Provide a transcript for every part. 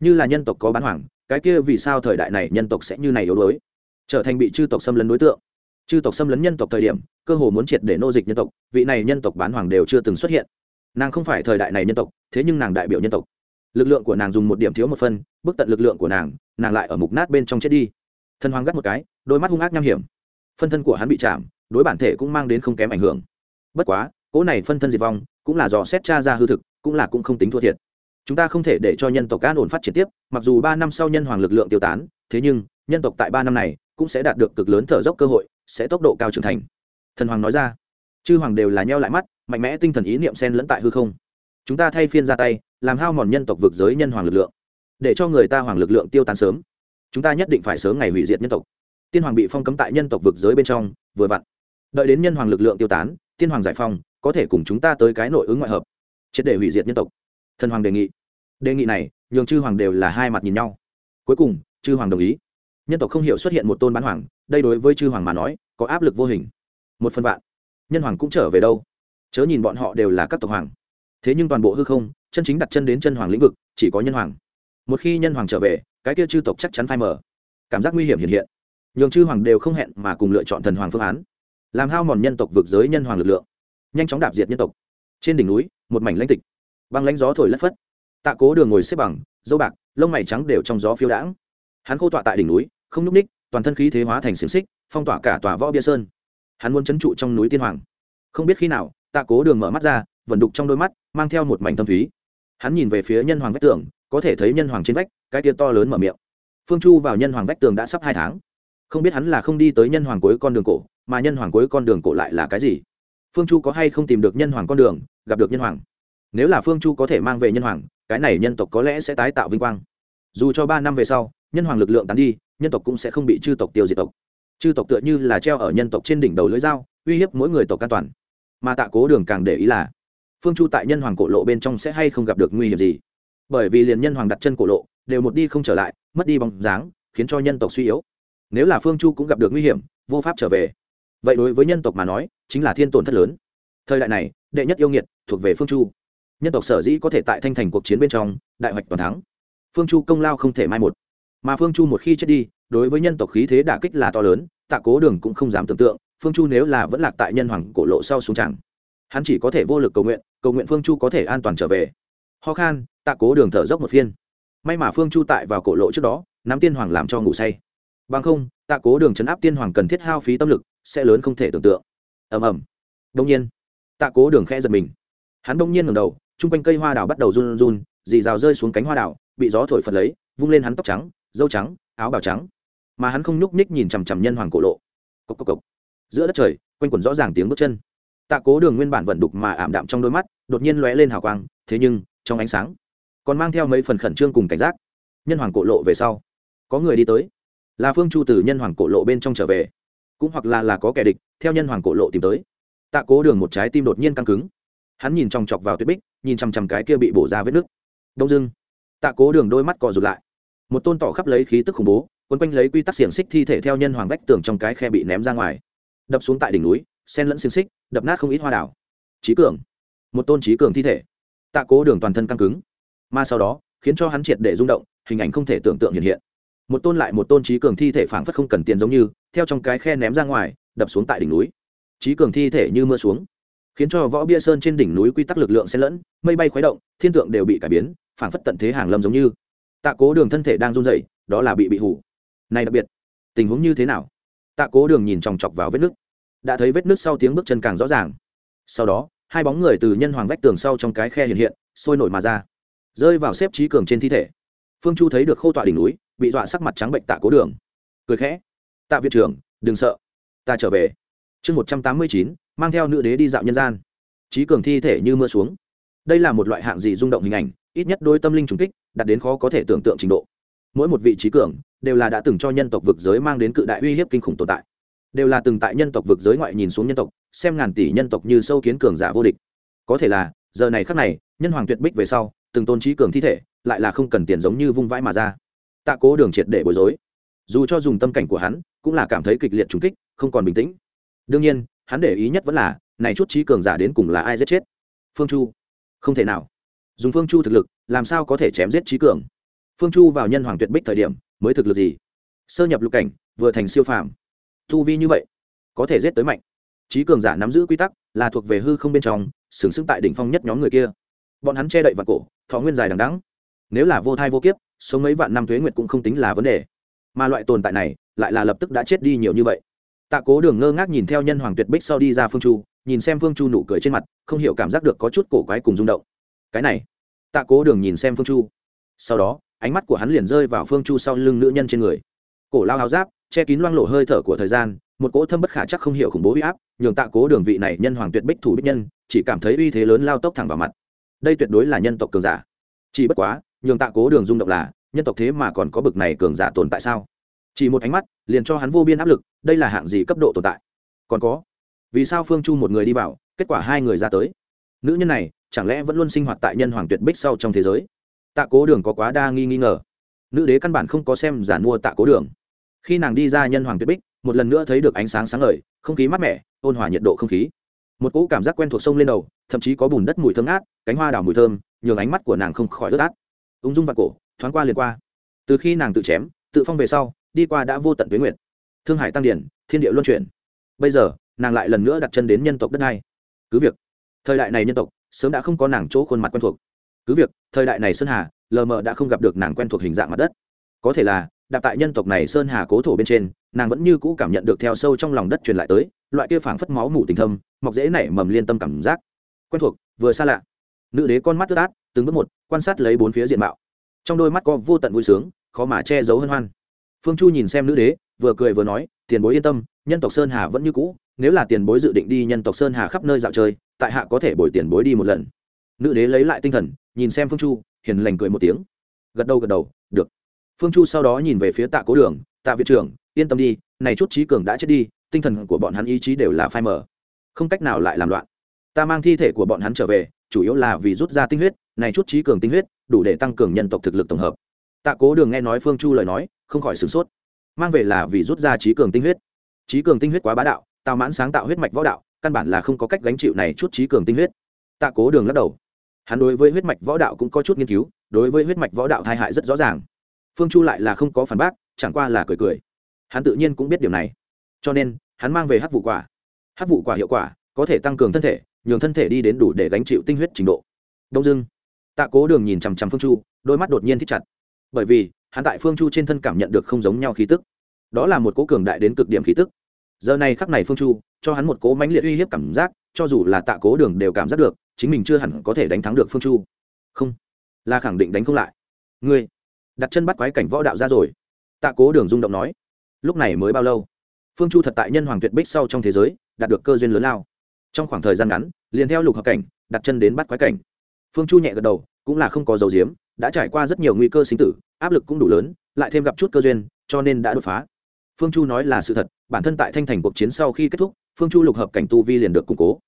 như là nhân tộc có bán hoàng, cái kia vì sao thời đại này nhân tộc sẽ như này yếu đuối? Trở thành bị chư tộc xâm lấn đối tượng. Chư tộc xâm lấn nhân tộc thời điểm, cơ hồ muốn triệt để nô dịch nhân tộc, vị này nhân tộc bán hoàng đều chưa từng xuất hiện. Nàng không phải thời đại này nhân tộc, thế nhưng nàng đại biểu nhân tộc. Lực lượng của nàng dùng một điểm thiếu một phân, bức tận lực lượng của nàng nàng lại ở mục nát bên trong chết đi. Thân hoàng gắt một cái, đôi mắt hung ác nham hiểm. Phân thân của hắn bị chạm, đối bản thể cũng mang đến không kém ảnh hưởng. Bất quá, cỗ này phân thân diệt vong, cũng là dò xét cha ra hư thực, cũng là cũng không tính thua thiệt chúng ta không thể để cho nhân tộc an ổn phát triển tiếp, mặc dù ba năm sau nhân hoàng lực lượng tiêu tán, thế nhưng, nhân tộc tại ba năm này cũng sẽ đạt được cực lớn thở dốc cơ hội, sẽ tốc độ cao trưởng thành. Thần hoàng nói ra. Chư hoàng đều là nheo lại mắt, mạnh mẽ tinh thần ý niệm sen lẫn tại hư không. Chúng ta thay phiên ra tay, làm hao mòn nhân tộc vực giới nhân hoàng lực lượng. Để cho người ta hoàng lực lượng tiêu tán sớm. Chúng ta nhất định phải sớm ngày hủy diệt nhân tộc. Tiên hoàng bị phong cấm tại nhân tộc vực giới bên trong, vừa vặn. Đợi đến nhân hoàng lực lượng tiêu tán, tiên hoàng giải phong có thể cùng chúng ta tới cái nội ứng ngoại hợp, triệt để hủy diệt nhân tộc. Thần hoàng đề nghị đề nghị này, nhường chư hoàng đều là hai mặt nhìn nhau. Cuối cùng, chư hoàng đồng ý. Nhân tộc không hiểu xuất hiện một tôn bán hoàng, đây đối với chư hoàng mà nói, có áp lực vô hình. Một phần vạn. Nhân hoàng cũng trở về đâu? Chớ nhìn bọn họ đều là các tộc hoàng. Thế nhưng toàn bộ hư không, chân chính đặt chân đến chân hoàng lĩnh vực, chỉ có nhân hoàng. Một khi nhân hoàng trở về, cái kia chư tộc chắc chắn phai mở cảm giác nguy hiểm hiện hiện. Nhường chư hoàng đều không hẹn mà cùng lựa chọn thần hoàng phương án. Làm hao mòn nhân tộc vượt giới nhân hoàng lực lượng. Nhanh chóng đạp diệt nhân tộc. Trên đỉnh núi, một mảnh lãnh tịch. Băng lãnh gió thổi lất phất tạ cố đường ngồi xếp bằng, dâu bạc, lông mày trắng đều trong gió phiêu đãng. Hắn khô tọa tại đỉnh núi, không nhúc ních toàn thân khí thế hóa thành xiềng xích, phong tỏa cả tòa võ bia sơn. Hắn muốn c h ấ n trụ trong núi tiên hoàng. Không biết khi nào, tạ cố đường mở mắt ra vẩn đục trong đôi mắt, mang theo một mảnh tâm thúy. Hắn nhìn về phía nhân hoàng vách tường, có thể thấy nhân hoàng trên vách, cái tia to lớn mở miệng. Phương chu vào nhân hoàng vách tường đã sắp hai tháng. Không biết hắn là không đi tới nhân hoàng cuối con đường cổ, mà nhân hoàng cuối con đường cổ lại là cái gì? Phương chu có hay không tìm được nhân hoàng con đường, gặp được nhân hoàng? Nếu là phương chu có thể mang về nhân hoàng cái này nhân tộc có lẽ sẽ tái tạo vinh quang. Dù cho ba năm về sau, nhân hoàng lực lượng tán đi, nhân tộc cũng sẽ không bị chư tộc tiêu diệt tộc. Chư tộc tựa như là treo ở nhân tộc trên đỉnh đầu lưỡi dao, uy hiếp mỗi người tộc an toàn. Mà tạ cố đường càng để ý là, phương chu tại nhân hoàng cổ lộ bên trong sẽ hay không gặp được nguy hiểm gì? Bởi vì liền nhân hoàng đặt chân cổ lộ, đều một đi không trở lại, mất đi bóng dáng, khiến cho nhân tộc suy yếu. Nếu là phương chu cũng gặp được nguy hiểm, vô pháp trở về. Vậy đối với nhân tộc mà nói, chính là thiên tổn thất lớn. Thời đại này, đệ nhất yêu nghiệt thuộc về phương chu nhân tộc sở dĩ có thể tại thanh thành cuộc chiến bên trong, đại hoạch toàn thắng. Phương chu công lao không thể mai một. Mà phương chu một khi chết đi, đối với nhân tộc khí thế đả kích là to lớn, tạ cố đường cũng không dám tưởng tượng, phương chu nếu là vẫn lạc tại nhân hoàng cổ lộ sau xuống tràng hắn chỉ có thể vô lực cầu nguyện cầu nguyện phương chu có thể an toàn trở về. Ho khan, tạ cố đường thở dốc một phiên. May mà phương chu tại vào cổ lộ trước đó, nắm tiên hoàng làm cho ngủ say. Bằng không, tạ cố đường chấn áp tiên hoàng cần thiết hao phí tâm lực, sẽ lớn không thể tưởng tượng. Ầm ầm. Đông nhiên, tạ cố đường khẽ giật mình. Hắn đông nhiên ngầm đầu chung quanh cây hoa đào bắt đầu run run, dì rào rơi xuống cánh hoa đào, bị gió thổi phật lấy, vung lên hắn tóc trắng dâu trắng, áo bào trắng. Mà hắn không nhúc nhích nhìn chằm chằm nhân hoàng cổ lộ. Cốc cốc cốc. giữa đất trời, quanh quẩn rõ ràng tiếng bước chân. Tạ cố đường nguyên bản vận đục mà ảm đạm trong đôi mắt, đột nhiên lóe lên hào quang, thế nhưng, trong ánh sáng, còn mang theo mấy phần khẩn trương cùng cảnh giác. Nhân hoàng cổ lộ về sau, có người đi tới. Là phương chu từ nhân hoàng cổ lộ bên trong trở về. Cũng hoặc là là có kẻ địch, theo nhân hoàng cổ lộ tìm tới. Tạ cố đường một trái tim đột nhiên căng cứng hắn nhìn chòng chọc vào tuyết bích, nhìn chằm chằm cái kia bị bổ ra vết nước. Đông dưng tạ cố đường đôi mắt cò rụt lại. Một tôn tỏ khắp lấy khí tức khủng bố, quấn quanh lấy quy tắc xiềng xích thi thể theo nhân hoàng vách tường trong cái khe bị ném ra ngoài. Đập xuống tại đỉnh núi sen lẫn xiềng xích, đập nát không ít hoa đảo. Trí cường, một tôn trí cường thi thể. Tạ cố đường toàn thân căng cứng. Mà sau đó, khiến cho hắn triệt để rung động, hình ảnh không thể tưởng tượng hiện hiện. Một tôn lại một tôn trí cường thi thể phảng phất không cần tiền giống như, theo trong cái khe ném ra ngoài, đập xuống tại đỉnh núi. Trí cường thi thể như mưa xuống khiến cho võ bia sơn trên đỉnh núi quy tắc lực lượng xen lẫn mây bay khuấy động thiên tượng đều bị cải biến phảng phất tận thế hàng lâm giống như. Tạ cố đường thân thể đang run rẩy, đó là bị bị hủ. Này đặc biệt tình huống như thế nào? Tạ cố đường nhìn chòng chọc vào vết nước. Đã thấy vết nước sau tiếng bước chân càng rõ ràng. Sau đó hai bóng người từ nhân hoàng vách tường sau trong cái khe hiện hiện sôi nổi mà ra. Rơi vào xếp trí cường trên thi thể. Phương chu thấy được khô tọa đỉnh núi bị dọa sắc mặt trắng bệnh tạ cố đường. Cười khẽ. Tạ viện trưởng đừng sợ. Ta trở về. Chương một trăm tám mươi chín mang theo nữ đế đi dạo nhân gian. Trí cường thi thể như mưa xuống. Đây là một loại hạng gì rung động hình ảnh, ít nhất đôi tâm linh trùng kích đặt đến khó có thể tưởng tượng trình độ. Mỗi một vị trí cường đều là đã từng cho nhân tộc vực giới mang đến cự đại uy hiếp kinh khủng tồn tại. Đều là từng tại nhân tộc vực giới ngoại nhìn xuống nhân tộc, xem ngàn tỷ nhân tộc như sâu kiến cường giả vô địch. Có thể là, giờ này khắc này, nhân hoàng tuyệt bích về sau, từng tôn trí cường thi thể lại là không cần tiền giống như vung vãi mà ra. Tạ cố đường triệt để bối rối. Dù cho dùng tâm cảnh của hắn, cũng là cảm thấy kịch liệt trùng kích, không còn bình tĩnh. Đương nhiên hắn để ý nhất vẫn là, này chút trí cường giả đến cùng là ai giết chết? Phương chu. Không thể nào. Dùng phương chu thực lực, làm sao có thể chém giết trí cường? Phương chu vào nhân hoàng tuyệt bích thời điểm, mới thực lực gì? Sơ nhập lục cảnh, vừa thành siêu phàm. Tu vi như vậy, có thể giết tới mạnh. Trí cường giả nắm giữ quy tắc, là thuộc về hư không bên trong, sừng sững tại đỉnh phong nhất nhóm người kia. Bọn hắn che đậy vào cổ, thọ nguyên dài đằng đắng nếu là vô thai vô kiếp, sống mấy vạn năm thuế nguyệt cũng không tính là vấn đề. Mà loại tồn tại này, lại là lập tức đã chết đi nhiều như vậy tạ cố đường ngơ ngác nhìn theo nhân hoàng tuyệt bích sau đi ra phương chu, nhìn xem phương chu nụ cười trên mặt, không hiểu cảm giác được có chút cổ quái cùng rung động. Cái này, tạ cố đường nhìn xem phương chu. Sau đó, ánh mắt của hắn liền rơi vào phương chu sau lưng nữ nhân trên người. Cổ lao áo giáp, che kín loang lộ hơi thở của thời gian, một cỗ thâm bất khả chắc không hiểu khủng bố huy áp, nhường tạ cố đường vị này nhân hoàng tuyệt bích thủ bích nhân, chỉ cảm thấy uy thế lớn lao tốc thẳng vào mặt. Đây tuyệt đối là nhân tộc cường giả. Chỉ bất quá, nhường tạ cố đường rung động là, nhân tộc thế mà còn có bực này cường giả tồn tại sao? Chỉ một ánh mắt, liền cho hắn vô biên áp lực, đây là hạng gì cấp độ tồn tại? Còn có, vì sao phương chu một người đi vào, kết quả hai người ra tới? Nữ nhân này, chẳng lẽ vẫn luôn sinh hoạt tại nhân hoàng tuyệt bích sau trong thế giới? Tạ cố đường có quá đa nghi nghi ngờ. Nữ đế căn bản không có xem giản mua tạ cố đường. Khi nàng đi ra nhân hoàng tuyệt bích, một lần nữa thấy được ánh sáng sáng ngời, không khí mát mẻ, ôn hòa nhiệt độ không khí. Một cỗ cảm giác quen thuộc sông lên đầu, thậm chí có bùn đất mùi thơm ngát, cánh hoa đào mùi thơm, nhường ánh mắt của nàng không khỏi ướt át. Ung dung và cổ, thoáng qua liền qua. Từ khi nàng tự chém tự phong về sau, đi qua đã vô tận tuyến nguyện thương hải tăng điển, thiên địa luân chuyển. Bây giờ, nàng lại lần nữa đặt chân đến nhân tộc đất này cứ việc, thời đại này nhân tộc, sớm đã không có nàng chỗ khuôn mặt quen thuộc. Cứ việc, thời đại này sơn hà, lờ mờ đã không gặp được nàng quen thuộc hình dạng mặt đất. Có thể là, đạp tại nhân tộc này sơn hà cố thổ bên trên, nàng vẫn như cũ cảm nhận được theo sâu trong lòng đất truyền lại tới, loại kia phảng phất máu mủ tình thâm, mọc dễ nảy mầm liên tâm cảm giác. Quen thuộc, vừa xa lạ. Nữ đế con mắt tứ át từng bước một, quan sát lấy bốn phía diện mạo. Trong đôi mắt có vô tận vui sướng khó mà che giấu hân hoan. Phương chu nhìn xem nữ đế, vừa cười vừa nói, tiền bối yên tâm, nhân tộc sơn hà vẫn như cũ, nếu là tiền bối dự định đi nhân tộc sơn hà khắp nơi dạo chơi, tại hạ có thể bồi tiền bối đi một lần. Nữ đế lấy lại tinh thần, nhìn xem phương chu, hiền lành cười một tiếng. Gật đầu gật đầu, được. Phương chu sau đó nhìn về phía tạ cố đường, tạ viện trưởng, yên tâm đi, này chút trí cường đã chết đi, tinh thần của bọn hắn ý chí đều là phai mờ. Không cách nào lại làm loạn. Ta mang thi thể của bọn hắn trở về, chủ yếu là vì rút ra tinh huyết, này chút trí cường tinh huyết, đủ để tăng cường nhân tộc thực lực tổng hợp tạ cố đường nghe nói phương chu lời nói, không khỏi sửng sốt. Mang về là vì rút ra trí cường tinh huyết. Trí cường tinh huyết quá bá đạo, tào mãn sáng tạo huyết mạch võ đạo, căn bản là không có cách gánh chịu này chút trí cường tinh huyết. Tạ cố đường lắc đầu. Hắn đối với huyết mạch võ đạo cũng có chút nghiên cứu, đối với huyết mạch võ đạo tai hại rất rõ ràng. Phương chu lại là không có phản bác, chẳng qua là cười cười. Hắn tự nhiên cũng biết điều này. Cho nên, hắn mang về hát vụ quả. Hát vụ quả hiệu quả, có thể tăng cường thân thể, nhường thân thể đi đến đủ để gánh chịu tinh huyết trình độ. Đông dưng tạ cố đường nhìn chằm chằm phương chu, đôi mắt đột nhiên thích chặt bởi vì hắn tại phương chu trên thân cảm nhận được không giống nhau khí tức. Đó là một cố cường đại đến cực điểm khí tức. Giờ này khắc này phương chu, cho hắn một cố mãnh liệt uy hiếp cảm giác, cho dù là tạ cố đường đều cảm giác được, chính mình chưa hẳn có thể đánh thắng được phương chu. Không, là khẳng định đánh không lại. Ngươi, đặt chân bắt quái cảnh võ đạo ra rồi. Tạ cố đường rung động nói. Lúc này mới bao lâu? Phương chu thật tại nhân hoàng tuyệt bích sau trong thế giới, đạt được cơ duyên lớn lao. Trong khoảng thời gian ngắn, liền theo lục hợp cảnh, đặt chân đến bắt quái cảnh. Phương chu nhẹ gật đầu, cũng là không có dấu diếm đã trải qua rất nhiều nguy cơ sinh tử, áp lực cũng đủ lớn, lại thêm gặp chút cơ duyên, cho nên đã đột phá. Phương chu nói là sự thật, bản thân tại thanh thành cuộc chiến sau khi kết thúc, phương chu lục hợp cảnh tu vi liền được củng cố.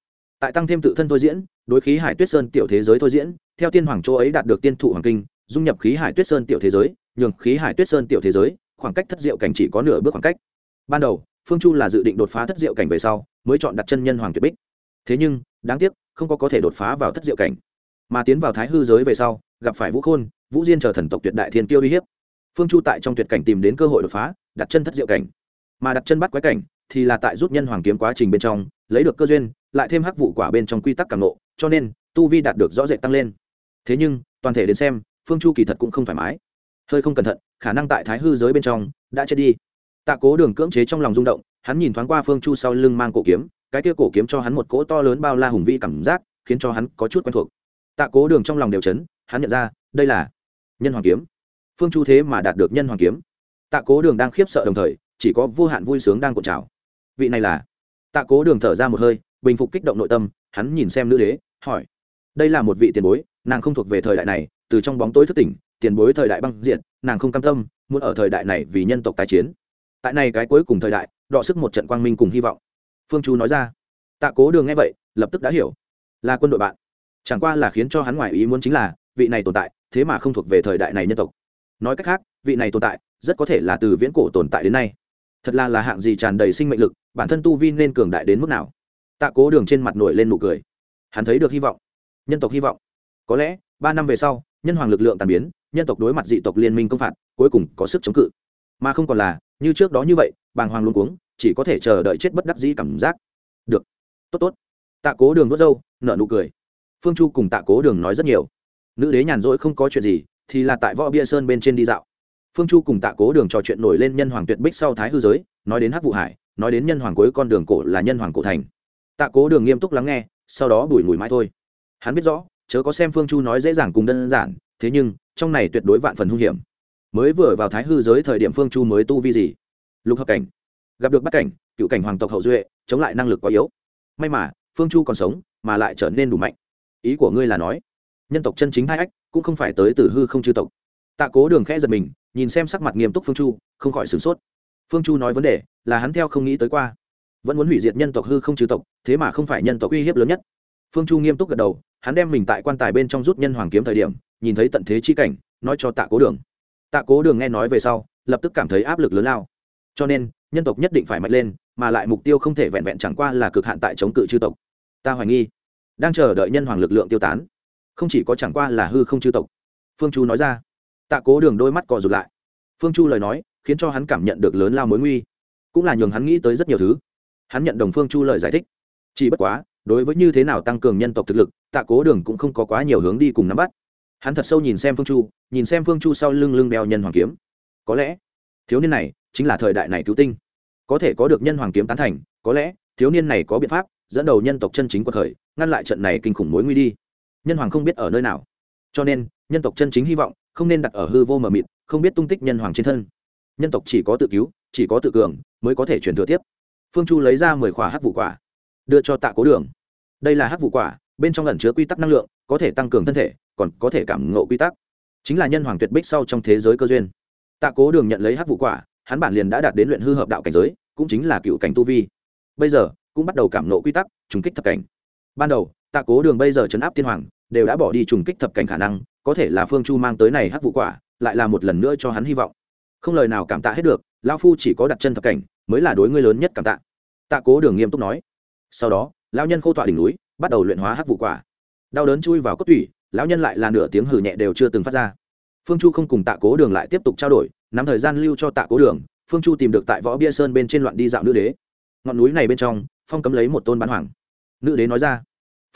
Tại tăng thêm tự thân thôi diễn, đối khí hải tuyết sơn tiểu thế giới thôi diễn, theo tiên hoàng châu ấy đạt được tiên thụ hoàng kinh, dung nhập khí hải tuyết sơn tiểu thế giới, nhường khí hải tuyết sơn tiểu thế giới, khoảng cách thất diệu cảnh chỉ có nửa bước khoảng cách. Ban đầu, phương chu là dự định đột phá thất diệu cảnh về sau, mới chọn đặt chân nhân hoàng tuyệt bích. Thế nhưng, đáng tiếc, không có có thể đột phá vào thất diệu cảnh mà tiến vào thái hư giới về sau, gặp phải vũ khôn, vũ diên chờ thần tộc tuyệt đại thiên tiêu uy hiếp. Phương chu tại trong tuyệt cảnh tìm đến cơ hội đột phá, đặt chân thất diệu cảnh. Mà đặt chân bắt quái cảnh thì là tại rút nhân hoàng kiếm quá trình bên trong, lấy được cơ duyên, lại thêm hắc vụ quả bên trong quy tắc càng nộ cho nên, tu vi đạt được rõ rệt tăng lên. Thế nhưng, toàn thể đến xem, phương chu kỳ thật cũng không thoải mái. Hơi không cẩn thận, khả năng tại thái hư giới bên trong đã chết đi. Tạ cố đường cưỡng chế trong lòng rung động, hắn nhìn thoáng qua phương chu sau lưng mang cổ kiếm, cái kia cổ kiếm cho hắn một cỗ to lớn bao la hùng vĩ cảm giác, khiến cho hắn có chút quen thuộc tạ cố đường trong lòng đều chấn, hắn nhận ra, đây là nhân hoàng kiếm. Phương chu thế mà đạt được nhân hoàng kiếm. Tạ cố đường đang khiếp sợ đồng thời, chỉ có vô hạn vui sướng đang cuộn trào. Vị này là? Tạ cố đường thở ra một hơi, bình phục kích động nội tâm, hắn nhìn xem nữ đế, hỏi. Đây là một vị tiền bối, nàng không thuộc về thời đại này, từ trong bóng tối thức tỉnh, tiền bối thời đại băng diện nàng không cam tâm, muốn ở thời đại này vì nhân tộc tái chiến. Tại này cái cuối cùng thời đại, đọ sức một trận quang minh cùng hy vọng. Phương Chu nói ra. Tạ cố đường nghe vậy, lập tức đã hiểu. Là quân đội bạn chẳng qua là khiến cho hắn ngoài ý muốn chính là, vị này tồn tại, thế mà không thuộc về thời đại này nhân tộc. Nói cách khác, vị này tồn tại, rất có thể là từ viễn cổ tồn tại đến nay. Thật là là hạng gì tràn đầy sinh mệnh lực, bản thân tu vi nên cường đại đến mức nào. Tạ cố đường trên mặt nổi lên nụ cười. Hắn thấy được hy vọng. Nhân tộc hy vọng. Có lẽ, ba năm về sau, nhân hoàng lực lượng tàn biến, nhân tộc đối mặt dị tộc liên minh công phạt, cuối cùng có sức chống cự. Mà không còn là, như trước đó như vậy, bàng hoàng luôn cuống, chỉ có thể chờ đợi chết bất đắc dĩ cảm giác. Được. Tốt tốt. Tạ cố đường vớt râu, nở nụ cười phương chu cùng tạ cố đường nói rất nhiều. Nữ đế nhàn rỗi không có chuyện gì, thì là tại võ bia sơn bên trên đi dạo. Phương chu cùng tạ cố đường trò chuyện nổi lên nhân hoàng tuyệt bích sau thái hư giới, nói đến hắc vụ hải, nói đến nhân hoàng cuối con đường cổ là nhân hoàng cổ thành. Tạ cố đường nghiêm túc lắng nghe, sau đó bùi mùi mãi thôi. Hắn biết rõ, chớ có xem phương chu nói dễ dàng cùng đơn giản, thế nhưng, trong này tuyệt đối vạn phần hung hiểm. Mới vừa vào thái hư giới thời điểm phương chu mới tu vi gì? Lục hợp cảnh. Gặp được bắt cảnh, cựu cảnh hoàng tộc hậu duệ, chống lại năng lực quá yếu. May mà, phương chu còn sống, mà lại trở nên đủ mạnh ý của ngươi là nói, nhân tộc chân chính hai ách, cũng không phải tới từ hư không chư tộc. Tạ cố đường khẽ giật mình, nhìn xem sắc mặt nghiêm túc phương chu, không khỏi sửng sốt. Phương chu nói vấn đề là hắn theo không nghĩ tới qua, vẫn muốn hủy diệt nhân tộc hư không chư tộc, thế mà không phải nhân tộc uy hiếp lớn nhất. Phương chu nghiêm túc gật đầu, hắn đem mình tại quan tài bên trong rút nhân hoàng kiếm thời điểm, nhìn thấy tận thế chi cảnh, nói cho tạ cố đường. Tạ cố đường nghe nói về sau, lập tức cảm thấy áp lực lớn lao. Cho nên, nhân tộc nhất định phải mạnh lên, mà lại mục tiêu không thể vẹn vẹn chẳng qua là cực hạn tại chống cự chư tộc. Ta hoài nghi đang chờ đợi nhân hoàng lực lượng tiêu tán. Không chỉ có chẳng qua là hư không chư tộc. Phương chu nói ra. Tạ cố đường đôi mắt cò rụt lại. Phương chu lời nói, khiến cho hắn cảm nhận được lớn lao mối nguy. Cũng là nhường hắn nghĩ tới rất nhiều thứ. Hắn nhận đồng phương chu lời giải thích. Chỉ bất quá, đối với như thế nào tăng cường nhân tộc thực lực, tạ cố đường cũng không có quá nhiều hướng đi cùng nắm bắt. Hắn thật sâu nhìn xem phương chu, nhìn xem phương chu sau lưng lưng đeo nhân hoàng kiếm. Có lẽ, thiếu niên này chính là thời đại này cứu tinh. Có thể có được nhân hoàng kiếm tán thành, có lẽ, thiếu niên này có biện pháp dẫn đầu nhân tộc chân chính của thời ngăn lại trận này kinh khủng mối nguy đi. Nhân hoàng không biết ở nơi nào. Cho nên, nhân tộc chân chính hy vọng không nên đặt ở hư vô mờ mịt, không biết tung tích nhân hoàng trên thân. Nhân tộc chỉ có tự cứu, chỉ có tự cường mới có thể truyền thừa tiếp. Phương chu lấy ra mười khỏa hát vụ quả, đưa cho tạ cố đường. Đây là hát vụ quả, bên trong ẩn chứa quy tắc năng lượng, có thể tăng cường thân thể, còn có thể cảm ngộ quy tắc. Chính là nhân hoàng tuyệt bích sau trong thế giới cơ duyên. Tạ cố đường nhận lấy hát vụ quả, hắn bản liền đã đạt đến luyện hư hợp đạo cảnh giới, cũng chính là cựu cảnh tu vi. Bây giờ cũng bắt đầu cảm nộ quy tắc, trùng kích thập cảnh. Ban đầu, tạ cố đường bây giờ chấn áp tiên hoàng, đều đã bỏ đi trùng kích thập cảnh khả năng, có thể là phương chu mang tới này hắc vụ quả, lại là một lần nữa cho hắn hy vọng. Không lời nào cảm tạ hết được lao phu chỉ có đặt chân thập cảnh, mới là đối ngươi lớn nhất cảm tạ. Tạ cố đường nghiêm túc nói. Sau đó lao nhân khô tọa đỉnh núi, bắt đầu luyện hóa hắc vụ quả. Đau đớn chui vào cốt tủy, lão nhân lại là nửa tiếng hử nhẹ đều chưa từng phát ra. Phương chu không cùng tạ cố đường lại tiếp tục trao đổi, nắm thời gian lưu cho tạ cố đường, phương chu tìm được tại võ bia sơn bên trên loạn đi dạo nữ đế. Ngọn núi này bên trong phong cấm lấy một tôn bán hoàng. Nữ đế nói ra.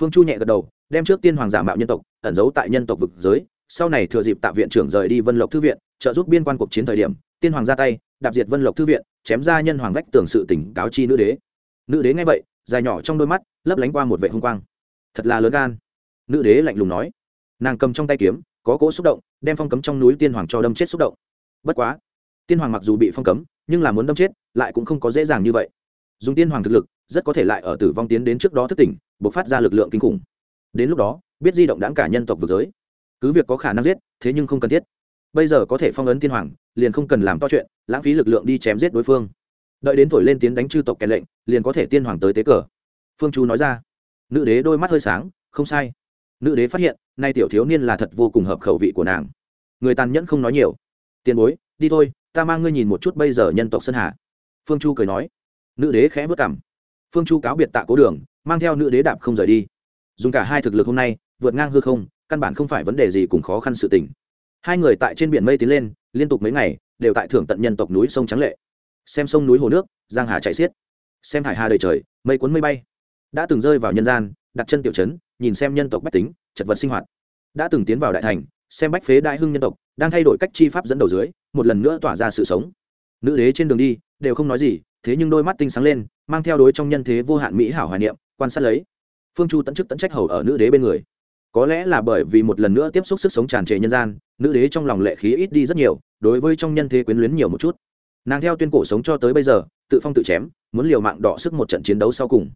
Phương chu nhẹ gật đầu, đem trước tiên hoàng giả mạo nhân tộc, ẩn giấu tại nhân tộc vực giới, sau này thừa dịp tạ viện trưởng rời đi vân lộc thư viện, trợ giúp biên quan cuộc chiến thời điểm, tiên hoàng ra tay, đạp diệt vân lộc thư viện, chém ra nhân hoàng vách tường sự tỉnh cáo chi nữ đế. Nữ đế nghe vậy, dài nhỏ trong đôi mắt, lấp lánh qua một vệ hung quang. Thật là lớn gan. Nữ đế lạnh lùng nói. Nàng cầm trong tay kiếm, có cỗ xúc động, đem phong cấm trong núi tiên hoàng cho đâm chết xúc động. Bất quá, tiên hoàng mặc dù bị phong cấm, nhưng là muốn đâm chết, lại cũng không có dễ dàng như vậy dùng tiên hoàng thực lực, rất có thể lại ở tử vong tiến đến trước đó thức tỉnh, bộc phát ra lực lượng kinh khủng. Đến lúc đó, biết di động đáng cả nhân tộc vực giới. Cứ việc có khả năng giết, thế nhưng không cần thiết. Bây giờ có thể phong ấn tiên hoàng, liền không cần làm to chuyện, lãng phí lực lượng đi chém giết đối phương. Đợi đến thổi lên tiến đánh chư tộc kèn lệnh, liền có thể tiên hoàng tới tế cờ. Phương chu nói ra. Nữ đế đôi mắt hơi sáng, không sai. Nữ đế phát hiện, nay tiểu thiếu niên là thật vô cùng hợp khẩu vị của nàng. Người tàn nhẫn không nói nhiều. Tiền bối, đi thôi, ta mang ngươi nhìn một chút bây giờ nhân tộc sơn hà. Phương chu cười nói nữ đế khẽ vất cảm. Phương chu cáo biệt tạ cố đường, mang theo nữ đế đạp không rời đi. Dùng cả hai thực lực hôm nay, vượt ngang hư không, căn bản không phải vấn đề gì cùng khó khăn sự tình. Hai người tại trên biển mây tiến lên, liên tục mấy ngày, đều tại thưởng tận nhân tộc núi sông trắng lệ. Xem sông núi hồ nước, giang hà chạy xiết. Xem hải hà đầy trời, mây cuốn mây bay. Đã từng rơi vào nhân gian, đặt chân tiểu chấn nhìn xem nhân tộc bách tính, chật vật sinh hoạt. Đã từng tiến vào đại thành, xem bách phế đại hưng nhân tộc, đang thay đổi cách chi pháp dẫn đầu dưới, một lần nữa tỏa ra sự sống. Nữ đế trên đường đi, đều không nói gì thế nhưng đôi mắt tinh sáng lên, mang theo đối trong nhân thế vô hạn mỹ hảo hoài niệm, quan sát lấy. Phương chu tận chức tận trách hầu ở nữ đế bên người. Có lẽ là bởi vì một lần nữa tiếp xúc sức sống tràn trề nhân gian, nữ đế trong lòng lệ khí ít đi rất nhiều, đối với trong nhân thế quyến luyến nhiều một chút. Nàng theo tuyên cổ sống cho tới bây giờ, tự phong tự chém, muốn liều mạng đọ sức một trận chiến đấu sau cùng.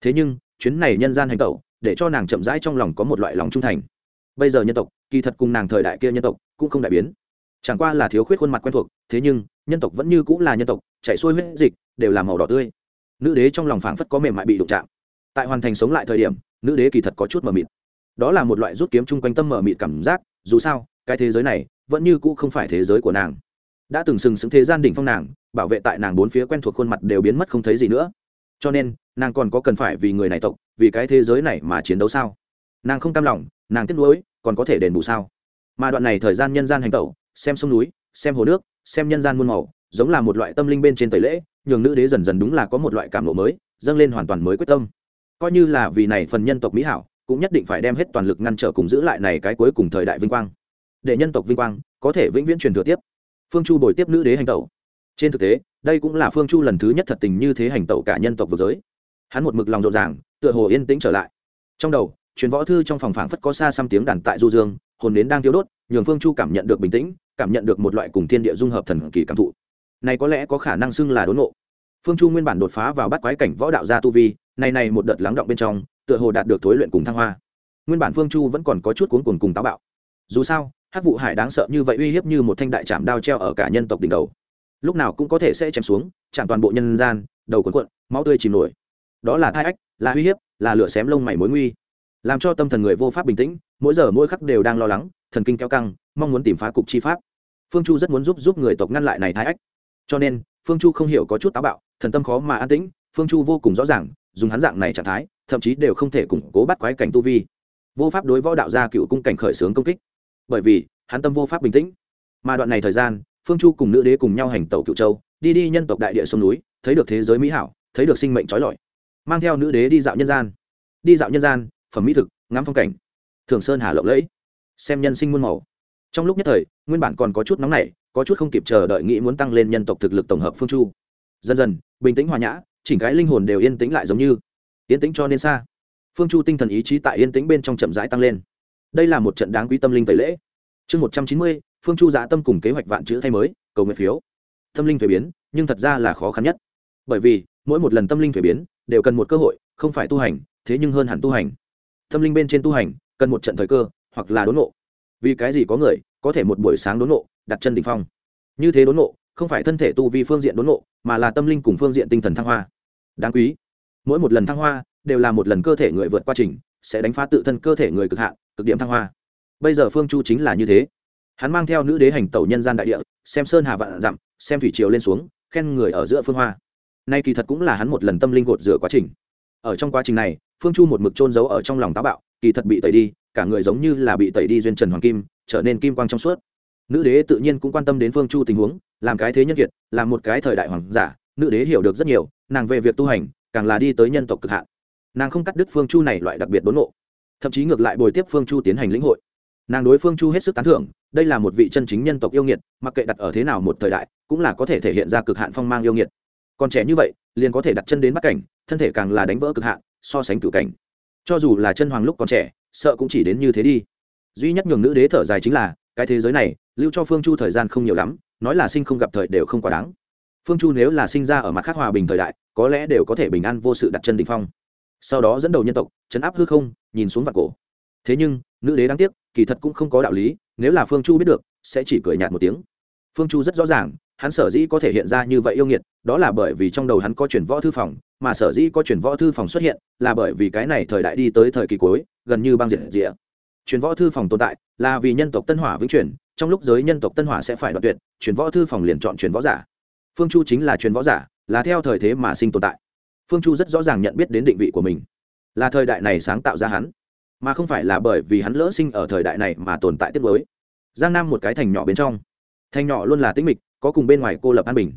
Thế nhưng, chuyến này nhân gian hành tẩu, để cho nàng chậm rãi trong lòng có một loại lòng trung thành. Bây giờ nhân tộc, kỳ thật cùng nàng thời đại kia nhân tộc, cũng không đại biến chẳng qua là thiếu khuyết khuôn mặt quen thuộc, thế nhưng, nhân tộc vẫn như cũng là nhân tộc chạy xuôi huyết dịch, đều là màu đỏ tươi. Nữ đế trong lòng phảng phất có mềm mại bị đụng chạm. Tại hoàn thành sống lại thời điểm, nữ đế kỳ thật có chút mờ mịt. Đó là một loại rút kiếm chung quanh tâm mờ mịt cảm giác, dù sao, cái thế giới này vẫn như cũ không phải thế giới của nàng. Đã từng sừng sững thế gian đỉnh phong nàng, bảo vệ tại nàng bốn phía quen thuộc khuôn mặt đều biến mất không thấy gì nữa. Cho nên, nàng còn có cần phải vì người này tộc, vì cái thế giới này mà chiến đấu sao? Nàng không cam lòng, nàng tiếc nuối, còn có thể đền bù sao? Mà đoạn này thời gian nhân gian hành tẩu xem sông núi, xem hồ nước, xem nhân gian muôn màu, giống là một loại tâm linh bên trên tẩy lễ, nhường nữ đế dần dần đúng là có một loại cảm lộ mới, dâng lên hoàn toàn mới quyết tâm. Coi như là vì này phần nhân tộc mỹ hảo, cũng nhất định phải đem hết toàn lực ngăn trở cùng giữ lại này cái cuối cùng thời đại vinh quang. Để nhân tộc vinh quang, có thể vĩnh viễn truyền thừa tiếp. Phương chu bồi tiếp nữ đế hành tẩu. Trên thực tế, đây cũng là phương chu lần thứ nhất thật tình như thế hành tẩu cả nhân tộc vực giới. Hắn một mực lòng rộn ràng, tựa hồ yên tĩnh trở lại. Trong đầu, truyền võ thư trong phòng phảng phất có xa xăm tiếng đàn tại du dương, hồn đến đang thiếu đốt, nhường phương chu cảm nhận được bình tĩnh cảm nhận được một loại cùng thiên địa dung hợp thần kỳ cảm thụ. Này có lẽ có khả năng xưng là đốn ngộ. Phương chu nguyên bản đột phá vào bắt quái cảnh võ đạo gia tu vi, này này một đợt lắng động bên trong, tựa hồ đạt được thối luyện cùng thăng hoa. Nguyên bản phương chu vẫn còn có chút cuốn cuồng cùng táo bạo. Dù sao, hắc vụ hải đáng sợ như vậy uy hiếp như một thanh đại chạm đao treo ở cả nhân tộc đỉnh đầu. Lúc nào cũng có thể sẽ chém xuống, chạm toàn bộ nhân gian, đầu cuốn cuộn, máu tươi chìm nổi. Đó là thai ách, là uy hiếp, là lửa xém lông mảy mối nguy. Làm cho tâm thần người vô pháp bình tĩnh, mỗi giờ mỗi khắc đều đang lo lắng thần kinh kéo căng, mong muốn tìm phá cục chi pháp. Phương chu rất muốn giúp giúp người tộc ngăn lại này thái ách. Cho nên, phương chu không hiểu có chút táo bạo, thần tâm khó mà an tĩnh, phương chu vô cùng rõ ràng, dùng hắn dạng này trạng thái, thậm chí đều không thể củng cố bắt quái cảnh tu vi. Vô pháp đối võ đạo gia cựu cung cảnh khởi xướng công kích. Bởi vì, hắn tâm vô pháp bình tĩnh. Mà đoạn này thời gian, phương chu cùng nữ đế cùng nhau hành tẩu cựu châu, đi đi nhân tộc đại địa sông núi, thấy được thế giới mỹ hảo, thấy được sinh mệnh trói lọi. Mang theo nữ đế đi dạo nhân gian. Đi dạo nhân gian, phẩm mỹ thực, ngắm phong cảnh. Thường sơn hà lộng lẫy xem nhân sinh muôn màu. Trong lúc nhất thời, nguyên bản còn có chút nóng nảy, có chút không kịp chờ đợi nghĩ muốn tăng lên nhân tộc thực lực tổng hợp phương chu. Dần dần, bình tĩnh hòa nhã, chỉnh cái linh hồn đều yên tĩnh lại giống như. Yên tĩnh cho nên xa. Phương chu tinh thần ý chí tại yên tĩnh bên trong chậm rãi tăng lên. Đây là một trận đáng quý tâm linh tẩy lễ. Chương một trăm chín mươi, phương chu giã tâm cùng kế hoạch vạn chữ thay mới, cầu nguyện phiếu. Tâm linh thuế biến, nhưng thật ra là khó khăn nhất. Bởi vì, mỗi một lần tâm linh thuế biến, đều cần một cơ hội, không phải tu hành, thế nhưng hơn hẳn tu hành. Tâm linh bên trên tu hành, cần một trận thời cơ hoặc là đốn ngộ vì cái gì có người có thể một buổi sáng đốn ngộ đặt chân đ ỉ n h phong? Như thế đốn ngộ không phải thân thể tu vi phương diện đốn ngộ mà là tâm linh cùng phương diện tinh thần thăng hoa. Đáng quý. Mỗi một lần thăng hoa đều là một lần cơ thể người vượt qua trình, sẽ đánh phá tự thân cơ thể người cực hạn, cực điểm thăng hoa. Bây giờ phương chu chính là như thế. Hắn mang theo nữ đế hành tẩu nhân gian đại địa, xem sơn hà vạn dặm, xem thủy triều lên xuống, khen người ở giữa phương hoa. Nay kỳ thật cũng là hắn một lần tâm linh gột rửa quá trình. Ở trong quá trình này, phương chu một mực trôn giấu ở trong lòng táo bạo, kỳ thật bị tẩy đi cả người giống như là bị tẩy đi duyên trần hoàng kim, trở nên kim quang trong suốt. Nữ đế tự nhiên cũng quan tâm đến phương chu tình huống, làm cái thế nhân kiệt, làm một cái thời đại hoàng giả, nữ đế hiểu được rất nhiều, nàng về việc tu hành, càng là đi tới nhân tộc cực hạn. Nàng không cắt đứt phương chu này loại đặc biệt đốn ngộ, thậm chí ngược lại bồi tiếp phương chu tiến hành lĩnh hội. Nàng đối phương chu hết sức tán thưởng, đây là một vị chân chính nhân tộc yêu nghiệt, mặc kệ đặt ở thế nào một thời đại, cũng là có thể thể hiện ra cực hạn phong mang yêu nghiệt. Còn trẻ như vậy, liền có thể đặt chân đến bắt cảnh, thân thể càng là đánh vỡ cực hạn, so sánh cửu cảnh cho dù là chân hoàng lúc còn trẻ, sợ cũng chỉ đến như thế đi. Duy nhất nhường nữ đế thở dài chính là, cái thế giới này, lưu cho phương chu thời gian không nhiều lắm, nói là sinh không gặp thời đều không quá đáng. Phương chu nếu là sinh ra ở mặt khác hòa bình thời đại, có lẽ đều có thể bình an vô sự đặt chân đ ỉ n h phong. Sau đó dẫn đầu nhân tộc chấn áp hư không, nhìn xuống vặt cổ. Thế nhưng, nữ đế đáng tiếc, kỳ thật cũng không có đạo lý, nếu là phương chu biết được, sẽ chỉ cười nhạt một tiếng. Phương chu rất rõ ràng, hắn sở dĩ có thể hiện ra như vậy yêu nghiệt đó là bởi vì trong đầu hắn có chuyển võ thư phòng, mà sở dĩ có chuyển võ thư phòng xuất hiện là bởi vì cái này thời đại đi tới thời kỳ cuối, gần như băng diệt rịa chuyển võ thư phòng tồn tại là vì nhân tộc tân hỏa vĩnh chuyển, trong lúc giới nhân tộc tân hỏa sẽ phải đoạt tuyệt, chuyển võ thư phòng liền chọn chuyển võ giả. Phương chu chính là chuyển võ giả, là theo thời thế mà sinh tồn tại. Phương chu rất rõ ràng nhận biết đến định vị của mình, là thời đại này sáng tạo ra hắn, mà không phải là bởi vì hắn lỡ sinh ở thời đại này mà tồn tại tiết mới giang nam một cái thành nhỏ bên trong, thành nhỏ luôn là tĩnh mịch, có cùng bên ngoài cô lập an bình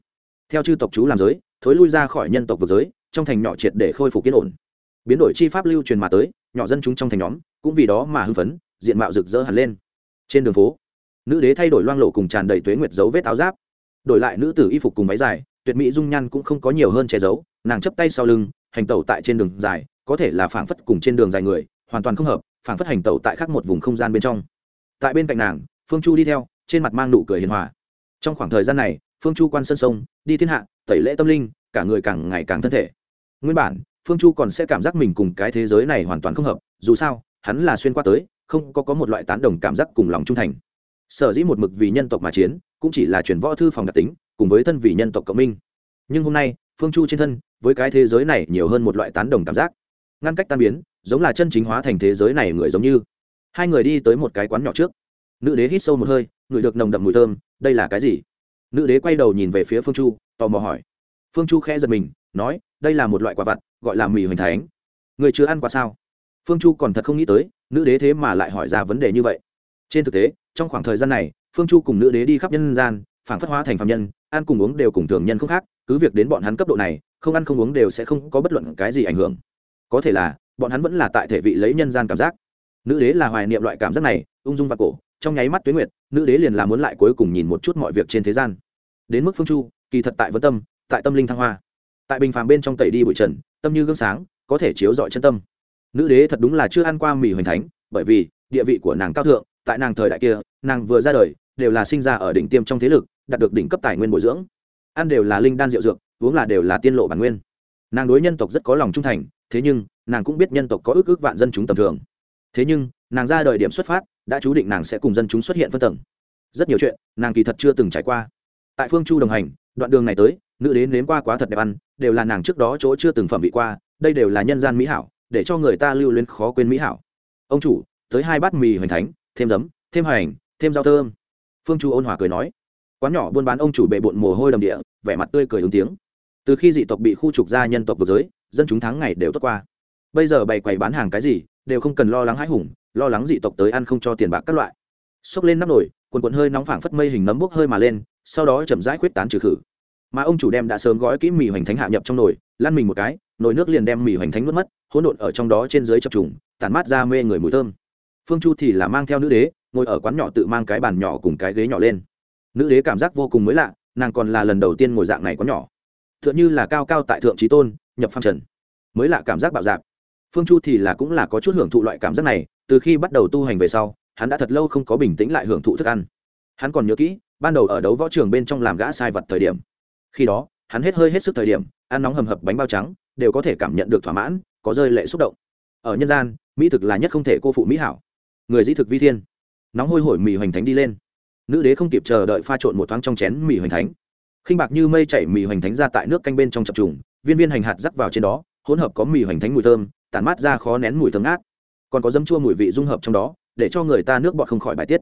theo chư tộc chú làm giới, thối lui ra khỏi nhân tộc vực giới, trong thành nhỏ triệt để khôi phục yên ổn. Biến đổi chi pháp lưu truyền mà tới, nhỏ dân chúng trong thành nhóm cũng vì đó mà hưng phấn, diện mạo rực rỡ hẳn lên. Trên đường phố, nữ đế thay đổi loang lộ cùng tràn đầy tuế nguyệt dấu vết áo giáp. Đổi lại nữ tử y phục cùng váy dài, tuyệt mỹ dung nhan cũng không có nhiều hơn che giấu, nàng chấp tay sau lưng, hành tẩu tại trên đường dài, có thể là phảng phất cùng trên đường dài người, hoàn toàn không hợp, phảng phất hành tẩu tại khác một vùng không gian bên trong. Tại bên cạnh nàng, phương chu đi theo, trên mặt mang nụ cười hiền hòa trong khoảng thời gian này, phương chu quan sân sông, đi thiên hạ, tẩy lễ tâm linh, cả người càng ngày càng thân thể. Nguyên bản, phương chu còn sẽ cảm giác mình cùng cái thế giới này hoàn toàn không hợp, dù sao, hắn là xuyên qua tới, không có có một loại tán đồng cảm giác cùng lòng trung thành. Sở dĩ một mực vì nhân tộc mà chiến, cũng chỉ là chuyển võ thư phòng đặc tính, cùng với thân vì nhân tộc cộng minh. Nhưng hôm nay, phương chu trên thân, với cái thế giới này nhiều hơn một loại tán đồng cảm giác. Ngăn cách tan biến, giống là chân chính hóa thành thế giới này người giống như. Hai người đi tới một cái quán nhỏ trước. Nữ đế hít sâu một hơi, ngửi được nồng đậm mùi thơm đây là cái gì? Nữ đế quay đầu nhìn về phía phương chu, tò mò hỏi. Phương chu khẽ giật mình, nói, đây là một loại quả vặt, gọi là mì hoành thánh. Người chưa ăn qua sao? Phương chu còn thật không nghĩ tới, nữ đế thế mà lại hỏi ra vấn đề như vậy. Trên thực tế, trong khoảng thời gian này, phương chu cùng nữ đế đi khắp nhân gian phản phất hóa thành phạm nhân, ăn cùng uống đều cùng thường nhân không khác, cứ việc đến bọn hắn cấp độ này, không ăn không uống đều sẽ không có bất luận cái gì ảnh hưởng. Có thể là, bọn hắn vẫn là tại thể vị lấy nhân gian cảm giác. Nữ đế là hoài niệm loại cảm giác này, ung dung và cổ, trong nháy mắt tuyến nguyệt nữ đế liền là muốn lại cuối cùng nhìn một chút mọi việc trên thế gian. Đến mức phương chu, kỳ thật tại vân tâm, tại tâm linh thăng hoa, tại bình phàm bên trong tẩy đi bụi trần, tâm như gương sáng, có thể chiếu dọi chân tâm. Nữ đế thật đúng là chưa ăn qua mì hoành thánh, bởi vì địa vị của nàng cao thượng, tại nàng thời đại kia, nàng vừa ra đời, đều là sinh ra ở đỉnh tiêm trong thế lực, đạt được đỉnh cấp tài nguyên bồi dưỡng. Ăn đều là linh đan rượu dược, uống là đều là tiên lộ bản nguyên. Nàng đối nhân tộc rất có lòng trung thành, thế nhưng, nàng cũng biết nhân tộc có ước ước vạn dân chúng tầm thường thế nhưng, nàng ra đời điểm xuất phát, đã chú định nàng sẽ cùng dân chúng xuất hiện phân tầng. Rất nhiều chuyện, nàng kỳ thật chưa từng trải qua. Tại phương chu đồng hành, đoạn đường này tới, nữ đến nếm qua quá thật đẹp ăn, đều là nàng trước đó chỗ chưa từng phẩm vị qua, đây đều là nhân gian mỹ hảo, để cho người ta lưu luyến khó quên mỹ hảo. Ông chủ, tới hai bát mì hoành thánh, thêm giấm, thêm hành, thêm rau thơm. Phương chu ôn hòa cười nói. Quán nhỏ buôn bán ông chủ bệ bộn mồ hôi đầm địa, vẻ mặt tươi cười ứng tiếng. Từ khi dị tộc bị khu trục ra nhân tộc vực giới, dân chúng tháng ngày đều tốt qua. Bây giờ bày quầy bán hàng cái gì đều không cần lo lắng hãi hùng, lo lắng dị tộc tới ăn không cho tiền bạc các loại. Xốc lên nắp nồi quần quần hơi nóng phảng phất mây hình nấm bốc hơi mà lên, sau đó chậm rãi khuyết tán trừ khử. Mà ông chủ đem đã sớm gói kỹ mì hoành thánh hạ nhập trong nồi, lăn mình một cái, nồi nước liền đem mì hoành thánh nuốt mất, hỗn độn ở trong đó trên dưới chập trùng, tản mát ra mê người mùi thơm. Phương chu thì là mang theo nữ đế, ngồi ở quán nhỏ tự mang cái bàn nhỏ cùng cái ghế nhỏ lên. Nữ đế cảm giác vô cùng mới lạ, nàng còn là lần đầu tiên ngồi dạng này quán nhỏ. T h ư ợ n h ư là cao cao tại thượng trí tôn, nhập phong trần. Mới lạ cảm giác bạo dạp phương chu thì là cũng là có chút hưởng thụ loại cảm giác này, từ khi bắt đầu tu hành về sau, hắn đã thật lâu không có bình tĩnh lại hưởng thụ thức ăn. Hắn còn nhớ kỹ, ban đầu ở đấu võ trường bên trong làm gã sai vật thời điểm. Khi đó, hắn hết hơi hết sức thời điểm, ăn nóng hầm hập bánh bao trắng, đều có thể cảm nhận được thỏa mãn, có rơi lệ xúc động. Ở nhân gian, mỹ thực là nhất không thể cô phụ mỹ hảo. Người dĩ thực vi thiên. Nóng hôi hổi mì hoành thánh đi lên. Nữ đế không kịp chờ đợi pha trộn một thoáng trong chén mì hoành thánh. Khinh bạc như mây chảy mì hoành thánh ra tại nước canh bên trong chập trùng, viên viên hành hạt rắc vào trên đó, hỗn hợp có mì hoành thánh mùi thơm tản mát ra khó nén mùi thơm ngát. Còn có dấm chua mùi vị dung hợp trong đó, để cho người ta nước bọt không khỏi bài tiết.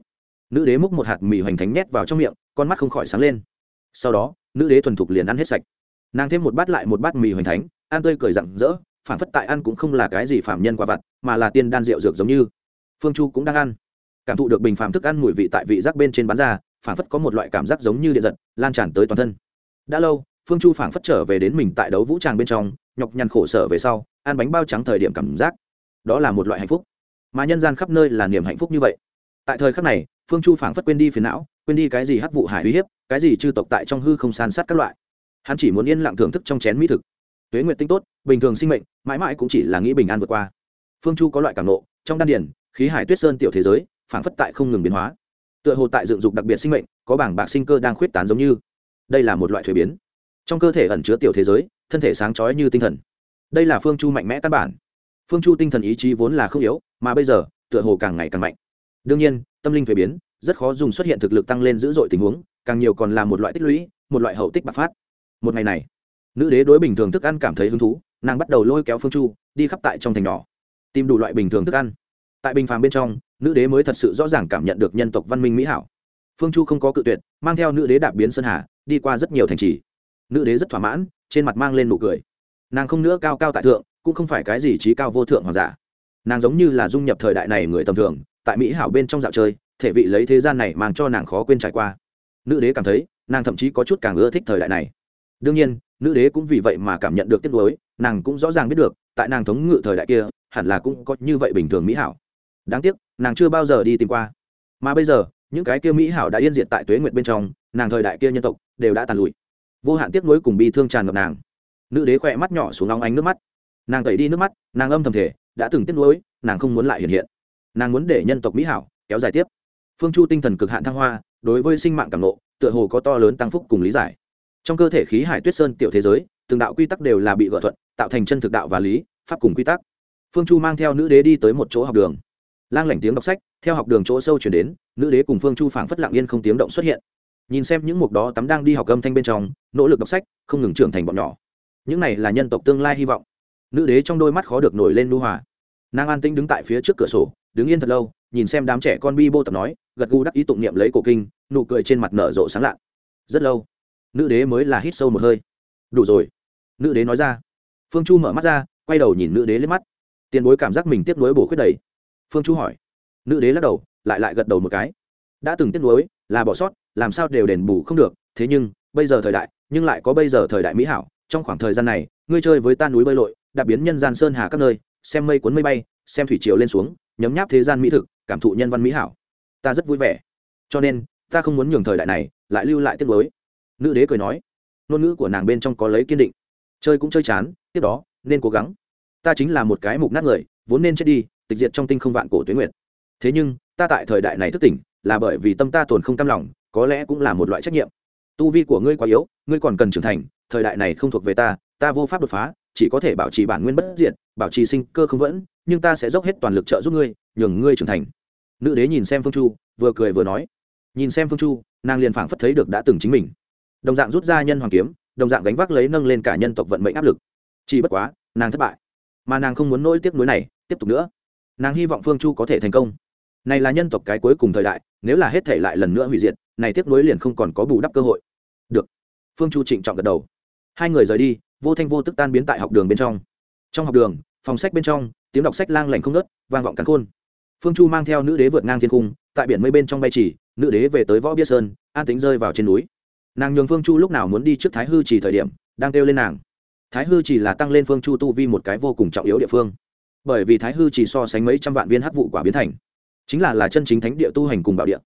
Nữ đế múc một hạt mì hoành thánh nhét vào trong miệng, con mắt không khỏi sáng lên. Sau đó, nữ đế thuần thục liền ăn hết sạch. Nàng thêm một bát lại một bát mì hoành thánh, ăn tươi cười rặng rỡ, phản phất tại ăn cũng không là cái gì phạm nhân quả vặt, mà là tiên đan rượu dược giống như. Phương chu cũng đang ăn. Cảm thụ được bình phàm thức ăn mùi vị tại vị giác bên trên bán ra, phản phất có một loại cảm giác giống như điện giật, lan tràn tới toàn thân. Đã lâu, phương chu phản phất trở về đến mình tại đấu vũ tràng bên trong, nhọc nhằn khổ sở về sau ăn bánh bao trắng thời điểm cảm giác đó là một loại hạnh phúc. Mà nhân gian khắp nơi là niềm hạnh phúc như vậy. Tại thời khắc này, phương chu phảng phất quên đi phiền não, quên đi cái gì hắc vụ hải uy hiếp, cái gì chư tộc tại trong hư không san sát các loại. Hắn chỉ muốn yên lặng thưởng thức trong chén mỹ thực. Tuế nguyện tinh tốt, bình thường sinh mệnh, mãi mãi cũng chỉ là nghĩ bình an vượt qua. Phương chu có loại cảm nộ, trong đan điển khí hải tuyết sơn tiểu thế giới, phảng phất tại không ngừng biến hóa. Tựa hồ tại dựng dục đặc biệt sinh mệnh, có bảng bạc sinh cơ đang khuyết tán giống như. Đây là một loại thuế biến. Trong cơ thể ẩn chứa tiểu thế giới, thân thể sáng trói như tinh thần đây là phương chu mạnh mẽ căn bản. Phương chu tinh thần ý chí vốn là không yếu, mà bây giờ, tựa hồ càng ngày càng mạnh. Đương nhiên, tâm linh thuế biến, rất khó dùng xuất hiện thực lực tăng lên dữ dội tình huống, càng nhiều còn là một loại tích lũy, một loại hậu tích bạc phát. Một ngày này, nữ đế đối bình thường thức ăn cảm thấy hứng thú, nàng bắt đầu lôi kéo phương chu, đi khắp tại trong thành nhỏ, tìm đủ loại bình thường thức ăn. Tại bình phàm bên trong, nữ đế mới thật sự rõ ràng cảm nhận được nhân tộc văn minh mỹ hảo. Phương chu không có cự tuyệt, mang theo nữ đế đạp biến sơn hà, đi qua rất nhiều thành trì. Nữ đế rất thỏa mãn, trên mặt mang lên nụ cười nàng không nữa cao cao tại thượng, cũng không phải cái gì trí cao vô thượng hoặc giả. Nàng giống như là dung nhập thời đại này người tầm thường, tại mỹ hảo bên trong dạo chơi, thể vị lấy thế gian này mang cho nàng khó quên trải qua. Nữ đế cảm thấy, nàng thậm chí có chút càng ưa thích thời đại này. Đương nhiên, nữ đế cũng vì vậy mà cảm nhận được tiếc nuối, nàng cũng rõ ràng biết được, tại nàng thống ngự thời đại kia, hẳn là cũng có như vậy bình thường mỹ hảo. Đáng tiếc, nàng chưa bao giờ đi tìm qua. Mà bây giờ, những cái kia mỹ hảo đã yên diệt tại tuế nguyệt bên trong, nàng thời đại kia nhân tộc, đều đã tàn lụi. Vô hạn tiếc nuối cùng bi thương tràn ngập nàng nữ đế khỏe mắt nhỏ xuống nóng ánh nước mắt. Nàng tẩy đi nước mắt, nàng âm thầm thể đã từng tiếc nuối, nàng không muốn lại hiện hiện. Nàng muốn để nhân tộc mỹ hảo kéo dài tiếp. Phương chu tinh thần cực hạn thăng hoa, đối với sinh mạng cảm nộ tựa hồ có to lớn tăng phúc cùng lý giải. Trong cơ thể khí hải tuyết sơn tiểu thế giới, từng đạo quy tắc đều là bị gỡ thuận, tạo thành chân thực đạo và lý, pháp cùng quy tắc. Phương chu mang theo nữ đế đi tới một chỗ học đường. Lang lảnh tiếng đọc sách, theo học đường chỗ sâu chuyển đến, nữ đế cùng phương chu phảng phất lặng yên không tiếng động xuất hiện. Nhìn xem những mục đó tắm đang đi học âm thanh bên trong, nỗ lực đọc sách, không ngừng trưởng thành bọn nhỏ những này là nhân tộc tương lai hy vọng. Nữ đế trong đôi mắt khó được nổi lên nu hòa. Nàng an tĩnh đứng tại phía trước cửa sổ, đứng yên thật lâu, nhìn xem đám trẻ con bi bô tập nói, gật gù đắc ý tụng niệm lấy cổ kinh, nụ cười trên mặt nở rộ sáng lạ. Rất lâu, nữ đế mới là hít sâu một hơi. Đủ rồi. Nữ đế nói ra. Phương chu mở mắt ra, quay đầu nhìn nữ đế lên mắt. Tiền bối cảm giác mình tiếp nối bổ khuyết đầy. Phương chu hỏi. Nữ đế lắc đầu, lại lại gật đầu một cái. Đã từng tiếp nối là bỏ sót, làm sao đều đền bù không được, thế nhưng, bây giờ thời đại, nhưng lại có bây giờ thời đại mỹ hảo trong khoảng thời gian này, ngươi chơi với ta núi bơi lội, đạp biến nhân gian sơn hà các nơi, xem mây cuốn mây bay, xem thủy triều lên xuống, nhấm nháp thế gian mỹ thực, cảm thụ nhân văn mỹ hảo. Ta rất vui vẻ. Cho nên, ta không muốn nhường thời đại này, lại lưu lại tiếp mới nữ đế cười nói. Ngôn ngữ của nàng bên trong có lấy kiên định. Chơi cũng chơi chán, tiếp đó, nên cố gắng. Ta chính là một cái mục nát người, vốn nên chết đi, tịch diệt trong tinh không vạn cổ tuyến nguyện thế nhưng, ta tại thời đại này thức tỉnh, là bởi vì tâm ta tồn không cam lòng, có lẽ cũng là một loại trách nhiệm. Tu vi của ngươi quá yếu, ngươi còn cần trưởng thành thời đại này không thuộc về ta ta vô pháp đột phá, chỉ có thể bảo trì bản nguyên bất diệt, bảo trì sinh cơ không vẫn, nhưng ta sẽ dốc hết toàn lực trợ giúp ngươi, nhường ngươi trưởng thành. Nữ đế nhìn xem phương chu, vừa cười vừa nói. Nhìn xem phương chu, nàng liền phảng phất thấy được đã từng chính mình. Đồng dạng rút ra nhân hoàng kiếm, đồng dạng gánh vác lấy nâng lên cả nhân tộc vận mệnh áp lực. Chỉ bất quá, nàng thất bại. Mà nàng không muốn nỗi tiếc nuối này tiếp tục nữa. Nàng hy vọng phương chu có thể thành công. Này là nhân tộc cái cuối cùng thời đại, nếu là hết thể lại lần nữa hủy diệt, này tiếc nuối liền không còn có bù đắp cơ hội. Được. Phương chu trịnh trọng gật đầu hai người rời đi, vô thanh vô tức tan biến tại học đường bên trong. Trong học đường, phòng sách bên trong, tiếng đọc sách lang lành không nớt vang vọng cắn khôn. Phương chu mang theo nữ đế vượt ngang thiên cung, tại biển mây bên trong bay chỉ, nữ đế về tới võ bia sơn, an tính rơi vào trên núi. Nàng nhường phương chu lúc nào muốn đi trước thái hư chỉ thời điểm, đang kêu lên nàng. Thái hư chỉ là tăng lên phương chu tu vi một cái vô cùng trọng yếu địa phương. Bởi vì thái hư chỉ so sánh mấy trăm vạn viên hắc vụ quả biến thành, chính là là chân chính thánh địa tu hành cùng bảo địa.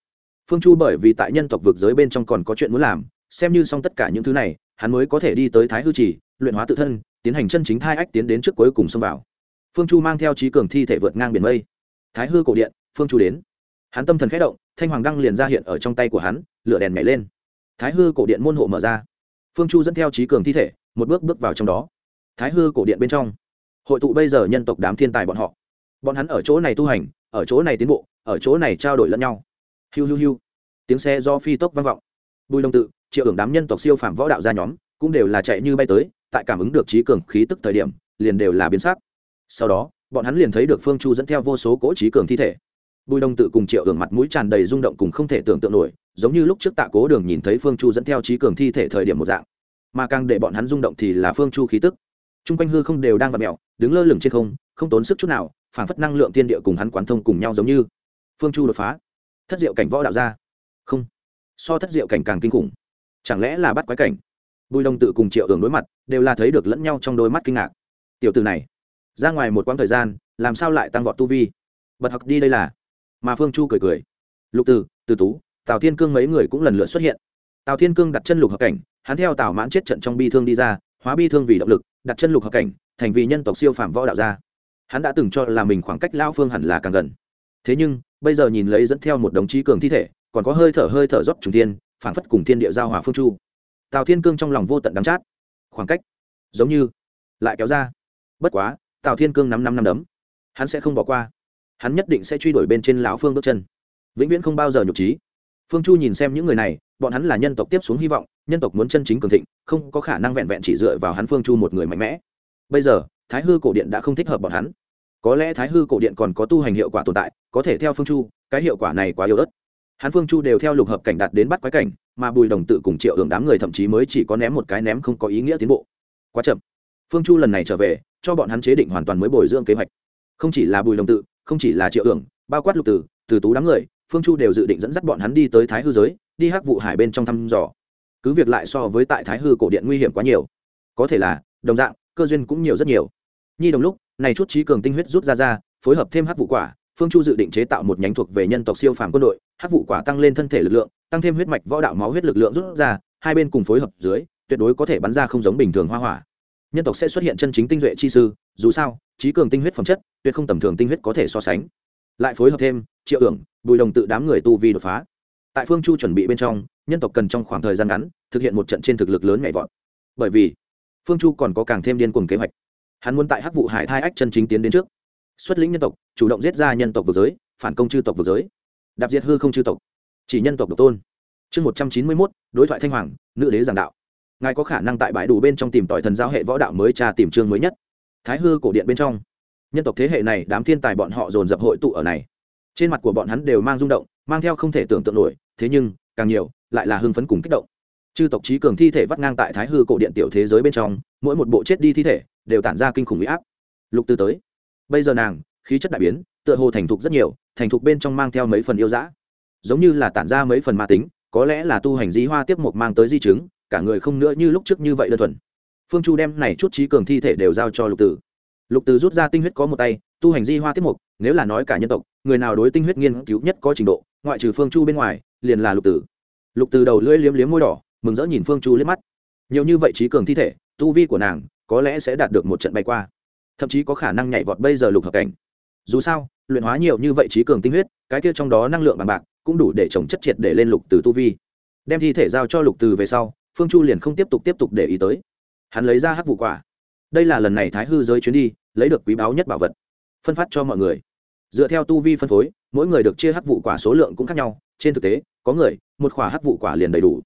Phương chu bởi vì tại nhân tộc vực giới bên trong còn có chuyện muốn làm, xem như xong tất cả những thứ này hắn mới có thể đi tới thái hư chỉ luyện hóa tự thân, tiến hành chân chính thai ách tiến đến trước cuối cùng xông vào. Phương chu mang theo trí cường thi thể vượt ngang biển mây. Thái hư cổ điện, phương chu đến. Hắn tâm thần khẽ động, thanh hoàng đăng liền ra hiện ở trong tay của hắn, lửa đèn nhảy lên. Thái hư cổ điện môn hộ mở ra. Phương chu dẫn theo trí cường thi thể, một bước bước vào trong đó. Thái hư cổ điện bên trong. Hội tụ bây giờ nhân tộc đám thiên tài bọn họ. Bọn hắn ở chỗ này tu hành, ở chỗ này tiến bộ, ở chỗ này trao đổi lẫn nhau. Hiu hiu hiu. Tiếng xe do phi tốc vang vọng. Bùi đồng tự triệu hưởng đám nhân tộc siêu phàm võ đạo gia nhóm cũng đều là chạy như bay tới, tại cảm ứng được trí cường khí tức thời điểm, liền đều là biến sắc. Sau đó, bọn hắn liền thấy được phương chu dẫn theo vô số cỗ trí cường thi thể. Bùi đông tự cùng triệu hưởng mặt mũi tràn đầy rung động cùng không thể tưởng tượng nổi, giống như lúc trước tạ cố đường nhìn thấy phương chu dẫn theo trí cường thi thể thời điểm một dạng. Mà càng để bọn hắn rung động thì là phương chu khí tức. T r u n g quanh hư không đều đang v ặ mẹo đứng lơ lửng trên không không tốn sức chút nào, phảng phất năng lượng tiên địa cùng hắn quán thông cùng nhau giống như. Phương chu đột phá. Thất diệu cảnh võ đạo ra không. So thất diệu cảnh càng kinh khủng chẳng lẽ là bắt quái cảnh? Bùi đồng tự cùng triệu tưởng đối mặt, đều là thấy được lẫn nhau trong đôi mắt kinh ngạc. Tiểu từ này, ra ngoài một quãng thời gian, làm sao lại tăng vọt tu vi? Bật học đi đây là. Mà phương chu cười cười. Lục từ từ tú, tào thiên cương mấy người cũng lần lượt xuất hiện. Tào thiên cương đặt chân lục hợp cảnh, hắn theo tào mãn chết trận trong bi thương đi ra, hóa bi thương vì động lực, đặt chân lục hợp cảnh, thành vì nhân tộc siêu phàm võ đạo gia. Hắn đã từng cho là mình khoảng cách lao phương hẳn là càng gần. Thế nhưng, bây giờ nhìn lấy dẫn theo một đồng chí cường thi thể, còn có hơi thở hơi thở dốc trùng tiên phảng phất cùng thiên địa giao hòa phương chu. Tào thiên cương trong lòng vô tận đắm chát. Khoảng cách, giống như, lại kéo ra. Bất quá, tào thiên cương năm năm năm đấm. Hắn sẽ không bỏ qua. Hắn nhất định sẽ truy đuổi bên trên lão phương bước chân. Vĩnh viễn không bao giờ nhục trí. Phương chu nhìn xem những người này, bọn hắn là nhân tộc tiếp xuống hy vọng, nhân tộc muốn chân chính cường thịnh, không có khả năng vẹn vẹn chỉ dựa vào hắn phương chu một người mạnh mẽ. Bây giờ, thái hư cổ điện đã không thích hợp bọn hắn. Có lẽ thái hư cổ điện còn có tu hành hiệu quả tồn tại, có thể theo phương chu, cái hiệu quả này quá yếu ớt hắn phương chu đều theo lục hợp cảnh đạt đến bắt quái cảnh, mà bùi đồng tự cùng triệu hưởng đám người thậm chí mới chỉ có ném một cái ném không có ý nghĩa tiến bộ. Quá chậm. Phương chu lần này trở về, cho bọn hắn chế định hoàn toàn mới bồi dưỡng kế hoạch. Không chỉ là bùi đồng tự, không chỉ là triệu hưởng, bao quát lục tử, từ tú đám người, phương chu đều dự định dẫn dắt bọn hắn đi tới thái hư giới, đi hắc vụ hải bên trong thăm dò. Cứ việc lại so với tại thái hư cổ điện nguy hiểm quá nhiều. Có thể là, đồng dạng, cơ duyên cũng nhiều rất nhiều. Nhi đồng lúc, này chút trí cường tinh huyết rút ra ra, phối hợp thêm hắc vụ quả phương chu dự định chế tạo một nhánh thuộc về nhân tộc siêu phàm quân đội, hắc vụ quả tăng lên thân thể lực lượng, tăng thêm huyết mạch võ đạo máu huyết lực lượng rút ra, hai bên cùng phối hợp dưới, tuyệt đối có thể bắn ra không giống bình thường hoa hỏa. Nhân tộc sẽ xuất hiện chân chính tinh duệ chi sư, dù sao, trí cường tinh huyết phẩm chất, tuyệt không tầm thường tinh huyết có thể so sánh. Lại phối hợp thêm, triệu ưởng, bùi đồng tự đám người tu vi đột phá. Tại phương chu chuẩn bị bên trong, nhân tộc cần trong khoảng thời gian ngắn, thực hiện một trận trên thực lực lớn nhảy vọt. Bởi vì, phương chu còn có càng thêm điên cuồng kế hoạch. Hắn muốn tại hắc vụ hải thai ách chân chính tiến đến trước xuất lĩnh nhân tộc, chủ động giết ra nhân tộc vực giới, phản công chư tộc vực giới. Đạp diệt hư không chư tộc, chỉ nhân tộc độc tôn. Chương một trăm chín mươi mốt, đối thoại thanh hoàng, nữ đế giảng đạo. Ngài có khả năng tại bãi đủ bên trong tìm tỏi thần giao hệ võ đạo mới tra tìm chương mới nhất. Thái hư cổ điện bên trong, nhân tộc thế hệ này, đám thiên tài bọn họ dồn dập hội tụ ở này. Trên mặt của bọn hắn đều mang rung động, mang theo không thể tưởng tượng nổi, thế nhưng, càng nhiều, lại là hưng phấn cùng kích động. Chư tộc trí cường thi thể vắt ngang tại thái hư cổ điện tiểu thế giới bên trong, mỗi một bộ chết đi thi thể, đều tản ra kinh khủng huy áp. Lục tư tới bây giờ nàng, khí chất đại biến, tựa hồ thành thục rất nhiều, thành thục bên trong mang theo mấy phần yêu dã. Giống như là tản ra mấy phần ma tính, có lẽ là tu hành di hoa tiếp mục mang tới di chứng, cả người không nữa như lúc trước như vậy đơn thuần. Phương chu đem này chút trí cường thi thể đều giao cho lục tử. Lục tử rút ra tinh huyết có một tay, tu hành di hoa tiếp mục, nếu là nói cả nhân tộc, người nào đối tinh huyết nghiên cứu nhất có trình độ, ngoại trừ phương chu bên ngoài, liền là lục tử. Lục Tử đầu lưỡi liếm liếm môi đỏ, mừng rỡ nhìn phương chu liếc mắt. Nhiều như vậy trí cường thi thể, tu vi của nàng, có lẽ sẽ đạt được một trận bay qua thậm chí có khả năng nhảy vọt bây giờ lục hợp cảnh. Dù sao, luyện hóa nhiều như vậy trí cường tinh huyết, cái kia trong đó năng lượng bằng bạc cũng đủ để trồng chất triệt để lên lục từ tu vi. Đem thi thể giao cho lục từ về sau, phương chu liền không tiếp tục tiếp tục để ý tới. Hắn lấy ra hắc vụ quả. Đây là lần này thái hư giới chuyến đi, lấy được quý báu nhất bảo vật. Phân phát cho mọi người. Dựa theo tu vi phân phối, mỗi người được chia hắc vụ quả số lượng cũng khác nhau. Trên thực tế, có người, một khỏa hắc vụ quả liền đầy đủ.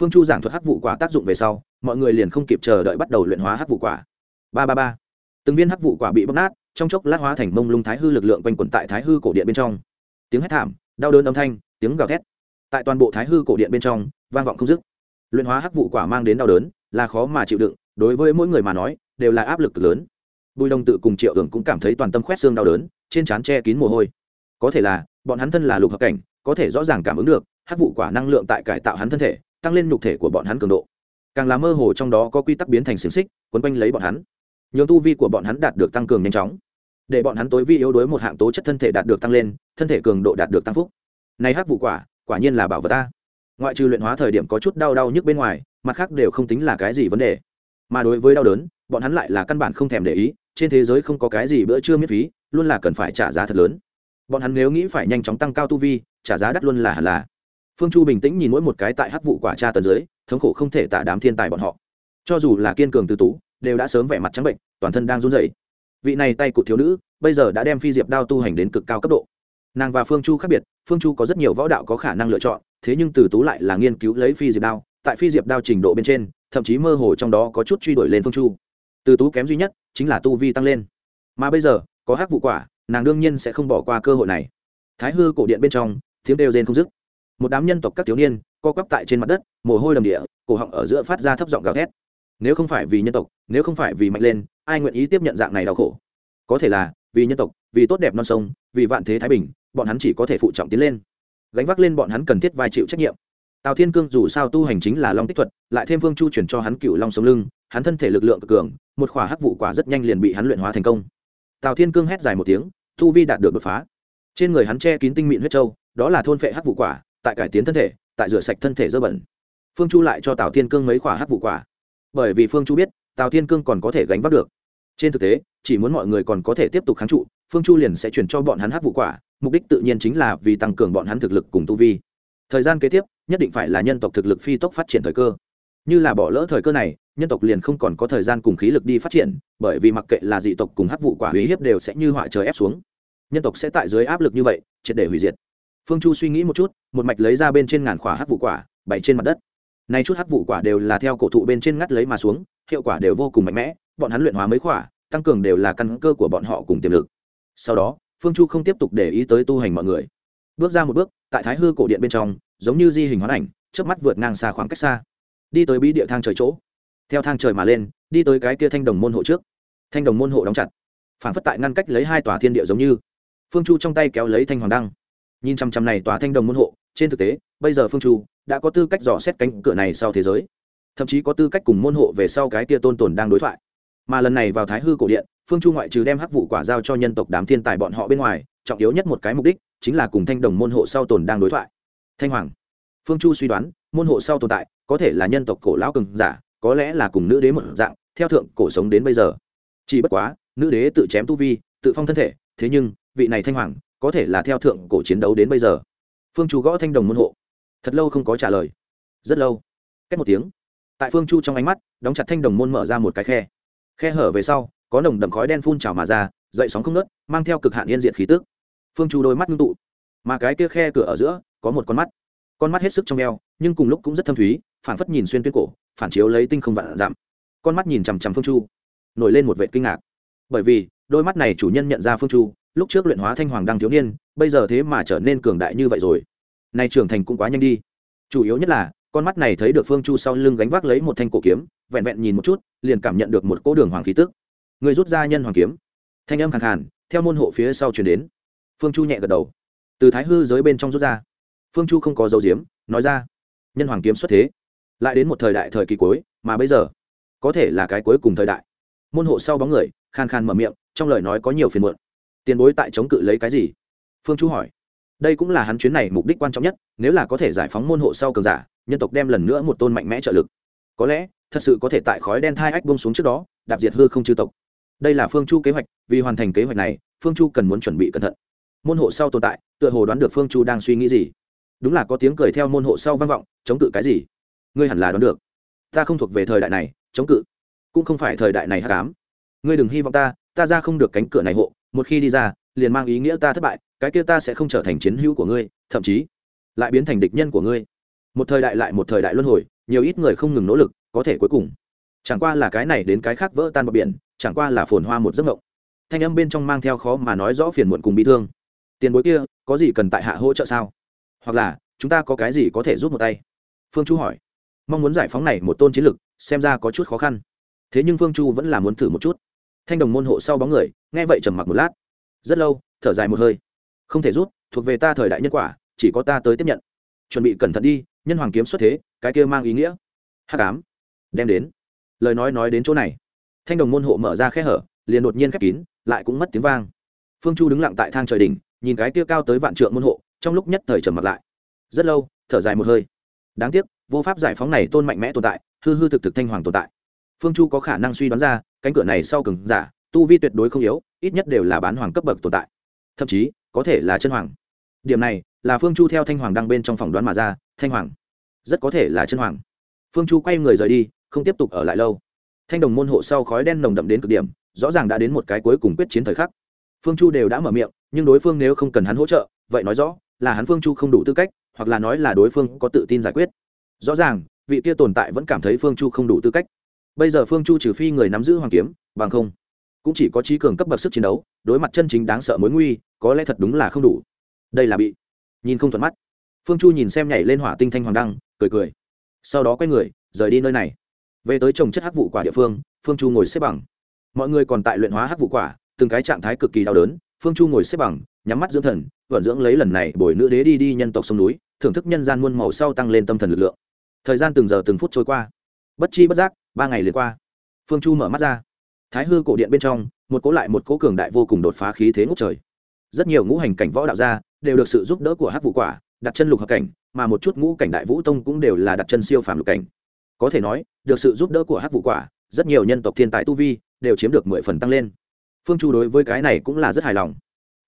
Phương chu giảng thuật hắc vụ quả tác dụng về sau, mọi người liền không kịp chờ đợi bắt đầu luyện hóa hắc vụ quả. Ba ba ba từng viên hắc vụ quả bị bóc nát, trong chốc lát hóa thành mông lung thái hư lực lượng quanh quẩn tại thái hư cổ điện bên trong. Tiếng hét thảm, đau đớn âm thanh, tiếng gào thét. Tại toàn bộ thái hư cổ điện bên trong, vang vọng không dứt. Luyện hóa hắc vụ quả mang đến đau đớn, là khó mà chịu đựng, đối với mỗi người mà nói, đều là áp lực lớn. Bùi đồng tự cùng triệu ưởng cũng cảm thấy toàn tâm khoét xương đau đớn, trên trán che kín mồ hôi. Có thể là, bọn hắn thân là lục hợp cảnh, có thể rõ ràng cảm ứng được, hắc vụ quả năng lượng tại cải tạo hắn thân thể, tăng lên nhục thể của bọn hắn cường độ. Càng là mơ hồ trong đó có quy tắc biến thành xiềng xích, quấn quanh lấy bọn hắn nhường tu vi của bọn hắn đạt được tăng cường nhanh chóng, để bọn hắn tối vi yếu đuối một hạng tố chất thân thể đạt được tăng lên, thân thể cường độ đạt được tăng phúc. Này hắc vụ quả quả nhiên là bảo vật ta. Ngoại trừ luyện hóa thời điểm có chút đau đau nhức bên ngoài, mặt khác đều không tính là cái gì vấn đề. Mà đối với đau đớn, bọn hắn lại là căn bản không thèm để ý, trên thế giới không có cái gì bữa trưa miễn phí, luôn là cần phải trả giá thật lớn. Bọn hắn nếu nghĩ phải nhanh chóng tăng cao tu vi, trả giá đắt luôn là hẳn là. Phương chu bình tĩnh nhìn mỗi một cái tại hắc vụ quả tra tần dưới, thống khổ không thể tả đám thiên tài bọn họ. Cho dù là kiên cường từ tú đều đã sớm vẻ mặt trắng bệnh, toàn thân đang run rẩy. Vị này tay cụt thiếu nữ, bây giờ đã đem phi diệp đao tu hành đến cực cao cấp độ. Nàng và phương chu khác biệt, phương chu có rất nhiều võ đạo có khả năng lựa chọn, thế nhưng từ tú lại là nghiên cứu lấy phi diệp đao, tại phi diệp đao trình độ bên trên, thậm chí mơ hồ trong đó có chút truy đuổi lên phương chu. Từ tú kém duy nhất, chính là tu vi tăng lên. Mà bây giờ, có hắc vụ quả, nàng đương nhiên sẽ không bỏ qua cơ hội này. Thái hư cổ điện bên trong, tiếng kêu rên không dứt. Một đám nhân tộc các thiếu niên, co quắp tại trên mặt đất, mồ hôi đầm địa, cổ họng ở giữa phát ra thấp giọng gào thét nếu không phải vì nhân tộc, nếu không phải vì mạnh lên, ai nguyện ý tiếp nhận dạng này đau khổ? Có thể là, vì nhân tộc, vì tốt đẹp non sông, vì vạn thế thái bình, bọn hắn chỉ có thể phụ trọng tiến lên. Gánh vác lên bọn hắn cần thiết vai chịu trách nhiệm. Tào thiên cương dù sao tu hành chính là long tích thuật, lại thêm Vương chu chuyển cho hắn cựu long sống lưng, hắn thân thể lực lượng cực cường, một khỏa hắc vụ quả rất nhanh liền bị hắn luyện hóa thành công. Tào thiên cương hét dài một tiếng thu vi đạt được đột phá. Trên người hắn che kín tinh mịn huyết trâu đó là thôn phệ hắc vụ quả, tại cải tiến thân thể, tại rửa sạch thân thể dơ bẩn. Phương chu lại cho tào thiên cương mấy khỏa hắc vụ quả bởi vì phương chu biết, tào thiên cương còn có thể gánh vác được. Trên thực tế, chỉ muốn mọi người còn có thể tiếp tục kháng trụ, phương chu liền sẽ chuyển cho bọn hắn hát vụ quả, mục đích tự nhiên chính là vì tăng cường bọn hắn thực lực cùng tu vi. Thời gian kế tiếp, nhất định phải là nhân tộc thực lực phi tốc phát triển thời cơ. Như là bỏ lỡ thời cơ này, nhân tộc liền không còn có thời gian cùng khí lực đi phát triển, bởi vì mặc kệ là dị tộc cùng hát vụ quả uy hiếp đều sẽ như họa trời ép xuống. Nhân tộc sẽ tại dưới áp lực như vậy, triệt để hủy diệt. Phương chu suy nghĩ một chút, một mạch lấy ra bên trên ngàn khỏa hát vụ quả, bày trên mặt đất nay chút hắc vụ quả đều là theo cổ thụ bên trên ngắt lấy mà xuống, hiệu quả đều vô cùng mạnh mẽ, bọn hắn luyện hóa mấy khỏa tăng cường đều là căn cơ của bọn họ cùng tiềm lực. Sau đó, phương chu không tiếp tục để ý tới tu hành mọi người. Bước ra một bước, tại thái hư cổ điện bên trong, giống như di hình hoán ảnh trước mắt vượt ngang xa khoảng cách xa. Đi tới bí địa thang trời chỗ. Theo thang trời mà lên, đi tới cái kia thanh đồng môn hộ trước. Thanh đồng môn hộ đóng chặt. Phản phất tại ngăn cách lấy hai tòa thiên địa giống như. Phương chu trong tay kéo lấy thanh hoàng đăng. Nhìn chăm chăm này tòa thanh đồng môn hộ, trên thực tế, bây giờ phương chu đã có tư cách dò xét cánh cửa này sau thế giới. Thậm chí có tư cách cùng môn hộ về sau cái tia tôn tồn đang đối thoại. Mà lần này vào thái hư cổ điện, phương chu ngoại trừ đem hắc vụ quả giao cho nhân tộc đám thiên tài bọn họ bên ngoài, trọng yếu nhất một cái mục đích chính là cùng thanh đồng môn hộ sau tồn đang đối thoại. Thanh hoàng. Phương chu suy đoán, môn hộ sau tồn tại, có thể là nhân tộc cổ lão cường giả, có lẽ là cùng nữ đế một dạng, theo thượng cổ sống đến bây giờ. Chỉ bất quá, nữ đế tự chém tu vi, tự phong thân thể, thế nhưng, vị này thanh hoàng, có thể là theo thượng cổ chiến đấu đến bây giờ. Phương chu gõ thanh đồng môn hộ thật lâu không có trả lời. Rất lâu. Cách một tiếng. Tại phương chu trong ánh mắt, đóng chặt thanh đồng môn mở ra một cái khe. Khe hở về sau, có nồng đậm khói đen phun trào mà ra, dậy sóng không nớt mang theo cực hạn yên diện khí tức. Phương chu đôi mắt ngưng tụ. Mà cái kia khe cửa ở giữa, có một con mắt. Con mắt hết sức trong eo, nhưng cùng lúc cũng rất thâm thúy phản phất nhìn xuyên tuyến cổ, phản chiếu lấy tinh không vạn giảm. Con mắt nhìn chằm chằm phương chu, nổi lên một vệ kinh ngạc. Bởi vì, đôi mắt này chủ nhân nhận ra phương chu, lúc trước luyện hóa thanh hoàng đăng thiếu niên, bây giờ thế mà trở nên cường đại như vậy rồi nay trưởng thành cũng quá nhanh đi. Chủ yếu nhất là, con mắt này thấy được phương chu sau lưng gánh vác lấy một thanh cổ kiếm, vẹn vẹn nhìn một chút, liền cảm nhận được một cỗ đường hoàng khí tức. Người rút ra nhân hoàng kiếm. Thanh âm khẳng hẳn theo môn hộ phía sau chuyển đến. Phương chu nhẹ gật đầu. Từ thái hư giới bên trong rút ra. Phương chu không có dấu diếm, nói ra, nhân hoàng kiếm xuất thế. Lại đến một thời đại thời kỳ cuối, mà bây giờ, có thể là cái cuối cùng thời đại. Môn hộ sau bóng người khan khan mở miệng, trong lời nói có nhiều phiền muộn. Tiền bối tại chống cự lấy cái gì? Phương chu hỏi đây cũng là hắn chuyến này mục đích quan trọng nhất, nếu là có thể giải phóng môn hộ sau cường giả, nhân tộc đem lần nữa một tôn mạnh mẽ trợ lực. Có lẽ, thật sự có thể tại khói đen thai ách bông xuống trước đó, đạp diệt hư không chư tộc. Đây là phương chu kế hoạch, vì hoàn thành kế hoạch này, phương chu cần muốn chuẩn bị cẩn thận. Môn hộ sau tồn tại, tựa hồ đoán được phương chu đang suy nghĩ gì. Đúng là có tiếng cười theo môn hộ sau vang vọng, chống cự cái gì? Ngươi hẳn là đoán được. Ta không thuộc về thời đại này, chống cự. Cũng không phải thời đại này hát cám ngươi đừng hy vọng ta ta ra không được cánh cửa này hộ một khi đi ra, liền mang ý nghĩa ta thất bại, cái kia ta sẽ không trở thành chiến hữu của ngươi, thậm chí lại biến thành địch nhân của ngươi. Một thời đại lại một thời đại luân hồi, nhiều ít người không ngừng nỗ lực, có thể cuối cùng. Chẳng qua là cái này đến cái khác vỡ tan bờ biển, chẳng qua là phồn hoa một giấc mộng. Thanh âm bên trong mang theo khó mà nói rõ phiền muộn cùng bị thương. Tiền bối kia, có gì cần tại hạ hỗ trợ sao? Hoặc là, chúng ta có cái gì có thể giúp một tay? Phương chu hỏi. Mong muốn giải phóng này một tôn chiến lực, xem ra có chút khó khăn. Thế nhưng phương chu vẫn là muốn thử một chút thanh đồng môn hộ sau bóng người, nghe vậy trầm mặc một lát. Rất lâu, thở dài một hơi. Không thể rút, thuộc về ta thời đại nhân quả, chỉ có ta tới tiếp nhận. Chuẩn bị cẩn thận đi, nhân hoàng kiếm xuất thế, cái kia mang ý nghĩa. Hắc ám. Đem đến. Lời nói nói đến chỗ này. Thanh đồng môn hộ mở ra khe hở, liền đột nhiên khép kín, lại cũng mất tiếng vang. Phương chu đứng lặng tại thang trời đỉnh, nhìn cái kia cao tới vạn trượng môn hộ, trong lúc nhất thời trầm mặt lại. Rất lâu, thở dài một hơi. Đáng tiếc, vô pháp giải phóng này tôn mạnh mẽ tồn tại, hư hư thực thực thanh hoàng tồn tại. Phương chu có khả năng suy đoán ra cánh cửa này sau cường giả, tu vi tuyệt đối không yếu, ít nhất đều là bán hoàng cấp bậc tồn tại. Thậm chí, có thể là chân hoàng. Điểm này, là phương chu theo thanh hoàng đang bên trong phòng đoán mà ra, thanh hoàng. Rất có thể là chân hoàng. Phương chu quay người rời đi, không tiếp tục ở lại lâu. Thanh đồng môn hộ sau khói đen nồng đậm đến cực điểm, rõ ràng đã đến một cái cuối cùng quyết chiến thời khắc. Phương chu đều đã mở miệng, nhưng đối phương nếu không cần hắn hỗ trợ, vậy nói rõ, là hắn phương chu không đủ tư cách, hoặc là nói là đối phương có tự tin giải quyết. Rõ ràng, vị kia tồn tại vẫn cảm thấy phương chu không đủ tư cách bây giờ phương chu trừ phi người nắm giữ hoàng kiếm, bằng không, cũng chỉ có trí cường cấp bậc sức chiến đấu, đối mặt chân chính đáng sợ mối nguy, có lẽ thật đúng là không đủ. Đây là bị nhìn không thuận mắt. Phương chu nhìn xem nhảy lên hỏa tinh thanh hoàng đăng, cười cười. Sau đó quay người, rời đi nơi này. Về tới trồng chất hắc vụ quả địa phương phương chu ngồi xếp bằng. Mọi người còn tại luyện hóa hắc vụ quả, từng cái trạng thái cực kỳ đau đớn, phương chu ngồi xếp bằng, nhắm mắt dưỡng thần, vận dưỡng lấy lần này bồi nữ đế đi đi nhân tộc sông núi, thưởng thức nhân gian muôn màu sau tăng lên tâm thần lực lượng. Thời gian từng giờ từng phút trôi qua. Bất chi bất giác ba ngày liền qua. Phương chu mở mắt ra. Thái hư cổ điện bên trong, một cố lại một cố cường đại vô cùng đột phá khí thế ngốc trời. Rất nhiều ngũ hành cảnh võ đạo gia đều được sự giúp đỡ của hát Vũ quả, đặt chân lục hợp cảnh, mà một chút ngũ cảnh đại vũ tông cũng đều là đặt chân siêu phàm lục cảnh. Có thể nói, được sự giúp đỡ của hát Vũ quả, rất nhiều nhân tộc thiên tài tu vi đều chiếm được mười phần tăng lên. Phương chu đối với cái này cũng là rất hài lòng.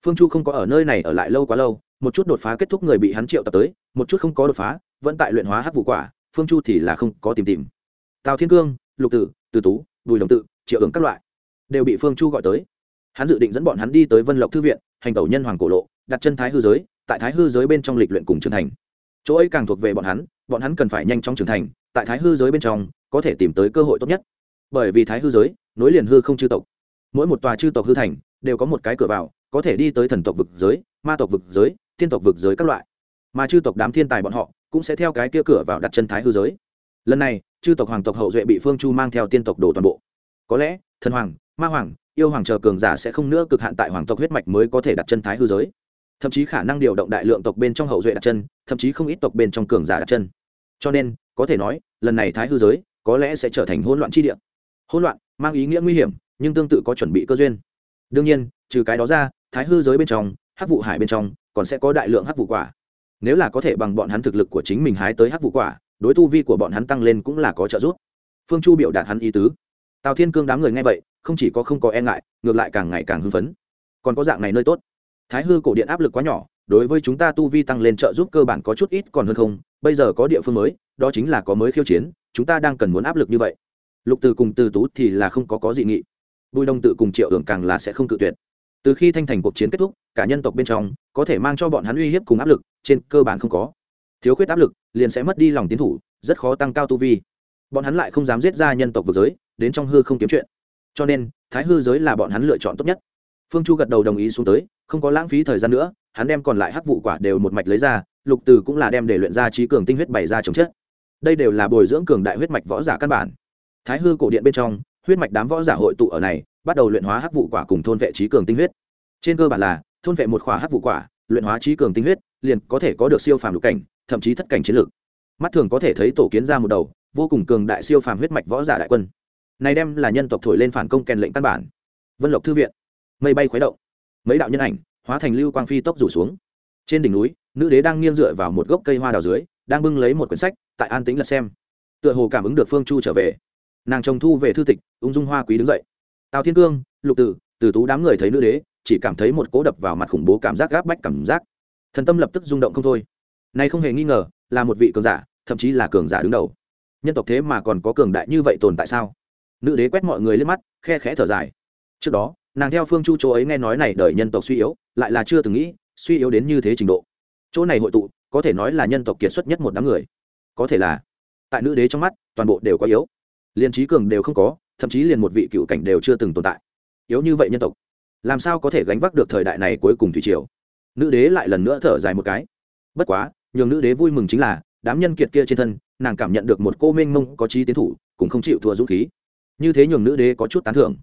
Phương chu không có ở nơi này ở lại lâu quá lâu, một chút đột phá kết thúc người bị hắn triệu tập tới, một chút không có đột phá, vẫn tại luyện hóa hát Vũ quả, phương chu thì là không có tìm tìm tào thiên cương, lục tử, từ tú, bùi đồng tự, triệu ứng các loại, đều bị phương chu gọi tới. Hắn dự định dẫn bọn hắn đi tới vân lộc thư viện, hành tẩu nhân hoàng cổ lộ, đặt chân thái hư giới, tại thái hư giới bên trong lịch luyện cùng trưởng thành. Chỗ ấy càng thuộc về bọn hắn bọn hắn cần phải nhanh chóng trưởng thành, tại thái hư giới bên trong, có thể tìm tới cơ hội tốt nhất. Bởi vì thái hư giới, nối liền hư không chư tộc. Mỗi một tòa chư tộc hư thành, đều có một cái cửa vào, có thể đi tới thần tộc vực giới, ma tộc vực giới, thiên tộc vực giới các loại. Mà chư tộc đám thiên tài bọn họ, cũng sẽ theo cái kia cửa vào đặt chân thái hư giới lần này, chư tộc hoàng tộc hậu duệ bị phương chu mang theo tiên tộc đổ toàn bộ. Có lẽ, thần hoàng, ma hoàng, yêu hoàng chờ cường giả sẽ không nữa cực hạn tại hoàng tộc huyết mạch mới có thể đặt chân thái hư giới. Thậm chí khả năng điều động đại lượng tộc bên trong hậu duệ đặt chân, thậm chí không ít tộc bên trong cường giả đặt chân. Cho nên, có thể nói, lần này thái hư giới có lẽ sẽ trở thành hỗn loạn chi địa. Hỗn loạn, mang ý nghĩa nguy hiểm, nhưng tương tự có chuẩn bị cơ duyên. Đương nhiên, trừ cái đó ra, thái hư giới bên trong, hắc vụ hải bên trong, còn sẽ có đại lượng hắc vụ quả. Nếu là có thể bằng bọn hắn thực lực của chính mình hái tới hắc vụ quả đối tu vi của bọn hắn tăng lên cũng là có trợ giúp. Phương chu biểu đạt hắn ý tứ. Tào thiên cương đám người nghe vậy, không chỉ có không có e ngại, ngược lại càng ngày càng hưng phấn. Còn có dạng này nơi tốt. Thái hư cổ điện áp lực quá nhỏ, đối với chúng ta tu vi tăng lên trợ giúp cơ bản có chút ít còn hơn không, bây giờ có địa phương mới, đó chính là có mới khiêu chiến, chúng ta đang cần muốn áp lực như vậy. Lục từ cùng từ tú thì là không có có dị nghị. Bùi đông tự cùng triệu hưởng càng là sẽ không cự tuyệt. Từ khi thanh thành cuộc chiến kết thúc, cả nhân tộc bên trong có thể mang cho bọn hắn uy hiếp cùng áp lực, trên cơ bản không có thiếu khuyết áp lực, liền sẽ mất đi lòng tiến thủ, rất khó tăng cao tu vi. Bọn hắn lại không dám giết ra nhân tộc vực giới, đến trong hư không kiếm chuyện. Cho nên, thái hư giới là bọn hắn lựa chọn tốt nhất. Phương chu gật đầu đồng ý xuống tới, không có lãng phí thời gian nữa, hắn đem còn lại hắc vụ quả đều một mạch lấy ra, lục từ cũng là đem để luyện ra trí cường tinh huyết bày ra chống chết đây đều là bồi dưỡng cường đại huyết mạch võ giả căn bản. Thái hư cổ điện bên trong, huyết mạch đám võ giả hội tụ ở này, bắt đầu luyện hóa hắc vụ quả cùng thôn vệ trí cường tinh huyết. Trên cơ bản là, thôn vệ một khỏa hắc vụ quả, luyện hóa trí cường tinh huyết, liền có thể có được siêu phàm lục cảnh thậm chí thất cảnh chiến lược. Mắt thường có thể thấy tổ kiến ra một đầu, vô cùng cường đại siêu phàm huyết mạch võ giả đại quân. Này đem là nhân tộc thổi lên phản công kèn lệnh căn bản. Vân lộc thư viện. Mây bay khuấy động. Mấy đạo nhân ảnh, hóa thành lưu quang phi tốc rủ xuống. Trên đỉnh núi, nữ đế đang nghiêng dựa vào một gốc cây hoa đào dưới, đang bưng lấy một quyển sách, tại an tĩnh lật xem. Tựa hồ cảm ứng được phương chu trở về. Nàng chồng thu về thư tịch, ung dung hoa quý đứng dậy. Tào thiên cương, lục tử từ tú đám người thấy nữ đế, chỉ cảm thấy một cố đập vào mặt khủng bố cảm giác gáp bách cảm giác. Thần tâm lập tức rung động không thôi nay không hề nghi ngờ, là một vị cường giả, thậm chí là cường giả đứng đầu. Nhân tộc thế mà còn có cường đại như vậy tồn tại sao? Nữ đế quét mọi người lên mắt, khe khẽ thở dài. Trước đó, nàng theo phương chu chỗ ấy nghe nói này đời nhân tộc suy yếu, lại là chưa từng nghĩ, suy yếu đến như thế trình độ. Chỗ này hội tụ, có thể nói là nhân tộc kiệt xuất nhất một đám người. Có thể là, tại nữ đế trong mắt, toàn bộ đều có yếu. Liền trí cường đều không có, thậm chí liền một vị cựu cảnh đều chưa từng tồn tại. Yếu như vậy nhân tộc, làm sao có thể gánh vác được thời đại này cuối cùng thủy triều? Nữ đế lại lần nữa thở dài một cái. Bất quá nhường nữ đế vui mừng chính là, đám nhân kiệt kia trên thân, nàng cảm nhận được một cô mênh mông có trí tiến thủ, cũng không chịu thua dũng khí. Như thế nhường nữ đế có chút tán thưởng.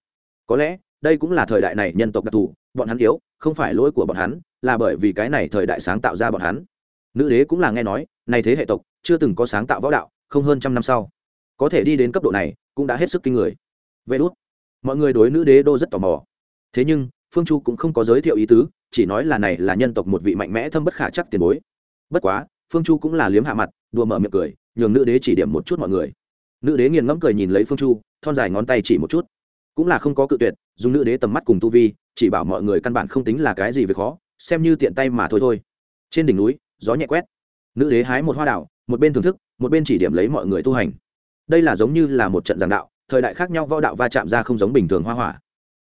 Có lẽ, đây cũng là thời đại này nhân tộc đặc thù, bọn hắn yếu, không phải lỗi của bọn hắn, là bởi vì cái này thời đại sáng tạo ra bọn hắn. Nữ đế cũng là nghe nói, này thế hệ tộc, chưa từng có sáng tạo võ đạo, không hơn trăm năm sau. Có thể đi đến cấp độ này, cũng đã hết sức kinh người. Vê đốt mọi người đối nữ đế đô rất tò mò. Thế nhưng, phương chu cũng không có giới thiệu ý tứ, chỉ nói là này là nhân tộc một vị mạnh mẽ thâm bất khả chắc tiền bối bất quá, phương chu cũng là liếm hạ mặt, đùa mở miệng cười, nhường nữ đế chỉ điểm một chút mọi người. Nữ đế nghiền ngẫm cười nhìn lấy phương chu, thon dài ngón tay chỉ một chút. Cũng là không có cự tuyệt, dùng nữ đế tầm mắt cùng tu vi, chỉ bảo mọi người căn bản không tính là cái gì về khó, xem như tiện tay mà thôi thôi. Trên đỉnh núi, gió nhẹ quét. Nữ đế hái một hoa đảo một bên thưởng thức, một bên chỉ điểm lấy mọi người tu hành. Đây là giống như là một trận giảng đạo, thời đại khác nhau võ đạo va chạm ra không giống bình thường hoa hỏa.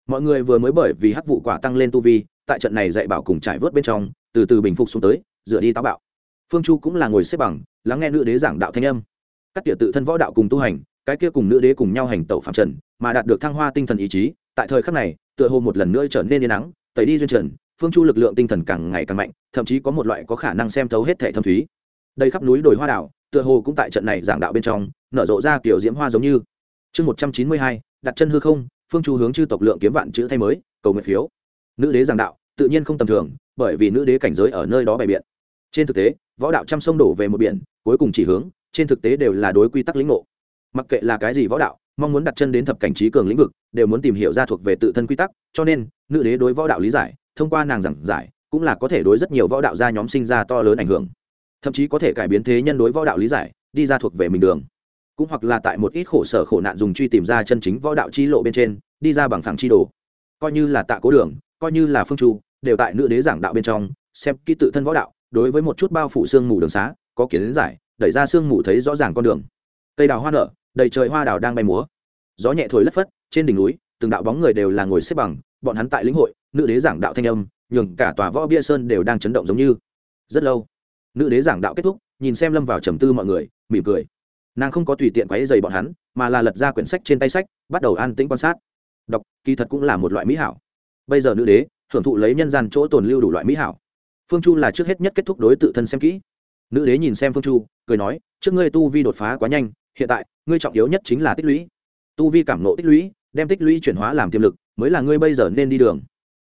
Mọi người vừa mới bởi vì hắc vụ quả tăng lên tu vi, tại trận này dạy bảo cùng trải vớt bên trong, từ từ bình phục xuống tới, dựa đi táo bạo phương chu cũng là ngồi xếp bằng, lắng nghe nữ đế giảng đạo thanh âm. Các địa tự thân võ đạo cùng tu hành, cái kia cùng nữ đế cùng nhau hành tẩu phạm trần, mà đạt được thăng hoa tinh thần ý chí, tại thời khắc này, tựa hồ một lần nữa trở nên yên nắng, tẩy đi duyên trần, phương chu lực lượng tinh thần càng ngày càng mạnh, thậm chí có một loại có khả năng xem thấu hết thể thâm thúy. Đây khắp núi đồi hoa đảo, tựa hồ cũng tại trận này giảng đạo bên trong, nở rộ ra kiểu diễm hoa giống như. Chương một trăm chín mươi hai, đặt chân hư không, phương chu hướng chư tộc lượng kiếm vạn chữ thay mới, cầu nguyện phiếu. Nữ đế giảng đạo, tự nhiên không tầm thường, bởi vì nữ đế cảnh giới ở nơi đó bày biện. Trên thực tế võ đạo trăm sông đổ về một biển, cuối cùng chỉ hướng, trên thực tế đều là đối quy tắc lĩnh ngộ. Mặc kệ là cái gì võ đạo, mong muốn đặt chân đến thập cảnh trí cường lĩnh vực, đều muốn tìm hiểu ra thuộc về tự thân quy tắc, cho nên, nữ đế đối võ đạo lý giải, thông qua nàng giảng giải, cũng là có thể đối rất nhiều võ đạo gia nhóm sinh ra to lớn ảnh hưởng. Thậm chí có thể cải biến thế nhân đối võ đạo lý giải, đi ra thuộc về mình đường. Cũng hoặc là tại một ít khổ sở khổ nạn dùng truy tìm ra chân chính võ đạo chi lộ bên trên, đi ra bằng phẳng chi đồ. Coi như là tạ cố đường, coi như là phương chu, đều tại nữ đế giảng đạo bên trong, xem kỹ tự thân võ đạo đối với một chút bao phủ sương mù đường xá, có kiến giải, đẩy ra sương mù thấy rõ ràng con đường. Cây đào hoa nở, đầy trời hoa đào đang bay múa. Gió nhẹ thổi lất phất, trên đỉnh núi, từng đạo bóng người đều là ngồi xếp bằng, bọn hắn tại lĩnh hội, nữ đế giảng đạo thanh âm, nhường cả tòa võ bia sơn đều đang chấn động giống như. Rất lâu, nữ đế giảng đạo kết thúc, nhìn xem lâm vào trầm tư mọi người, mỉm cười. Nàng không có tùy tiện quấy dày bọn hắn, mà là lật ra quyển sách trên tay sách, bắt đầu an tĩnh quan sát. Đọc, kỳ thật cũng là một loại mỹ hảo. Bây giờ nữ đế, hưởng thụ lấy nhân gian chỗ tồn lưu đủ loại mỹ hảo phương chu là trước hết nhất kết thúc đối tự thân xem kỹ. Nữ đế nhìn xem phương chu, cười nói, trước ngươi tu vi đột phá quá nhanh, hiện tại, ngươi trọng yếu nhất chính là tích lũy. Tu vi cảm nộ tích lũy, đem tích lũy chuyển hóa làm tiềm lực, mới là ngươi bây giờ nên đi đường.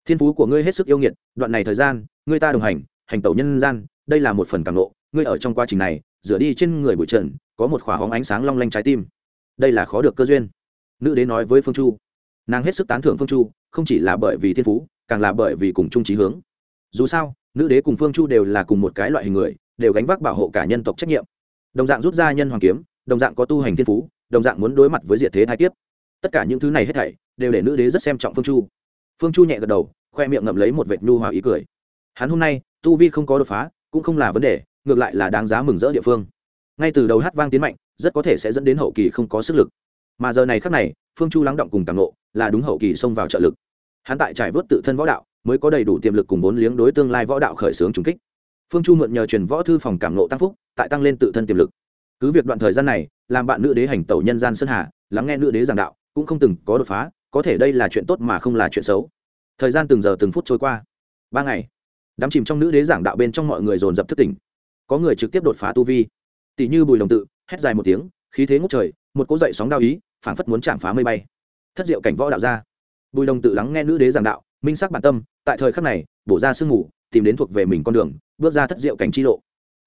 Thiên phú của ngươi hết sức yêu nghiệt, đoạn này thời gian, ngươi ta đồng hành hành tẩu nhân gian, đây là một phần cảm nộ ngươi ở trong quá trình này, rửa đi trên người bụi trần, có một khỏa hóng ánh sáng long lanh trái tim. Đây là khó được cơ duyên. Nữ đế nói với phương chu. Nàng hết sức tán thưởng phương chu, không chỉ là bởi vì thiên phú, càng là bởi vì cùng chung trí hướng. Dù sao nữ đế cùng phương chu đều là cùng một cái loại hình người, đều gánh vác bảo hộ cả nhân tộc trách nhiệm. Đồng dạng rút ra nhân hoàng kiếm, đồng dạng có tu hành thiên phú, đồng dạng muốn đối mặt với diệt thế thái kiếp. Tất cả những thứ này hết thảy đều để nữ đế rất xem trọng phương chu. Phương chu nhẹ gật đầu, khoe miệng ngậm lấy một vệt nhu hòa ý cười. Hắn hôm nay, tu vi không có đột phá, cũng không là vấn đề, ngược lại là đáng giá mừng rỡ địa phương. Ngay từ đầu hát vang tiến mạnh, rất có thể sẽ dẫn đến hậu kỳ không có sức lực. Mà giờ này khác này, phương chu lắng động cùng tàng nộ là đúng hậu kỳ xông vào trợ lực. Hắn tại trải vớt tự thân võ đạo mới có đầy đủ tiềm lực cùng vốn liếng đối tương lai võ đạo khởi xướng trùng kích. Phương chu mượn nhờ truyền võ thư phòng cảm nộ tăng phúc, tại tăng lên tự thân tiềm lực. Cứ việc đoạn thời gian này, làm bạn nữ đế hành tẩu nhân gian sơn hà, lắng nghe nữ đế giảng đạo, cũng không từng có đột phá, có thể đây là chuyện tốt mà không là chuyện xấu. Thời gian từng giờ từng phút trôi qua. Ba ngày, đám chìm trong nữ đế giảng đạo bên trong mọi người dồn dập thức tỉnh. Có người trực tiếp đột phá tu vi. Tỷ như bùi đồng tự, hét dài một tiếng, khí thế ngút trời, một cỗ dậy sóng đao ý, phảng phất muốn chạm phá mây bay. Thất diệu cảnh võ đạo ra. Bùi đồng tự lắng nghe nữ đế giảng đạo minh sắc bản tâm, tại thời khắc này, bổ ra sương mù, tìm đến thuộc về mình con đường, bước ra thất diệu cảnh chi lộ.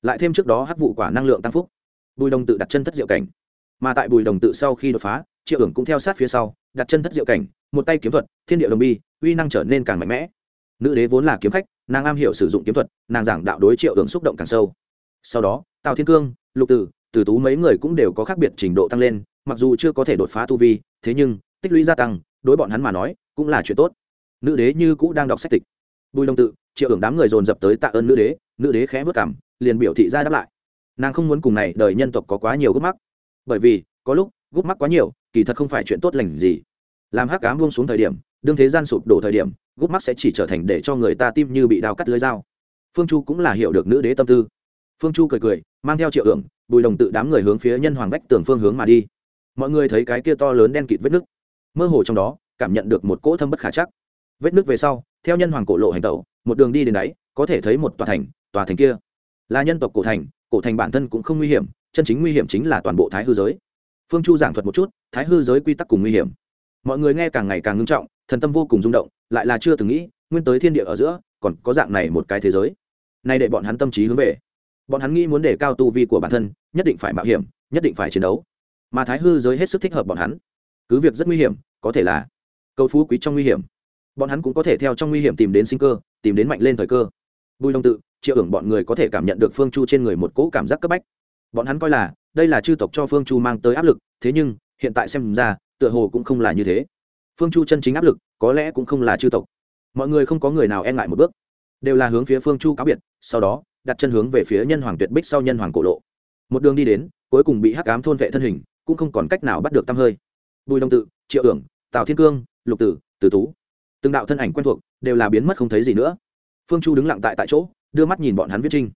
Lại thêm trước đó hắc vụ quả năng lượng tăng phúc. Bùi đồng tự đặt chân thất diệu cảnh. Mà tại bùi đồng tự sau khi đột phá, triệu ưởng cũng theo sát phía sau, đặt chân thất diệu cảnh, một tay kiếm thuật, thiên địa đồng bi, uy năng trở nên càng mạnh mẽ. Nữ đế vốn là kiếm khách, nàng am hiểu sử dụng kiếm thuật, nàng giảng đạo đối triệu ưởng xúc động càng sâu. Sau đó, tào thiên cương, lục tử tử tú mấy người cũng đều có khác biệt trình độ tăng lên, mặc dù chưa có thể đột phá tu vi, thế nhưng, tích lũy gia tăng, đối bọn hắn mà nói, cũng là chuyện tốt nữ đế như cũ đang đọc sách tịch. Bùi đồng tự, triệu hưởng đám người dồn dập tới tạ ơn nữ đế nữ đế khẽ vất cảm, liền biểu thị ra đáp lại. Nàng không muốn cùng này đời nhân tộc có quá nhiều gốc mắc. Bởi vì, có lúc gốc mắc quá nhiều, kỳ thật không phải chuyện tốt lành gì. Làm hắc cám buông xuống thời điểm, đương thế gian sụp đổ thời điểm gốc mắc sẽ chỉ trở thành để cho người ta tim như bị đào cắt lưới dao. Phương chu cũng là hiểu được nữ đế tâm tư. Phương chu cười cười, mang theo triệu hưởng, bùi đồng tự đám người hướng phía nhân hoàng vách tường phương hướng mà đi. Mọi người thấy cái kia to lớn đen kịt vết nước mơ hồ trong đó, cảm nhận được một cỗ thâm bất khả chắc vết nước về sau, theo nhân hoàng cổ lộ hành tẩu, một đường đi đến đáy, có thể thấy một tòa thành tòa thành kia là nhân tộc cổ thành cổ thành bản thân cũng không nguy hiểm, chân chính nguy hiểm chính là toàn bộ thái hư giới. Phương chu giảng thuật một chút, thái hư giới quy tắc cùng nguy hiểm. Mọi người nghe càng ngày càng ngưng trọng, thần tâm vô cùng rung động, lại là chưa từng nghĩ, nguyên tới thiên địa ở giữa, còn có dạng này một cái thế giới. Nay để bọn hắn tâm trí hướng về. Bọn hắn nghĩ muốn để cao tu vi của bản thân, nhất định phải mạo hiểm, nhất định phải chiến đấu. Mà thái hư giới hết sức thích hợp bọn hắn. Cứ việc rất nguy hiểm, có thể là cầu phú quý trong nguy hiểm bọn hắn cũng có thể theo trong nguy hiểm tìm đến sinh cơ, tìm đến mạnh lên thời cơ. Bùi đông tự, triệu ưởng bọn người có thể cảm nhận được phương chu trên người một cỗ cảm giác cấp bách. Bọn hắn coi là, đây là chư tộc cho phương chu mang tới áp lực, thế nhưng, hiện tại xem ra, tựa hồ cũng không là như thế. Phương chu chân chính áp lực, có lẽ cũng không là chư tộc. Mọi người không có người nào e ngại một bước. Đều là hướng phía phương chu cáo biệt, sau đó, đặt chân hướng về phía nhân hoàng tuyệt bích sau nhân hoàng cổ lộ. Một đường đi đến, cuối cùng bị hắc ám thôn vệ thân hình, cũng không còn cách nào bắt được tăm hơi. Bùi đông tự, triệu ưởng tào thiên cương, lục tử tử tú từng đạo thân ảnh quen thuộc đều là biến mất không thấy gì nữa. Phương chu đứng lặng tại tại chỗ, đưa mắt nhìn bọn hắn viết trinh.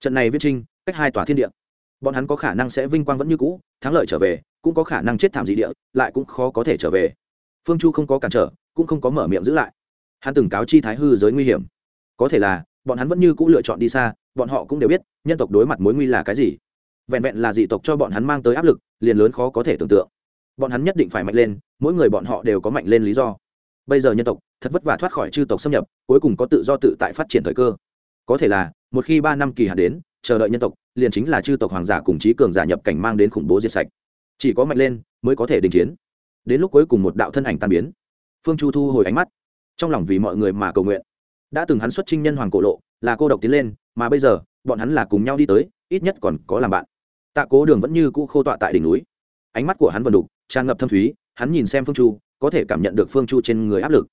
Trận này viết trinh, cách hai tòa thiên địa. Bọn hắn có khả năng sẽ vinh quang vẫn như cũ, thắng lợi trở về, cũng có khả năng chết thảm dị địa, lại cũng khó có thể trở về. Phương chu không có cản trở, cũng không có mở miệng giữ lại. Hắn từng cáo chi thái hư giới nguy hiểm. Có thể là, bọn hắn vẫn như cũ lựa chọn đi xa, bọn họ cũng đều biết, nhân tộc đối mặt mối nguy là cái gì. Vẹn vẹn là dị tộc cho bọn hắn mang tới áp lực, liền lớn khó có thể tưởng tượng. Bọn hắn nhất định phải mạnh lên, mỗi người bọn họ đều có mạnh lên lý do. Bây giờ nhân tộc thật vất vả thoát khỏi chư tộc xâm nhập, cuối cùng có tự do tự tại phát triển thời cơ. Có thể là, một khi ba năm kỳ hạn đến, chờ đợi nhân tộc, liền chính là chư tộc hoàng giả cùng trí cường giả nhập cảnh mang đến khủng bố diệt sạch. Chỉ có mạnh lên, mới có thể đình chiến. Đến lúc cuối cùng một đạo thân ảnh tan biến, phương chu thu hồi ánh mắt, trong lòng vì mọi người mà cầu nguyện. Đã từng hắn xuất trinh nhân hoàng cổ lộ, là cô độc tiến lên, mà bây giờ, bọn hắn là cùng nhau đi tới, ít nhất còn có làm bạn. Tạ cố đường vẫn như cũ khô tọa tại đỉnh núi. Ánh mắt của hắn vần đục, tràn ngập thâm thúy, hắn nhìn xem phương chu, có thể cảm nhận được phương chu trên người áp lực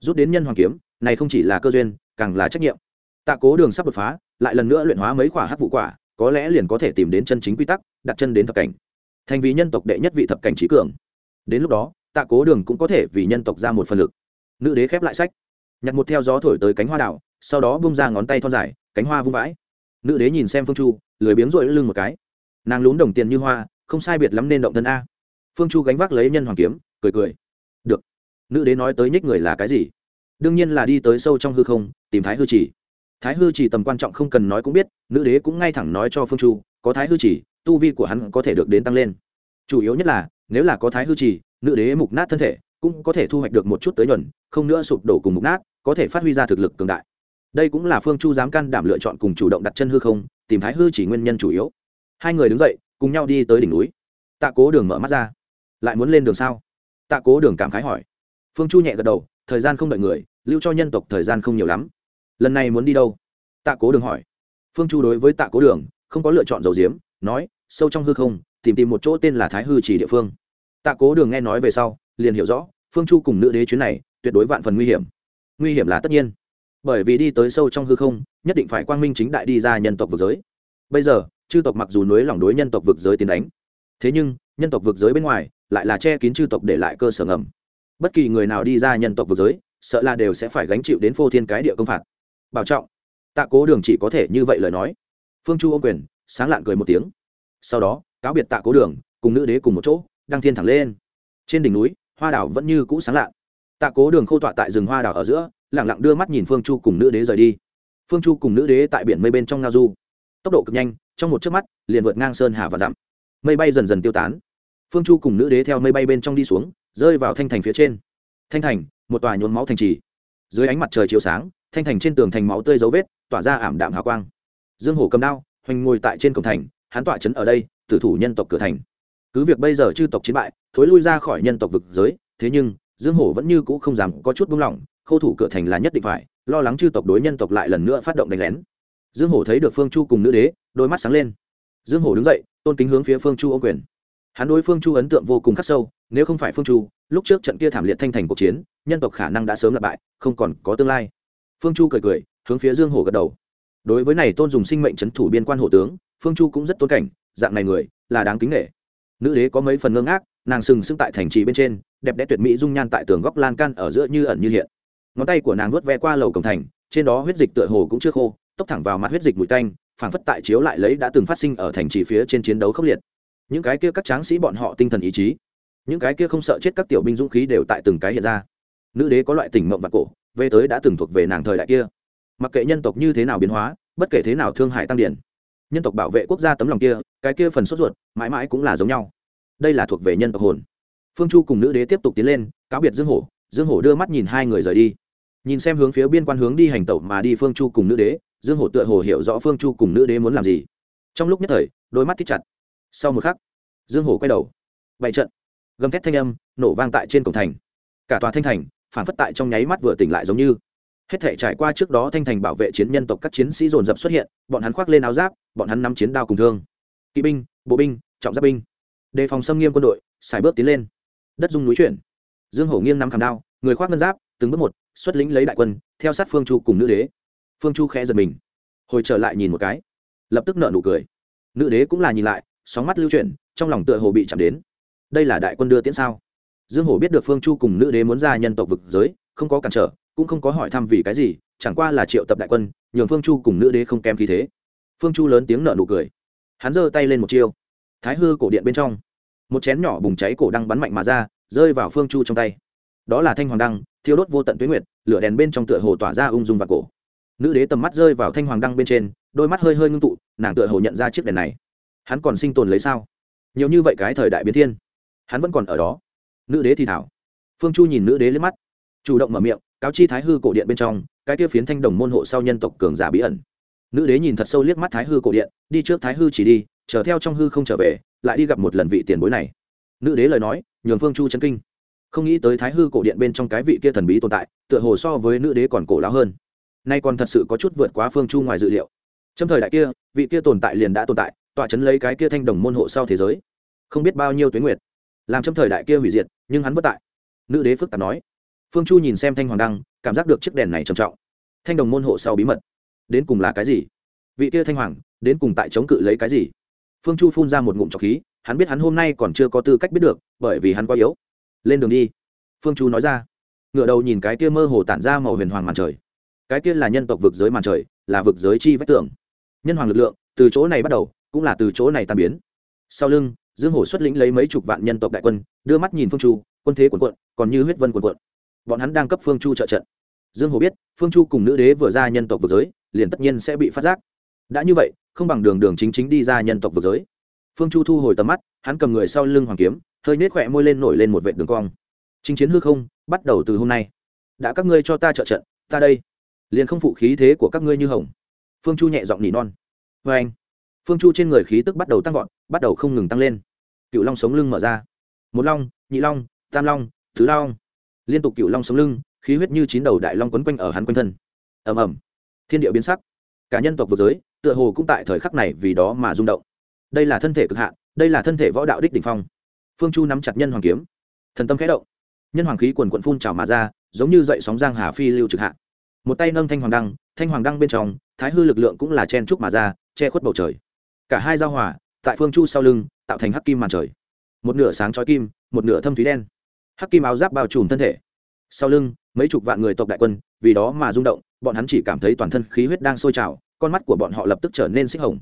rút đến nhân hoàng kiếm, này không chỉ là cơ duyên, càng là trách nhiệm. Tạ cố đường sắp đột phá, lại lần nữa luyện hóa mấy quả hát vụ quả, có lẽ liền có thể tìm đến chân chính quy tắc, đặt chân đến thập cảnh. Thành vì nhân tộc đệ nhất vị thập cảnh trí cường. Đến lúc đó, tạ cố đường cũng có thể vì nhân tộc ra một phần lực. Nữ đế khép lại sách. Nhặt một theo gió thổi tới cánh hoa đảo sau đó bung ra ngón tay thon dài, cánh hoa vung vãi. Nữ đế nhìn xem phương chu, lười biếng rội lưng một cái. Nàng lún đồng tiền như hoa, không sai biệt lắm nên động thân a. Phương chu gánh vác lấy nhân hoàng kiếm, cười cười. Được nữ đế nói tới nhích người là cái gì? Đương nhiên là đi tới sâu trong hư không, tìm thái hư chỉ thái hư chỉ tầm quan trọng không cần nói cũng biết, nữ đế cũng ngay thẳng nói cho phương chu, có thái hư chỉ tu vi của hắn có thể được đến tăng lên. Chủ yếu nhất là, nếu là có thái hư chỉ nữ đế mục nát thân thể, cũng có thể thu hoạch được một chút tới nhuần không nữa sụp đổ cùng mục nát, có thể phát huy ra thực lực cường đại. Đây cũng là phương chu dám can đảm lựa chọn cùng chủ động đặt chân hư không, tìm thái hư chỉ nguyên nhân chủ yếu. Hai người đứng dậy, cùng nhau đi tới đỉnh núi. Tạ cố đường mở mắt ra. Lại muốn lên đường sao? Tạ cố đường cảm khái hỏi phương chu nhẹ gật đầu, thời gian không đợi người, lưu cho nhân tộc thời gian không nhiều lắm. Lần này muốn đi đâu? Tạ cố đường hỏi. Phương chu đối với tạ cố đường, không có lựa chọn dầu diếm nói, sâu trong hư không, tìm tìm một chỗ tên là thái hư chỉ địa phương. Tạ cố đường nghe nói về sau, liền hiểu rõ, phương chu cùng nữ đế chuyến này, tuyệt đối vạn phần nguy hiểm. Nguy hiểm là tất nhiên. Bởi vì đi tới sâu trong hư không, nhất định phải quang minh chính đại đi ra nhân tộc vực giới. Bây giờ, chư tộc mặc dù nối lỏng đối nhân tộc vực giới tiến đánh, thế nhưng, nhân tộc vực giới bên ngoài, lại là che kín chư tộc để lại cơ sở ngầm bất kỳ người nào đi ra nhân tộc vực giới, sợ là đều sẽ phải gánh chịu đến phô thiên cái địa công phạt. Bảo trọng. Tạ cố đường chỉ có thể như vậy lời nói. Phương chu ô quyền, sáng lạn cười một tiếng. Sau đó, cáo biệt tạ cố đường, cùng nữ đế cùng một chỗ, đăng thiên thẳng lên. Trên đỉnh núi, hoa đảo vẫn như cũ sáng lạn tạ cố đường khô tọa tại rừng hoa đảo ở giữa lẳng lặng đưa mắt nhìn phương chu cùng nữ đế rời đi. Phương chu cùng nữ đế tại biển mây bên trong ngao du. Tốc độ cực nhanh, trong một chớp mắt, liền vượt ngang sơn hà và dặm. Mây bay dần dần tiêu tán. Phương chu cùng nữ đế theo mây bay bên trong đi xuống rơi vào thanh thành phía trên. Thanh thành, một tòa nhốn máu thành trì. Dưới ánh mặt trời chiếu sáng, thanh thành trên tường thành máu tươi dấu vết, tỏa ra ảm đạm hào quang. Dương hổ cầm đao, hoành ngồi tại trên cổng thành, hắn tọa trấn ở đây, tử thủ nhân tộc cửa thành. Cứ việc bây giờ chư tộc chiến bại, thối lui ra khỏi nhân tộc vực giới, thế nhưng, dương hổ vẫn như cũ không dám có chút buông lỏng, khâu thủ cửa thành là nhất định phải, lo lắng chư tộc đối nhân tộc lại lần nữa phát động đánh lén. Dương hổ thấy được phương chu cùng nữ đế, đôi mắt sáng lên. Dương hổ đứng dậy, tôn kính hướng phía phương chu ô quyền. Hắn đối phương chu ấn tượng vô cùng khắc sâu nếu không phải phương chu, lúc trước trận kia thảm liệt thanh thành cuộc chiến, nhân tộc khả năng đã sớm lặp bại không còn có tương lai. Phương chu cười cười, hướng phía dương hổ gật đầu. Đối với này tôn dùng sinh mệnh c h ấ n thủ biên quan hộ tướng, phương chu cũng rất tôn cảnh, dạng này người, là đáng kính nghệ nữ đế có mấy phần ngưng ác nàng sừng sững tại thành trì bên trên, đẹp đẽ tuyệt mỹ dung nhan tại tường góc lan can ở giữa như ẩn như hiện. Ngón tay của nàng vuốt ve qua lầu cổng thành, trên đó huyết dịch tựa hồ cũng chưa khô, tốc thẳng vào mặt huyết dịch mùi tanh, phảng phất tại chiếu lại lấy đã từng phát sinh ở thành trì phía trên chiến đấu khốc liệt. Những cái kia các tráng sĩ bọn họ tinh thần ý chí những cái kia không sợ chết các tiểu binh dũng khí đều tại từng cái hiện ra. Nữ đế có loại tỉnh mộng và cổ, về tới đã từng thuộc về nàng thời đại kia. Mặc kệ nhân tộc như thế nào biến hóa, bất kể thế nào thương hại tăng điển, nhân tộc bảo vệ quốc gia tấm lòng kia, cái kia phần sốt ruột, mãi mãi cũng là giống nhau. Đây là thuộc về nhân tộc hồn. Phương chu cùng nữ đế tiếp tục tiến lên, cáo biệt dương hổ dương hổ đưa mắt nhìn hai người rời đi. Nhìn xem hướng phía biên quan hướng đi hành tẩu mà đi phương chu cùng nữ đế, dương hổ tựa hồ hiểu rõ phương chu cùng nữ đế muốn làm gì. Trong lúc nhất thời, đôi mắt thích chặt. Sau một khắc, dương hổ quay đầu. Bày trận gầm thét thanh âm nổ vang tại trên cổng thành. Cả tòa thanh thành phản phất tại trong nháy mắt vừa tỉnh lại giống như. Hết thể trải qua trước đó thanh thành bảo vệ chiến nhân tộc các chiến sĩ dồn dập xuất hiện, bọn hắn khoác lên áo giáp, bọn hắn nắm chiến đao cùng thương. Kỵ binh, bộ binh, trọng giáp binh. Đề phòng xâm nghiêm quân đội xài bước tiến lên. Đất dung núi chuyển. Dương hổ nghiêng nắm khảm đao, người khoác ngân giáp, từng bước một, xuất lĩnh lấy đại quân, theo sát phương chu cùng nữ đế. Phương chu khẽ giật mình, hồi trở lại nhìn một cái. Lập tức nợ nụ cười. Nữ đế cũng là nhìn lại, sóng mắt lưu chuyển, trong lòng tựa hồ bị chạm đến đây là đại quân đưa tiễn sao? Dương hổ biết được phương chu cùng nữ đế muốn ra nhân tộc vực giới, không có cản trở, cũng không có hỏi thăm vì cái gì, chẳng qua là triệu tập đại quân, nhường phương chu cùng nữ đế không kém khí thế. Phương chu lớn tiếng nợ nụ cười. Hắn giơ tay lên một chiêu. Thái hư cổ điện bên trong, một chén nhỏ bùng cháy cổ đăng bắn mạnh mà ra, rơi vào phương chu trong tay. Đó là thanh hoàng đăng, thiêu đốt vô tận tuyến nguyệt, lửa đèn bên trong tựa hồ tỏa ra ung dung và cổ. Nữ đế tầm mắt rơi vào thanh hoàng đăng bên trên, đôi mắt hơi hơi ngưng tụ, nàng tựa hồ nhận ra chiếc đèn này. Hắn còn sinh tồn lấy sao? Nhiều như vậy cái thời đại biến thiên hắn vẫn còn ở đó. Nữ đế thì thảo. Phương chu nhìn nữ đế lên mắt. Chủ động mở miệng, cáo chi thái hư cổ điện bên trong, cái kia phiến thanh đồng môn hộ sau nhân tộc cường giả bí ẩn. Nữ đế nhìn thật sâu liếc mắt thái hư cổ điện, đi trước thái hư chỉ đi, chờ theo trong hư không trở về, lại đi gặp một lần vị tiền bối này. Nữ đế lời nói, nhường phương chu chấn kinh. Không nghĩ tới thái hư cổ điện bên trong cái vị kia thần bí tồn tại, tựa hồ so với nữ đế còn cổ láo hơn. Nay còn thật sự có chút vượt quá phương chu ngoài dự liệu. Trong thời đại kia, vị kia tồn tại liền đã tồn tại, tọa chấn lấy cái kia thanh đồng môn hộ sau thế giới. Không biết bao nhiêu tuyến nguyệt làm trong thời đại kia hủy diệt, nhưng hắn vất tại. Nữ đế phức tạp nói. Phương chu nhìn xem thanh hoàng đăng, cảm giác được chiếc đèn này trầm trọng. Thanh đồng môn hộ sau bí mật. Đến cùng là cái gì? Vị kia thanh hoàng, đến cùng tại chống cự lấy cái gì? Phương chu phun ra một ngụm trọc khí, hắn biết hắn hôm nay còn chưa có tư cách biết được, bởi vì hắn quá yếu. Lên đường đi. Phương chu nói ra. Ngựa đầu nhìn cái kia mơ hồ tản ra màu huyền hoàng màn trời. Cái kia là nhân tộc vực giới màn trời, là vực giới chi vách tường. Nhân hoàng lực lượng, từ chỗ này bắt đầu, cũng là từ chỗ này tàn biến. Sau lưng dương hổ xuất lĩnh lấy mấy chục vạn nhân tộc đại quân, đưa mắt nhìn phương chu, quân thế quần quận còn như huyết vân quần quận bọn hắn đang cấp phương chu trợ trận. Dương hổ biết, phương chu cùng nữ đế vừa ra nhân tộc vực giới, liền tất nhiên sẽ bị phát giác. Đã như vậy, không bằng đường đường chính chính đi ra nhân tộc vực giới. Phương chu thu hồi tầm mắt, hắn cầm người sau lưng hoàng kiếm, hơi nết khỏe môi lên nổi lên một vệ đường cong. Chính chiến hư không, bắt đầu từ hôm nay. Đã các ngươi cho ta trợ trận, ta đây. Liền không phụ khí thế của các ngươi như hồng. Phương chu nhẹ giọng nỉ non. Vê anh phương chu trên người khí tức bắt đầu tăng vọt, bắt đầu không ngừng tăng lên cựu long sống lưng mở ra. Một long, nhị long, tam long, thứ long. Liên tục cựu long sống lưng, khí huyết như chín đầu đại long quấn quanh ở hắn quanh thân. Ầm ầm. Thiên địa biến sắc. Cả nhân tộc vượt giới, tựa hồ cũng tại thời khắc này vì đó mà rung động. Đây là thân thể cực hạn, đây là thân thể võ đạo đích đ ỉ n h phong. Phương chu nắm chặt nhân hoàng kiếm. Thần tâm khẽ động. Nhân hoàng khí quần quận phun trào mà ra, giống như dậy sóng giang hà phi lưu trực hạ. Một tay nâng thanh hoàng đăng, thanh hoàng đăng bên trong, thái hư lực lượng cũng là chen trúc mà ra, che khuất bầu trời. Cả hai giao hòa tại phương chu sau lưng, tạo thành hắc kim màn trời. Một nửa sáng trói kim, một nửa thâm thúy đen. Hắc kim áo giáp bao trùm thân thể. Sau lưng, mấy chục vạn người tộc đại quân, vì đó mà rung động, bọn hắn chỉ cảm thấy toàn thân khí huyết đang sôi trào, con mắt của bọn họ lập tức trở nên xích hồng.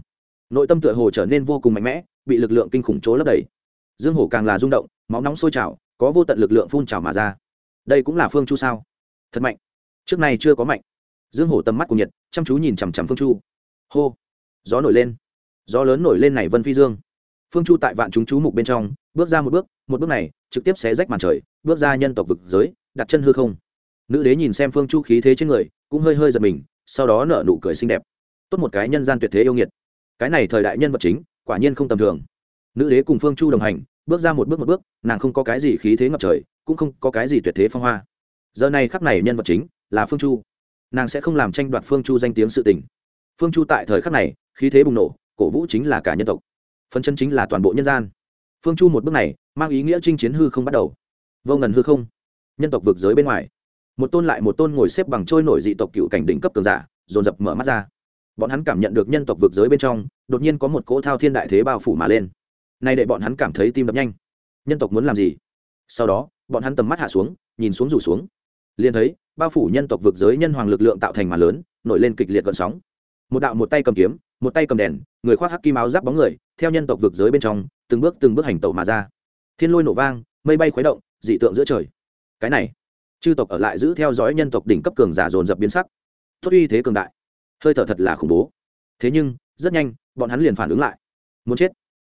Nội tâm tựa hồ trở nên vô cùng mạnh mẽ, bị lực lượng kinh khủng chỗ lấp đầy. Dương hổ càng là rung động, máu nóng sôi trào, có vô tận lực lượng phun trào mà ra. Đây cũng là phương chu sao? Thật mạnh. Trước này chưa có mạnh. Dương hổ tầm mắt của nhiệt, chăm chú nhìn chằm chằm phương chu. Hô. Gió nổi lên gió lớn nổi lên này vân phi dương. Phương chu tại vạn chúng chú mục bên trong, bước ra một bước một bước này, trực tiếp xé rách màn trời, bước ra nhân tộc vực giới, đặt chân hư không. Nữ đế nhìn xem phương chu khí thế trên người, cũng hơi hơi giật mình, sau đó nở nụ cười xinh đẹp. Tốt một cái nhân gian tuyệt thế yêu nghiệt. Cái này thời đại nhân vật chính, quả nhiên không tầm thường. Nữ đế cùng phương chu đồng hành, bước ra một bước một bước, nàng không có cái gì khí thế ngập trời, cũng không có cái gì tuyệt thế phong hoa. Giờ này khắc này nhân vật chính là phương chu. Nàng sẽ không làm tranh đoạt phương chu danh tiếng sự tình. Phương chu tại thời khắc này, khí thế bùng nổ cổ vũ chính là cả nhân tộc, phân chân chính là toàn bộ nhân gian. Phương chu một bước này, mang ý nghĩa chinh chiến hư không bắt đầu. Vô ngần hư không, nhân tộc vượt giới bên ngoài. Một tôn lại một tôn ngồi xếp bằng trôi nổi dị tộc cựu cảnh đỉnh cấp cường giả, dồn dập mở mắt ra. Bọn hắn cảm nhận được nhân tộc vượt giới bên trong, đột nhiên có một cỗ thao thiên đại thế bao phủ mà lên. Nay để bọn hắn cảm thấy tim đập nhanh. Nhân tộc muốn làm gì? Sau đó, bọn hắn tầm mắt hạ xuống, nhìn xuống rủ xuống. Liền thấy, bao phủ nhân tộc vực giới nhân hoàng lực lượng tạo thành mà lớn, nổi lên kịch liệt gợn sóng. Một đạo một tay cầm kiếm một tay cầm đèn, người khoác hắc kim áo giáp bóng người, theo nhân tộc vực giới bên trong, từng bước từng bước hành tẩu mà ra. Thiên lôi nổ vang, mây bay khuấy động, dị tượng giữa trời. Cái này, chư tộc ở lại giữ theo dõi nhân tộc đỉnh cấp cường giả dồn dập biến sắc. Tốt uy thế cường đại. Hơi thở thật là khủng bố. Thế nhưng, rất nhanh, bọn hắn liền phản ứng lại. Muốn chết.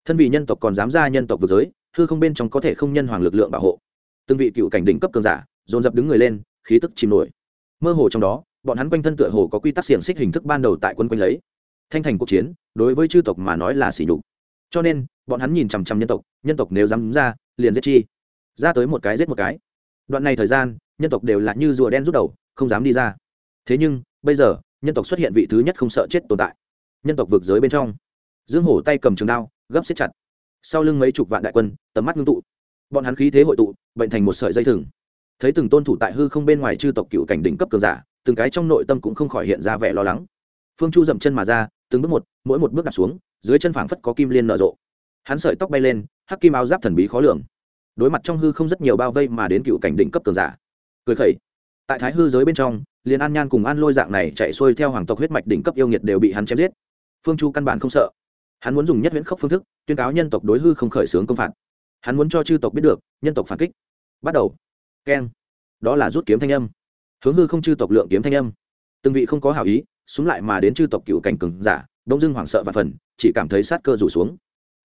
Thân vị nhân tộc còn dám ra nhân tộc vực giới, hư không bên trong có thể không nhân hoàng lực lượng bảo hộ. Từng vị cựu cảnh đỉnh cấp cường giả, dồn dập đứng người lên, khí tức chìm nổi. Mơ hồ trong đó, bọn hắn quanh thân tựa hồ có quy tắc xiềng xích hình thức ban đầu tại quân quanh lấy thanh thành cuộc chiến, đối với chư tộc mà nói là xỉ nhục. Cho nên, bọn hắn nhìn chằm chằm nhân tộc nhân tộc nếu dám ra, liền giết chi. Ra tới một cái giết một cái. Đoạn này thời gian, nhân tộc đều là như rùa đen rút đầu, không dám đi ra. Thế nhưng, bây giờ, nhân tộc xuất hiện vị thứ nhất không sợ chết tồn tại. Nhân tộc vượt giới bên trong. Dương hổ tay cầm trường đao, gấp xếp chặt. Sau lưng mấy chục vạn đại quân, tầm mắt ngưng tụ. Bọn hắn khí thế hội tụ, bệnh thành một sợi dây thừng. Thấy từng tôn thủ tại hư không bên ngoài chư tộc cựu cảnh đỉnh cấp cường giả, từng cái trong nội tâm cũng không khỏi hiện ra vẻ lo lắng phương chu dậm chân mà ra, từng bước một, mỗi một bước đặt xuống, dưới chân phảng phất có kim liên nở rộ. Hắn sợi tóc bay lên, hắc kim áo giáp thần bí khó lường. Đối mặt trong hư không rất nhiều bao vây mà đến cựu cảnh đỉnh cấp cường giả. Cười khẩy. Tại thái hư giới bên trong, liền an nhan cùng an lôi dạng này chạy xuôi theo hoàng tộc huyết mạch đỉnh cấp yêu nghiệt đều bị hắn chém giết. Phương chu căn bản không sợ. Hắn muốn dùng nhất huyễn khốc phương thức, tuyên cáo nhân tộc đối hư không khởi xướng công phạt. Hắn muốn cho chư tộc biết được, nhân tộc phản kích. Bắt đầu. Keng. Đó là rút kiếm thanh âm. Hướng hư không chư tộc lượng kiếm thanh âm. Từng vị không có hảo ý súng lại mà đến chư tộc cựu cảnh cường giả đông dưng hoảng sợ và phần, chỉ cảm thấy sát cơ rủ xuống.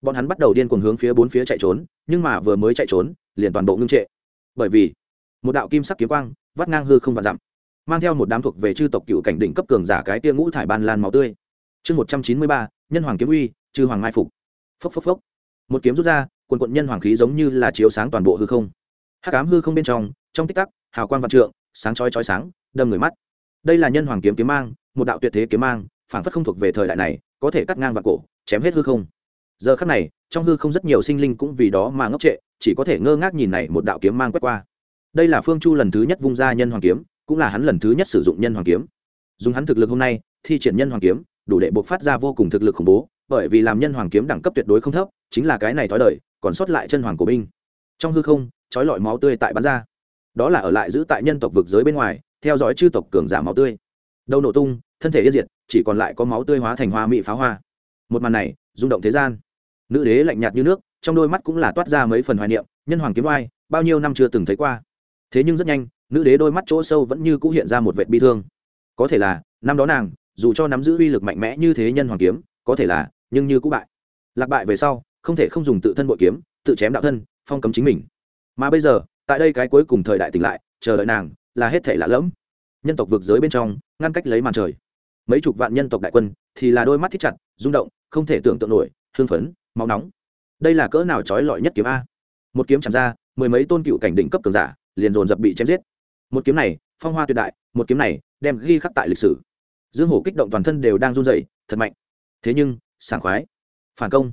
Bọn hắn bắt đầu điên cuồng hướng phía bốn phía chạy trốn, nhưng mà vừa mới chạy trốn, liền toàn bộ ngưng trệ. Bởi vì, một đạo kim sắc kiếm quang, vắt ngang hư không và dặm, mang theo một đám thuộc về chư tộc cựu cảnh đỉnh cấp cường giả cái tia ngũ thải ban lan máu tươi. Chương một trăm chín mươi ba, nhân hoàng kiếm uy, chư hoàng mai phục. Phốc phốc phốc. Một kiếm rút ra, quần quận nhân hoàng khí giống như là chiếu sáng toàn bộ hư không. Hát cám hư không bên trong trong tích tắc, hào quang vạn trượng, sáng chói chói sáng, đâm người mắt. Đây là nhân hoàng kiếm kiếm mang một đạo tuyệt thế kiếm mang phản phất không thuộc về thời đại này, có thể cắt ngang vào cổ, chém hết hư không. Giờ khắc này, trong hư không rất nhiều sinh linh cũng vì đó mà ngốc trệ, chỉ có thể ngơ ngác nhìn này một đạo kiếm mang quét qua. Đây là phương chu lần thứ nhất vung ra nhân hoàng kiếm, cũng là hắn lần thứ nhất sử dụng nhân hoàng kiếm. Dùng hắn thực lực hôm nay, thi triển nhân hoàng kiếm, đủ để buộc phát ra vô cùng thực lực khủng bố, bởi vì làm nhân hoàng kiếm đẳng cấp tuyệt đối không thấp, chính là cái này thói đời, còn sót lại chân hoàng của binh. Trong hư không, trói lọi máu tươi tại bắn ra. Đó là ở lại giữ tại nhân tộc vực giới bên ngoài, theo dõi chư tộc cường giả máu tươi đầu nổ tung, thân thể yên diệt, chỉ còn lại có máu tươi hóa thành hoa mỹ pháo hoa. Một màn này, rung động thế gian. Nữ đế lạnh nhạt như nước, trong đôi mắt cũng là toát ra mấy phần hoài niệm, nhân hoàng kiếm oai, bao nhiêu năm chưa từng thấy qua. Thế nhưng rất nhanh, nữ đế đôi mắt chỗ sâu vẫn như cũ hiện ra một vệ bi thương. Có thể là, năm đó nàng, dù cho nắm giữ uy lực mạnh mẽ như thế nhân hoàng kiếm, có thể là, nhưng như cũ bại. Lạc bại về sau, không thể không dùng tự thân bội kiếm, tự chém đạo thân, phong cấm chính mình. Mà bây giờ, tại đây cái cuối cùng thời đại tỉnh lại, chờ đợi nàng, là hết thể lạ lẫm. Nhân tộc vượt giới bên trong ngăn cách lấy màn trời. Mấy chục vạn nhân tộc đại quân thì là đôi mắt thích chặt, rung động, không thể tưởng tượng nổi hương phấn, máu nóng. Đây là cỡ nào trói lọi nhất kiếm a? Một kiếm chạm ra, mười mấy tôn cựu cảnh đỉnh cấp cường giả liền dồn dập bị chém giết. Một kiếm này, phong hoa tuyệt đại, một kiếm này đem ghi khắc tại lịch sử. Dương hổ kích động toàn thân đều đang run rẩy, thật mạnh. Thế nhưng, sảng khoái. Phản công.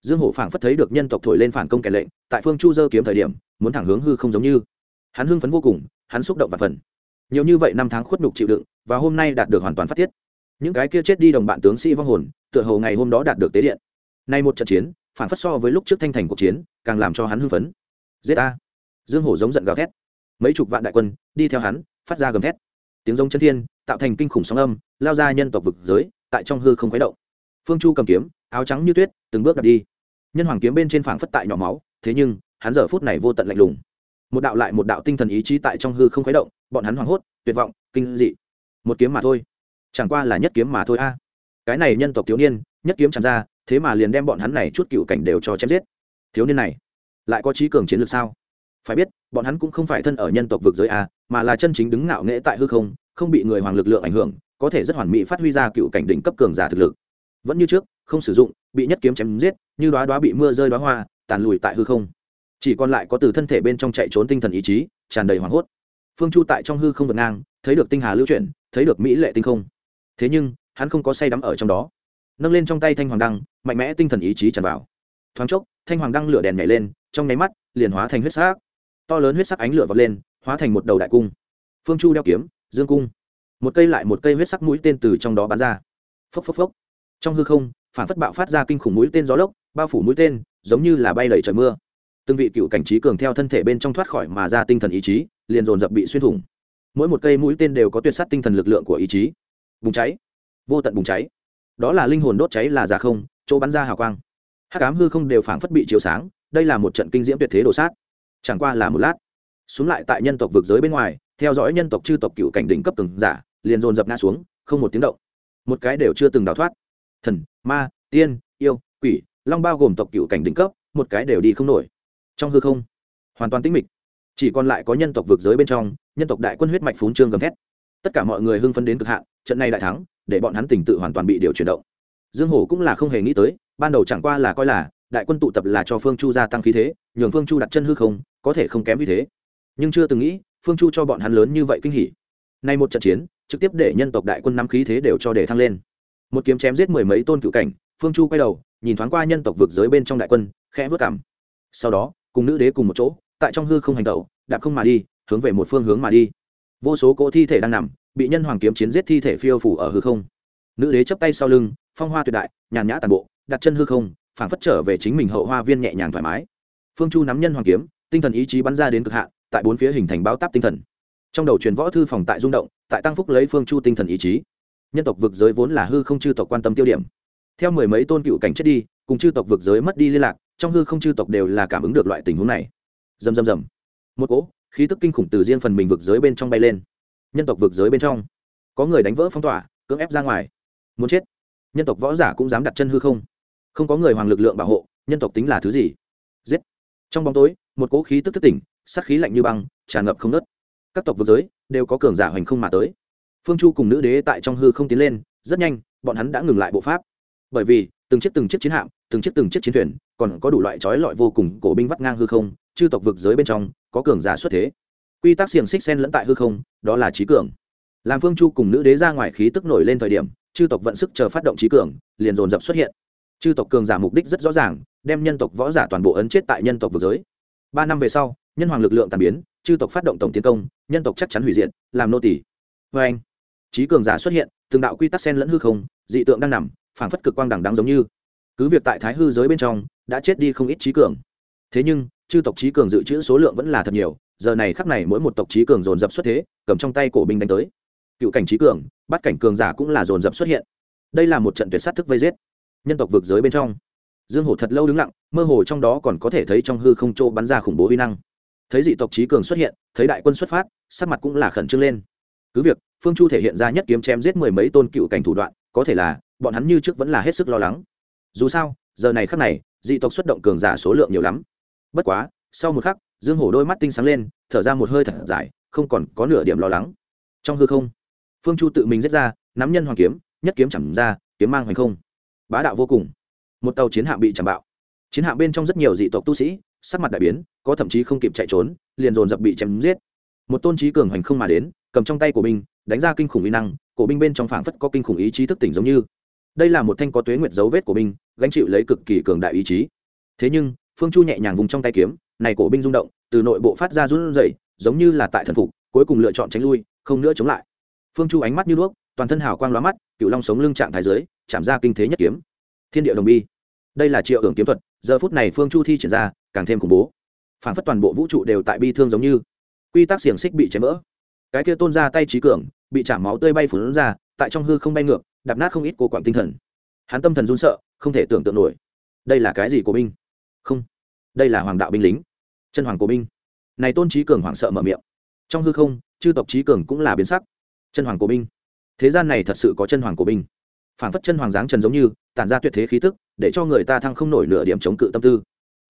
Dương hổ phảng phất thấy được nhân tộc thổi lên phản công kẻ lệnh, tại phương chu dơ kiếm thời điểm, muốn thẳng hướng hư không giống như. Hắn hưng phấn vô cùng, hắn xúc động và phần nhiều như vậy năm tháng khuất nhục chịu đựng, và hôm nay đạt được hoàn toàn phát tiết. Những cái kia chết đi đồng bạn tướng sĩ vong hồn, tựa hồ ngày hôm đó đạt được tế điện. Nay một trận chiến, phản phất so với lúc trước thanh thành cuộc chiến, càng làm cho hắn hưng phấn. Giết a dương hổ giống giận gào thét. Mấy chục vạn đại quân, đi theo hắn, phát ra gầm thét. Tiếng giống chân thiên, tạo thành kinh khủng sóng âm, lao ra nhân tộc vực giới, tại trong hư không khuấy động. Phương chu cầm kiếm, áo trắng như tuyết, từng bước đặt đi. Nhân hoàng kiếm bên trên phảng phất tại nhỏ máu, thế nhưng, hắn giờ phút này vô tận lạnh lùng một đạo lại một đạo tinh thần ý chí tại trong hư không khuấy động, bọn hắn hoảng hốt, tuyệt vọng, kinh dị. Một kiếm mà thôi. Chẳng qua là nhất kiếm mà thôi a. Cái này nhân tộc thiếu niên, nhất kiếm chẳng ra, thế mà liền đem bọn hắn này chút cựu cảnh đều cho chém giết. Thiếu niên này, lại có trí cường chiến lược sao? Phải biết, bọn hắn cũng không phải thân ở nhân tộc vực giới a, mà là chân chính đứng ngạo nghễ tại hư không không bị người hoàng lực lượng ảnh hưởng, có thể rất hoàn mỹ phát huy ra cựu cảnh đỉnh cấp cường giả thực lực. Vẫn như trước, không sử dụng, bị nhất kiếm chém giết, như đoá đoá bị mưa rơi đoá hoa, tàn lùi tại hư không chỉ còn lại có từ thân thể bên trong chạy trốn tinh thần ý chí, tràn đầy hoảng hốt. Phương chu tại trong hư không vượt ngang, thấy được tinh hà lưu chuyển, thấy được mỹ lệ tinh không. Thế nhưng, hắn không có say đắm ở trong đó. Nâng lên trong tay thanh hoàng đăng, mạnh mẽ tinh thần ý chí tràn vào. Thoáng chốc, thanh hoàng đăng lửa đèn nhảy lên, trong nháy mắt, liền hóa thành huyết sắc. To lớn huyết sắc ánh lửa vọt lên, hóa thành một đầu đại cung. Phương chu đeo kiếm, dương cung. Một cây lại một cây huyết sắc mũi tên từ trong đó bắn ra. Phốc phốc phốc. Trong hư không, phản phất bạo phát ra kinh khủng mũi tên gió lốc, bao phủ mũi tên, giống như là bay đầy trời mưa từng vị cựu cảnh trí cường theo thân thể bên trong thoát khỏi mà ra tinh thần ý chí, liền dồn dập bị xuyên thủng. Mỗi một cây mũi tên đều có tuyệt s á t tinh thần lực lượng của ý chí. Bùng cháy. Vô tận bùng cháy. Đó là linh hồn đốt cháy là giả không, chỗ bắn ra hào quang. Hát cám hư không đều phảng phất bị chiếu sáng, đây là một trận kinh diễm tuyệt thế đồ sát. Chẳng qua là một lát, xuống lại tại nhân tộc vực giới bên ngoài, theo dõi nhân tộc chư tộc cựu cảnh đỉnh cấp từng giả, liền dồn dập ngã xuống, không một tiếng động. Một cái đều chưa từng đào thoát. Thần, ma, tiên, yêu, quỷ, long bao gồm tộc cựu cảnh đỉnh cấp, một cái đều đi không nổi trong hư không, hoàn toàn tĩnh mịch. Chỉ còn lại có nhân tộc vực giới bên trong, nhân tộc đại quân huyết mạch phún trương gầm thét. Tất cả mọi người hưng phấn đến cực hạn, trận này đại thắng, để bọn hắn tỉnh tự hoàn toàn bị điều chuyển động. Dương hổ cũng là không hề nghĩ tới, ban đầu chẳng qua là coi là, đại quân tụ tập là cho phương chu gia tăng khí thế, nhường phương chu đặt chân hư không, có thể không kém như thế. Nhưng chưa từng nghĩ, phương chu cho bọn hắn lớn như vậy kinh hỉ. Nay một trận chiến, trực tiếp để nhân tộc đại quân năm khí thế đều cho để thăng lên. Một kiếm chém giết mười mấy tôn cựu cảnh, phương chu quay đầu, nhìn thoáng qua nhân tộc vực giới bên trong đại quân, khẽ vớt cảm sau đó cùng nữ đế cùng một chỗ, tại trong hư không hành tẩu, đạp không mà đi, hướng về một phương hướng mà đi. Vô số cỗ thi thể đang nằm, bị nhân hoàng kiếm chiến giết thi thể phiêu phủ ở hư không. Nữ đế chấp tay sau lưng, phong hoa tuyệt đại, nhàn nhã tàn bộ, đặt chân hư không, phảng phất trở về chính mình hậu hoa viên nhẹ nhàng thoải mái. Phương chu nắm nhân hoàng kiếm, tinh thần ý chí bắn ra đến cực hạn, tại bốn phía hình thành báo táp tinh thần. Trong đầu truyền võ thư phòng tại rung động, tại tăng phúc lấy phương chu tinh thần ý chí. Nhân tộc vực giới vốn là hư không chư tộc quan tâm tiêu điểm. Theo mười mấy tôn cựu cảnh chết đi, cùng chư tộc vực giới mất đi liên lạc trong hư không chư tộc đều là cảm ứng được loại tình huống này. Dầm dầm dầm một cỗ khí tức kinh khủng từ riêng phần mình vực giới bên trong bay lên. Nhân tộc vực giới bên trong, có người đánh vỡ phong tỏa, cưỡng ép ra ngoài. Muốn chết. Nhân tộc võ giả cũng dám đặt chân hư không. Không có người hoàng lực lượng bảo hộ, nhân tộc tính là thứ gì? Giết. Trong bóng tối, một cỗ khí tức thức tỉnh sắc khí lạnh như băng, tràn ngập không nớt các tộc vực giới đều có cường giả hoành không mà tới. Phương chu cùng nữ đế tại trong hư không tiến lên, rất nhanh, bọn hắn đã ngừng lại bộ pháp. Bởi vì, từng chiếc từng chiếc chiến hạm, từng chiếc từng chiếc chiến thuyền còn có đủ loại trói lọi vô cùng cổ binh vắt ngang hư không, chư tộc vực giới bên trong, có cường giả xuất thế. Quy tắc xiềng xích sen lẫn tại hư không, đó là trí cường. Làm phương chu cùng nữ đế ra ngoài khí tức nổi lên thời điểm, chư tộc vận sức chờ phát động trí cường, liền dồn dập xuất hiện. Chư tộc cường giả mục đích rất rõ ràng, đem nhân tộc võ giả toàn bộ ấn chết tại nhân tộc vực giới. Ba năm về sau, nhân hoàng lực lượng tàn biến, chư tộc phát động tổng tiến công, nhân tộc chắc chắn hủy diệt, làm nô tỷ vê anh, trí cường giả xuất hiện, từng đạo quy tắc sen lẫn hư không, dị tượng đang nằm, phảng phất cực quang đẳng đáng giống như. Cứ việc tại thái hư giới bên trong đã chết đi không ít trí cường. Thế nhưng, chư tộc trí cường dự trữ số lượng vẫn là thật nhiều, giờ này khắc này mỗi một tộc trí cường dồn dập xuất thế, cầm trong tay cổ binh đánh tới. Cựu cảnh trí cường, bắt cảnh cường giả cũng là dồn dập xuất hiện. Đây là một trận tuyệt sát thức vây giết. Nhân tộc vực giới bên trong, dương hổ thật lâu đứng lặng, mơ hồ trong đó còn có thể thấy trong hư không chỗ bắn ra khủng bố vi năng. Thấy dị tộc trí cường xuất hiện, thấy đại quân xuất phát, sắc mặt cũng là khẩn trương lên. Cứ việc, phương chu thể hiện ra nhất kiếm chém giết mười mấy tôn cựu cảnh thủ đoạn, có thể là, bọn hắn như trước vẫn là hết sức lo lắng. Dù sao, giờ này khắc này dị tộc xuất động cường giả số lượng nhiều lắm. Bất quá, sau một khắc, dương hổ đôi mắt tinh sáng lên, thở ra một hơi thật dài, không còn có nửa điểm lo lắng. Trong hư không, phương chu tự mình giết ra, nắm nhân hoàng kiếm, nhất kiếm chẳng ra, kiếm mang hoành không. Bá đạo vô cùng. Một tàu chiến hạm bị chạm bạo. Chiến hạm bên trong rất nhiều dị tộc tu sĩ, sắc mặt đại biến, có thậm chí không kịp chạy trốn, liền dồn dập bị chém giết. Một tôn trí cường hoành không mà đến, cầm trong tay của binh đánh ra kinh khủng uy năng, cổ binh bên trong phảng phất có kinh khủng ý chí thức tỉnh giống như đây là một thanh có tuế nguyệt dấu vết của binh, gánh chịu lấy cực kỳ cường đại ý chí. Thế nhưng, phương chu nhẹ nhàng vùng trong tay kiếm, này cổ binh rung động, từ nội bộ phát ra run rẩy, giống như là tại thần phục, cuối cùng lựa chọn tránh lui, không nữa chống lại. Phương chu ánh mắt như đuốc, toàn thân hào quang lóa mắt, cựu long sống lưng trạng thái giới chạm ra kinh thế nhất kiếm. Thiên địa đồng bi. Đây là triệu hưởng kiếm thuật, giờ phút này phương chu thi triển ra, càng thêm khủng bố. Phản phất toàn bộ vũ trụ đều tại bi thương giống như. Quy tắc xiềng xích bị chém vỡ. Cái kia tôn ra tay trí cường, bị chạm máu tươi bay phủ ra, tại trong hư không bay ngược đạp nát không ít cô quảng tinh thần. Hắn tâm thần run sợ, không thể tưởng tượng nổi. Đây là cái gì của binh? Không, đây là hoàng đạo binh lính. Chân hoàng của binh. Này tôn trí cường hoảng sợ mở miệng. Trong hư không, chư tộc trí cường cũng là biến sắc. Chân hoàng của binh. Thế gian này thật sự có chân hoàng của binh. Phản phất chân hoàng dáng trần giống như, tản ra tuyệt thế khí tức, để cho người ta thăng không nổi nửa điểm chống cự tâm tư.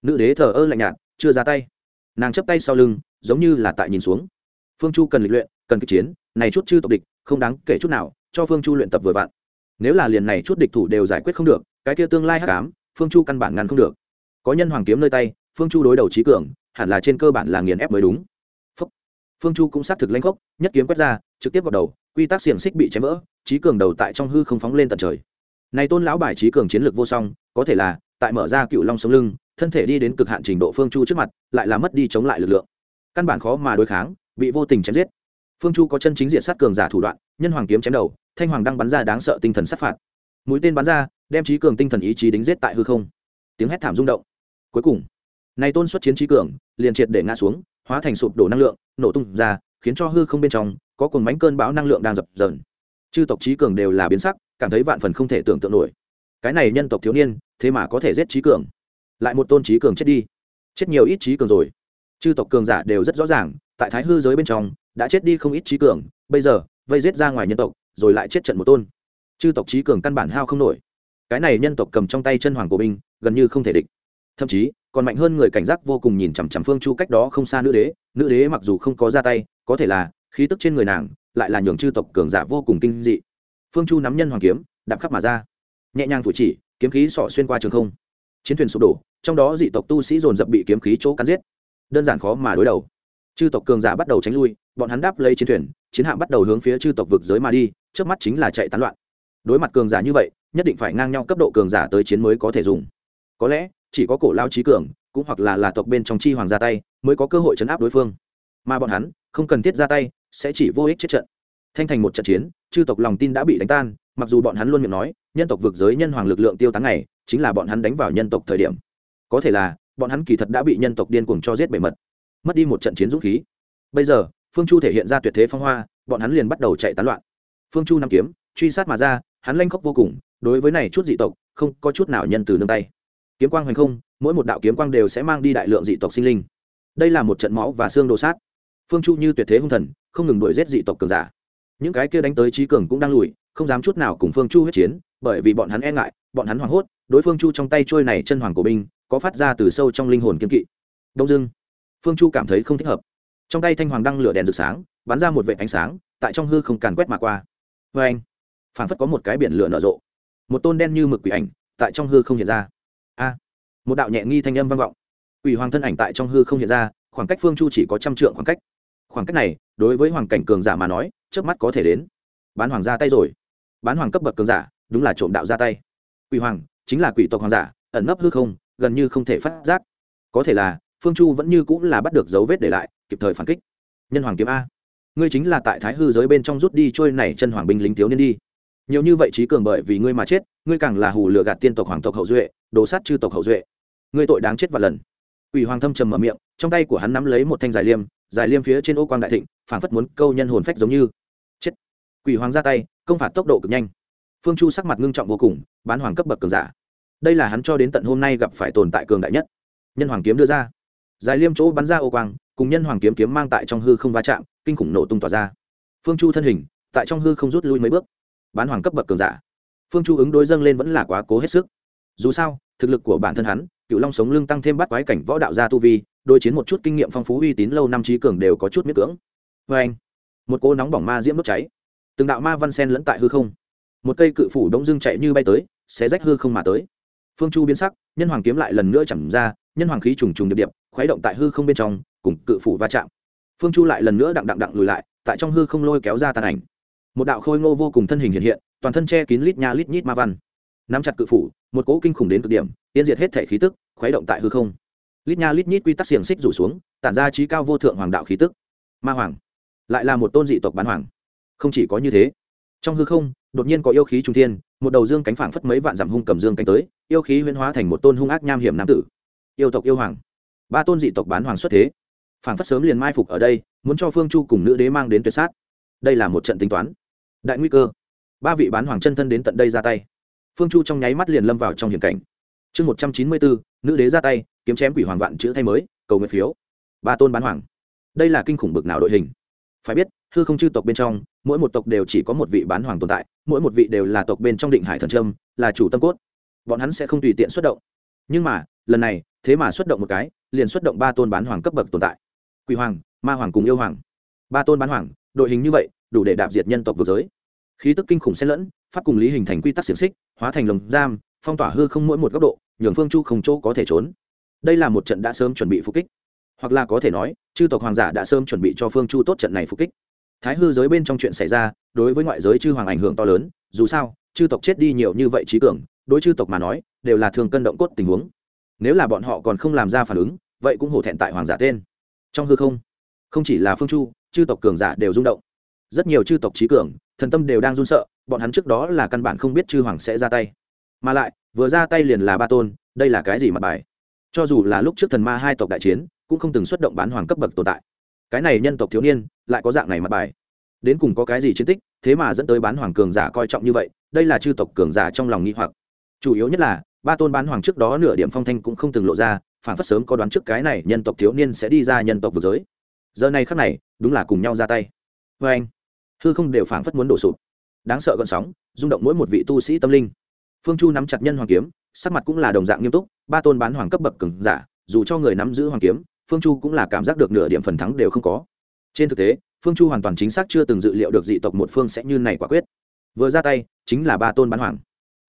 Nữ đế thờ ơ lạnh nhạt, chưa ra tay. Nàng chấp tay sau lưng, giống như là tại nhìn xuống. Phương chu cần lịch luyện, cần kích chiến, này chút chư tộc địch, không đáng kể chút nào, cho phương chu luyện tập vừa vặn nếu là liền này chút địch thủ đều giải quyết không được, cái kia tương lai hắc ám, phương chu căn bản ngăn không được. Có nhân hoàng kiếm nơi tay, phương chu đối đầu trí cường, hẳn là trên cơ bản là nghiền ép mới đúng. Phúc. phương chu cũng xác thực lãnh khốc, nhất kiếm quét ra, trực tiếp vào đầu, quy tắc xiềng xích bị chém vỡ trí cường đầu tại trong hư không phóng lên tận trời. Này tôn lão bài trí cường chiến lược vô song, có thể là, tại mở ra cựu long sống lưng, thân thể đi đến cực hạn trình độ phương chu trước mặt, lại là mất đi chống lại lực lượng. Căn bản khó mà đối kháng, bị vô tình chém giết. Phương chu có chân chính diện sát cường giả thủ đoạn, nhân hoàng kiếm chém đầu thanh hoàng đang bắn ra đáng sợ tinh thần sát phạt. Mũi tên bắn ra, đem trí cường tinh thần ý chí đính giết tại hư không. Tiếng hét thảm rung động. Cuối cùng, này tôn xuất chiến trí cường, liền triệt để ngã xuống, hóa thành sụp đổ năng lượng, nổ tung ra, khiến cho hư không bên trong, có cuồng bánh cơn bão năng lượng đang dập dờn. Chư tộc trí cường đều là biến sắc, cảm thấy vạn phần không thể tưởng tượng nổi. Cái này nhân tộc thiếu niên, thế mà có thể giết trí cường. Lại một tôn trí cường chết đi. Chết nhiều ít trí cường rồi. Chư tộc cường giả đều rất rõ ràng, tại thái hư giới bên trong, đã chết đi không ít trí cường, bây giờ, vây giết ra ngoài nhân tộc rồi lại chết trận một tôn. Chư tộc trí cường căn bản hao không nổi. Cái này nhân tộc cầm trong tay chân hoàng của binh, gần như không thể địch. Thậm chí, còn mạnh hơn người cảnh giác vô cùng nhìn chằm chằm phương chu cách đó không xa nữ đế. Nữ đế mặc dù không có ra tay, có thể là khí tức trên người nàng lại là nhường chư tộc cường giả vô cùng kinh dị. Phương chu nắm nhân hoàng kiếm, đạp khắp mà ra. Nhẹ nhàng phủ chỉ, kiếm khí sỏ xuyên qua trường không. Chiến thuyền sụp đổ, trong đó dị tộc tu sĩ dồn dập bị kiếm khí chỗ cắn giết. Đơn giản khó mà đối đầu. Chư tộc cường giả bắt đầu tránh lui, bọn hắn đáp lấy chiến thuyền chiến hạm bắt đầu hướng phía chư tộc vực giới mà đi, trước mắt chính là chạy tán loạn. Đối mặt cường giả như vậy, nhất định phải ngang nhau cấp độ cường giả tới chiến mới có thể dùng. Có lẽ, chỉ có cổ lao trí cường, cũng hoặc là là tộc bên trong chi hoàng ra tay, mới có cơ hội chấn áp đối phương. Mà bọn hắn, không cần thiết ra tay, sẽ chỉ vô ích chết trận. Thanh thành một trận chiến, chư tộc lòng tin đã bị đánh tan, mặc dù bọn hắn luôn miệng nói, nhân tộc vực giới nhân hoàng lực lượng tiêu tán này, chính là bọn hắn đánh vào nhân tộc thời điểm. Có thể là, bọn hắn kỳ thật đã bị nhân tộc điên cuồng cho giết bề mật. Mất đi một trận chiến dũng khí. Bây giờ phương chu thể hiện ra tuyệt thế phong hoa, bọn hắn liền bắt đầu chạy tán loạn. Phương chu nằm kiếm, truy sát mà ra, hắn lanh khóc vô cùng, đối với này chút dị tộc, không có chút nào nhân từ nương tay. Kiếm quang hoành không, mỗi một đạo kiếm quang đều sẽ mang đi đại lượng dị tộc sinh linh. Đây là một trận máu và xương đồ sát. Phương chu như tuyệt thế hung thần, không ngừng đuổi giết dị tộc cường giả. Những cái kia đánh tới trí cường cũng đang lùi, không dám chút nào cùng phương chu huyết chiến, bởi vì bọn hắn e ngại, bọn hắn hoảng hốt, đối phương chu trong tay trôi này chân hoàng của binh, có phát ra từ sâu trong linh hồn kiên kỵ. Đông dưng phương chu cảm thấy không thích hợp trong tay thanh hoàng đăng lửa đèn rực sáng, bắn ra một vệ ánh sáng, tại trong hư không càn quét mà qua. Vê anh, phảng phất có một cái biển lửa nở rộ. Một tôn đen như mực quỷ ảnh tại trong hư không hiện ra. A, một đạo nhẹ nghi thanh âm vang vọng. Quỷ hoàng thân ảnh tại trong hư không hiện ra, khoảng cách phương chu chỉ có trăm trượng khoảng cách. Khoảng cách này, đối với hoàng cảnh cường giả mà nói trước mắt có thể đến. Bán hoàng ra tay rồi. Bán hoàng cấp bậc cường giả, đúng là trộm đạo ra tay. Quỷ hoàng chính là quỷ tộc hoàng giả, ẩn nấp hư không, gần như không thể phát giác. Có thể là, phương chu vẫn như cũng là bắt được dấu vết để lại kịp thời phản kích. Nhân hoàng kiếm a. Ngươi chính là tại thái hư giới bên trong rút đi trôi này chân hoàng binh lính thiếu niên đi. Nhiều như vậy trí cường bởi vì ngươi mà chết, ngươi càng là hù lừa gạt tiên tộc hoàng tộc hậu duệ, đồ sát chư tộc hậu duệ. Ngươi tội đáng chết và lần. Ủy hoàng thâm trầm mở miệng, trong tay của hắn nắm lấy một thanh dài liêm dài liêm phía trên ô quang đại thịnh, phảng phất muốn câu nhân hồn phách giống như. Chết. Quỷ hoàng ra tay, công phạt tốc độ cực nhanh. Phương chu sắc mặt ngưng trọng vô cùng, bán hoàng cấp bậc cường giả. Đây là hắn cho đến tận hôm nay gặp phải tồn tại cường đại nhất. Nhân hoàng kiếm đưa ra. Dài liêm chỗ bắn ra ô quang cùng nhân hoàng kiếm kiếm mang tại trong hư không va chạm, kinh khủng nổ tung tỏa ra. Phương chu thân hình, tại trong hư không rút lui mấy bước. Bán hoàng cấp bậc cường giả. Phương chu ứng đối dâng lên vẫn là quá cố hết sức. Dù sao, thực lực của bản thân hắn cựu long sống lưng tăng thêm bắt quái cảnh võ đạo gia tu vi đôi chiến một chút kinh nghiệm phong phú uy tín lâu năm trí cường đều có chút miết cưỡng. Vê anh, một cô nóng bỏng ma diễm đốt cháy. Từng đạo ma văn sen lẫn tại hư không. Một cây cự phủ đông dưng chạy như bay tới sẽ rách hư không mà tới. Phương chu biến sắc, nhân hoàng kiếm lại lần nữa chẳng ra, nhân hoàng khí trùng trùng điệp điệp, khuấy động tại hư không bên trong cùng cự phủ va chạm. Phương chu lại lần nữa đặng đặng đặng lùi lại, tại trong hư không lôi kéo ra tàn ảnh. Một đạo khôi ngô vô cùng thân hình hiện hiện, toàn thân che kín lít nha lít nhít ma văn. Nắm chặt cự phủ, một cỗ kinh khủng đến cực điểm tiên diệt hết thể khí tức, khuấy động tại hư không. Lít nha lít nhít quy tắc xiềng xích rủ xuống, tản ra trí cao vô thượng hoàng đạo khí tức. Ma hoàng, lại là một tôn dị tộc bán hoàng. Không chỉ có như thế, trong hư không, đột nhiên có yêu khí trung thiên, một đầu dương cánh phảng phất mấy vạn dặm hung cầm dương cánh tới, yêu khí huyễn hóa thành một tôn hung ác nham hiểm nam tử. Yêu tộc yêu hoàng, ba tôn dị tộc bán hoàng xuất thế. Phản phất sớm liền mai phục ở đây, muốn cho phương chu cùng nữ đế mang đến tuyệt sát. Đây là một trận tính toán. Đại nguy cơ. Ba vị bán hoàng chân thân đến tận đây ra tay. Phương chu trong nháy mắt liền lâm vào trong hiểm cảnh. Chương một trăm chín mươi bốn, nữ đế ra tay, kiếm chém quỷ hoàng vạn chữ thay mới, cầu nguyện phiếu. Ba tôn bán hoàng. Đây là kinh khủng bực nào đội hình? Phải biết, hư không chư tộc bên trong, mỗi một tộc đều chỉ có một vị bán hoàng tồn tại, mỗi một vị đều là tộc bên trong định hải thần trâm là chủ tâm cốt. Bọn hắn sẽ không tùy tiện xuất động. Nhưng mà, lần này, thế mà xuất động một cái, liền xuất động ba tôn bán hoàng cấp bậc tồn tại quỷ hoàng, ma hoàng cùng yêu hoàng. Ba tôn bán hoàng, đội hình như vậy, đủ để đạp diệt nhân tộc vực giới. Khí tức kinh khủng xen lẫn, pháp cùng lý hình thành quy tắc xiềng xích, hóa thành lồng giam, phong tỏa hư không mỗi một góc độ, nhường phương chu không chỗ có thể trốn. Đây là một trận đã sớm chuẩn bị phục kích. Hoặc là có thể nói, chư tộc hoàng giả đã sớm chuẩn bị cho phương chu tốt trận này phục kích. Thái hư giới bên trong chuyện xảy ra, đối với ngoại giới chư hoàng ảnh hưởng to lớn, dù sao, chư tộc chết đi nhiều như vậy trí tưởng đối chư tộc mà nói, đều là thường cân động cốt tình huống. Nếu là bọn họ còn không làm ra phản ứng, vậy cũng hổ thẹn tại hoàng giả tên trong hư không không chỉ là phương chu, chư tộc cường giả đều rung động. Rất nhiều chư tộc trí cường, thần tâm đều đang run sợ, bọn hắn trước đó là căn bản không biết chư hoàng sẽ ra tay. Mà lại, vừa ra tay liền là ba tôn, đây là cái gì mặt bài? Cho dù là lúc trước thần ma hai tộc đại chiến, cũng không từng xuất động bán hoàng cấp bậc tồn tại. Cái này nhân tộc thiếu niên, lại có dạng này mặt bài? Đến cùng có cái gì chiến tích, thế mà dẫn tới bán hoàng cường giả coi trọng như vậy, đây là chư tộc cường giả trong lòng nghi hoặc. Chủ yếu nhất là, ba tôn bán hoàng trước đó nửa điểm phong thanh cũng không từng lộ ra phản phất sớm có đoán trước cái này nhân tộc thiếu niên sẽ đi ra nhân tộc vực giới. Giờ này khắc này, đúng là cùng nhau ra tay. Vê anh, hư không đều phản phất muốn đổ sụp. Đáng sợ gọn sóng, rung động mỗi một vị tu sĩ tâm linh. Phương chu nắm chặt nhân hoàng kiếm, sắc mặt cũng là đồng dạng nghiêm túc, ba tôn bán hoàng cấp bậc cường giả, dù cho người nắm giữ hoàng kiếm, phương chu cũng là cảm giác được nửa điểm phần thắng đều không có. Trên thực tế, phương chu hoàn toàn chính xác chưa từng dự liệu được dị tộc một phương sẽ như này quả quyết. Vừa ra tay, chính là ba tôn bán hoàng.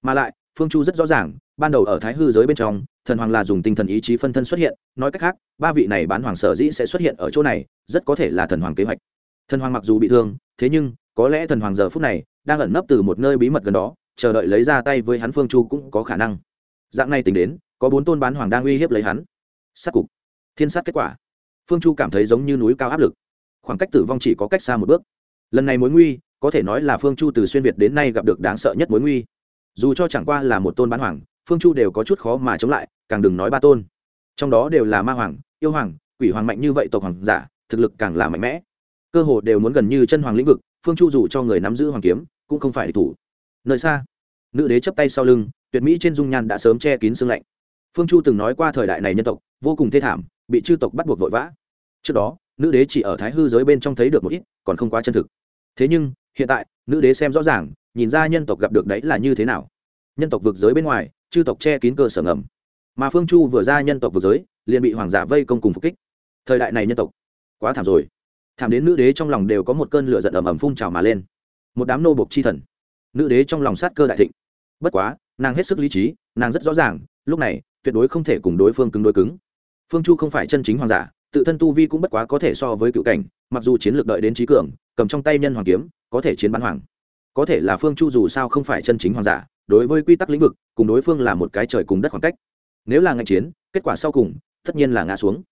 Mà lại, phương chu rất rõ ràng, ban đầu ở thái hư giới bên trong thần hoàng là dùng tinh thần ý chí phân thân xuất hiện, nói cách khác, ba vị này bán hoàng sở dĩ sẽ xuất hiện ở chỗ này, rất có thể là thần hoàng kế hoạch. Thần hoàng mặc dù bị thương, thế nhưng, có lẽ thần hoàng giờ phút này đang ẩn nấp từ một nơi bí mật gần đó, chờ đợi lấy ra tay với hắn phương chu cũng có khả năng. Dạng này tính đến, có bốn tôn bán hoàng đang uy hiếp lấy hắn. Sát cục. Thiên sát kết quả. Phương chu cảm thấy giống như núi cao áp lực. Khoảng cách tử vong chỉ có cách xa một bước. Lần này mối nguy, có thể nói là phương chu từ xuyên việt đến nay gặp được đáng sợ nhất mối nguy. Dù cho chẳng qua là một tôn bán hoàng phương chu đều có chút khó mà chống lại, càng đừng nói ba tôn. Trong đó đều là ma hoàng, yêu hoàng, quỷ hoàng mạnh như vậy tộc hoàng giả, thực lực càng là mạnh mẽ. Cơ hồ đều muốn gần như chân hoàng lĩnh vực, phương chu dù cho người nắm giữ hoàng kiếm, cũng không phải địch thủ. Nơi xa, nữ đế chấp tay sau lưng, tuyệt mỹ trên dung nhan đã sớm che kín xương lạnh. Phương chu từng nói qua thời đại này nhân tộc, vô cùng thê thảm, bị chư tộc bắt buộc vội vã. Trước đó, nữ đế chỉ ở thái hư giới bên trong thấy được một ít, còn không quá chân thực. Thế nhưng, hiện tại, nữ đế xem rõ ràng, nhìn ra nhân tộc gặp được đấy là như thế nào nhân tộc vực giới bên ngoài, chư tộc che kín cơ sở ngầm. Mà phương chu vừa ra nhân tộc vực giới, liền bị hoàng giả vây công cùng phục kích. Thời đại này nhân tộc, quá thảm rồi. Thảm đến nữ đế trong lòng đều có một cơn lửa giận ầm ầm phun trào mà lên. Một đám nô bộc chi thần, nữ đế trong lòng sát cơ đại thịnh. Bất quá, nàng hết sức lý trí, nàng rất rõ ràng, lúc này, tuyệt đối không thể cùng đối phương cứng đối cứng. Phương chu không phải chân chính hoàng giả, tự thân tu vi cũng bất quá có thể so với cựu cảnh, mặc dù chiến lược đợi đến trí cường, cầm trong tay nhân hoàng kiếm, có thể chiến bán hoàng. Có thể là phương chu dù sao không phải chân chính hoàng giả đối với quy tắc lĩnh vực, cùng đối phương là một cái trời cùng đất khoảng cách. Nếu là ngành chiến, kết quả sau cùng, tất nhiên là ngã xuống.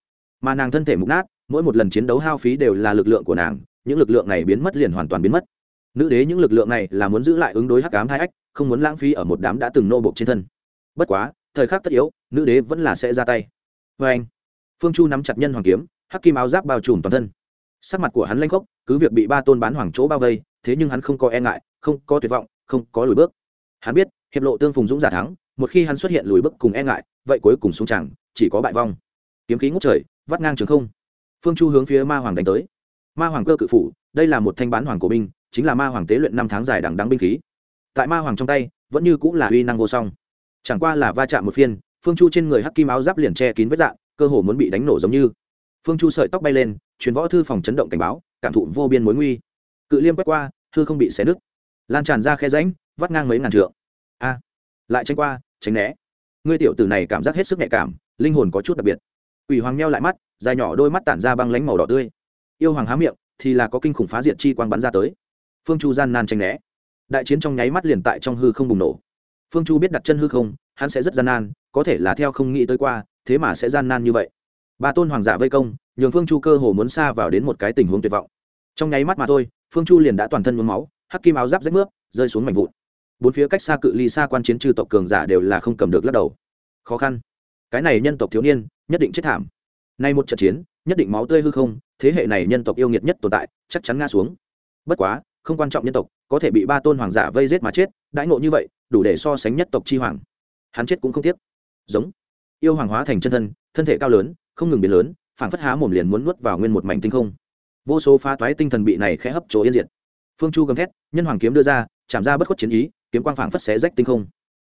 Mà nàng thân thể mục nát, mỗi một lần chiến đấu hao phí đều là lực lượng của nàng, những lực lượng này biến mất liền hoàn toàn biến mất. Nữ đế những lực lượng này là muốn giữ lại ứng đối hắc cám hai ách, không muốn lãng phí ở một đám đã từng nô bộc trên thân. Bất quá, thời khắc tất yếu, nữ đế vẫn là sẽ ra tay. Vê anh, phương chu nắm chặt nhân hoàng kiếm, hắc kim áo giáp bao trùm toàn thân. Sắc mặt của hắn lanh khốc, cứ việc bị ba tôn bán hoàng chỗ bao vây, thế nhưng hắn không có e ngại, không có tuyệt vọng, không có lùi bước hắn biết, hiệp lộ tương phùng dũng giả thắng, một khi hắn xuất hiện lùi bước cùng e ngại, vậy cuối cùng xuống chẳng, chỉ có bại vong. Kiếm khí ngút trời, vắt ngang trường không. Phương chu hướng phía ma hoàng đánh tới. Ma hoàng cơ cự phủ, đây là một thanh bán hoàng của binh, chính là ma hoàng tế luyện năm tháng dài đằng đắng binh khí. Tại ma hoàng trong tay, vẫn như cũng là uy năng vô song. Chẳng qua là va chạm một phiên, phương chu trên người hắc kim áo giáp liền che kín vết dạng, cơ hồ muốn bị đánh nổ giống như. Phương chu sợi tóc bay lên, truyền võ thư phòng chấn động cảnh báo, cảm thụ vô biên mối nguy. Cự liêm quét qua thư không bị xé nứt. Lan tràn ra khe ránh vắt ngang mấy ngàn trượng. A, lại tranh qua, tránh né. Ngươi tiểu tử này cảm giác hết sức nhạy cảm, linh hồn có chút đặc biệt. Quỷ hoàng meo lại mắt, dài nhỏ đôi mắt tản ra băng lánh màu đỏ tươi. Yêu hoàng há miệng, thì là có kinh khủng phá diệt chi quang bắn ra tới. Phương chu gian nan tranh né. Đại chiến trong nháy mắt liền tại trong hư không bùng nổ. Phương chu biết đặt chân hư không, hắn sẽ rất gian nan, có thể là theo không nghĩ tới qua, thế mà sẽ gian nan như vậy. Ba tôn hoàng giả vây công, nhường phương chu cơ hồ muốn xa vào đến một cái tình huống tuyệt vọng. Trong nháy mắt mà thôi, phương chu liền đã toàn thân mướm máu, hắc kim áo giáp rách mướp, rơi xuống mảnh vụn bốn phía cách xa cự ly xa quan chiến trừ tộc cường giả đều là không cầm được lắc đầu. Khó khăn. Cái này nhân tộc thiếu niên, nhất định chết thảm. Nay một trận chiến, nhất định máu tươi hư không, thế hệ này nhân tộc yêu nghiệt nhất tồn tại, chắc chắn ngã xuống. Bất quá, không quan trọng nhân tộc, có thể bị ba tôn hoàng giả vây giết mà chết, đãi ngộ như vậy, đủ để so sánh nhất tộc chi hoàng. Hắn chết cũng không tiếc. Giống. Yêu hoàng hóa thành chân thân thân thể cao lớn, không ngừng biến lớn, phảng phất há mồm liền muốn nuốt vào nguyên một mảnh tinh không. Vô số phá toái tinh thần bị này khẽ hấp chỗ yên diệt. Phương chu gầm thét, nhân hoàng kiếm đưa ra chạm ra bất khuất chiến ý, kiếm quang phảng phất xé rách tinh không.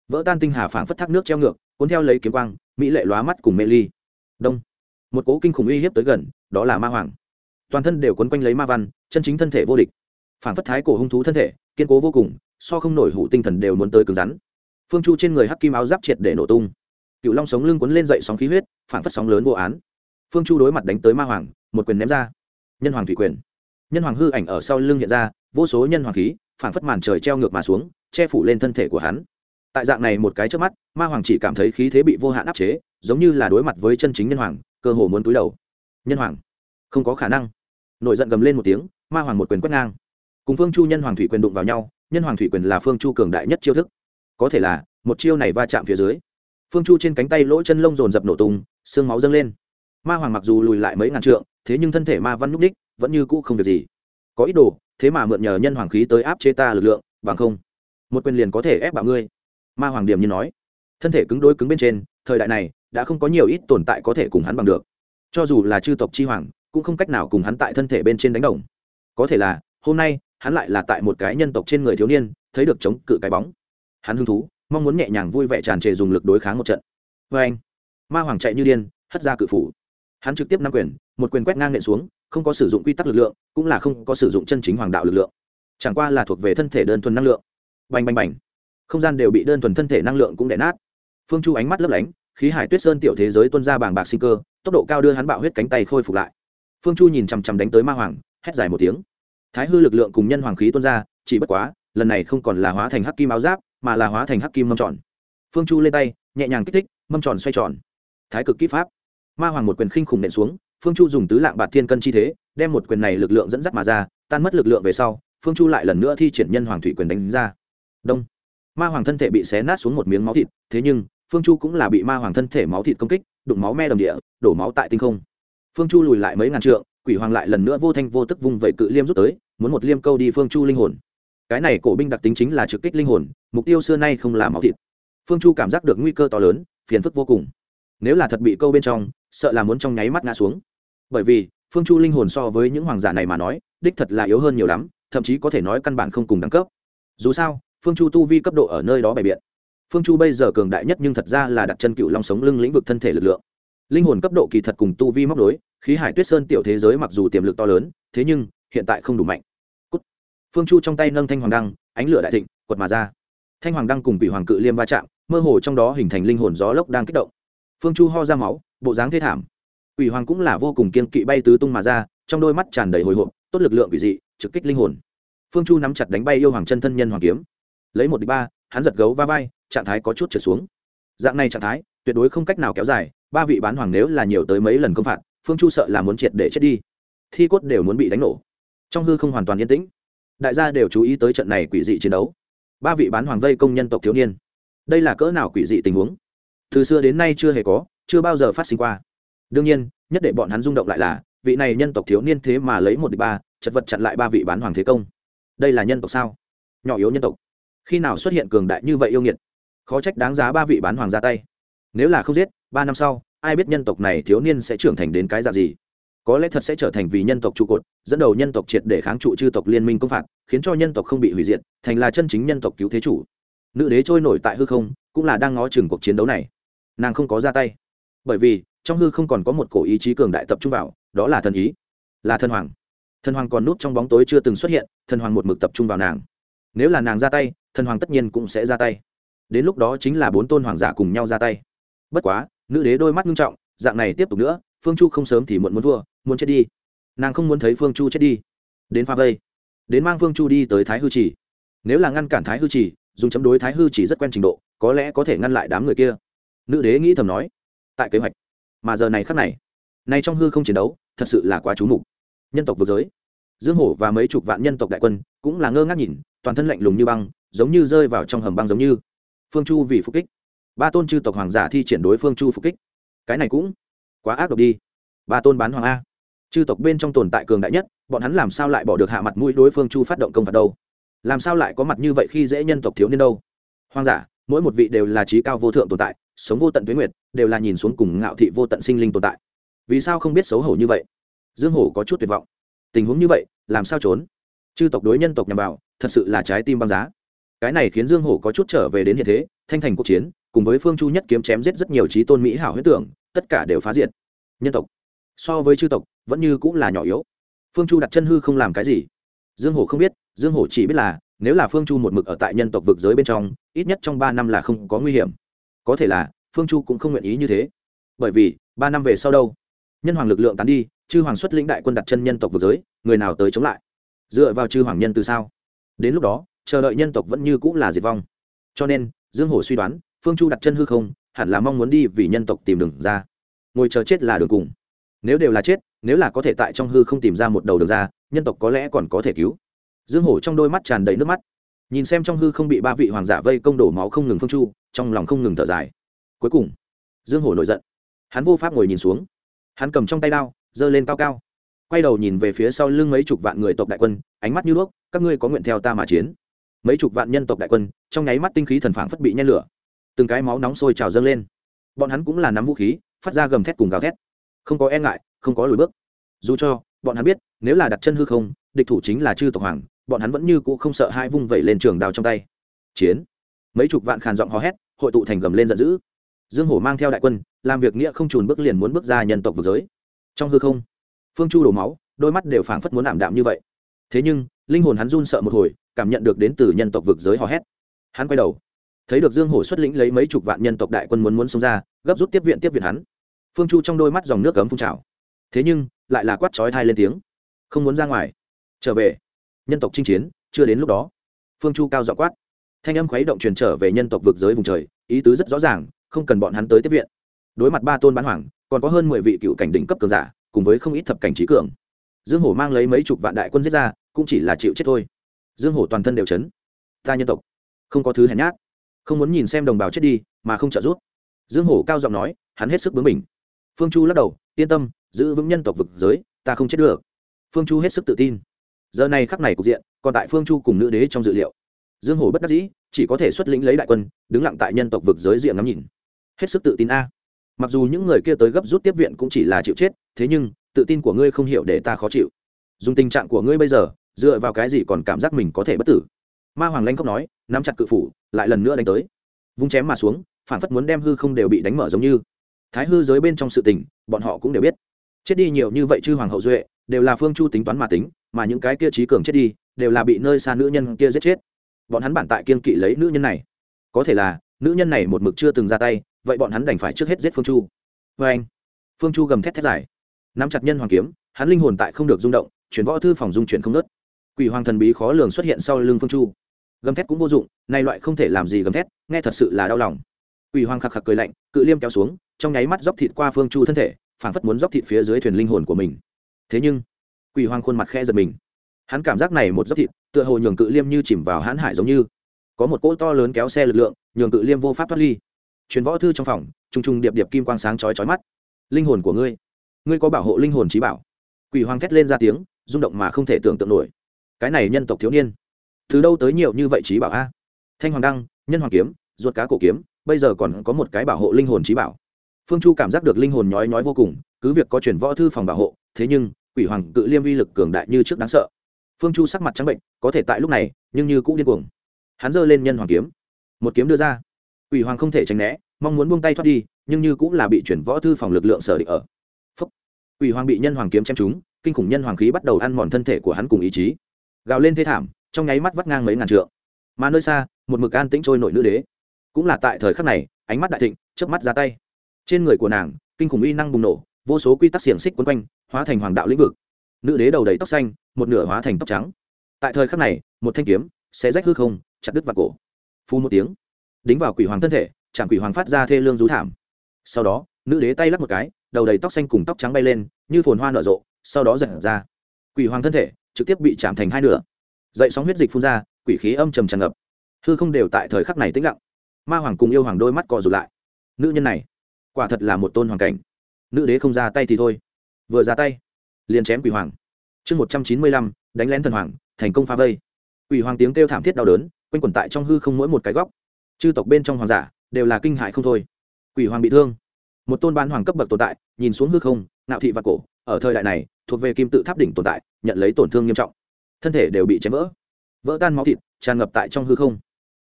Vỡ tan tinh hà phảng phất thác nước treo ngược, cuốn theo lấy kiếm quang, mỹ lệ lóa mắt cùng mê ly. Đông. Một cố kinh khủng uy hiếp tới gần, đó là ma hoàng. Toàn thân đều quấn quanh lấy ma văn, chân chính thân thể vô địch. Phảng phất thái cổ hung thú thân thể, kiên cố vô cùng, so không nổi hủ tinh thần đều muốn tới cứng rắn. Phương chu trên người hắc kim áo giáp triệt để nổ tung. Cựu long sống lưng quấn lên dậy sóng khí huyết, phảng phất sóng lớn vô án. Phương chu đối mặt đánh tới ma hoàng, một quyền ném ra. Nhân hoàng thủy quyền. Nhân hoàng hư ảnh ở sau lưng hiện ra, vô số nhân hoàng khí phản phất màn trời treo ngược mà xuống, che phủ lên thân thể của hắn. Tại dạng này một cái trước mắt, ma hoàng chỉ cảm thấy khí thế bị vô hạn áp chế, giống như là đối mặt với chân chính nhân hoàng, cơ hồ muốn túi đầu. Nhân hoàng? Không có khả năng. Nổi giận gầm lên một tiếng, ma hoàng một quyền quét ngang. Cùng phương chu nhân hoàng thủy quyền đụng vào nhau, nhân hoàng thủy quyền là phương chu cường đại nhất chiêu thức. Có thể là, một chiêu này va chạm phía dưới, phương chu trên cánh tay lỗ chân lông dồn dập nổ tung, xương máu dâng lên. Ma hoàng mặc dù lùi lại mấy ngàn trượng, thế nhưng thân thể ma văn núp đích vẫn như cũ không việc gì có ít đồ, thế mà mượn nhờ nhân hoàng khí tới áp chế ta lực lượng, bằng không, một quyền liền có thể ép bạo ngươi. Ma hoàng điểm như nói. Thân thể cứng đối cứng bên trên, thời đại này, đã không có nhiều ít tồn tại có thể cùng hắn bằng được. Cho dù là chư tộc chi hoàng, cũng không cách nào cùng hắn tại thân thể bên trên đánh đồng. Có thể là, hôm nay, hắn lại là tại một cái nhân tộc trên người thiếu niên, thấy được chống cự cái bóng. Hắn hứng thú, mong muốn nhẹ nhàng vui vẻ tràn trề dùng lực đối kháng một trận. Vê anh ma hoàng chạy như điên, hất ra cự phủ. Hắn trực tiếp nắm quyền, một quyền quét ngang nện xuống không có sử dụng quy tắc lực lượng, cũng là không có sử dụng chân chính hoàng đạo lực lượng. Chẳng qua là thuộc về thân thể đơn thuần năng lượng. Bành bành bành. Không gian đều bị đơn thuần thân thể năng lượng cũng đẻ nát. Phương chu ánh mắt lấp lánh, khí hải tuyết sơn tiểu thế giới tuân ra bàng bạc sinh cơ, tốc độ cao đưa hắn bạo huyết cánh tay khôi phục lại. Phương chu nhìn chằm chằm đánh tới ma hoàng, hét dài một tiếng. Thái hư lực lượng cùng nhân hoàng khí tuân ra, chỉ bất quá, lần này không còn là hóa thành hắc kim áo giáp, mà là hóa thành hắc kim mâm tròn. Phương chu lên tay, nhẹ nhàng kích thích, mâm tròn xoay tròn. Thái cực kỹ pháp. Ma hoàng một quyền khinh khủng nện xuống phương chu dùng tứ lạng bạt thiên cân chi thế, đem một quyền này lực lượng dẫn dắt mà ra, tan mất lực lượng về sau, phương chu lại lần nữa thi triển nhân hoàng thủy quyền đánh ra. Đông. Ma hoàng thân thể bị xé nát xuống một miếng máu thịt, thế nhưng, phương chu cũng là bị ma hoàng thân thể máu thịt công kích, đụng máu me đầm địa, đổ máu tại tinh không. Phương chu lùi lại mấy ngàn trượng, quỷ hoàng lại lần nữa vô thanh vô tức vung vẩy cự liêm rút tới, muốn một liêm câu đi phương chu linh hồn. Cái này cổ binh đặc tính chính là trực kích linh hồn, mục tiêu xưa nay không là máu thịt. Phương chu cảm giác được nguy cơ to lớn, phiền phức vô cùng. Nếu là thật bị câu bên trong, sợ là muốn trong nháy mắt ngã xuống bởi vì, phương chu linh hồn so với những hoàng giả này mà nói, đích thật là yếu hơn nhiều lắm, thậm chí có thể nói căn bản không cùng đẳng cấp. Dù sao, phương chu tu vi cấp độ ở nơi đó bày biện. Phương chu bây giờ cường đại nhất nhưng thật ra là đặt chân cựu long sống lưng lĩnh vực thân thể lực lượng. Linh hồn cấp độ kỳ thật cùng tu vi móc đối khí hải tuyết sơn tiểu thế giới mặc dù tiềm lực to lớn, thế nhưng, hiện tại không đủ mạnh. Phương chu trong tay nâng thanh hoàng đăng, ánh lửa đại thịnh, quật mà ra. Thanh hoàng đăng cùng quỷ hoàng cự liêm va chạm, mơ hồ trong đó hình thành linh hồn gió lốc đang kích động. Phương chu ho ra máu, bộ dáng thê thảm quỷ hoàng cũng là vô cùng kiên kỵ bay tứ tung mà ra, trong đôi mắt tràn đầy hồi hộp, tốt lực lượng quỷ dị, trực kích linh hồn. Phương chu nắm chặt đánh bay yêu hoàng chân thân nhân hoàng kiếm. Lấy một đ ba, hắn giật gấu va vai, trạng thái có chút trở xuống. Dạng này trạng thái, tuyệt đối không cách nào kéo dài, ba vị bán hoàng nếu là nhiều tới mấy lần công phạt, phương chu sợ là muốn triệt để chết đi. Thi cốt đều muốn bị đánh nổ. Trong hư không hoàn toàn yên tĩnh. Đại gia đều chú ý tới trận này quỷ dị chiến đấu. Ba vị bán hoàng vây công nhân tộc thiếu niên. Đây là cỡ nào quỷ dị tình huống? Từ xưa đến nay chưa hề có, chưa bao giờ phát sinh qua đương nhiên, nhất để bọn hắn rung động lại là, vị này nhân tộc thiếu niên thế mà lấy một đ ba, chật vật chặn lại ba vị bán hoàng thế công. Đây là nhân tộc sao? Nhỏ yếu nhân tộc. Khi nào xuất hiện cường đại như vậy yêu nghiệt? Khó trách đáng giá ba vị bán hoàng ra tay. Nếu là không giết, ba năm sau, ai biết nhân tộc này thiếu niên sẽ trưởng thành đến cái dạng gì? Có lẽ thật sẽ trở thành vì nhân tộc trụ cột, dẫn đầu nhân tộc triệt để kháng trụ chư tộc liên minh công phạt, khiến cho nhân tộc không bị hủy diệt, thành là chân chính nhân tộc cứu thế chủ. Nữ đế trôi nổi tại hư không, cũng là đang ngó chừng cuộc chiến đấu này. Nàng không có ra tay. Bởi vì trong hư không còn có một cổ ý chí cường đại tập trung vào, đó là thần ý, là thần hoàng. Thần hoàng còn núp trong bóng tối chưa từng xuất hiện, thần hoàng một mực tập trung vào nàng. Nếu là nàng ra tay, thần hoàng tất nhiên cũng sẽ ra tay. Đến lúc đó chính là bốn tôn hoàng giả cùng nhau ra tay. Bất quá, nữ đế đôi mắt nghiêm trọng, dạng này tiếp tục nữa, phương chu không sớm thì muộn muốn thua, muốn chết đi. Nàng không muốn thấy phương chu chết đi. Đến pha vây. Đến mang phương chu đi tới thái hư chỉ. Nếu là ngăn cản thái hư chỉ, dùng chấm đối thái hư chỉ rất quen trình độ, có lẽ có thể ngăn lại đám người kia. Nữ đế nghĩ thầm nói, tại kế hoạch mà giờ này khắc này nay trong hư không chiến đấu, thật sự là quá trú mục. Nhân tộc vừa giới. Dương hổ và mấy chục vạn nhân tộc đại quân cũng là ngơ ngác nhìn, toàn thân lạnh lùng như băng, giống như rơi vào trong hầm băng giống như. Phương chu vì phục kích. Ba tôn chư tộc hoàng giả thi triển đối phương chu phục kích. Cái này cũng quá ác độc đi. Ba tôn bán hoàng a. Chư tộc bên trong tồn tại cường đại nhất, bọn hắn làm sao lại bỏ được hạ mặt mũi đối phương chu phát động công phạt đâu? Làm sao lại có mặt như vậy khi dễ nhân tộc thiếu niên đâu? Hoàng giả, mỗi một vị đều là trí cao vô thượng tồn tại sống vô tận tuyến nguyệt, đều là nhìn xuống cùng ngạo thị vô tận sinh linh tồn tại. Vì sao không biết xấu hổ như vậy? Dương hổ có chút tuyệt vọng. Tình huống như vậy, làm sao trốn? Chư tộc đối nhân tộc nhằm vào, thật sự là trái tim băng giá. Cái này khiến dương hổ có chút trở về đến hiện thế, thanh thành cuộc chiến, cùng với phương chu nhất kiếm chém giết rất nhiều trí tôn mỹ hảo huyết tưởng, tất cả đều phá diệt. Nhân tộc. So với chư tộc, vẫn như cũng là nhỏ yếu. Phương chu đặt chân hư không làm cái gì? Dương hổ không biết, dương hổ chỉ biết là, nếu là phương chu một mực ở tại nhân tộc vực giới bên trong, ít nhất trong ba năm là không có nguy hiểm có thể là, phương chu cũng không nguyện ý như thế. Bởi vì, ba năm về sau đâu? Nhân hoàng lực lượng tán đi, chư hoàng xuất lĩnh đại quân đặt chân nhân tộc vực giới, người nào tới chống lại? Dựa vào chư hoàng nhân từ sao? Đến lúc đó, chờ đợi nhân tộc vẫn như cũng là diệt vong. Cho nên, dương hổ suy đoán, phương chu đặt chân hư không, hẳn là mong muốn đi vì nhân tộc tìm đường ra. Ngồi chờ chết là đường cùng. Nếu đều là chết, nếu là có thể tại trong hư không tìm ra một đầu đường ra, nhân tộc có lẽ còn có thể cứu. Dương hổ trong đôi mắt tràn đầy nước mắt nhìn xem trong hư không bị ba vị hoàng giả vây công đổ máu không ngừng phương chu, trong lòng không ngừng thở dài. Cuối cùng, dương hổ nổi giận. Hắn vô pháp ngồi nhìn xuống. Hắn cầm trong tay đao, giơ lên cao cao. Quay đầu nhìn về phía sau lưng mấy chục vạn người tộc đại quân, ánh mắt như đuốc, các ngươi có nguyện theo ta mà chiến. Mấy chục vạn nhân tộc đại quân, trong nháy mắt tinh khí thần phảng phất bị nhen lửa. Từng cái máu nóng sôi trào dâng lên. Bọn hắn cũng là nắm vũ khí, phát ra gầm thét cùng gào thét. Không có e ngại, không có lùi bước. Dù cho, bọn hắn biết, nếu là đặt chân hư không, địch thủ chính là chư tộc hoàng bọn hắn vẫn như cũ không sợ hai vung vẩy lên trường đao trong tay. Chiến. Mấy chục vạn khàn giọng hò hét, hội tụ thành gầm lên giận dữ. Dương hổ mang theo đại quân, làm việc nghĩa không trùn bước liền muốn bước ra nhân tộc vực giới. Trong hư không, phương chu đổ máu, đôi mắt đều phảng phất muốn ảm đạm như vậy. Thế nhưng, linh hồn hắn run sợ một hồi, cảm nhận được đến từ nhân tộc vực giới hò hét. Hắn quay đầu, thấy được dương hổ xuất lĩnh lấy mấy chục vạn nhân tộc đại quân muốn muốn xông ra, gấp rút tiếp viện tiếp viện hắn. Phương chu trong đôi mắt dòng nước cấm phun trào. Thế nhưng, lại là quát chói thai lên tiếng. Không muốn ra ngoài. Trở về nhân tộc chinh chiến, chưa đến lúc đó. Phương chu cao dọ quát. Thanh âm khuấy động truyền trở về nhân tộc vực giới vùng trời, ý tứ rất rõ ràng, không cần bọn hắn tới tiếp viện. Đối mặt ba tôn bán hoàng, còn có hơn mười vị cựu cảnh đỉnh cấp cường giả, cùng với không ít thập cảnh trí cường. Dương hổ mang lấy mấy chục vạn đại quân giết ra, cũng chỉ là chịu chết thôi. Dương hổ toàn thân đều chấn. Ta nhân tộc, không có thứ hèn nhát. Không muốn nhìn xem đồng bào chết đi, mà không trợ giúp. Dương hổ cao giọng nói, hắn hết sức bướng mình phương chu lắc đầu, yên tâm, giữ vững nhân tộc vực giới, ta không chết được. Phương chu hết sức tự tin giờ này khắc này cục diện, còn tại phương chu cùng nữ đế trong dự liệu. Dương hổ bất đắc dĩ, chỉ có thể xuất lĩnh lấy đại quân, đứng lặng tại nhân tộc vực giới diện ngắm nhìn. Hết sức tự tin a. Mặc dù những người kia tới gấp rút tiếp viện cũng chỉ là chịu chết, thế nhưng, tự tin của ngươi không hiểu để ta khó chịu. Dùng tình trạng của ngươi bây giờ, dựa vào cái gì còn cảm giác mình có thể bất tử? Ma hoàng lanh khóc nói, nắm chặt cự phủ, lại lần nữa đánh tới. Vung chém mà xuống phản phất muốn đem hư không đều bị đánh mở giống như. Thái hư giới bên trong sự tình, bọn họ cũng đều biết. Chết đi nhiều như vậy chư hoàng hậu duệ, đều là phương chu tính toán mà tính mà những cái kia trí cường chết đi, đều là bị nơi xa nữ nhân kia giết chết. Bọn hắn bản tại kiên kỵ lấy nữ nhân này. Có thể là, nữ nhân này một mực chưa từng ra tay, vậy bọn hắn đành phải trước hết giết phương chu. Vê anh, phương chu gầm thét thét dài. Nắm chặt nhân hoàng kiếm, hắn linh hồn tại không được rung động, chuyển võ thư phòng dung chuyển không nớt quỷ hoàng thần bí khó lường xuất hiện sau lưng phương chu. Gầm thét cũng vô dụng, nay loại không thể làm gì gầm thét, nghe thật sự là đau lòng. Quỷ hoàng khạc khạc cười lạnh, cự liêm kéo xuống, trong nháy mắt dóc thịt qua phương chu thân thể, phảng phất muốn dóc thịt phía dưới thuyền linh hồn của mình. Thế nhưng quỷ hoàng khuôn mặt khe giật mình. Hắn cảm giác này một giấc thịt, tựa hồ nhường cự liêm như chìm vào hãn hải giống như. Có một cỗ to lớn kéo xe lực lượng, nhường cự liêm vô pháp thoát ly. Truyền võ thư trong phòng, trùng trùng điệp điệp kim quang sáng chói chói mắt. Linh hồn của ngươi ngươi có bảo hộ linh hồn trí bảo. Quỷ hoàng thét lên ra tiếng, rung động mà không thể tưởng tượng nổi. Cái này nhân tộc thiếu niên, từ đâu tới nhiều như vậy trí bảo a? Thanh hoàng đăng, nhân hoàng kiếm, ruột cá cổ kiếm, bây giờ còn có một cái bảo hộ linh hồn trí bảo. Phương chu cảm giác được linh hồn nhói nhói vô cùng, cứ việc có chuyển võ thư phòng bảo hộ, thế nhưng quỷ hoàng cự liêm vi lực cường đại như trước đáng sợ. Phương chu sắc mặt trắng bệnh, có thể tại lúc này, nhưng như cũng điên cuồng. Hắn giơ lên nhân hoàng kiếm. Một kiếm đưa ra. Quỷ hoàng không thể tránh né, mong muốn buông tay thoát đi, nhưng như cũng là bị chuyển võ thư phòng lực lượng sở định ở. Phúc. quỷ hoàng bị nhân hoàng kiếm chém trúng, kinh khủng nhân hoàng khí bắt đầu ăn mòn thân thể của hắn cùng ý chí. Gào lên thê thảm, trong nháy mắt vắt ngang mấy ngàn trượng. Mà nơi xa, một mực an tĩnh trôi nội nữ đế. Cũng là tại thời khắc này, ánh mắt đại thịnh, chớp mắt ra tay. Trên người của nàng, kinh khủng uy năng bùng nổ vô số quy tắc xiềng xích quấn quanh, hóa thành hoàng đạo lĩnh vực. Nữ đế đầu đầy tóc xanh, một nửa hóa thành tóc trắng. Tại thời khắc này, một thanh kiếm sẽ rách hư không, chặt đứt vào cổ. Phu một tiếng, đính vào quỷ hoàng thân thể chạm quỷ hoàng phát ra thê lương rú thảm. Sau đó, nữ đế tay lắc một cái, đầu đầy tóc xanh cùng tóc trắng bay lên, như phồn hoa nở rộ, sau đó giật ra. Quỷ hoàng thân thể trực tiếp bị chạm thành hai nửa. Dậy sóng huyết dịch phun ra, quỷ khí âm trầm tràn ngập. Hư không đều tại thời khắc này tĩnh lặng. Ma hoàng cùng yêu hoàng đôi mắt cò rụt lại. Nữ nhân này, quả thật là một tôn hoàng cảnh nữ đế không ra tay thì thôi. Vừa ra tay, liền chém quỷ hoàng. Chương một trăm chín mươi lăm, đánh lén thần hoàng, thành công phá vây. Quỷ hoàng tiếng kêu thảm thiết đau đớn, quanh quẩn tại trong hư không mỗi một cái góc. Chư tộc bên trong hoàng giả đều là kinh hại không thôi. Quỷ hoàng bị thương. Một tôn ban hoàng cấp bậc tồn tại, nhìn xuống hư không nạo thị và cổ, ở thời đại này, thuộc về kim tự tháp đỉnh tồn tại, nhận lấy tổn thương nghiêm trọng. Thân thể đều bị chém vỡ. Vỡ tan máu thịt, tràn ngập tại trong hư không.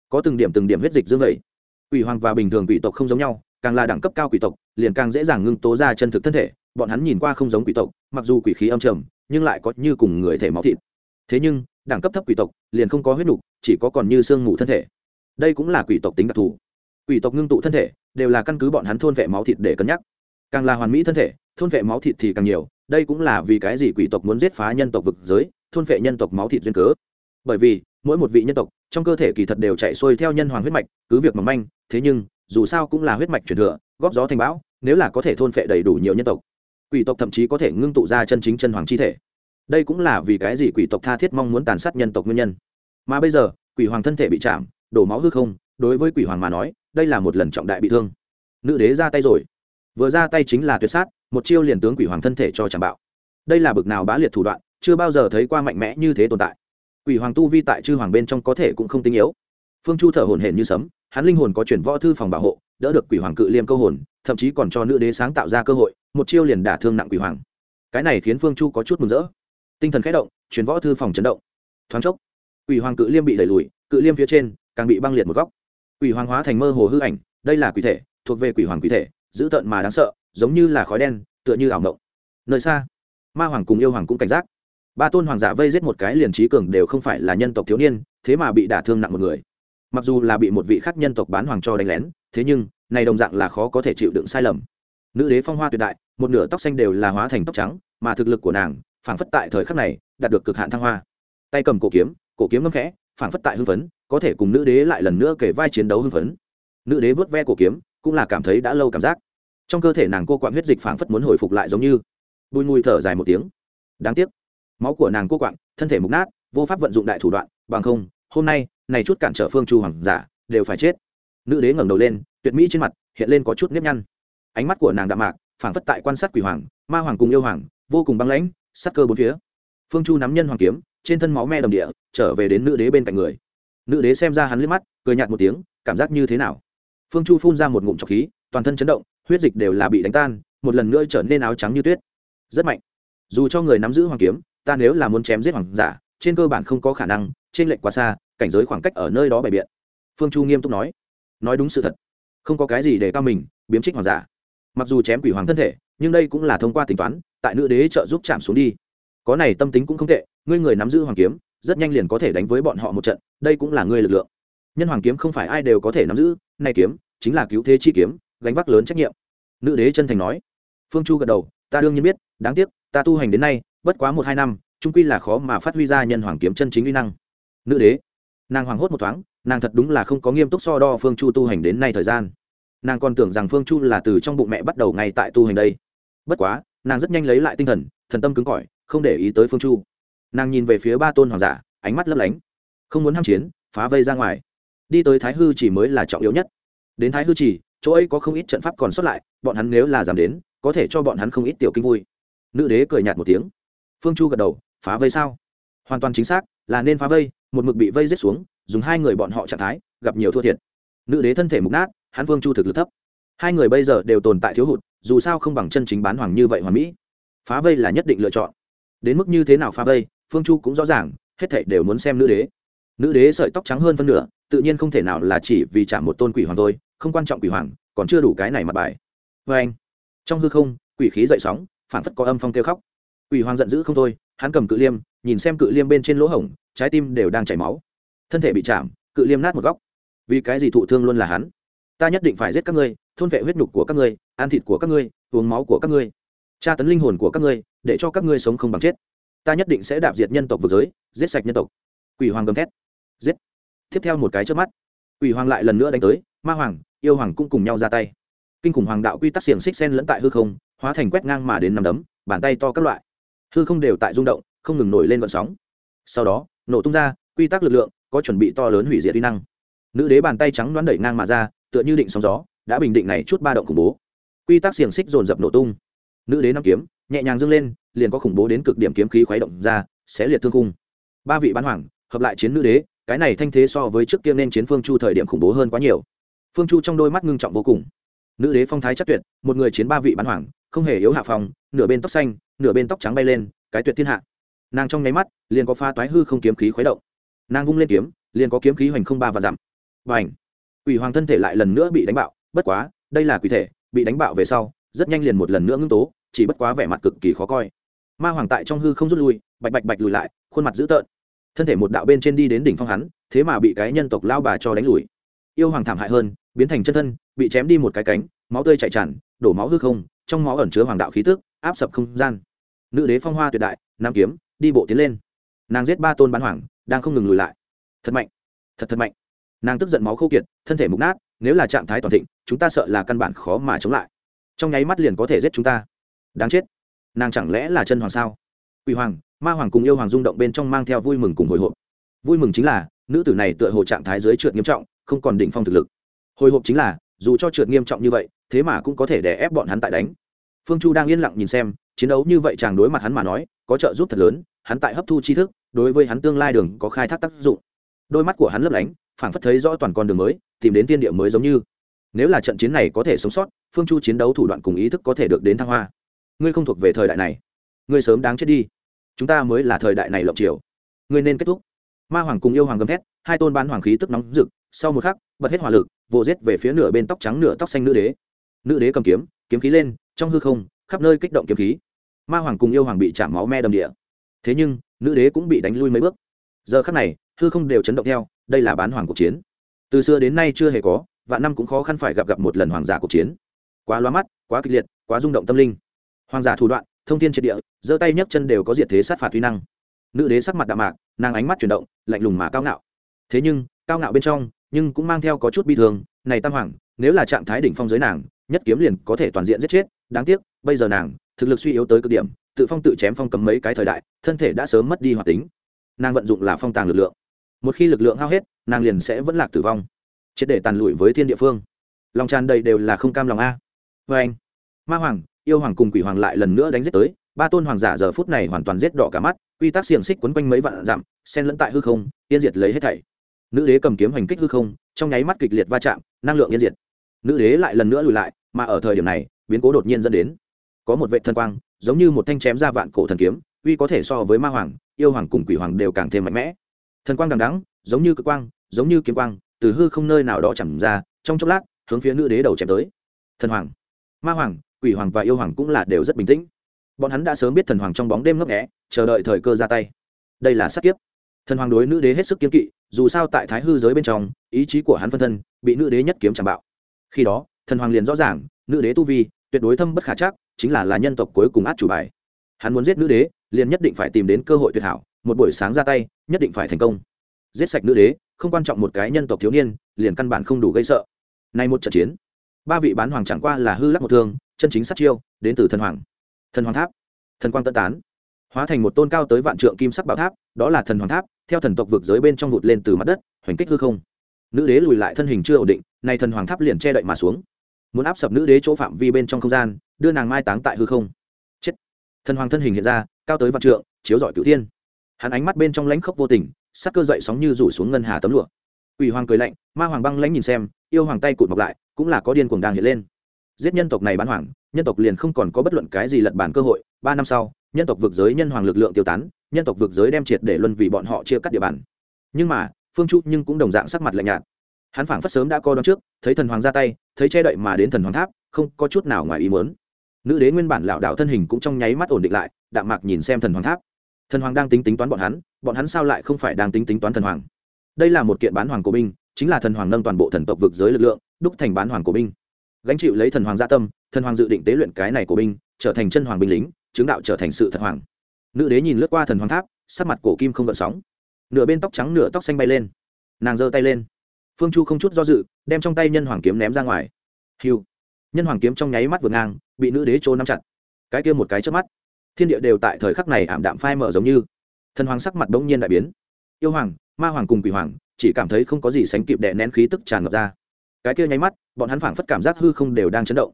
Có từng điểm từng điểm huyết dịch dương vẩy. Quỷ hoàng và bình thường quỷ tộc không giống nhau, càng là đẳng cấp cao quỷ tộc liền càng dễ dàng ngưng tố ra chân thực thân thể, bọn hắn nhìn qua không giống quỷ tộc, mặc dù quỷ khí âm trầm, nhưng lại có như cùng người thể máu thịt. Thế nhưng, đẳng cấp thấp quỷ tộc liền không có huyết nục, chỉ có còn như xương mù thân thể. Đây cũng là quỷ tộc tính đặc thù. Quỷ tộc ngưng tụ thân thể, đều là căn cứ bọn hắn thôn vệ máu thịt để cân nhắc. Càng là hoàn mỹ thân thể, thôn vệ máu thịt thì càng nhiều, đây cũng là vì cái gì quỷ tộc muốn giết phá nhân tộc vực giới, thôn vệ nhân tộc máu thịt duyên cớ. Bởi vì, mỗi một vị nhân tộc, trong cơ thể kỳ thật đều chạy xuôi theo nhân hoàng huyết mạch, cứ việc mỏng manh, thế nhưng dù sao cũng là huyết mạch truyền thừa, góp gió thành bão, nếu là có thể thôn phệ đầy đủ nhiều nhân tộc, quỷ tộc thậm chí có thể ngưng tụ ra chân chính chân hoàng chi thể. Đây cũng là vì cái gì quỷ tộc tha thiết mong muốn tàn sát nhân tộc nguyên nhân. Mà bây giờ, quỷ hoàng thân thể bị chạm, đổ máu hư không, đối với quỷ hoàng mà nói, đây là một lần trọng đại bị thương. Nữ đế ra tay rồi. Vừa ra tay chính là tuyệt sát, một chiêu liền tướng quỷ hoàng thân thể cho chạm bạo. Đây là bực nào bá liệt thủ đoạn, chưa bao giờ thấy qua mạnh mẽ như thế tồn tại. Quỷ hoàng tu vi tại chư hoàng bên trong có thể cũng không tinh yếu. Phương chu thở hổn hển như sấm hắn linh hồn có chuyển võ thư phòng bảo hộ, đỡ được quỷ hoàng cự liêm câu hồn, thậm chí còn cho nữ đế sáng tạo ra cơ hội, một chiêu liền đả thương nặng quỷ hoàng. Cái này khiến phương chu có chút mừng rỡ. Tinh thần khẽ động, chuyển võ thư phòng chấn động. Thoáng chốc, quỷ hoàng cự liêm bị đẩy lùi, cự liêm phía trên càng bị băng liệt một góc. Quỷ hoàng hóa thành mơ hồ hư ảnh, đây là quỷ thể, thuộc về quỷ hoàng quỷ thể, dữ tợn mà đáng sợ, giống như là khói đen, tựa như ảo mộng. Nơi xa, ma hoàng cùng yêu hoàng cũng cảnh giác. Ba tôn hoàng giả vây giết một cái liền trí cường đều không phải là nhân tộc thiếu niên, thế mà bị đả thương nặng một người mặc dù là bị một vị khác nhân tộc bán hoàng cho đánh lén, thế nhưng, này đồng dạng là khó có thể chịu đựng sai lầm. Nữ đế phong hoa tuyệt đại, một nửa tóc xanh đều là hóa thành tóc trắng, mà thực lực của nàng, phảng phất tại thời khắc này, đạt được cực hạn thăng hoa. Tay cầm cổ kiếm cổ kiếm ngâm khẽ, phảng phất tại hưng phấn, có thể cùng nữ đế lại lần nữa kể vai chiến đấu hưng phấn. Nữ đế vớt ve cổ kiếm, cũng là cảm thấy đã lâu cảm giác. Trong cơ thể nàng cô quạng huyết dịch phảng phất muốn hồi phục lại giống như. Bùi mùi thở dài một tiếng. Đáng tiếc. Máu của nàng cô quạng, thân thể mục nát, vô pháp vận dụng đại thủ đoạn, bằng không, hôm nay này chút cản trở phương chu hoàng giả, đều phải chết. Nữ đế ngẩng đầu lên, tuyệt mỹ trên mặt, hiện lên có chút nếp nhăn. Ánh mắt của nàng đạm mạc, phảng phất tại quan sát quỷ hoàng, ma hoàng cùng yêu hoàng, vô cùng băng lãnh, sắc cơ bốn phía. Phương chu nắm nhân hoàng kiếm, trên thân máu me đầm địa, trở về đến nữ đế bên cạnh người. Nữ đế xem ra hắn liếc mắt, cười nhạt một tiếng, cảm giác như thế nào? Phương chu phun ra một ngụm trọc khí, toàn thân chấn động, huyết dịch đều là bị đánh tan, một lần nữa trở nên áo trắng như tuyết. Rất mạnh. Dù cho người nắm giữ hoàng kiếm, ta nếu là muốn chém giết hoàng giả, trên cơ bản không có khả năng, trên lệnh quá xa cảnh giới khoảng cách ở nơi đó bày biện. Phương chu nghiêm túc nói nói đúng sự thật. Không có cái gì để cao mình, biếm trích hoàng giả. Mặc dù chém quỷ hoàng thân thể, nhưng đây cũng là thông qua tính toán, tại nữ đế trợ giúp chạm xuống đi. Có này tâm tính cũng không tệ, ngươi người nắm giữ hoàng kiếm, rất nhanh liền có thể đánh với bọn họ một trận, đây cũng là ngươi lực lượng. Nhân hoàng kiếm không phải ai đều có thể nắm giữ nay kiếm, chính là cứu thế chi kiếm, gánh vác lớn trách nhiệm. Nữ đế chân thành nói. Phương chu gật đầu, ta đương nhiên biết, đáng tiếc, ta tu hành đến nay, bất quá một hai năm trung quy là khó mà phát huy ra nhân hoàng kiếm chân chính uy năng. Nữ đế nàng hoảng hốt một thoáng, nàng thật đúng là không có nghiêm túc so đo phương chu tu hành đến nay thời gian. Nàng còn tưởng rằng phương chu là từ trong bụng mẹ bắt đầu ngay tại tu hành đây. Bất quá, nàng rất nhanh lấy lại tinh thần thần tâm cứng cỏi, không để ý tới phương chu. Nàng nhìn về phía ba tôn hoàng giả, ánh mắt lấp lánh. Không muốn h a m chiến, phá vây ra ngoài. Đi tới thái hư chỉ mới là trọng yếu nhất. Đến thái hư chỉ, chỗ ấy có không ít trận pháp còn sót lại, bọn hắn nếu là giảm đến, có thể cho bọn hắn không ít tiểu kinh vui. Nữ đế cười nhạt một tiếng. Phương chu gật đầu, phá vây sao? Hoàn toàn chính xác, là nên phá vây một mực bị vây rết xuống, dùng hai người bọn họ trạng thái, gặp nhiều thua thiệt. Nữ đế thân thể mục nát, hắn vương chu thực lực thấp. Hai người bây giờ đều tồn tại thiếu hụt, dù sao không bằng chân chính bán hoàng như vậy hoàn mỹ. Phá vây là nhất định lựa chọn. Đến mức như thế nào phá vây, phương chu cũng rõ ràng, hết thảy đều muốn xem nữ đế. Nữ đế sợi tóc trắng hơn phân nửa, tự nhiên không thể nào là chỉ vì chạm một tôn quỷ hoàng thôi, không quan trọng quỷ hoàng, còn chưa đủ cái này mặt bài. Vê anh, trong hư không, quỷ khí dậy sóng, phản phất có âm phong kêu khóc. Quỷ hoàng giận dữ không thôi, hắn cầm cự liêm, nhìn xem cự liêm bên trên lỗ hổng trái tim đều đang chảy máu. Thân thể bị chạm, cự liêm nát một góc. Vì cái gì thụ thương luôn là hắn? Ta nhất định phải giết các ngươi, thôn vệ huyết nhục của các ngươi, ăn thịt của các ngươi, uống máu của các ngươi, tra tấn linh hồn của các ngươi, để cho các ngươi sống không bằng chết. Ta nhất định sẽ đạp diệt nhân tộc vực giới, giết sạch nhân tộc. Quỷ hoàng gầm thét. Giết. Tiếp theo một cái trước mắt, quỷ hoàng lại lần nữa đánh tới, ma hoàng, yêu hoàng cũng cùng nhau ra tay. Kinh khủng hoàng đạo quy tắc xiềng xích sen lẫn tại hư không, hóa thành quét ngang mà đến nằm đấm, bàn tay to các loại. Hư không đều tại rung động, không ngừng nổi lên vận sóng. Sau đó nổ tung ra, quy tắc lực lượng có chuẩn bị to lớn hủy diệt uy năng. Nữ đế bàn tay trắng đoán đẩy ngang mà ra, tựa như định sóng gió, đã bình định này chút ba động khủng bố. Quy tắc xiềng xích dồn dập nổ tung. Nữ đế năm kiếm, nhẹ nhàng dâng lên, liền có khủng bố đến cực điểm kiếm khí khuấy động ra sẽ liệt thương khung. Ba vị bán hoàng, hợp lại chiến nữ đế, cái này thanh thế so với trước kia nên chiến phương chu thời điểm khủng bố hơn quá nhiều. Phương chu trong đôi mắt ngưng trọng vô cùng. Nữ đế phong thái chắc tuyệt, một người chiến ba vị bán hoàng, không hề yếu hạ phòng, nửa bên tóc xanh, nửa bên tóc trắng bay lên, cái tuyệt thiên hạ nàng trong nháy mắt liền có pha toái hư không kiếm khí khuấy động. Nàng vung lên kiếm, liền có kiếm khí hoành không ba và dặm và ảnh quỷ hoàng thân thể lại lần nữa bị đánh bạo, bất quá, đây là quỷ thể, bị đánh bạo về sau, rất nhanh liền một lần nữa ngưng tố, chỉ bất quá vẻ mặt cực kỳ khó coi. Ma hoàng tại trong hư không rút lui, bạch bạch bạch lùi lại, khuôn mặt dữ tợn. Thân thể một đạo bên trên đi đến đỉnh phong hắn, thế mà bị cái nhân tộc lao bà cho đánh lùi. Yêu hoàng thảm hại hơn, biến thành chân thân, bị chém đi một cái cánh, máu tươi chảy tràn, đổ máu hư không, trong máu ẩn chứa hoàng đạo khí tức, áp sập không gian. Nữ đế phong hoa tuyệt đại, nam kiếm đi bộ tiến lên. Nàng giết ba tôn bán hoàng, đang không ngừng lùi lại. Thật mạnh, thật thật mạnh. Nàng tức giận máu khô kiệt, thân thể mục nát, nếu là trạng thái toàn thịnh, chúng ta sợ là căn bản khó mà chống lại. Trong nháy mắt liền có thể giết chúng ta. Đáng chết. Nàng chẳng lẽ là chân hoàng sao? Quỷ hoàng, ma hoàng cùng yêu hoàng rung động bên trong mang theo vui mừng cùng hồi hộp. Vui mừng chính là, nữ tử này tựa hồ trạng thái dưới trượt nghiêm trọng, không còn đỉnh phong thực lực. Hồi hộp chính là, dù cho trượt nghiêm trọng như vậy, thế mà cũng có thể đè ép bọn hắn tại đánh. Phương chu đang yên lặng nhìn xem, chiến đấu như vậy chàng đối mặt hắn mà nói, có trợ giúp thật lớn hắn tại hấp thu tri thức, đối với hắn tương lai đường có khai thác tác dụng. Đôi mắt của hắn lấp lánh, phảng phất thấy rõ toàn con đường mới, tìm đến tiên địa mới giống như. Nếu là trận chiến này có thể sống sót, phương chu chiến đấu thủ đoạn cùng ý thức có thể được đến thăng hoa. Ngươi không thuộc về thời đại này. Ngươi sớm đáng chết đi. Chúng ta mới là thời đại này lộng triều. Ngươi nên kết thúc. Ma hoàng cùng yêu hoàng gầm thét, hai tôn bán hoàng khí tức nóng rực, sau một khắc, bật hết hỏa lực, vồ rết về phía nửa bên tóc trắng nửa tóc xanh nữ đế. Nữ đế cầm kiếm kiếm khí lên, trong hư không, khắp nơi kích động kiếm khí. Ma hoàng cùng yêu hoàng bị chạm máu me đầm địa thế nhưng, nữ đế cũng bị đánh lui mấy bước. Giờ khắc này, hư không đều chấn động theo, đây là bán hoàng cuộc chiến. Từ xưa đến nay chưa hề có và năm cũng khó khăn phải gặp gặp một lần hoàng giả cuộc chiến. Quá loa mắt, quá kịch liệt, quá rung động tâm linh. Hoàng giả thủ đoạn, thông thiên triệt địa, giơ tay nhấc chân đều có diệt thế sát phạt uy năng. Nữ đế sắc mặt đạm mạc, nàng ánh mắt chuyển động, lạnh lùng mà cao ngạo. Thế nhưng, cao ngạo bên trong, nhưng cũng mang theo có chút bi thương, này tam hoàng, nếu là trạng thái đỉnh phong giới nàng, nhất kiếm liền có thể toàn diện giết chết, đáng tiếc, bây giờ nàng, thực lực suy yếu tới cực điểm tự phong tự chém phong cấm mấy cái thời đại, thân thể đã sớm mất đi hoạt tính. Nàng vận dụng là phong tàng lực lượng. Một khi lực lượng hao hết, nàng liền sẽ vẫn lạc tử vong. Triệt để tàn lụi với thiên địa phương. Lòng tràn đầy đều là không cam lòng a. Vê anh, ma hoàng, yêu hoàng cùng quỷ hoàng lại lần nữa đánh giết tới. Ba tôn hoàng giả giờ phút này hoàn toàn giết đỏ cả mắt, quy tắc xiềng xích quấn quanh mấy vạn dặm sen lẫn tại hư không, yên diệt lấy hết thảy. Nữ đế cầm kiếm hành kích hư không, trong nháy mắt kịch liệt va chạm, năng lượng yên diệt. Nữ đế lại lần nữa lùi lại, mà ở thời điểm này, biến cố đột nhiên dẫn đến. Có một vệ thân quang giống như một thanh chém ra vạn cổ thần kiếm, uy có thể so với ma hoàng, yêu hoàng cùng quỷ hoàng đều càng thêm mạnh mẽ. Thần quang đằng đắng giống như cực quang, giống như kiếm quang, từ hư không nơi nào đó chẳng ra, trong chốc lát, hướng phía nữ đế đầu chém tới. Thần hoàng, ma hoàng, quỷ hoàng và yêu hoàng cũng là đều rất bình tĩnh. Bọn hắn đã sớm biết thần hoàng trong bóng đêm ngấp nghẽ chờ đợi thời cơ ra tay. Đây là sát kiếp. Thần hoàng đối nữ đế hết sức kiếm kỵ, dù sao tại thái hư giới bên trong, ý chí của hắn phân thân, bị nữ đế nhất kiếm chạm bạo. Khi đó, thần hoàng liền rõ ràng, nữ đế tu vi, tuyệt đối thâm bất khả chắc chính là là nhân tộc cuối cùng át chủ bài. Hắn muốn giết nữ đế, liền nhất định phải tìm đến cơ hội tuyệt hảo, một buổi sáng ra tay, nhất định phải thành công. Giết sạch nữ đế, không quan trọng một cái nhân tộc thiếu niên, liền căn bản không đủ gây sợ. Nay một trận chiến, ba vị bán hoàng chẳng qua là hư lắc một thương, chân chính sát chiêu, đến từ thần hoàng. Thần hoàng tháp, thần quang tân tán. Hóa thành một tôn cao tới vạn trượng kim sắc bảo tháp, đó là thần hoàng tháp, theo thần tộc vực giới bên trong vụt lên từ mặt đất, hoành kích hư không. Nữ đế lùi lại thân hình chưa ổn định, nay thần hoàng tháp liền che đậy mà xuống. Muốn áp sập nữ đế chỗ phạm vi bên trong không gian đưa nàng mai táng tại hư không. Chết. Thần hoàng thân hình hiện ra, cao tới vạn trượng, chiếu rọi cửu thiên. Hắn ánh mắt bên trong lãnh khốc vô tình, sắc cơ dậy sóng như rủ xuống ngân hà tấm lụa. Ủy hoàng cười lạnh, ma hoàng băng lãnh nhìn xem, yêu hoàng tay cụt mọc lại, cũng là có điên cuồng đang hiện lên. Giết nhân tộc này bán hoàng, nhân tộc liền không còn có bất luận cái gì lật bản cơ hội, ba năm sau, nhân tộc vực giới nhân hoàng lực lượng tiêu tán, nhân tộc vực giới đem triệt để luân vì bọn họ chia cắt địa bàn. Nhưng mà, phương chu nhưng cũng đồng dạng sắc mặt lạnh nhạt. Hắn phảng phất sớm đã coi đón trước, thấy thần hoàng ra tay, thấy che đậy mà đến thần hoàng tháp, không có chút nào ngoài ý muốn nữ đế nguyên bản lảo đảo thân hình cũng trong nháy mắt ổn định lại, đạm mạc nhìn xem thần hoàng tháp. Thần hoàng đang tính tính toán bọn hắn bọn hắn sao lại không phải đang tính tính toán thần hoàng? Đây là một kiện bán hoàng của binh, chính là thần hoàng nâng toàn bộ thần tộc vực giới lực lượng, đúc thành bán hoàng của binh. Gánh chịu lấy thần hoàng gia tâm, thần hoàng dự định tế luyện cái này của binh, trở thành chân hoàng binh lính, chứng đạo trở thành sự thật hoàng. Nữ đế nhìn lướt qua thần hoàng tháp, sắc mặt cổ kim không gợn sóng. Nửa bên tóc trắng nửa tóc xanh bay lên. Nàng giơ tay lên. Phương chu không chút do dự, đem trong tay nhân hoàng kiếm ném ra ngoài. Hiu nhân hoàng kiếm trong nháy mắt vượt ngang, bị nữ đế trô nắm chặt. Cái kia một cái trước mắt, thiên địa đều tại thời khắc này ảm đạm phai mở giống như. Thần hoàng sắc mặt bỗng nhiên đại biến. Yêu hoàng, ma hoàng cùng quỷ hoàng, chỉ cảm thấy không có gì sánh kịp đè nén khí tức tràn ngập ra. Cái kia nháy mắt, bọn hắn phảng phất cảm giác hư không đều đang chấn động.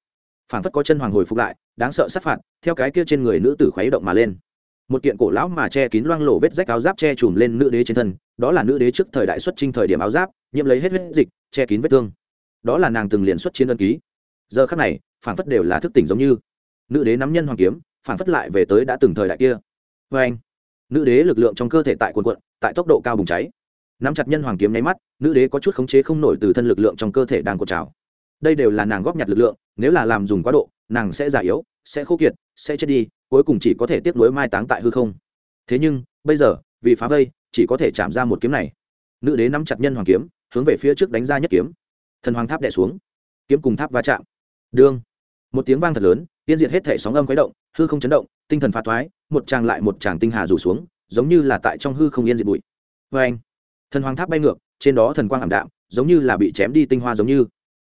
Phảng phất có chân hoàng hồi phục lại, đáng sợ sát phạt, theo cái kia trên người nữ tử khuấy động mà lên. Một kiện cổ lão mà che kín loang lổ vết rách áo giáp che chùm lên nữ đế trên thân, đó là nữ đế trước thời đại xuất trinh thời điểm áo giáp, nhiễm lấy hết huyết dịch, che kín vết thương. Đó là nàng từng liền xuất chiến đơn ký giờ khắc này, phảng phất đều là thức tỉnh giống như. Nữ đế nắm nhân hoàng kiếm, phảng phất lại về tới đã từng thời đại kia. Vê anh, nữ đế lực lượng trong cơ thể tại quần quận tại tốc độ cao bùng cháy. Nắm chặt nhân hoàng kiếm nháy mắt, nữ đế có chút khống chế không nổi từ thân lực lượng trong cơ thể đang cột trào. Đây đều là nàng góp nhặt lực lượng, nếu là làm dùng quá độ, nàng sẽ già yếu, sẽ khô kiệt, sẽ chết đi, cuối cùng chỉ có thể tiếp nối mai táng tại hư không. Thế nhưng, bây giờ, vì phá vây, chỉ có thể chạm ra một kiếm này. Nữ đế nắm chặt nhân hoàng kiếm, hướng về phía trước đánh ra nhất kiếm. Thần hoàng tháp đẻ xuống. Kiếm cùng tháp va chạm đương. Một tiếng vang thật lớn tiên diệt hết thể sóng âm khuấy động, hư không chấn động, tinh thần phá thoái, một tràng lại một tràng tinh hà rủ xuống, giống như là tại trong hư không yên diệt bụi. Vê anh, thần hoàng tháp bay ngược, trên đó thần quang ảm đạm, giống như là bị chém đi tinh hoa giống như.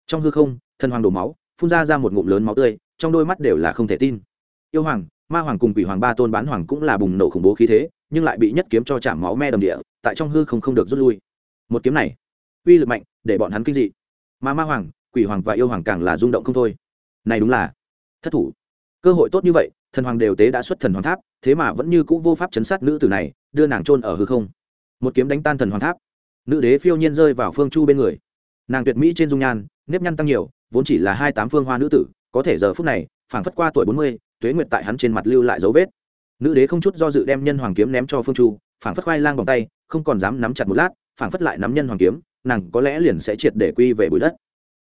Trong hư không, thần hoàng đổ máu, phun ra ra một ngụm lớn máu tươi, trong đôi mắt đều là không thể tin. Yêu hoàng, ma hoàng cùng quỷ hoàng ba tôn bán hoàng cũng là bùng nổ khủng bố khí thế, nhưng lại bị nhất kiếm cho chạm máu me đầm địa, tại trong hư không không được rút lui. Một kiếm này, uy lực mạnh, để bọn hắn kinh dị. Mà ma hoàng quỷ hoàng và yêu hoàng càng là rung động không thôi. Này đúng là thất thủ. Cơ hội tốt như vậy, thần hoàng đều tế đã xuất thần hoàng tháp, thế mà vẫn như c ũ vô pháp chấn sát nữ tử này, đưa nàng trôn ở hư không. Một kiếm đánh tan thần hoàng tháp. Nữ đế phiêu nhiên rơi vào phương chu bên người. Nàng tuyệt mỹ trên dung nhan, nếp nhăn tăng nhiều, vốn chỉ là hai tám phương hoa nữ tử, có thể giờ phút này, phảng phất qua tuổi bốn mươi, tuế nguyệt tại hắn trên mặt lưu lại dấu vết. Nữ đế không chút do dự đem nhân hoàng kiếm ném cho phương chu, phảng phất khoai lang bằng tay, không còn dám nắm chặt một lát, phảng phất lại nắm nhân hoàng kiếm, nàng có lẽ liền sẽ triệt để quy về bụi đất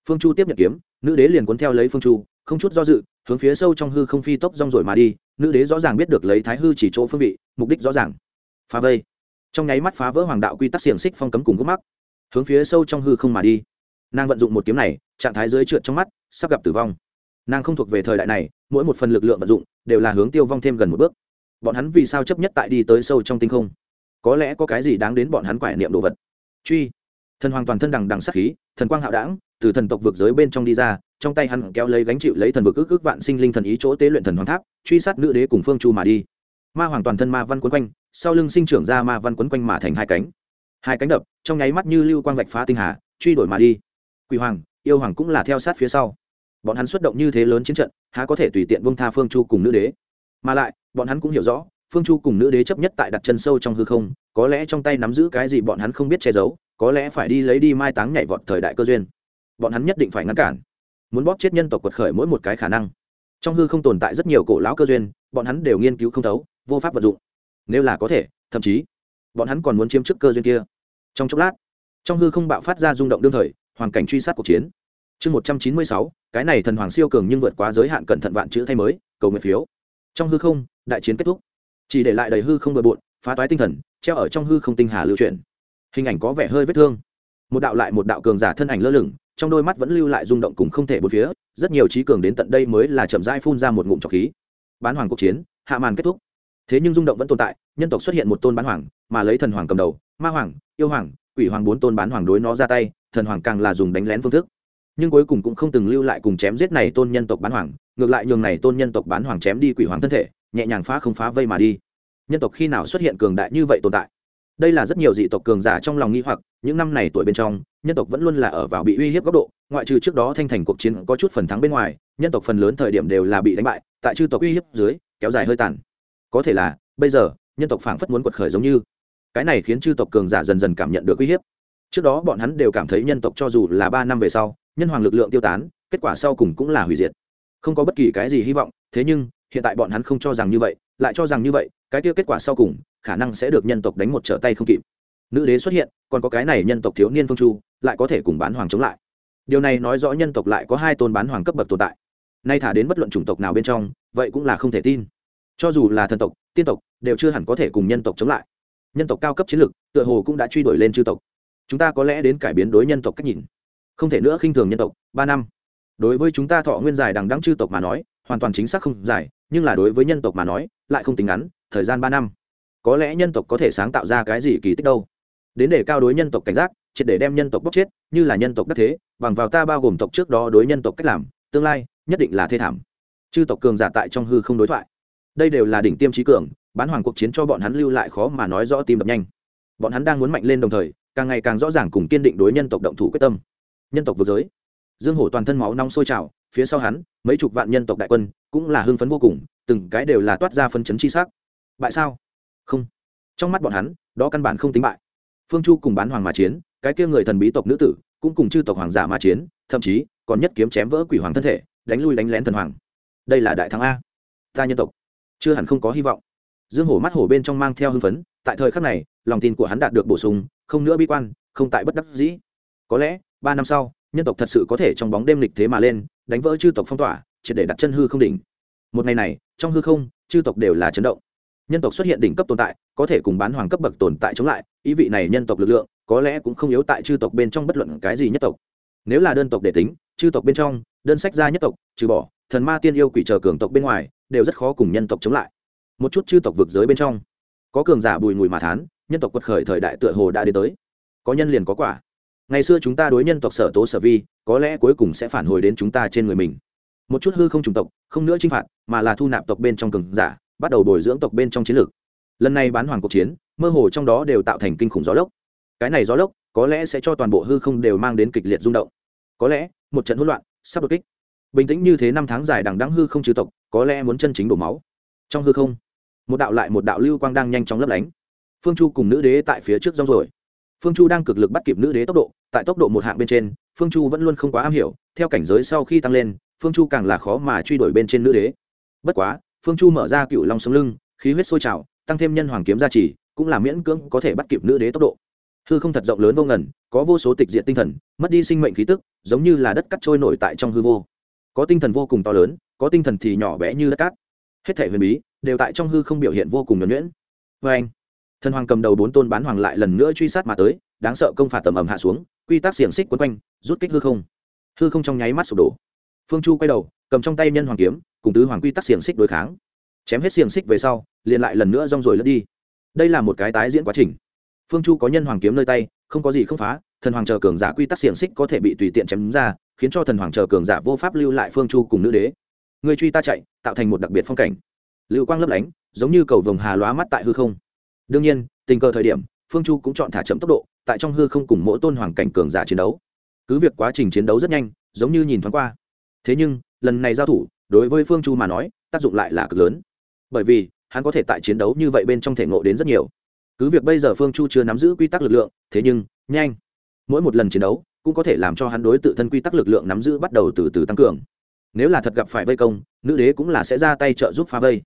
phương chu tiếp nhận kiếm, nữ đế liền cuốn theo lấy phương chu, không chút do dự, hướng phía sâu trong hư không phi tốc rong rồi mà đi. Nữ đế rõ ràng biết được lấy thái hư chỉ chỗ phương vị, mục đích rõ ràng. Phá vây. Trong nháy mắt phá vỡ hoàng đạo quy tắc xiềng xích phong cấm cùng gốc mắc. Hướng phía sâu trong hư không mà đi. Nàng vận dụng một kiếm này, trạng thái dưới trượt trong mắt, sắp gặp tử vong. Nàng không thuộc về thời đại này, mỗi một phần lực lượng vận dụng, đều là hướng tiêu vong thêm gần một bước. Bọn hắn vì sao chấp nhất tại đi tới sâu trong tinh không? Có lẽ có cái gì đáng đến bọn hắn quải niệm đồ vật. Truy. Thần hoàng toàn thân đằng đằng sắc khí, thần quang hạo đảng từ thần tộc vực giới bên trong đi ra, trong tay hắn kéo lấy gánh chịu lấy thần vực ức ức vạn sinh linh thần ý chỗ tế luyện thần hoàng tháp, truy sát nữ đế cùng phương chu mà đi. Ma hoàng toàn thân ma văn quấn quanh, sau lưng sinh trưởng ra ma văn quấn quanh mà thành hai cánh. Hai cánh đập, trong nháy mắt như lưu quang vạch phá tinh hà, truy đuổi mà đi. Quỷ hoàng, yêu hoàng cũng là theo sát phía sau. Bọn hắn xuất động như thế lớn chiến trận, há có thể tùy tiện bông tha phương chu cùng nữ đế. Mà lại, bọn hắn cũng hiểu rõ, phương chu cùng nữ đế chấp nhất tại đặt chân sâu trong hư không, có lẽ trong tay nắm giữ cái gì bọn hắn không biết che giấu, có lẽ phải đi lấy đi mai táng nhảy vọt thời đại cơ duyên bọn hắn nhất định phải ngăn cản. Muốn bóp chết nhân tộc quật khởi mỗi một cái khả năng. Trong hư không tồn tại rất nhiều cổ lão cơ duyên, bọn hắn đều nghiên cứu không thấu, vô pháp vận dụng. Nếu là có thể, thậm chí, bọn hắn còn muốn chiếm chức cơ duyên kia. Trong chốc lát, trong hư không bạo phát ra rung động đương thời, hoàn cảnh truy sát cuộc chiến. Chương một trăm chín mươi sáu, cái này thần hoàng siêu cường nhưng vượt quá giới hạn cẩn thận vạn chữ thay mới, cầu nguyện phiếu. Trong hư không, đại chiến kết thúc. Chỉ để lại đầy hư không bừa bộn, phá toái tinh thần, treo ở trong hư không tinh hà lưu chuyển hình ảnh có vẻ hơi vết thương một đạo lại một đạo cường giả thân ảnh lơ lửng, trong đôi mắt vẫn lưu lại rung động cùng không thể bốn phía, rất nhiều trí cường đến tận đây mới là chậm rãi phun ra một ngụm trọc khí. Bán hoàng cuộc chiến, hạ màn kết thúc. Thế nhưng rung động vẫn tồn tại, nhân tộc xuất hiện một tôn bán hoàng, mà lấy thần hoàng cầm đầu, ma hoàng, yêu hoàng, quỷ hoàng bốn tôn bán hoàng đối nó ra tay, thần hoàng càng là dùng đánh lén phương thức. Nhưng cuối cùng cũng không từng lưu lại cùng chém giết này tôn nhân tộc bán hoàng, ngược lại nhường này tôn nhân tộc bán hoàng chém đi quỷ hoàng thân thể, nhẹ nhàng phá không phá vây mà đi. Nhân tộc khi nào xuất hiện cường đại như vậy tồn tại? Đây là rất nhiều dị tộc cường giả trong lòng nghi hoặc, những năm này tuổi bên trong, nhân tộc vẫn luôn là ở vào bị uy hiếp góc độ, ngoại trừ trước đó thanh thành cuộc chiến có chút phần thắng bên ngoài, nhân tộc phần lớn thời điểm đều là bị đánh bại, tại chư tộc uy hiếp dưới, kéo dài hơi tàn. Có thể là, bây giờ, nhân tộc phảng phất muốn quật khởi giống như. Cái này khiến chư tộc cường giả dần dần cảm nhận được uy hiếp. Trước đó bọn hắn đều cảm thấy nhân tộc cho dù là ba năm về sau, nhân hoàng lực lượng tiêu tán, kết quả sau cùng cũng là hủy diệt. Không có bất kỳ cái gì hy vọng, thế nhưng hiện tại bọn hắn không cho rằng như vậy, lại cho rằng như vậy, cái kia kết quả sau cùng, khả năng sẽ được nhân tộc đánh một trở tay không kịp. Nữ đế xuất hiện, còn có cái này nhân tộc thiếu niên phương chu, lại có thể cùng bán hoàng chống lại. Điều này nói rõ nhân tộc lại có hai tôn bán hoàng cấp bậc tồn tại. Nay thả đến bất luận chủng tộc nào bên trong, vậy cũng là không thể tin. Cho dù là thần tộc, tiên tộc, đều chưa hẳn có thể cùng nhân tộc chống lại. Nhân tộc cao cấp chiến lược tựa hồ cũng đã truy đuổi lên chư tộc. Chúng ta có lẽ đến cải biến đối nhân tộc cách nhìn. Không thể nữa khinh thường nhân tộc, ba năm. Đối với chúng ta thọ nguyên dài đằng đăng chư tộc mà nói hoàn toàn chính xác không dài, nhưng là đối với nhân tộc mà nói, lại không tính ngắn, thời gian ba năm. Có lẽ nhân tộc có thể sáng tạo ra cái gì kỳ tích đâu. Đến để cao đối nhân tộc cảnh giác, triệt để đem nhân tộc bóc chết, như là nhân tộc đắc thế, bằng vào ta bao gồm tộc trước đó đối nhân tộc cách làm, tương lai, nhất định là thê thảm. Chư tộc cường giả tại trong hư không đối thoại. Đây đều là đỉnh tiêm trí cường, bán hoàng cuộc chiến cho bọn hắn lưu lại khó mà nói rõ tim đập nhanh. Bọn hắn đang muốn mạnh lên đồng thời, càng ngày càng rõ ràng cùng kiên định đối nhân tộc động thủ quyết tâm. Nhân tộc vượt giới. Dương hổ toàn thân máu nóng sôi trào phía sau hắn, mấy chục vạn nhân tộc đại quân cũng là hưng phấn vô cùng, từng cái đều là toát ra phân chấn chi sắc. Bại sao? Không. Trong mắt bọn hắn, đó căn bản không tính bại. Phương chu cùng bán hoàng mà chiến, cái kia người thần bí tộc nữ tử cũng cùng chư tộc hoàng giả mà chiến, thậm chí còn nhất kiếm chém vỡ quỷ hoàng thân thể, đánh lui đánh lén thần hoàng. Đây là đại thắng a. Ta nhân tộc, chưa hẳn không có hy vọng. Dương hổ mắt hổ bên trong mang theo hưng phấn, tại thời khắc này, lòng tin của hắn đạt được bổ sung, không nữa bi quan, không tại bất đắc dĩ. Có lẽ, ba năm sau, nhân tộc thật sự có thể trong bóng đêm lịch thế mà lên đánh vỡ chư tộc phong tỏa, triệt để đặt chân hư không đỉnh. Một ngày này, trong hư không, chư tộc đều là chấn động. Nhân tộc xuất hiện đỉnh cấp tồn tại, có thể cùng bán hoàng cấp bậc tồn tại chống lại, ý vị này nhân tộc lực lượng, có lẽ cũng không yếu tại chư tộc bên trong bất luận cái gì nhất tộc. Nếu là đơn tộc để tính, chư tộc bên trong, đơn sách gia nhất tộc, trừ bỏ, thần ma tiên yêu quỷ chờ cường tộc bên ngoài, đều rất khó cùng nhân tộc chống lại. Một chút chư tộc vực giới bên trong, có cường giả bùi mùi mà thán, nhân tộc quật khởi thời đại tựa hồ đã đến tới. Có nhân liền có quả ngày xưa chúng ta đối nhân tộc sở tố sở vi, có lẽ cuối cùng sẽ phản hồi đến chúng ta trên người mình. Một chút hư không trùng tộc, không nữa chinh phạt, mà là thu nạp tộc bên trong cường giả, bắt đầu bồi dưỡng tộc bên trong chiến lược. Lần này bán hoàng cuộc chiến, mơ hồ trong đó đều tạo thành kinh khủng gió lốc. Cái này gió lốc, có lẽ sẽ cho toàn bộ hư không đều mang đến kịch liệt rung động. Có lẽ, một trận hỗn loạn sắp đột kích. Bình tĩnh như thế năm tháng dài đằng đắng hư không trừ tộc, có lẽ muốn chân chính đổ máu. Trong hư không, một đạo lại một đạo lưu quang đang nhanh chóng lấp lánh. Phương chu cùng nữ đế tại phía trước rong rồi phương chu đang cực lực bắt kịp nữ đế tốc độ, tại tốc độ một hạng bên trên, phương chu vẫn luôn không quá am hiểu, theo cảnh giới sau khi tăng lên, phương chu càng là khó mà truy đuổi bên trên nữ đế. Bất quá, phương chu mở ra cựu long sống lưng, khí huyết sôi trào, tăng thêm nhân hoàng kiếm gia trì, cũng là miễn cưỡng có thể bắt kịp nữ đế tốc độ. Hư không thật rộng lớn vô ngần, có vô số tịch diện tinh thần, mất đi sinh mệnh khí tức, giống như là đất cắt trôi nổi tại trong hư vô. Có tinh thần vô cùng to lớn, có tinh thần thì nhỏ bé như đất cát. Hết thể huyền bí, đều tại trong hư không biểu hiện vô cùng nhuẩn nhuyễn. Vê anh thần hoàng cầm đầu bốn tôn bán hoàng lại lần nữa truy sát mà tới, đáng sợ công phạt tầm ầm hạ xuống, quy tắc xiềng xích quấn quanh, rút kích hư không. Hư không trong nháy mắt sụp đổ. Phương chu quay đầu, cầm trong tay nhân hoàng kiếm, cùng tứ hoàng quy tắc xiềng xích đối kháng. Chém hết xiềng xích về sau, liền lại lần nữa rong rồi lướt đi. Đây là một cái tái diễn quá trình. Phương chu có nhân hoàng kiếm nơi tay, không có gì không phá, thần hoàng chờ cường giả quy tắc xiềng xích có thể bị tùy tiện chém ra, khiến cho thần hoàng chờ cường giả vô pháp lưu lại phương chu cùng nữ đế. Người truy ta chạy, tạo thành một đặc biệt phong cảnh. Lưu quang lấp lánh, giống như cầu vồng hà lóa mắt tại hư không đương nhiên, tình cờ thời điểm, phương chu cũng chọn thả chậm tốc độ, tại trong hư không cùng mỗi tôn hoàng cảnh cường giả chiến đấu. Cứ việc quá trình chiến đấu rất nhanh, giống như nhìn thoáng qua. Thế nhưng, lần này giao thủ, đối với phương chu mà nói, tác dụng lại là cực lớn. Bởi vì, hắn có thể tại chiến đấu như vậy bên trong thể ngộ đến rất nhiều. Cứ việc bây giờ phương chu chưa nắm giữ quy tắc lực lượng, thế nhưng, nhanh. Mỗi một lần chiến đấu, cũng có thể làm cho hắn đối tự thân quy tắc lực lượng nắm giữ bắt đầu từ từ tăng cường. Nếu là thật gặp phải vây công, nữ đế cũng là sẽ ra tay trợ giúp phá vây.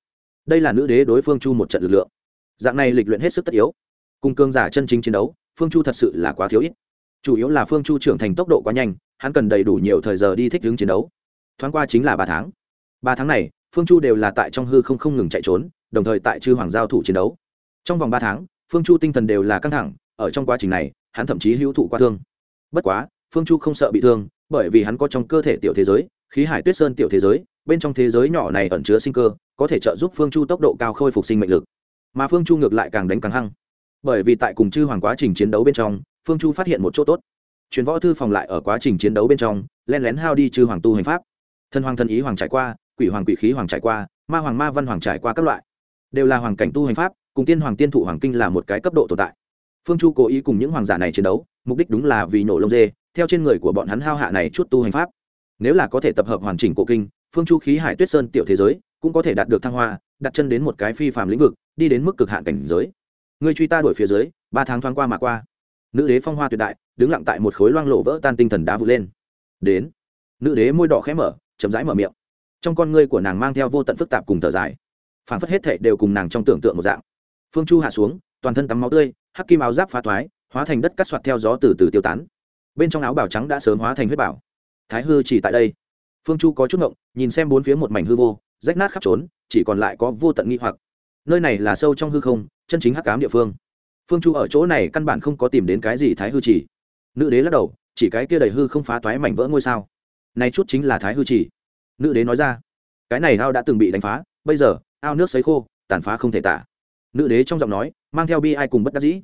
Đây là nữ đế đối phương chu một trận lực lượng dạng này lịch luyện hết sức tất yếu. Cùng cương giả chân chính chiến đấu, phương chu thật sự là quá thiếu ít. Chủ yếu là phương chu trưởng thành tốc độ quá nhanh, hắn cần đầy đủ nhiều thời giờ đi thích ứng chiến đấu. Thoáng qua chính là ba tháng. Ba tháng này, phương chu đều là tại trong hư không không ngừng chạy trốn, đồng thời tại chư hoàng giao thủ chiến đấu. Trong vòng ba tháng, phương chu tinh thần đều là căng thẳng, ở trong quá trình này, hắn thậm chí hữu thụ qua thương. Bất quá, phương chu không sợ bị thương, bởi vì hắn có trong cơ thể tiểu thế giới, khí hải tuyết sơn tiểu thế giới, bên trong thế giới nhỏ này ẩn chứa sinh cơ, có thể trợ giúp phương chu tốc độ cao khôi phục sinh mệnh lực mà phương chu ngược lại càng đánh càng hăng. Bởi vì tại cùng chư hoàng quá trình chiến đấu bên trong, phương chu phát hiện một chỗ tốt. Chuyến võ thư phòng lại ở quá trình chiến đấu bên trong len lén hao đi chư hoàng tu hành pháp. Thân hoàng thân ý hoàng trải qua, quỷ hoàng quỷ khí hoàng trải qua, ma hoàng ma văn hoàng trải qua các loại. Đều là hoàng cảnh tu hành pháp, cùng tiên hoàng tiên thụ hoàng kinh là một cái cấp độ tồn tại. Phương chu cố ý cùng những hoàng giả này chiến đấu, mục đích đúng là vì nổ lông dê, theo trên người của bọn hắn hao hạ này chút tu hành pháp. Nếu là có thể tập hợp hoàn chỉnh cổ kinh, phương chu khí hải tuyết sơn tiểu thế giới, cũng có thể đạt được thăng hoa, đặt chân đến một cái phi phàm lĩnh vực đi đến mức cực hạn cảnh giới. Người truy ta đuổi phía dưới, ba tháng thoáng qua mà qua. Nữ đế phong hoa tuyệt đại, đứng lặng tại một khối loang lộ vỡ tan tinh thần đá vụt lên. Đến, nữ đế môi đỏ khẽ mở, chậm rãi mở miệng. Trong con ngươi của nàng mang theo vô tận phức tạp cùng thở dài. Phản phất hết thệ đều cùng nàng trong tưởng tượng một dạng. Phương chu hạ xuống, toàn thân tắm máu tươi, hắc kim áo giáp phá thoái, hóa thành đất cắt soạt theo gió từ từ tiêu tán. Bên trong áo bào trắng đã sớm hóa thành huyết bảo thái hư chỉ tại đây. Phương chu có chút ngộng, nhìn xem bốn phía một mảnh hư vô, rách nát khắp trốn, chỉ còn lại có vô tận nghi hoặc nơi này là sâu trong hư không, chân chính hắc cám địa phương. Phương chu ở chỗ này căn bản không có tìm đến cái gì thái hư chỉ. Nữ đế lắc đầu, chỉ cái kia đầy hư không phá toái mảnh vỡ ngôi sao. Này chút chính là thái hư chỉ. Nữ đế nói ra, cái này ao đã từng bị đánh phá, bây giờ, ao nước sấy khô, tàn phá không thể tả. Nữ đế trong giọng nói, mang theo bi ai cùng bất đắc dĩ.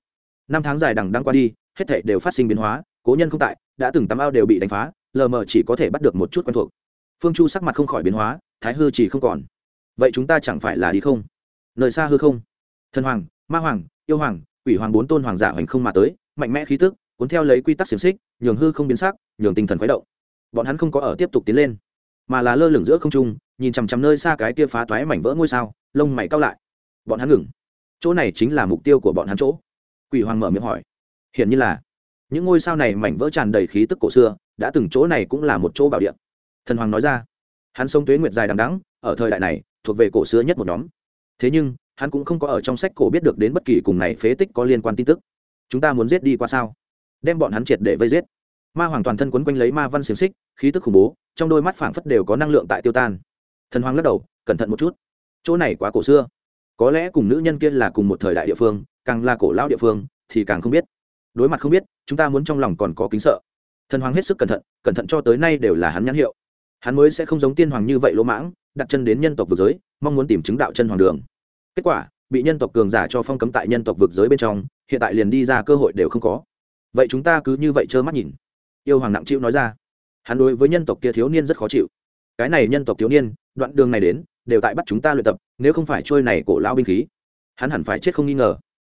Năm tháng dài đằng đang qua đi, hết thảy đều phát sinh biến hóa, cố nhân không tại, đã từng tắm ao đều bị đánh phá, lờ mờ chỉ có thể bắt được một chút quen thuộc. Phương chu sắc mặt không khỏi biến hóa, thái hư chỉ không còn. Vậy chúng ta chẳng phải là đi không? Nơi xa hư không. Thần hoàng, ma hoàng, yêu hoàng, quỷ hoàng bốn tôn hoàng giả hoành không mà tới, mạnh mẽ khí tức, cuốn theo lấy quy tắc xiềng xích, nhường hư không biến sắc, nhường tinh thần khuấy động. Bọn hắn không có ở tiếp tục tiến lên, mà là lơ lửng giữa không trung, nhìn chằm chằm nơi xa cái kia phá toái mảnh vỡ ngôi sao, lông mày cao lại. Bọn hắn ngừng. Chỗ này chính là mục tiêu của bọn hắn chỗ. Quỷ hoàng mở miệng hỏi. Hiển nhiên là, những ngôi sao này mảnh vỡ tràn đầy khí tức cổ xưa, đã từng chỗ này cũng là một chỗ bảo địa. Thần hoàng nói ra. Hắn sống tuế nguyệt dài đằng đắng ở thời đại này, thuộc về cổ xưa nhất một nhóm thế nhưng, hắn cũng không có ở trong sách cổ biết được đến bất kỳ cùng này phế tích có liên quan tin tức. Chúng ta muốn giết đi qua sao? Đem bọn hắn triệt để vây giết. Ma hoàng toàn thân quấn quanh lấy ma văn xiềng xích, khí tức khủng bố, trong đôi mắt phảng phất đều có năng lượng tại tiêu tan. Thần hoàng lắc đầu, cẩn thận một chút. Chỗ này quá cổ xưa. Có lẽ cùng nữ nhân kia là cùng một thời đại địa phương, càng là cổ lão địa phương, thì càng không biết. Đối mặt không biết, chúng ta muốn trong lòng còn có kính sợ. Thần hoàng hết sức cẩn thận cẩn thận cho tới nay đều là hắn nhãn hiệu. Hắn mới sẽ không giống tiên hoàng như vậy lỗ mãng, đặt chân đến nhân tộc vực giới, mong muốn tìm chứng đạo chân hoàng đường kết quả, bị nhân tộc cường giả cho phong cấm tại nhân tộc vực giới bên trong, hiện tại liền đi ra cơ hội đều không có. Vậy chúng ta cứ như vậy trơ mắt nhìn. Yêu hoàng nặng chịu nói ra. Hắn đối với nhân tộc kia thiếu niên rất khó chịu. Cái này nhân tộc thiếu niên, đoạn đường này đến, đều tại bắt chúng ta luyện tập, nếu không phải trôi này cổ lao binh khí, hắn hẳn phải chết không nghi ngờ.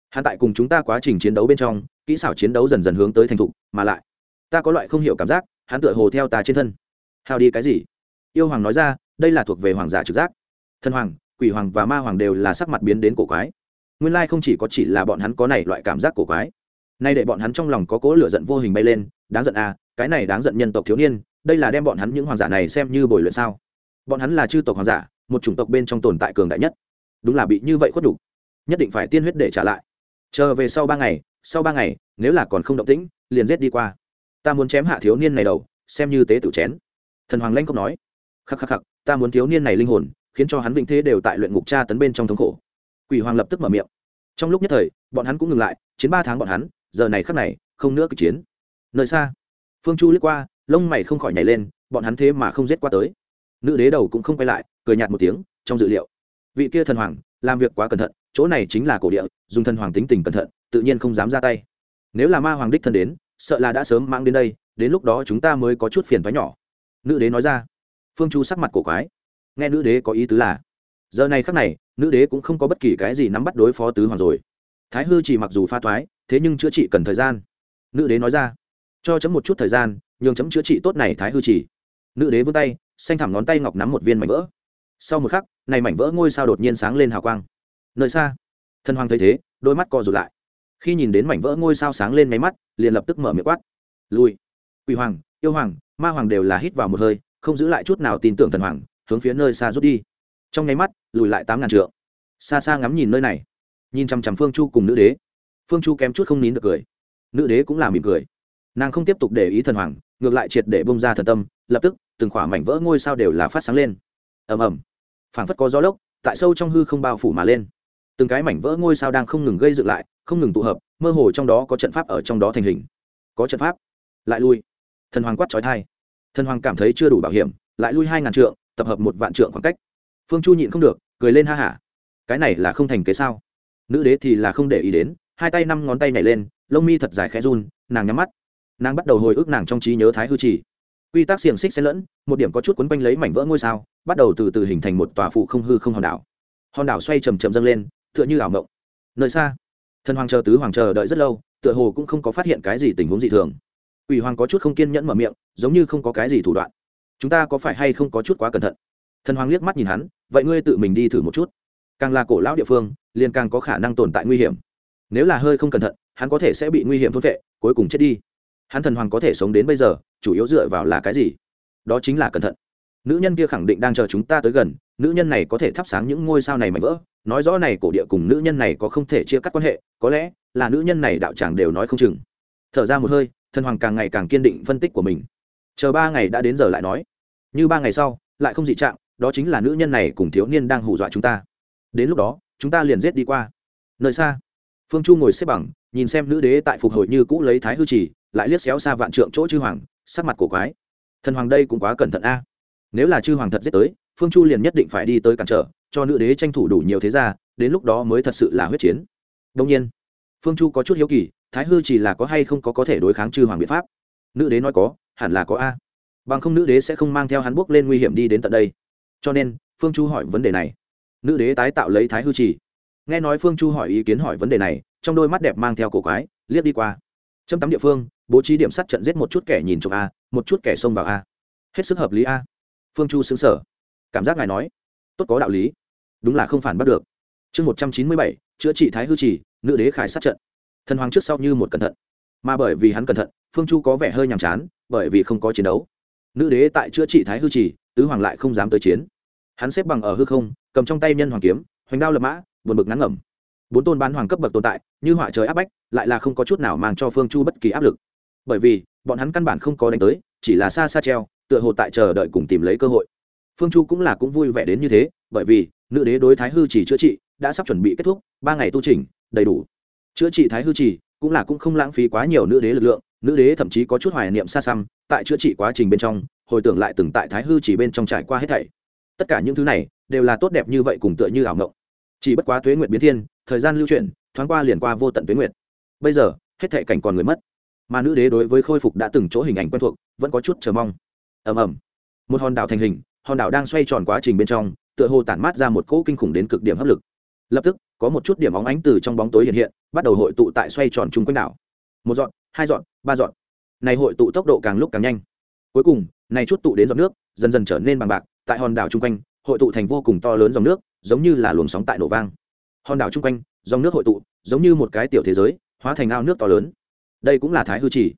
Hắn tại cùng chúng ta quá trình chiến đấu bên trong, kỹ xảo chiến đấu dần dần hướng tới thành thục, mà lại, ta có loại không hiểu cảm giác, hắn tựa hồ theo ta trên thân. Hào đi cái gì? Yêu hoàng nói ra, đây là thuộc về hoàng giả trực giác. Thân hoàng quỷ hoàng và ma hoàng đều là sắc mặt biến đến cổ quái. Nguyên lai không chỉ có chỉ là bọn hắn có này loại cảm giác cổ quái, nay để bọn hắn trong lòng có cố lửa giận vô hình bay lên, đáng giận à cái này đáng giận nhân tộc thiếu niên, đây là đem bọn hắn những hoàng giả này xem như bồi luyện sao? Bọn hắn là chư tộc hoàng giả, một chủng tộc bên trong tồn tại cường đại nhất. Đúng là bị như vậy khuất đủ nhất định phải tiên huyết để trả lại. Chờ về sau ba ngày, sau ba ngày, nếu là còn không động tĩnh, liền giết đi qua. Ta muốn chém hạ thiếu niên này đầu, xem như tế tử chén. Thần hoàng lanh không nói. Khắc khắc khắc, ta muốn thiếu niên này linh hồn khiến cho hắn vĩnh thế đều tại luyện ngục tra tấn bên trong thống khổ. Quỷ hoàng lập tức mở miệng. Trong lúc nhất thời, bọn hắn cũng ngừng lại, chiến ba tháng bọn hắn, giờ này khắc này, không nữa kịch chiến. Nơi xa, phương chu lướt qua, lông mày không khỏi nhảy lên, bọn hắn thế mà không giết qua tới. Nữ đế đầu cũng không quay lại, cười nhạt một tiếng, trong dự liệu, vị kia thần hoàng, làm việc quá cẩn thận, chỗ này chính là cổ địa, dùng thần hoàng tính tình cẩn thận, tự nhiên không dám ra tay. Nếu là ma hoàng đích thân đến, sợ là đã sớm mang đến đây, đến lúc đó chúng ta mới có chút phiền thoái nhỏ. Nữ đế nói ra. Phương chu sắc mặt cổ quái nghe nữ đế có ý tứ là, giờ này khắc này, nữ đế cũng không có bất kỳ cái gì nắm bắt đối phó tứ hoàng rồi. Thái hư chỉ mặc dù pha thoái, thế nhưng chữa trị cần thời gian. Nữ đế nói ra, cho chấm một chút thời gian, nhường chấm chữa trị tốt này thái hư chỉ. Nữ đế vươn tay, xanh thẳm ngón tay ngọc nắm một viên mảnh vỡ. Sau một khắc, này mảnh vỡ ngôi sao đột nhiên sáng lên hào quang. Nơi xa, thần hoàng thấy thế, đôi mắt co rụt lại. Khi nhìn đến mảnh vỡ ngôi sao sáng lên máy mắt, liền lập tức mở miệng quát. Lui. Quỷ hoàng, yêu hoàng, ma hoàng đều là hít vào một hơi, không giữ lại chút nào tin tưởng thần hoàng hướng phía nơi xa rút đi. Trong nháy mắt, lùi lại tám ngàn trượng. Xa xa ngắm nhìn nơi này. Nhìn chằm chằm phương chu cùng nữ đế. Phương chu kém chút không nín được cười. Nữ đế cũng là mỉm cười. Nàng không tiếp tục để ý thần hoàng, ngược lại triệt để bông ra thần tâm, lập tức, từng khỏa mảnh vỡ ngôi sao đều là phát sáng lên. Ầm ầm. Phảng phất có gió lốc, tại sâu trong hư không bao phủ mà lên. Từng cái mảnh vỡ ngôi sao đang không ngừng gây dựng lại, không ngừng tụ hợp, mơ hồ trong đó có trận pháp ở trong đó thành hình. Có trận pháp. Lại lui. Thần hoàng quát trói thai thần hoàng cảm thấy chưa đủ bảo hiểm, lại lui hai ngàn trượng tập hợp một vạn trượng khoảng cách. Phương chu nhịn không được, cười lên ha hả. Cái này là không thành kế sao? Nữ đế thì là không để ý đến, hai tay năm ngón tay nhảy lên, lông mi thật dài khẽ run, nàng nhắm mắt. Nàng bắt đầu hồi ức nàng trong trí nhớ thái hư chỉ quy tắc xiềng xích xen lẫn, một điểm có chút quấn quanh lấy mảnh vỡ ngôi sao, bắt đầu từ từ hình thành một tòa phụ không hư không hòn đảo. Hòn đảo xoay chầm chậm dâng lên, tựa như ảo mộng. Nơi xa, thần hoàng chờ tứ hoàng chờ đợi rất lâu, tựa hồ cũng không có phát hiện cái gì tình huống dị thường. Ủy hoàng có chút không kiên nhẫn mở miệng, giống như không có cái gì thủ đoạn chúng ta có phải hay không có chút quá cẩn thận? Thần hoàng liếc mắt nhìn hắn, vậy ngươi tự mình đi thử một chút. Càng là cổ lão địa phương, liền càng có khả năng tồn tại nguy hiểm. Nếu là hơi không cẩn thận, hắn có thể sẽ bị nguy hiểm thốt vệ cuối cùng chết đi. Hắn thần hoàng có thể sống đến bây giờ, chủ yếu dựa vào là cái gì? Đó chính là cẩn thận. Nữ nhân kia khẳng định đang chờ chúng ta tới gần, nữ nhân này có thể thắp sáng những ngôi sao này mạnh vỡ. Nói rõ này cổ địa cùng nữ nhân này có không thể chia cắt quan hệ, có lẽ là nữ nhân này đạo tràng đều nói không chừng. Thở ra một hơi, thần hoàng càng ngày càng kiên định phân tích của mình chờ ba ngày đã đến giờ lại nói. Như ba ngày sau, lại không dị trạng, đó chính là nữ nhân này cùng thiếu niên đang hù dọa chúng ta. Đến lúc đó, chúng ta liền giết đi qua. Nơi xa, phương chu ngồi xếp bằng, nhìn xem nữ đế tại phục hồi như cũ lấy thái hư trì lại liếc xéo xa vạn trượng chỗ chư hoàng, sắc mặt cổ quái. Thần hoàng đây cũng quá cẩn thận a. Nếu là chư hoàng thật giết tới, phương chu liền nhất định phải đi tới cản trở, cho nữ đế tranh thủ đủ nhiều thế gia, đến lúc đó mới thật sự là huyết chiến. Đông nhiên, phương chu có chút hiếu kỳ, thái hư chỉ là có hay không có có thể đối kháng chư hoàng biện pháp. Nữ đế nói có hẳn là có a. Bằng không nữ đế sẽ không mang theo hắn bước lên nguy hiểm đi đến tận đây. Cho nên, phương chu hỏi vấn đề này. Nữ đế tái tạo lấy thái hư chỉ nghe nói phương chu hỏi ý kiến hỏi vấn đề này, trong đôi mắt đẹp mang theo cổ quái, liếc đi qua. Châm tắm địa phương, bố trí điểm sát trận giết một chút kẻ nhìn trộm a, một chút kẻ xông vào a. Hết sức hợp lý a. Phương chu xứng sở cảm giác ngài nói. Tốt có đạo lý. Đúng là không phản bắt được. Chương một trăm chín mươi bảy, chữa trị thái hư chỉ nữ đế khải sát trận. Thần hoàng trước sau như một cẩn thận. Mà bởi vì hắn cẩn thận, phương chu có vẻ hơi nhàm chán bởi vì không có chiến đấu. Nữ đế tại chữa trị thái hư chỉ tứ hoàng lại không dám tới chiến. Hắn xếp bằng ở hư không, cầm trong tay nhân hoàng kiếm, hoành đao lập mã vượt bực ngắn ngẩm. Bốn tôn bán hoàng cấp bậc tồn tại, như họa trời áp bách, lại là không có chút nào mang cho phương chu bất kỳ áp lực. Bởi vì, bọn hắn căn bản không có đánh tới, chỉ là xa xa treo, tựa hồ tại chờ đợi cùng tìm lấy cơ hội. Phương chu cũng là cũng vui vẻ đến như thế, bởi vì, nữ đế đối thái hư chỉ chữa trị đã sắp chuẩn bị kết thúc, ba ngày tu trình đầy đủ. Chữa trị thái hư chỉ cũng là cũng không lãng phí quá nhiều nữ đế lực lượng nữ đế thậm chí có chút hoài niệm xa xăm, tại chữa trị quá trình bên trong, hồi tưởng lại từng tại thái hư chỉ bên trong trải qua hết thảy. Tất cả những thứ này đều là tốt đẹp như vậy cùng tựa như ảo mộng. Chỉ bất quá tuế nguyệt biến thiên, thời gian lưu chuyển, thoáng qua liền qua vô tận tuế nguyệt. Bây giờ, hết thảy cảnh còn người mất. Mà nữ đế đối với khôi phục đã từng chỗ hình ảnh quen thuộc, vẫn có chút chờ mong. Ầm ầm. Một hòn đảo thành hình, hòn đảo đang xoay tròn quá trình bên trong, tựa hồ tản mát ra một cỗ kinh khủng đến cực điểm hấp lực. Lập tức, có một chút điểm óng ánh từ trong bóng tối hiện hiện, bắt đầu hội tụ tại xoay tròn chung quanh đảo. Một dọn, hai dọn ba dọn. Này hội tụ tốc độ càng lúc càng nhanh. Cuối cùng, này chút tụ đến dọn nước, dần dần trở nên bằng bạc. Tại hòn đảo chung quanh, hội tụ thành vô cùng to lớn dòng nước, giống như là luồng sóng tại nổ vang. Hòn đảo chung quanh, dòng nước hội tụ, giống như một cái tiểu thế giới, hóa thành ao nước to lớn. Đây cũng là thái hư chỉ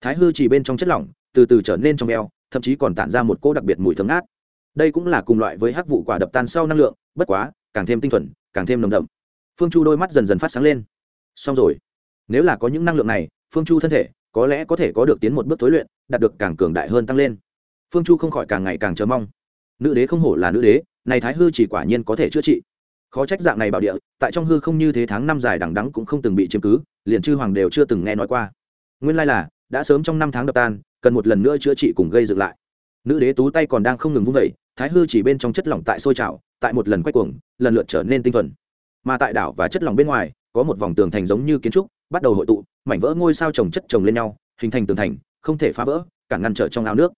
thái hư chỉ bên trong chất lỏng, từ từ trở nên trong veo, thậm chí còn tản ra một cỗ đặc biệt mùi thơm ngát. Đây cũng là cùng loại với hắc vụ quả đập tan sau năng lượng, bất quá, càng thêm tinh thuần, càng thêm nồng đậm. Phương chu đôi mắt dần dần phát sáng lên. Xong rồi. Nếu là có những năng lượng này, phương chu thân thể có lẽ có thể có được tiến một bước tối luyện, đạt được càng cường đại hơn tăng lên. Phương chu không khỏi càng ngày càng chờ mong. Nữ đế không hổ là nữ đế, này thái hư chỉ quả nhiên có thể chữa trị. Khó trách dạng này bảo địa, tại trong hư không như thế tháng năm dài đằng đắng cũng không từng bị chiếm cứ, liền chư hoàng đều chưa từng nghe nói qua. Nguyên lai là, đã sớm trong năm tháng đập tan, cần một lần nữa chữa trị cùng gây dựng lại. Nữ đế tú tay còn đang không ngừng vung vẩy thái hư chỉ bên trong chất lỏng tại sôi trào, tại một lần quay cuồng, lần lượt trở nên tinh thuần. Mà tại đảo và chất lỏng bên ngoài, có một vòng tường thành giống như kiến trúc bắt đầu hội tụ, mảnh vỡ ngôi sao trồng chất trồng lên nhau, hình thành tường thành, không thể phá vỡ cản ngăn trở trong ao nước.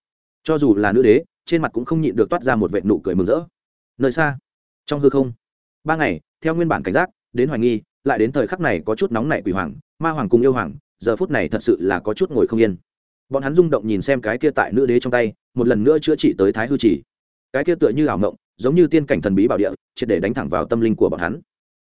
Cho dù là nữ đế, trên mặt cũng không nhịn được toát ra một vệ nụ cười mừng rỡ. Nơi xa, trong hư không, ba ngày, theo nguyên bản cảnh giác, đến hoài nghi, lại đến thời khắc này có chút nóng nảy quỷ hoàng, ma hoàng cùng yêu hoàng, giờ phút này thật sự là có chút ngồi không yên. Bọn hắn rung động nhìn xem cái kia tại nữ đế trong tay, một lần nữa chữa trị tới thái hư chỉ cái kia tựa như ảo ngộng giống như tiên cảnh thần bí bảo địa, triệt để đánh thẳng vào tâm linh của bọn hắn.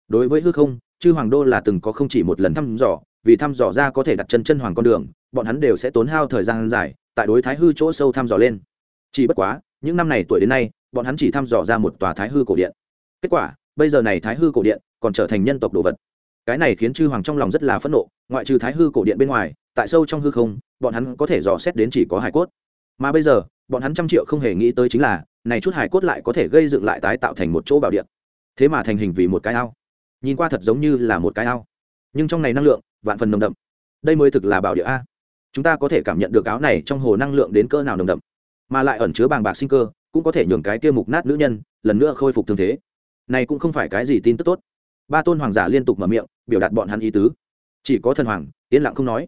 Đối với hư không chư hoàng đô là từng có không chỉ một lần thăm dò, vì thăm dò ra có thể đặt chân chân hoàng con đường, bọn hắn đều sẽ tốn hao thời gian dài, tại đối thái hư chỗ sâu thăm dò lên. Chỉ bất quá, những năm này tuổi đến nay, bọn hắn chỉ thăm dò ra một tòa thái hư cổ điện. Kết quả, bây giờ này thái hư cổ điện còn trở thành nhân tộc đồ vật. Cái này khiến chư hoàng trong lòng rất là phẫn nộ, ngoại trừ thái hư cổ điện bên ngoài, tại sâu trong hư không, bọn hắn có thể dò xét đến chỉ có hải cốt. Mà bây giờ, bọn hắn trăm triệu không hề nghĩ tới chính là, này chút hải cốt lại có thể gây dựng lại tái tạo thành một chỗ bảo điện. Thế mà thành hình vì một cái ao nhìn qua thật giống như là một cái ao. Nhưng trong này năng lượng, vạn phần nồng đậm. Đây mới thực là bảo địa a. Chúng ta có thể cảm nhận được áo này trong hồ năng lượng đến cỡ nào nồng đậm. Mà lại ẩn chứa bàng bạc sinh cơ, cũng có thể nhường cái kia mục nát nữ nhân, lần nữa khôi phục thương thế. Này cũng không phải cái gì tin tức tốt. Ba tôn hoàng giả liên tục mở miệng, biểu đạt bọn hắn ý tứ. Chỉ có thần hoàng, yên lặng không nói.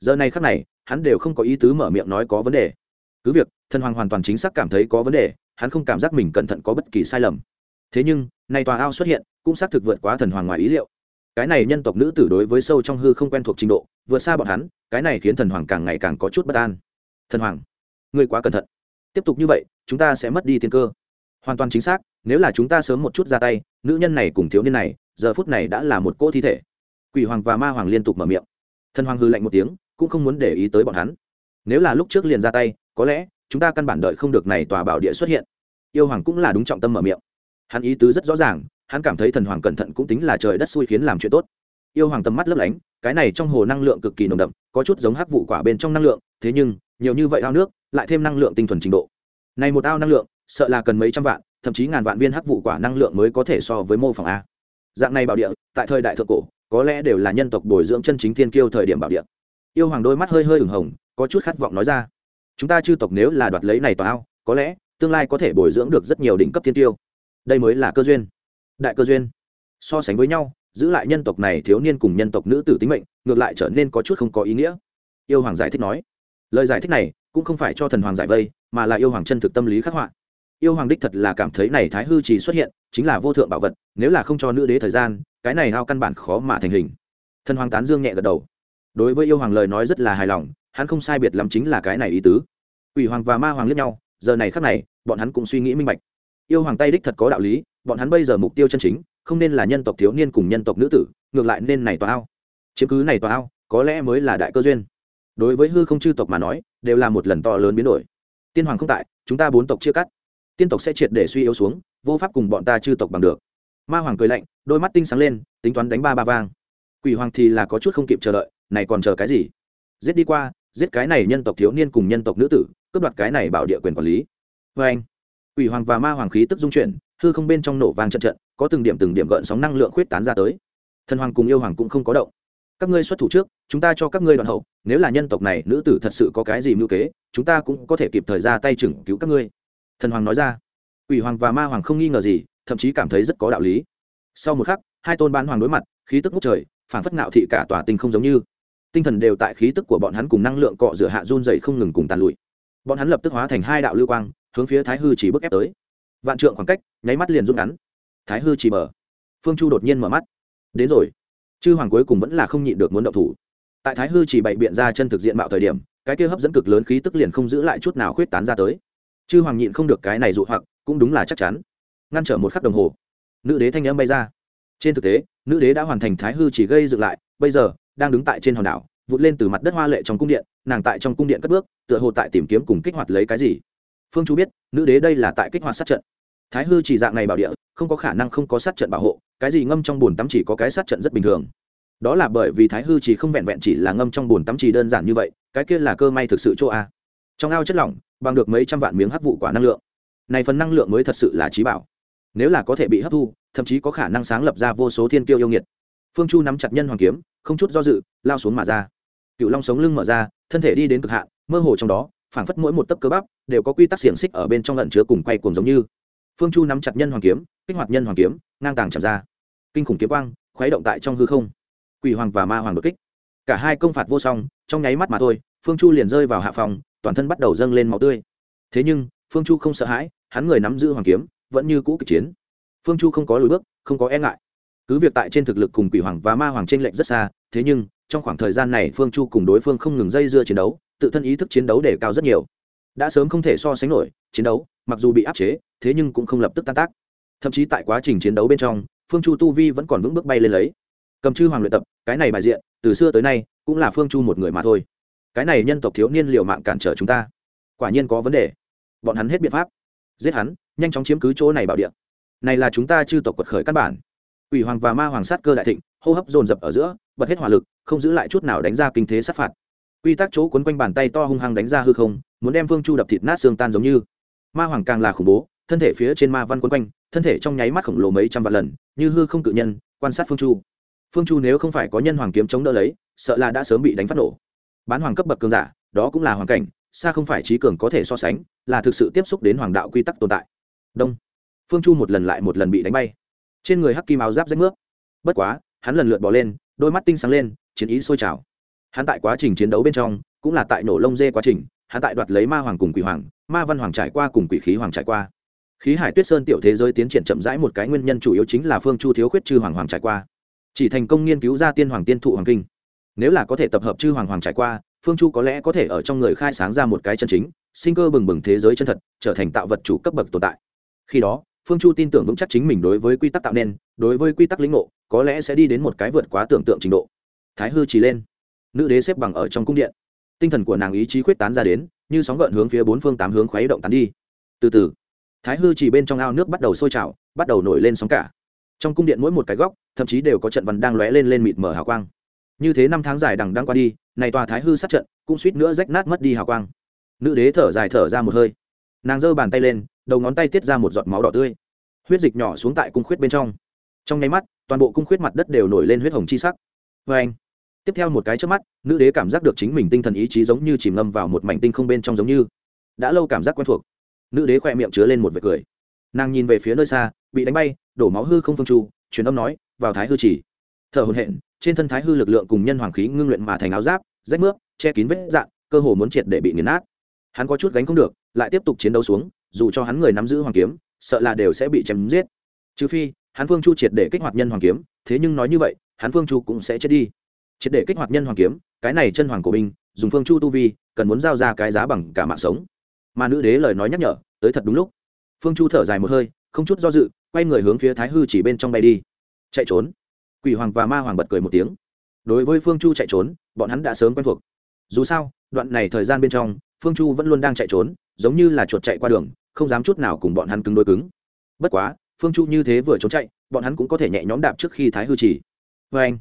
Giờ này khắc này, hắn đều không có ý tứ mở miệng nói có vấn đề. Cứ việc, thần hoàng hoàn toàn chính xác cảm thấy có vấn đề, hắn không cảm giác mình cẩn thận có bất kỳ sai lầm. Thế nhưng này tòa ao xuất hiện, cũng xác thực vượt quá thần hoàng ngoài ý liệu. Cái này nhân tộc nữ tử đối với sâu trong hư không quen thuộc trình độ, vượt xa bọn hắn, cái này khiến thần hoàng càng ngày càng có chút bất an. Thần hoàng, ngươi quá cẩn thận. Tiếp tục như vậy, chúng ta sẽ mất đi tiên cơ. Hoàn toàn chính xác, nếu là chúng ta sớm một chút ra tay, nữ nhân này cùng thiếu niên này, giờ phút này đã là một cỗ thi thể. Quỷ hoàng và ma hoàng liên tục mở miệng. Thần hoàng hư lạnh một tiếng, cũng không muốn để ý tới bọn hắn. Nếu là lúc trước liền ra tay, có lẽ chúng ta căn bản đợi không được này tòa bảo địa xuất hiện. Yêu hoàng cũng là đúng trọng tâm mở miệng hắn ý tứ rất rõ ràng, hắn cảm thấy thần hoàng cẩn thận cũng tính là trời đất xui khiến làm chuyện tốt. Yêu hoàng tầm mắt lấp lánh, cái này trong hồ năng lượng cực kỳ nồng đậm, có chút giống hắc vụ quả bên trong năng lượng, thế nhưng, nhiều như vậy ao nước, lại thêm năng lượng tinh thuần trình độ. Này một ao năng lượng, sợ là cần mấy trăm vạn, thậm chí ngàn vạn viên hắc vụ quả năng lượng mới có thể so với mô phỏng a. Dạng này bảo địa, tại thời đại thượng cổ, có lẽ đều là nhân tộc bồi dưỡng chân chính thiên kiêu thời điểm bảo địa. Yêu hoàng đôi mắt hơi hơi ửng hồng, có chút khát vọng nói ra, chúng ta chư tộc nếu là đoạt lấy này tòa ao, có lẽ tương lai có thể bồi dưỡng được rất nhiều đỉnh cấp thiên tiêu đây mới là cơ duyên. Đại cơ duyên. So sánh với nhau, giữ lại nhân tộc này thiếu niên cùng nhân tộc nữ tử tính mệnh, ngược lại trở nên có chút không có ý nghĩa. Yêu hoàng giải thích nói, lời giải thích này cũng không phải cho thần hoàng giải vây, mà là yêu hoàng chân thực tâm lý khắc họa. Yêu hoàng đích thật là cảm thấy này thái hư chỉ xuất hiện, chính là vô thượng bảo vật, nếu là không cho nữ đế thời gian, cái này hao căn bản khó mà thành hình. Thần hoàng tán dương nhẹ gật đầu. Đối với yêu hoàng lời nói rất là hài lòng, hắn không sai biệt lắm chính là cái này ý tứ. Ủy hoàng và ma hoàng liếc nhau, giờ này khắc này, bọn hắn cũng suy nghĩ minh bạch yêu hoàng tay đích thật có đạo lý, bọn hắn bây giờ mục tiêu chân chính, không nên là nhân tộc thiếu niên cùng nhân tộc nữ tử, ngược lại nên này tòa ao. Chiếm cứ này tòa ao, có lẽ mới là đại cơ duyên. Đối với hư không chư tộc mà nói, đều là một lần to lớn biến đổi. Tiên hoàng không tại, chúng ta bốn tộc chia cắt. Tiên tộc sẽ triệt để suy yếu xuống, vô pháp cùng bọn ta chư tộc bằng được. Ma hoàng cười lạnh, đôi mắt tinh sáng lên, tính toán đánh ba ba vang. Quỷ hoàng thì là có chút không kịp chờ đợi, này còn chờ cái gì? Giết đi qua, giết cái này nhân tộc thiếu niên cùng nhân tộc nữ tử, cướp đoạt cái này bảo địa quyền quản lý. Vê anh quỷ hoàng và ma hoàng khí tức dung chuyển, hư không bên trong nổ vang trận trận, có từng điểm từng điểm gợn sóng năng lượng khuyết tán ra tới. Thần hoàng cùng yêu hoàng cũng không có động. Các ngươi xuất thủ trước, chúng ta cho các ngươi đoạn hậu, nếu là nhân tộc này nữ tử thật sự có cái gì mưu kế, chúng ta cũng có thể kịp thời ra tay chừng cứu các ngươi. Thần hoàng nói ra. Ủy hoàng và ma hoàng không nghi ngờ gì, thậm chí cảm thấy rất có đạo lý. Sau một khắc, hai tôn bán hoàng đối mặt, khí tức ngút trời phản phất ngạo thị cả tòa tinh không giống như. Tinh thần đều tại khí tức của bọn hắn cùng năng lượng cọ rửa hạ run dày không ngừng cùng tàn lụi. Bọn hắn lập tức hóa thành hai đạo lưu quang hướng phía thái hư chỉ bước ép tới. Vạn trượng khoảng cách, nháy mắt liền rút ngắn. Thái hư chỉ mở. Phương chu đột nhiên mở mắt. Đến rồi. Chư hoàng cuối cùng vẫn là không nhịn được muốn động thủ. Tại thái hư chỉ bày biện ra chân thực diện mạo thời điểm, cái kia hấp dẫn cực lớn khí tức liền không giữ lại chút nào khuyết tán ra tới. Chư hoàng nhịn không được cái này dụ hoặc, cũng đúng là chắc chắn. Ngăn trở một khắc đồng hồ, nữ đế thanh âm bay ra. Trên thực tế, nữ đế đã hoàn thành thái hư chỉ gây dựng lại, bây giờ, đang đứng tại trên hòn đảo, vụt lên từ mặt đất hoa lệ trong cung điện, nàng tại trong cung điện cất bước, tựa hồ tại tìm kiếm cùng kích hoạt lấy cái gì phương chú biết, nữ đế đây là tại kích hoạt sát trận. Thái hư chỉ dạng này bảo địa, không có khả năng không có sát trận bảo hộ, cái gì ngâm trong bùn tắm chỉ có cái sát trận rất bình thường. Đó là bởi vì thái hư chỉ không vẹn vẹn chỉ là ngâm trong bùn tắm chỉ đơn giản như vậy, cái kia là cơ may thực sự chỗ a. Trong ao chất lỏng, bằng được mấy trăm vạn miếng hấp vụ quả năng lượng. Này phần năng lượng mới thật sự là trí bảo. Nếu là có thể bị hấp thu, thậm chí có khả năng sáng lập ra vô số thiên kiêu yêu nghiệt. Phương chu nắm chặt nhân hoàng kiếm, không chút do dự, lao xuống mà ra. Cựu long sống lưng mở ra, thân thể đi đến cực hạn, mơ hồ trong đó phảng phất mỗi một tấc cơ bắp đều có quy tắc xiềng xích ở bên trong lận chứa cùng quay cuồng giống như. Phương chu nắm chặt nhân hoàng kiếm, kích hoạt nhân hoàng kiếm, ngang tàng chạm ra. Kinh khủng kiếm quang khuấy động tại trong hư không. Quỷ hoàng và ma hoàng đột kích. Cả hai công phạt vô song, trong nháy mắt mà thôi, phương chu liền rơi vào hạ phòng, toàn thân bắt đầu dâng lên máu tươi. Thế nhưng, phương chu không sợ hãi, hắn người nắm giữ hoàng kiếm, vẫn như cũ kịch chiến. Phương chu không có lùi bước, không có e ngại. Cứ việc tại trên thực lực cùng quỷ hoàng và ma hoàng t r ê n lệch rất xa, thế nhưng, trong khoảng thời gian này phương chu cùng đối phương không ngừng dây dưa chiến đấu tự thân ý thức chiến đấu để cao rất nhiều. Đã sớm không thể so sánh nổi, chiến đấu, mặc dù bị áp chế, thế nhưng cũng không lập tức tan tác. Thậm chí tại quá trình chiến đấu bên trong, phương chu tu vi vẫn còn vững bước bay lên lấy. Cầm chư hoàng luyện tập, cái này bài diện, từ xưa tới nay, cũng là phương chu một người mà thôi. Cái này nhân tộc thiếu niên liều mạng cản trở chúng ta. Quả nhiên có vấn đề. Bọn hắn hết biện pháp. Giết hắn, nhanh chóng chiếm cứ chỗ này bảo địa. Này là chúng ta chư tộc quật khởi căn bản. Ủy hoàng và ma hoàng sát cơ đại thịnh, hô hấp dồn dập ở giữa, bật hết hỏa lực, không giữ lại chút nào đánh ra kinh thế sát phạt quy tắc chỗ quấn quanh bàn tay to hung hăng đánh ra hư không, muốn đem phương chu đập thịt nát xương tan giống như. Ma hoàng càng là khủng bố, thân thể phía trên ma văn quấn quanh, thân thể trong nháy mắt khổng lồ mấy trăm vạn lần, như hư không cự nhân, quan sát phương chu. Phương chu nếu không phải có nhân hoàng kiếm chống đỡ lấy, sợ là đã sớm bị đánh phát nổ. Bán hoàng cấp bậc cường giả, đó cũng là hoàn cảnh, xa không phải trí cường có thể so sánh, là thực sự tiếp xúc đến hoàng đạo quy tắc tồn tại. Đông. Phương chu một lần lại một lần bị đánh bay. Trên người hắc kim áo giáp rách nước bất quá, hắn lần lượt bỏ lên, đôi mắt tinh sáng lên, chiến ý sôi trào hắn tại quá trình chiến đấu bên trong, cũng là tại nổ lông dê quá trình, hắn tại đoạt lấy ma hoàng cùng quỷ hoàng, ma văn hoàng trải qua cùng quỷ khí hoàng trải qua. Khí hải tuyết sơn tiểu thế giới tiến triển chậm rãi một cái nguyên nhân chủ yếu chính là phương chu thiếu khuyết chư hoàng hoàng trải qua. Chỉ thành công nghiên cứu ra tiên hoàng tiên thụ hoàng kinh. Nếu là có thể tập hợp chư hoàng hoàng trải qua, phương chu có lẽ có thể ở trong người khai sáng ra một cái chân chính, sinh cơ bừng bừng thế giới chân thật, trở thành tạo vật chủ cấp bậc tồn tại. Khi đó, phương chu tin tưởng vững chắc chính mình đối với quy tắc tạo nên, đối với quy tắc lĩnh ngộ, có lẽ sẽ đi đến một cái vượt quá tưởng tượng trình độ. Thái hư chỉ lên nữ đế xếp bằng ở trong cung điện. Tinh thần của nàng ý chí khuyết tán ra đến, như sóng gợn hướng phía bốn phương tám hướng khuấy động tán đi. Từ từ, thái hư chỉ bên trong ao nước bắt đầu sôi trào, bắt đầu nổi lên sóng cả. Trong cung điện mỗi một cái góc, thậm chí đều có trận văn đang lóe lên lên mịt mở hào quang. Như thế năm tháng dài đằng đang qua đi, này tòa thái hư sát trận cũng suýt nữa rách nát mất đi hào quang. Nữ đế thở dài thở ra một hơi. Nàng giơ bàn tay lên, đầu ngón tay tiết ra một giọt máu đỏ tươi. Huyết dịch nhỏ xuống tại cung khuyết bên trong. Trong nháy mắt, toàn bộ cung khuyết mặt đất đều nổi lên huyết hồng chi sắc. Vê anh tiếp theo một cái trước mắt, nữ đế cảm giác được chính mình tinh thần ý chí giống như chìm ngâm vào một mảnh tinh không bên trong giống như. Đã lâu cảm giác quen thuộc. Nữ đế khoe miệng chứa lên một vệt cười. Nàng nhìn về phía nơi xa, bị đánh bay, đổ máu hư không phương tru truyền âm nói, vào thái hư chỉ. Thở hồn hện trên thân thái hư lực lượng cùng nhân hoàng khí ngưng luyện mà thành áo giáp, rách mướp, che kín vết dạn cơ hồ muốn triệt để bị nghiền nát. Hắn có chút gánh không được, lại tiếp tục chiến đấu xuống, dù cho hắn người nắm giữ hoàng kiếm, sợ là đều sẽ bị chém giết. Trừ phi, hắn phương chu triệt để kích hoạt nhân hoàng kiếm, thế nhưng nói như vậy, hắn phương chu cũng sẽ chết đi triệt để kích hoạt nhân hoàng kiếm, cái này chân hoàng của binh, dùng phương chu tu vi, cần muốn giao ra cái giá bằng cả mạng sống. Mà nữ đế lời nói nhắc nhở, tới thật đúng lúc. Phương chu thở dài một hơi, không chút do dự, quay người hướng phía thái hư chỉ bên trong bay đi. Chạy trốn. Quỷ hoàng và ma hoàng bật cười một tiếng. Đối với phương chu chạy trốn, bọn hắn đã sớm quen thuộc. Dù sao, đoạn này thời gian bên trong, phương chu vẫn luôn đang chạy trốn, giống như là chuột chạy qua đường, không dám chút nào cùng bọn hắn cứng đối cứng. Bất quá, phương chu như thế vừa trốn chạy, bọn hắn cũng có thể nhẹ nhõm đạp trước khi thái hư chỉ. Vê anh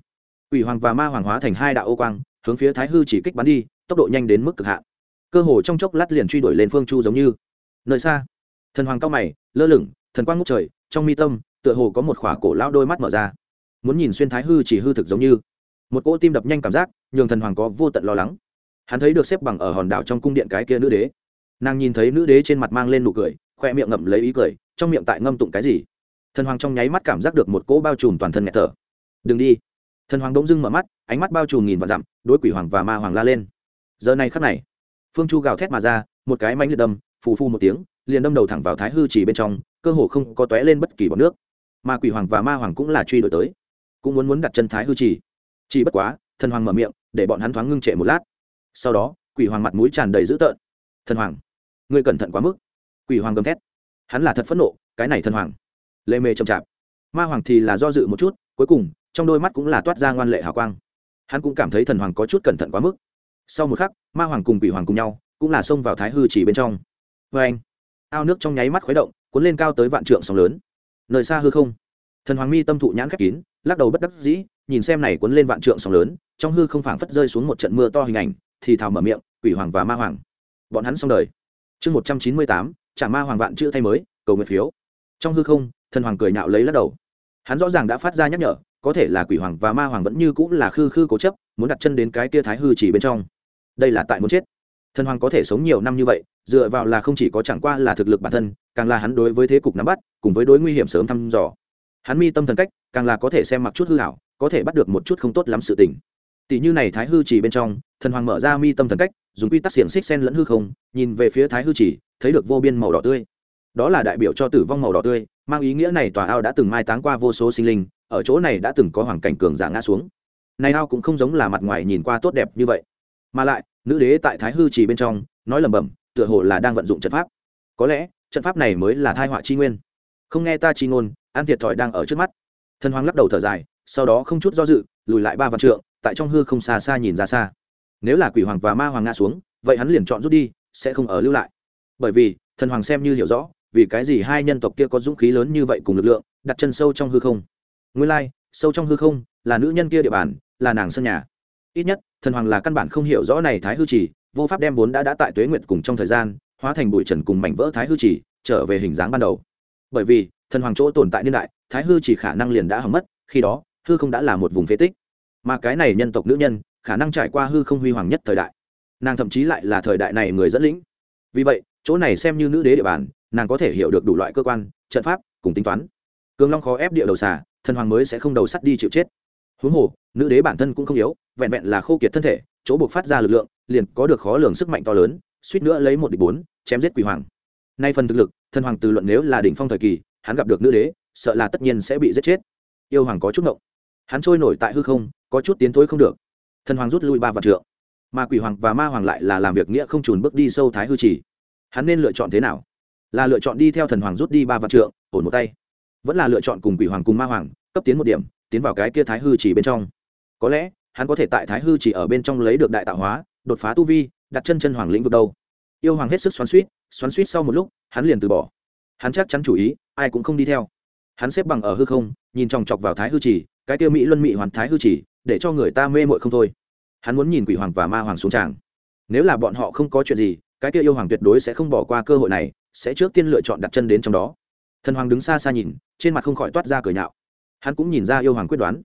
quỷ hoàng và ma hoàng hóa thành hai đạo ô quang, hướng phía thái hư chỉ kích bắn đi, tốc độ nhanh đến mức cực hạn. Cơ hồ trong chốc lát liền truy đuổi lên phương chu giống như. Nơi xa, thần hoàng cao mày, lơ lửng, thần quang ngút trời, trong mi tâm, tựa hồ có một khỏa cổ lão đôi mắt mở ra. Muốn nhìn xuyên thái hư chỉ hư thực giống như. Một cỗ tim đập nhanh cảm giác, nhường thần hoàng có vô tận lo lắng. Hắn thấy được xếp bằng ở hòn đảo trong cung điện cái kia nữ đế. Nàng nhìn thấy nữ đế trên mặt mang lên nụ cười, khoe miệng ngậm lấy ý cười, trong miệng tại ngâm tụng cái gì. Thần hoàng trong nháy mắt cảm giác được một cỗ bao trùm toàn thân nghẹt thở. Đừng đi thần hoàng bỗng dưng mở mắt, ánh mắt bao trùm nghìn và dặm, đối quỷ hoàng và ma hoàng la lên. Giờ này khắc này, phương chu gào thét mà ra, một cái mánh liệt đâm, phù phu một tiếng, liền đâm đầu thẳng vào thái hư chỉ bên trong, cơ hồ không có tóe lên bất kỳ bọc nước. Mà quỷ hoàng và ma hoàng cũng là truy đuổi tới, cũng muốn muốn đặt chân thái hư chỉ. Chỉ bất quá, thần hoàng mở miệng, để bọn hắn thoáng ngưng trệ một lát. Sau đó, quỷ hoàng mặt mũi tràn đầy dữ tợn. Thần hoàng, ngươi cẩn thận quá mức. Quỷ hoàng gầm thét. Hắn là thật phẫn nộ, cái này thần hoàng lê mê chậm chạp. Ma hoàng thì là do dự một chút cuối cùng, trong đôi mắt cũng là toát ra ngoan lệ hào quang. Hắn cũng cảm thấy thần hoàng có chút cẩn thận quá mức. Sau một khắc, ma hoàng cùng quỷ hoàng cùng nhau, cũng là xông vào thái hư chỉ bên trong. Vê anh, ao nước trong nháy mắt khuấy động, cuốn lên cao tới vạn trượng sóng lớn. Nơi xa hư không, thần hoàng mi tâm thụ nhãn khép kín, lắc đầu bất đắc dĩ, nhìn xem này cuốn lên vạn trượng sóng lớn, trong hư không phảng phất rơi xuống một trận mưa to hình ảnh, thì thào mở miệng, quỷ hoàng và ma hoàng. Bọn hắn xong đời. Chương một trăm chín mươi tám, trả ma hoàng vạn chữ thay mới, cầu nguyện phiếu. Trong hư không, thần hoàng cười nhạo lấy lắc đầu hắn rõ ràng đã phát ra nhắc nhở, có thể là quỷ hoàng và ma hoàng vẫn như cũng là khư khư cố chấp, muốn đặt chân đến cái kia thái hư chỉ bên trong. Đây là tại muốn chết. Thần hoàng có thể sống nhiều năm như vậy, dựa vào là không chỉ có chẳng qua là thực lực bản thân, càng là hắn đối với thế cục nắm bắt, cùng với đối nguy hiểm sớm thăm dò. Hắn mi tâm thần cách, càng là có thể xem mặc chút hư hảo, có thể bắt được một chút không tốt lắm sự tình. Tỷ như này thái hư chỉ bên trong, thần hoàng mở ra mi tâm thần cách, dùng quy tắc xiềng xích sen lẫn hư không, nhìn về phía thái hư chỉ, thấy được vô biên màu đỏ tươi. Đó là đại biểu cho tử vong màu đỏ tươi mang ý nghĩa này tòa ao đã từng mai táng qua vô số sinh linh, ở chỗ này đã từng có hoàng cảnh cường giả ngã xuống. Này ao cũng không giống là mặt ngoài nhìn qua tốt đẹp như vậy. Mà lại, nữ đế tại thái hư chỉ bên trong, nói lẩm bẩm, tựa hồ là đang vận dụng trận pháp. Có lẽ, trận pháp này mới là thai họa chi nguyên. Không nghe ta chi ngôn, an thiệt thòi đang ở trước mắt. Thần hoàng lắc đầu thở dài, sau đó không chút do dự, lùi lại ba vạn trượng, tại trong hư không xa xa nhìn ra xa. Nếu là quỷ hoàng và ma hoàng ngã xuống, vậy hắn liền chọn rút đi, sẽ không ở lưu lại. Bởi vì, thần hoàng xem như hiểu rõ vì cái gì hai nhân tộc kia có dũng khí lớn như vậy cùng lực lượng đặt chân sâu trong hư không? Nguyên lai、like, sâu trong hư không là nữ nhân kia địa bàn là nàng sân nhà. Ít nhất thần hoàng là căn bản không hiểu rõ này thái hư chỉ vô pháp đem vốn đã đã tại tuế nguyện cùng trong thời gian hóa thành bụi trần cùng mảnh vỡ thái hư chỉ trở về hình dáng ban đầu. Bởi vì thần hoàng chỗ tồn tại niên đại thái hư chỉ khả năng liền đã hỏng mất khi đó hư không đã là một vùng phế tích. Mà cái này nhân tộc nữ nhân khả năng trải qua hư không huy hoàng nhất thời đại. Nàng thậm chí lại là thời đại này người dẫn lĩnh. Vì vậy chỗ này xem như nữ đế địa bàn nàng có thể hiểu được đủ loại cơ quan trận pháp cùng tính toán. Cường long khó ép địa đầu xà thần hoàng mới sẽ không đầu sắt đi chịu chết. Huống hồ nữ đế bản thân cũng không yếu vẹn vẹn là khô kiệt thân thể chỗ buộc phát ra lực lượng liền có được khó lường sức mạnh to lớn suýt nữa lấy một địch bốn chém giết quỷ hoàng. Nay phần thực lực thần hoàng từ luận nếu là đỉnh phong thời kỳ hắn gặp được nữ đế sợ là tất nhiên sẽ bị giết chết. Yêu hoàng có chút ngộng. Hắn trôi nổi tại hư không có chút tiến thối không được. Thần hoàng rút lui ba vạn trượng. Mà quỷ hoàng và ma hoàng lại là làm việc nghĩa không trùn bước đi sâu thái hư trì, hắn nên lựa chọn thế nào? Là lựa chọn đi theo thần hoàng rút đi ba vạn trượng, ổn một tay. Vẫn là lựa chọn cùng quỷ hoàng cùng ma hoàng, cấp tiến một điểm, tiến vào cái kia thái hư chỉ bên trong. Có lẽ, hắn có thể tại thái hư chỉ ở bên trong lấy được đại tạo hóa, đột phá tu vi, đặt chân chân hoàng lĩnh vực đâu. Yêu hoàng hết sức xoắn suýt xoắn suýt sau một lúc, hắn liền từ bỏ. Hắn chắc chắn chủ ý, ai cũng không đi theo. Hắn xếp bằng ở hư không, nhìn chòng chọc vào thái hư chỉ, cái tiêu mỹ luân mỹ hoàn thái hư chỉ, để cho người ta mê mội không thôi. Hắn muốn nhìn quỷ hoàng và ma hoàng xuống tràng. Nếu là bọn họ không có chuyện gì, cái kia yêu hoàng tuyệt đối sẽ không bỏ qua cơ hội này sẽ trước tiên lựa chọn đặt chân đến trong đó. Thần hoàng đứng xa xa nhìn, trên mặt không khỏi toát ra cười nhạo. Hắn cũng nhìn ra yêu hoàng quyết đoán.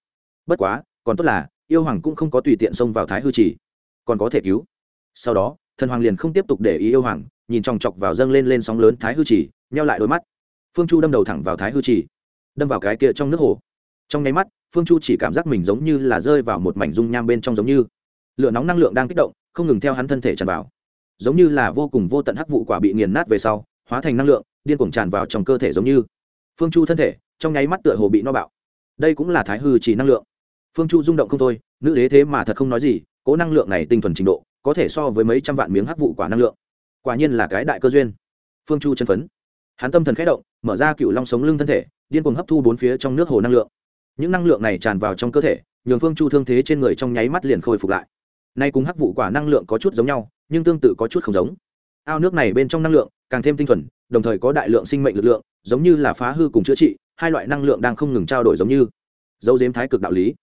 Bất quá, còn tốt là, yêu hoàng cũng không có tùy tiện xông vào thái hư chỉ còn có thể cứu. Sau đó, thần hoàng liền không tiếp tục để ý yêu hoàng, nhìn chòng chọc vào dâng lên lên sóng lớn thái hư chỉ neo lại đôi mắt. Phương chu đâm đầu thẳng vào thái hư chỉ đâm vào cái kia trong nước hồ. Trong nháy mắt, phương chu chỉ cảm giác mình giống như là rơi vào một mảnh dung nham bên trong giống như. Lửa nóng năng lượng đang kích động, không ngừng theo hắn thân thể tràn vào. Giống như là vô cùng vô tận hắc vụ quả bị nghiền nát về sau hóa thành năng lượng, điên cuồng tràn vào trong cơ thể giống như. Phương chu thân thể, trong nháy mắt tựa hồ bị no bạo. Đây cũng là thái hư chỉ năng lượng. Phương chu rung động không thôi, nữ đế thế mà thật không nói gì, cố năng lượng này tinh thuần trình độ, có thể so với mấy trăm vạn miếng hắc vụ quả năng lượng. Quả nhiên là cái đại cơ duyên. Phương chu chân phấn. Hắn tâm thần khẽ động, mở ra cựu long sống lưng thân thể, điên cuồng hấp thu bốn phía trong nước hồ năng lượng. Những năng lượng này tràn vào trong cơ thể, nhường phương chu thương thế trên người trong nháy mắt liền khôi phục lại. Nay cùng hắc vụ quả năng lượng có chút giống nhau, nhưng tương tự có chút không giống. Ao nước này bên trong năng lượng càng thêm tinh thuần, đồng thời có đại lượng sinh mệnh lực lượng, giống như là phá hư cùng chữa trị, hai loại năng lượng đang không ngừng trao đổi giống như dấu dếm thái cực đạo lý.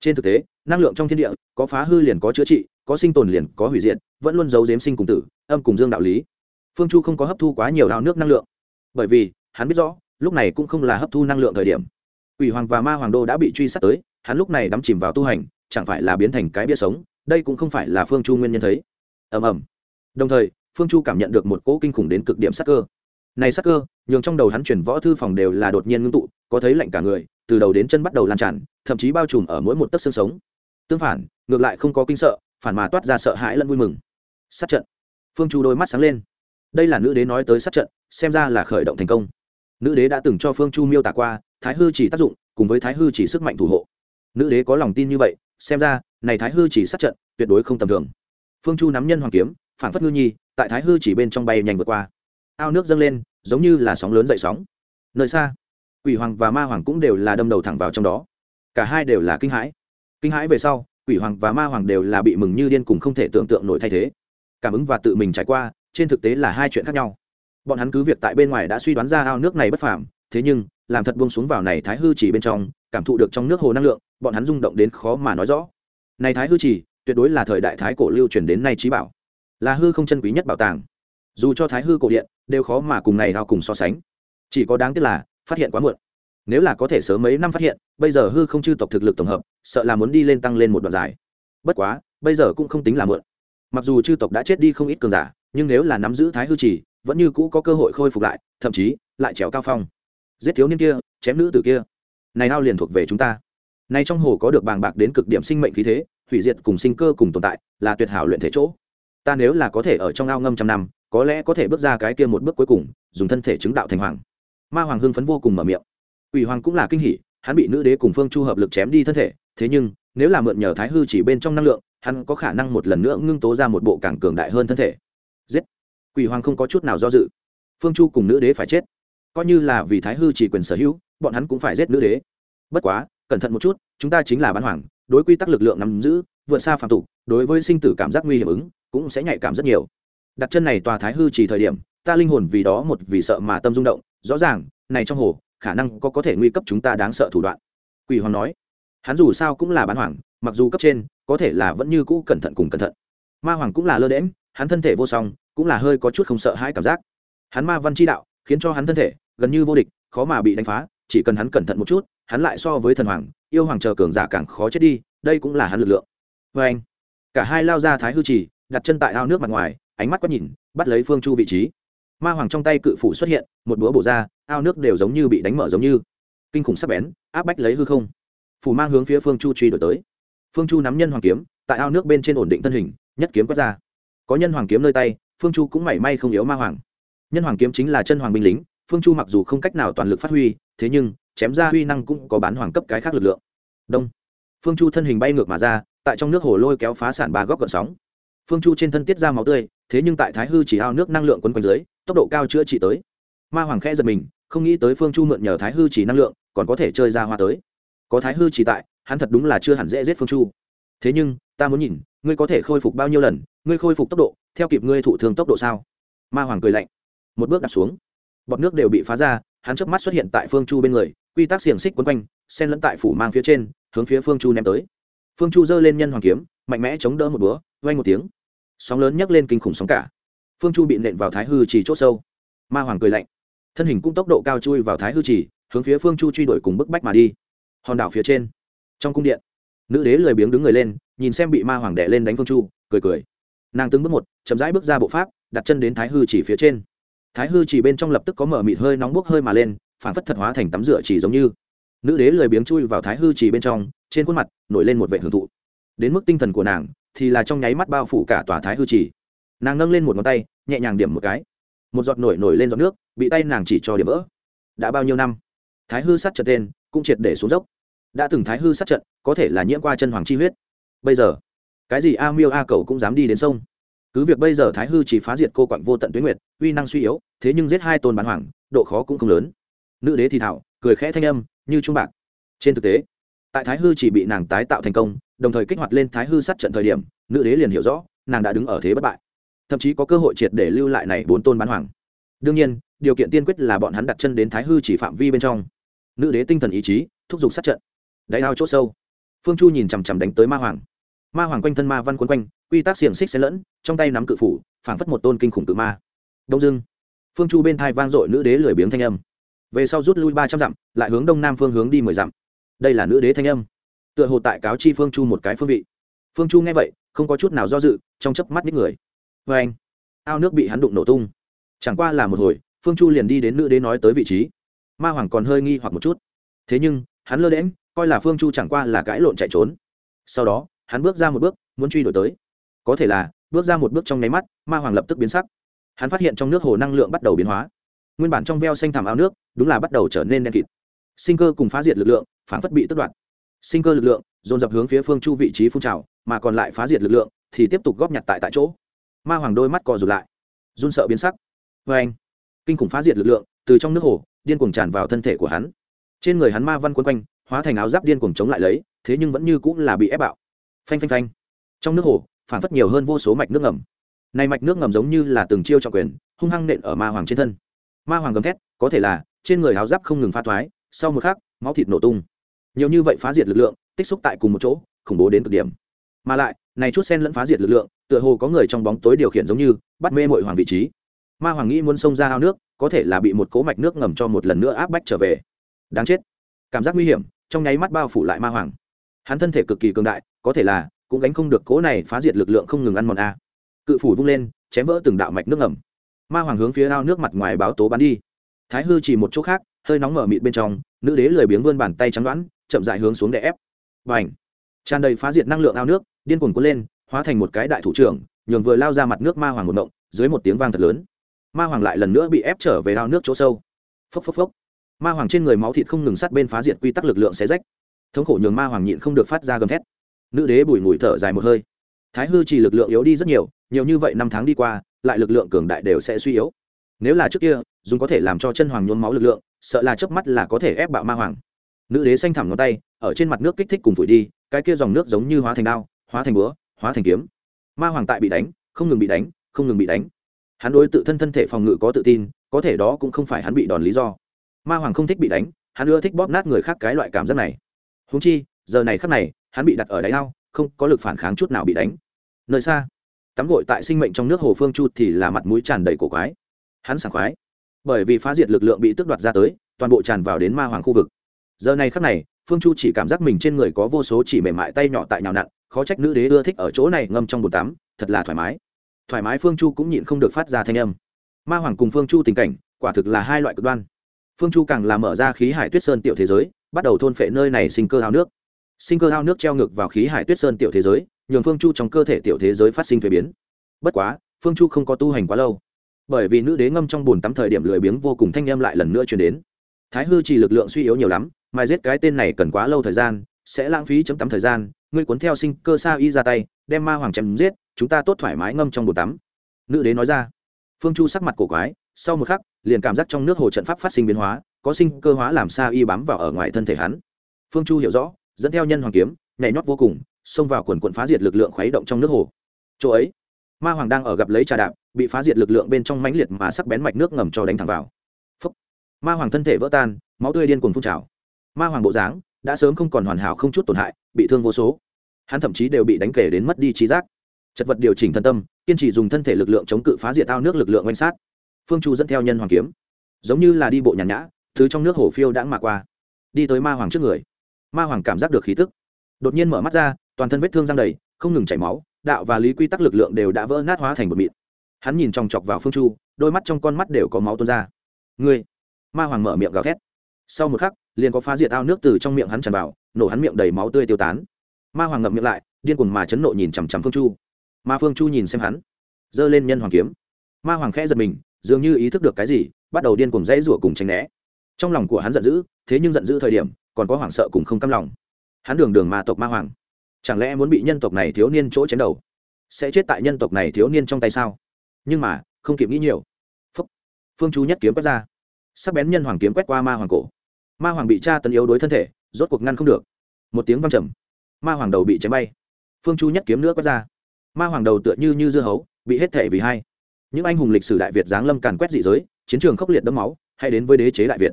Trên thực tế, năng lượng trong thiên địa, có phá hư liền có chữa trị, có sinh tồn liền có hủy diệt, vẫn luôn giấu dếm sinh cùng tử, âm cùng dương đạo lý. Phương chu không có hấp thu quá nhiều ao nước năng lượng. Bởi vì, hắn biết rõ, lúc này cũng không là hấp thu năng lượng thời điểm. Ủy hoàng và ma hoàng đô đã bị truy sát tới, hắn lúc này đắm chìm vào tu hành, chẳng phải là biến thành cái bia sống, đây cũng không phải là phương chu nguyên nhân thấy. Ầm ầm. Đồng thời phương chu cảm nhận được một cỗ kinh khủng đến cực điểm sắc cơ. Này sắc cơ, nhường trong đầu hắn chuyển võ thư phòng đều là đột nhiên ngưng tụ, có thấy lạnh cả người, từ đầu đến chân bắt đầu lan tràn, thậm chí bao trùm ở mỗi một tấc xương sống. Tương phản, ngược lại không có kinh sợ, phản mà toát ra sợ hãi lẫn vui mừng. Sát trận. Phương chu đôi mắt sáng lên. Đây là nữ đế nói tới sát trận, xem ra là khởi động thành công. Nữ đế đã từng cho phương chu miêu tả qua, thái hư chỉ tác dụng, cùng với thái hư chỉ sức mạnh thủ hộ. Nữ đế có lòng tin như vậy, xem ra, này thái hư chỉ sát trận, tuyệt đối không tầm thường. Phương chu nắm nhân hoàng kiếm, phản phất ngư nhi tại thái hư chỉ bên trong bay nhanh vượt qua. Ao nước dâng lên, giống như là sóng lớn dậy sóng. Nơi xa, quỷ hoàng và ma hoàng cũng đều là đâm đầu thẳng vào trong đó. Cả hai đều là kinh hãi. Kinh hãi về sau, quỷ hoàng và ma hoàng đều là bị mừng như điên cùng không thể tưởng tượng nổi thay thế. Cảm ứng và tự mình trải qua, trên thực tế là hai chuyện khác nhau. Bọn hắn cứ việc tại bên ngoài đã suy đoán ra ao nước này bất phàm, thế nhưng, làm thật buông xuống vào này thái hư chỉ bên trong, cảm thụ được trong nước hồ năng lượng, bọn hắn rung động đến khó mà nói rõ. Này thái hư chỉ, tuyệt đối là thời đại thái cổ lưu truyền đến nay trí bảo là hư không chân quý nhất bảo tàng. Dù cho thái hư cổ điện đều khó mà cùng này hao cùng so sánh, chỉ có đáng tiếc là phát hiện quá muộn. Nếu là có thể sớm mấy năm phát hiện, bây giờ hư không chư tộc thực lực tổng hợp, sợ là muốn đi lên tăng lên một đoạn dài. Bất quá, bây giờ cũng không tính là muộn. Mặc dù chư tộc đã chết đi không ít cường giả, nhưng nếu là nắm giữ thái hư chỉ, vẫn như cũ có cơ hội khôi phục lại, thậm chí lại trèo cao phong. Giết thiếu niên kia, chém nữ tử kia. Này hao liền thuộc về chúng ta. Này trong hồ có được bàng bạc đến cực điểm sinh mệnh khí thế, hủy diệt cùng sinh cơ cùng tồn tại, là tuyệt hảo luyện thể chỗ ta nếu là có thể ở trong ao ngâm trăm năm, có lẽ có thể bước ra cái kia một bước cuối cùng, dùng thân thể chứng đạo thành hoàng. Ma hoàng hưng phấn vô cùng mở miệng. Ủy hoàng cũng là kinh hỉ, hắn bị nữ đế cùng phương chu hợp lực chém đi thân thể, thế nhưng, nếu là mượn nhờ thái hư chỉ bên trong năng lượng, hắn có khả năng một lần nữa ngưng tố ra một bộ càng cường đại hơn thân thể. Giết! Quỷ hoàng không có chút nào do dự. Phương chu cùng nữ đế phải chết. Coi như là vì thái hư chỉ quyền sở hữu, bọn hắn cũng phải giết nữ đế. Bất quá, cẩn thận một chút, chúng ta chính là bán hoàng, đối quy tắc lực lượng nắm giữ, vượt xa phạm tục, đối với sinh tử cảm giác nguy hiểm ứng cũng sẽ nhạy cảm rất nhiều. Đặt chân này tòa thái hư chỉ thời điểm, ta linh hồn vì đó một vì sợ mà tâm rung động, rõ ràng, này trong hồ, khả năng có có thể nguy cấp chúng ta đáng sợ thủ đoạn. Quỷ hoàng nói, hắn dù sao cũng là bán hoàng, mặc dù cấp trên, có thể là vẫn như cũ cẩn thận cùng cẩn thận. Ma hoàng cũng là lơ đễm hắn thân thể vô song, cũng là hơi có chút không sợ hãi cảm giác. Hắn ma văn chi đạo, khiến cho hắn thân thể, gần như vô địch, khó mà bị đánh phá, chỉ cần hắn cẩn thận một chút, hắn lại so với thần hoàng, yêu hoàng chờ cường giả càng khó chết đi, đây cũng là hắn lực lượng. Vê anh cả hai lao ra thái hư trì đặt chân tại ao nước mặt ngoài, ánh mắt quét nhìn, bắt lấy phương chu vị trí. Ma hoàng trong tay cự phủ xuất hiện, một búa bổ ra, ao nước đều giống như bị đánh mở giống như. Kinh khủng sắp bén, áp bách lấy hư không. Phủ mang hướng phía phương chu truy đổi tới. Phương chu nắm nhân hoàng kiếm, tại ao nước bên trên ổn định thân hình, nhất kiếm quét ra. Có nhân hoàng kiếm nơi tay, phương chu cũng mảy may không yếu ma hoàng. Nhân hoàng kiếm chính là chân hoàng binh lính, phương chu mặc dù không cách nào toàn lực phát huy, thế nhưng, chém ra huy năng cũng có bán hoàng cấp cái khác lực lượng. Đông. Phương chu thân hình bay ngược mà ra, tại trong nước hồ lôi kéo phá sản ba góc gợn sóng phương chu trên thân tiết ra máu tươi, thế nhưng tại thái hư chỉ ao nước năng lượng quấn quanh dưới, tốc độ cao chữa trị tới. Ma hoàng khẽ giật mình, không nghĩ tới phương chu mượn nhờ thái hư chỉ năng lượng, còn có thể chơi ra hoa tới. Có thái hư chỉ tại, hắn thật đúng là chưa hẳn dễ giết phương chu. Thế nhưng, ta muốn nhìn, ngươi có thể khôi phục bao nhiêu lần, ngươi khôi phục tốc độ, theo kịp ngươi thụ thương tốc độ sao? Ma hoàng cười lạnh. Một bước đặt xuống. Bọt nước đều bị phá ra, hắn chớp mắt xuất hiện tại phương chu bên người, quy tắc xiềng xích quấn quanh sen lẫn tại phủ mang phía trên, hướng phía phương chu ném tới. Phương chu giơ lên nhân hoàng kiếm, mạnh mẽ chống đỡ một búa vang một tiếng. Sóng lớn nhấc lên kinh khủng sóng cả. Phương chu bị nện vào thái hư chỉ chỗ sâu. Ma hoàng cười lạnh. Thân hình cũng tốc độ cao chui vào thái hư chỉ hướng phía phương chu truy đuổi cùng bức bách mà đi. Hòn đảo phía trên, trong cung điện, nữ đế lười biếng đứng người lên, nhìn xem bị ma hoàng đẻ lên đánh phương chu, cười cười. Nàng từng bước một, chậm rãi bước ra bộ pháp, đặt chân đến thái hư chỉ phía trên. Thái hư chỉ bên trong lập tức có mở mịt hơi nóng bốc hơi mà lên phản phất thật hóa thành tắm rửa chỉ giống như. Nữ đế lười biếng chui vào thái hư chỉ bên trong, trên khuôn mặt nổi lên một vệ hưởng thụ đến mức tinh thần của nàng thì là trong nháy mắt bao phủ cả tòa thái hư chỉ nàng nâng lên một ngón tay, nhẹ nhàng điểm một cái. Một giọt nổi nổi lên giọt nước, bị tay nàng chỉ cho điểm vỡ. Đã bao nhiêu năm? Thái hư sát trận tên cũng triệt để xuống dốc. Đã từng thái hư sát trận có thể là nhiễm qua chân hoàng chi huyết. Bây giờ, cái gì a miêu a cầu cũng dám đi đến sông? Cứ việc bây giờ thái hư chỉ phá diệt cô quặng vô tận tuyến nguyệt, uy năng suy yếu, thế nhưng giết hai tôn bán hoàng, độ khó cũng không lớn. Nữ đế thì thảo, cười khẽ thanh âm, như trung bạc. Trên thực tế, tại thái hư chỉ bị nàng tái tạo thành công đồng thời kích hoạt lên thái hư sát trận thời điểm, nữ đế liền hiểu rõ, nàng đã đứng ở thế bất bại. Thậm chí có cơ hội triệt để lưu lại này bốn tôn bán hoàng. Đương nhiên, điều kiện tiên quyết là bọn hắn đặt chân đến thái hư chỉ phạm vi bên trong. Nữ đế tinh thần ý chí, thúc giục sát trận. Đáy ao chỗ sâu, phương chu nhìn chằm chằm đánh tới ma hoàng. Ma hoàng quanh thân ma văn quấn quanh, quy tắc xiềng xích xen lẫn, trong tay nắm cự phủ, phảng phất một tôn kinh khủng tự ma. Đông dưng phương chu bên thai vang dội nữ đế lười biếng thanh âm. Về sau rút lui ba trăm dặm, lại hướng đông nam phương hướng đi mười dặm. Đây là nữ đế thanh âm tựa hồ tại cáo chi phương chu một cái phương vị. Phương chu nghe vậy, không có chút nào do dự, trong chớp mắt những người. Vê anh, ao nước bị hắn đụng nổ tung. Chẳng qua là một hồi, phương chu liền đi đến nữ đế nói tới vị trí. Ma hoàng còn hơi nghi hoặc một chút. Thế nhưng, hắn lơ đễm coi là phương chu chẳng qua là cãi lộn chạy trốn. Sau đó, hắn bước ra một bước, muốn truy đuổi tới. Có thể là, bước ra một bước trong nháy mắt, ma hoàng lập tức biến sắc. Hắn phát hiện trong nước hồ năng lượng bắt đầu biến hóa. Nguyên bản trong veo xanh thảm ao nước, đúng là bắt đầu trở nên đen kịt. Sinh cơ cùng phá diệt lực lượng phản phất bị tất đoạt sinh cơ lực lượng, dồn dập hướng phía phương chu vị trí phun trào, mà còn lại phá diệt lực lượng, thì tiếp tục góp nhặt tại tại chỗ. Ma hoàng đôi mắt cò rụt lại, run sợ biến sắc. Vê anh, kinh khủng phá diệt lực lượng, từ trong nước hồ, điên cuồng tràn vào thân thể của hắn. Trên người hắn ma văn quấn quanh, hóa thành áo giáp điên cuồng chống lại lấy, thế nhưng vẫn như cũng là bị ép bạo. Phanh phanh phanh. Trong nước hồ phản phất nhiều hơn vô số mạch nước ngầm. Này mạch nước ngầm giống như là từng chiêu trọng quyền, hung hăng nện ở ma hoàng trên thân. Ma hoàng gầm thét, có thể là, trên người áo giáp không ngừng pha thoái, sau một khắc, máu thịt nổ tung nhiều như vậy phá diệt lực lượng, tích xúc tại cùng một chỗ, khủng bố đến cực điểm. Mà lại, này chút sen lẫn phá diệt lực lượng, tựa hồ có người trong bóng tối điều khiển giống như, bắt mê mội hoàng vị trí. Ma hoàng nghĩ muốn xông ra ao nước, có thể là bị một cố mạch nước ngầm cho một lần nữa áp bách trở về. Đáng chết. Cảm giác nguy hiểm, trong nháy mắt bao phủ lại ma hoàng. Hắn thân thể cực kỳ cường đại, có thể là, cũng gánh không được cố này phá diệt lực lượng không ngừng ăn mòn a. Cự phủ vung lên, chém vỡ từng đạo mạch nước ngầm. Ma hoàng hướng phía ao nước mặt ngoài báo tố bắn đi. Thái hư chỉ một chỗ khác, hơi nóng mở mịt bên trong, nữ đế lười biếng vươn bàn tay trắng đoán chậm dại hướng xuống để ép. Và ảnh tràn đầy phá diệt năng lượng ao nước, điên cuồng cuốn lên, hóa thành một cái đại thủ trưởng, nhường vừa lao ra mặt nước ma hoàng một động dưới một tiếng vang thật lớn. Ma hoàng lại lần nữa bị ép trở về ao nước chỗ sâu. Phốc phốc phốc! Ma hoàng trên người máu thịt không ngừng sát bên phá diệt quy tắc lực lượng xé rách. Thống khổ nhường ma hoàng nhịn không được phát ra gầm thét. Nữ đế bùi mùi thở dài một hơi. Thái hư chỉ lực lượng yếu đi rất nhiều nhiều như vậy năm tháng đi qua, lại lực lượng cường đại đều sẽ suy yếu. Nếu là trước kia, dùng có thể làm cho chân hoàng nhôn máu lực lượng, sợ là chớp mắt là có thể ép bạo ma hoàng nữ đế xanh thẳm ngón tay, ở trên mặt nước kích thích cùng phủi đi, cái kia dòng nước giống như hóa thành đao, hóa thành búa, hóa thành kiếm. Ma hoàng tại bị đánh, không ngừng bị đánh, không ngừng bị đánh. Hắn đối tự thân thân thể phòng ngự có tự tin, có thể đó cũng không phải hắn bị đòn lý do. Ma hoàng không thích bị đánh, hắn ưa thích bóp nát người khác cái loại cảm giác này. Húng chi, giờ này khắc này, hắn bị đặt ở đáy ao, không có lực phản kháng chút nào bị đánh. Nơi xa, tắm gội tại sinh mệnh trong nước hồ phương chu thì là mặt mũi tràn đầy cổ quái. Hắn sảng khoái, bởi vì phá diệt lực lượng bị tước đoạt ra tới, toàn bộ tràn vào đến ma hoàng khu vực giờ này khắc này, phương chu chỉ cảm giác mình trên người có vô số chỉ mềm mại tay nhỏ tại nhào nặn, khó trách nữ đế ưa thích ở chỗ này ngâm trong bồn tắm, thật là thoải mái. Thoải mái phương chu cũng nhịn không được phát ra thanh âm. Ma hoàng cùng phương chu tình cảnh, quả thực là hai loại cực đoan. Phương chu càng làm mở ra khí hải tuyết sơn tiểu thế giới, bắt đầu thôn phệ nơi này sinh cơ hao nước. Sinh cơ hao nước treo ngược vào khí hải tuyết sơn tiểu thế giới, nhường phương chu trong cơ thể tiểu thế giới phát sinh thuế biến. Bất quá, phương chu không có tu hành quá lâu. Bởi vì nữ đế ngâm trong bùn tắm thời điểm lười biếng vô cùng thanh em lại lần nữa chuyển đến. Thái hư chỉ lực lượng suy yếu nhiều lắm mai giết cái tên này cần quá lâu thời gian, sẽ lãng phí chấm tắm thời gian, ngươi cuốn theo sinh cơ sa y ra tay, đem ma hoàng chém giết, chúng ta tốt thoải mái ngâm trong bồn tắm. Nữ đế nói ra. Phương chu sắc mặt cổ quái, sau một khắc, liền cảm giác trong nước hồ trận pháp phát sinh biến hóa, có sinh cơ hóa làm sa y bám vào ở ngoài thân thể hắn. Phương chu hiểu rõ, dẫn theo nhân hoàng kiếm, nhảy nhót vô cùng, xông vào quần quận phá diệt lực lượng khuấy động trong nước hồ. Chỗ ấy, ma hoàng đang ở gặp lấy trà đạp, bị phá diệt lực lượng bên trong mãnh liệt mà sắc bén mạch nước ngầm cho đánh thẳng vào. Phúc. ma hoàng thân thể vỡ tan, máu tươi điên cuồng phun trào ma hoàng bộ dáng, đã sớm không còn hoàn hảo không chút tổn hại, bị thương vô số. Hắn thậm chí đều bị đánh kể đến mất đi trí giác. Chật vật điều chỉnh thân tâm, kiên trì dùng thân thể lực lượng chống cự phá diệt ao nước lực lượng oanh sát. Phương chu dẫn theo nhân hoàng kiếm. Giống như là đi bộ nhàn nhã, thứ trong nước hồ phiêu đã mà qua. Đi tới ma hoàng trước người. Ma hoàng cảm giác được khí tức. Đột nhiên mở mắt ra, toàn thân vết thương răng đầy, không ngừng chảy máu, đạo và lý quy tắc lực lượng đều đã vỡ nát hóa thành một mịn. Hắn nhìn chòng chọc vào phương chu, đôi mắt trong con mắt đều có máu tuôn ra. Ngươi! Ma hoàng mở miệng gào thét. Sau một khắc liền có phá diệt ao nước từ trong miệng hắn tràn vào, nổ hắn miệng đầy máu tươi tiêu tán. Ma hoàng ngậm miệng lại, điên cuồng mà chấn nộ nhìn chằm chằm phương chu. Ma phương chu nhìn xem hắn, giơ lên nhân hoàng kiếm. Ma hoàng khẽ giật mình, dường như ý thức được cái gì, bắt đầu điên cuồng dãy rủa cùng tránh né. Trong lòng của hắn giận dữ, thế nhưng giận dữ thời điểm, còn có hoảng sợ cùng không căm lòng. Hắn đường đường ma tộc ma hoàng, chẳng lẽ muốn bị nhân tộc này thiếu niên chỗ chém đầu? Sẽ chết tại nhân tộc này thiếu niên trong tay sao? Nhưng mà, không kịp nghĩ nhiều. Phúc. phương chú nhất kiếm quét ra. Sắc bén nhân hoàng kiếm quét qua ma hoàng cổ ma hoàng bị tra tấn yếu đối thân thể, rốt cuộc ngăn không được. Một tiếng văng trầm, ma hoàng đầu bị chém bay. Phương chu nhất kiếm nữa quét ra. Ma hoàng đầu tựa như như dưa hấu, bị hết thể vì hai. Những anh hùng lịch sử đại việt giáng lâm càn quét dị giới, chiến trường khốc liệt đẫm máu, hay đến với đế chế đại việt.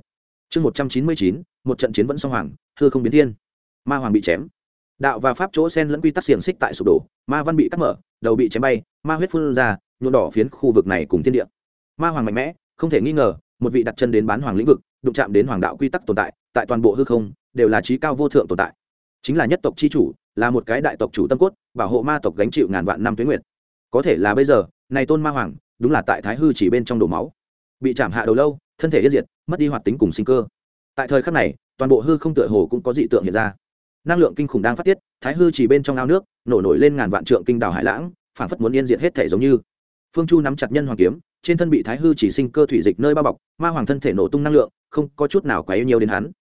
Chương một trăm chín mươi chín, một trận chiến vẫn song hoàng thưa không biến thiên. Ma hoàng bị chém. Đạo và pháp chỗ sen lẫn quy tắc xiềng xích tại sụp đổ, ma văn bị cắt mở, đầu bị chém bay, ma huyết phun ra, nhuộm đỏ phiến khu vực này cùng thiên địa. Ma hoàng mạnh mẽ, không thể nghi ngờ, một vị đặt chân đến bán hoàng lĩnh vực đụng chạm đến hoàng đạo quy tắc tồn tại tại toàn bộ hư không, đều là trí cao vô thượng tồn tại. Chính là nhất tộc c h i chủ, là một cái đại tộc chủ tâm cốt, bảo hộ ma tộc gánh chịu ngàn vạn năm tuyến nguyện. có thể là bây giờ, này tôn ma hoàng, đúng là tại thái hư chỉ bên trong đổ máu. Bị chạm hạ đầu lâu, thân thể yên diệt, mất đi hoạt tính cùng sinh cơ. Tại thời khắc này, toàn bộ hư không tựa hồ cũng có dị tượng hiện ra. Năng lượng kinh khủng đang phát tiết, thái hư chỉ bên trong ao nước, nổ nổi lên ngàn vạn trượng kinh đảo hải lãng phản phất muốn yên diệt hết thể giống như. Phương chu nắm chặt nhân hoàng kiếm trên thân bị thái hư chỉ sinh cơ thủy dịch nơi bao bọc, ma hoàng thân thể nổ tung năng lượng, không có chút nào quá yêu nhiều đến hắn.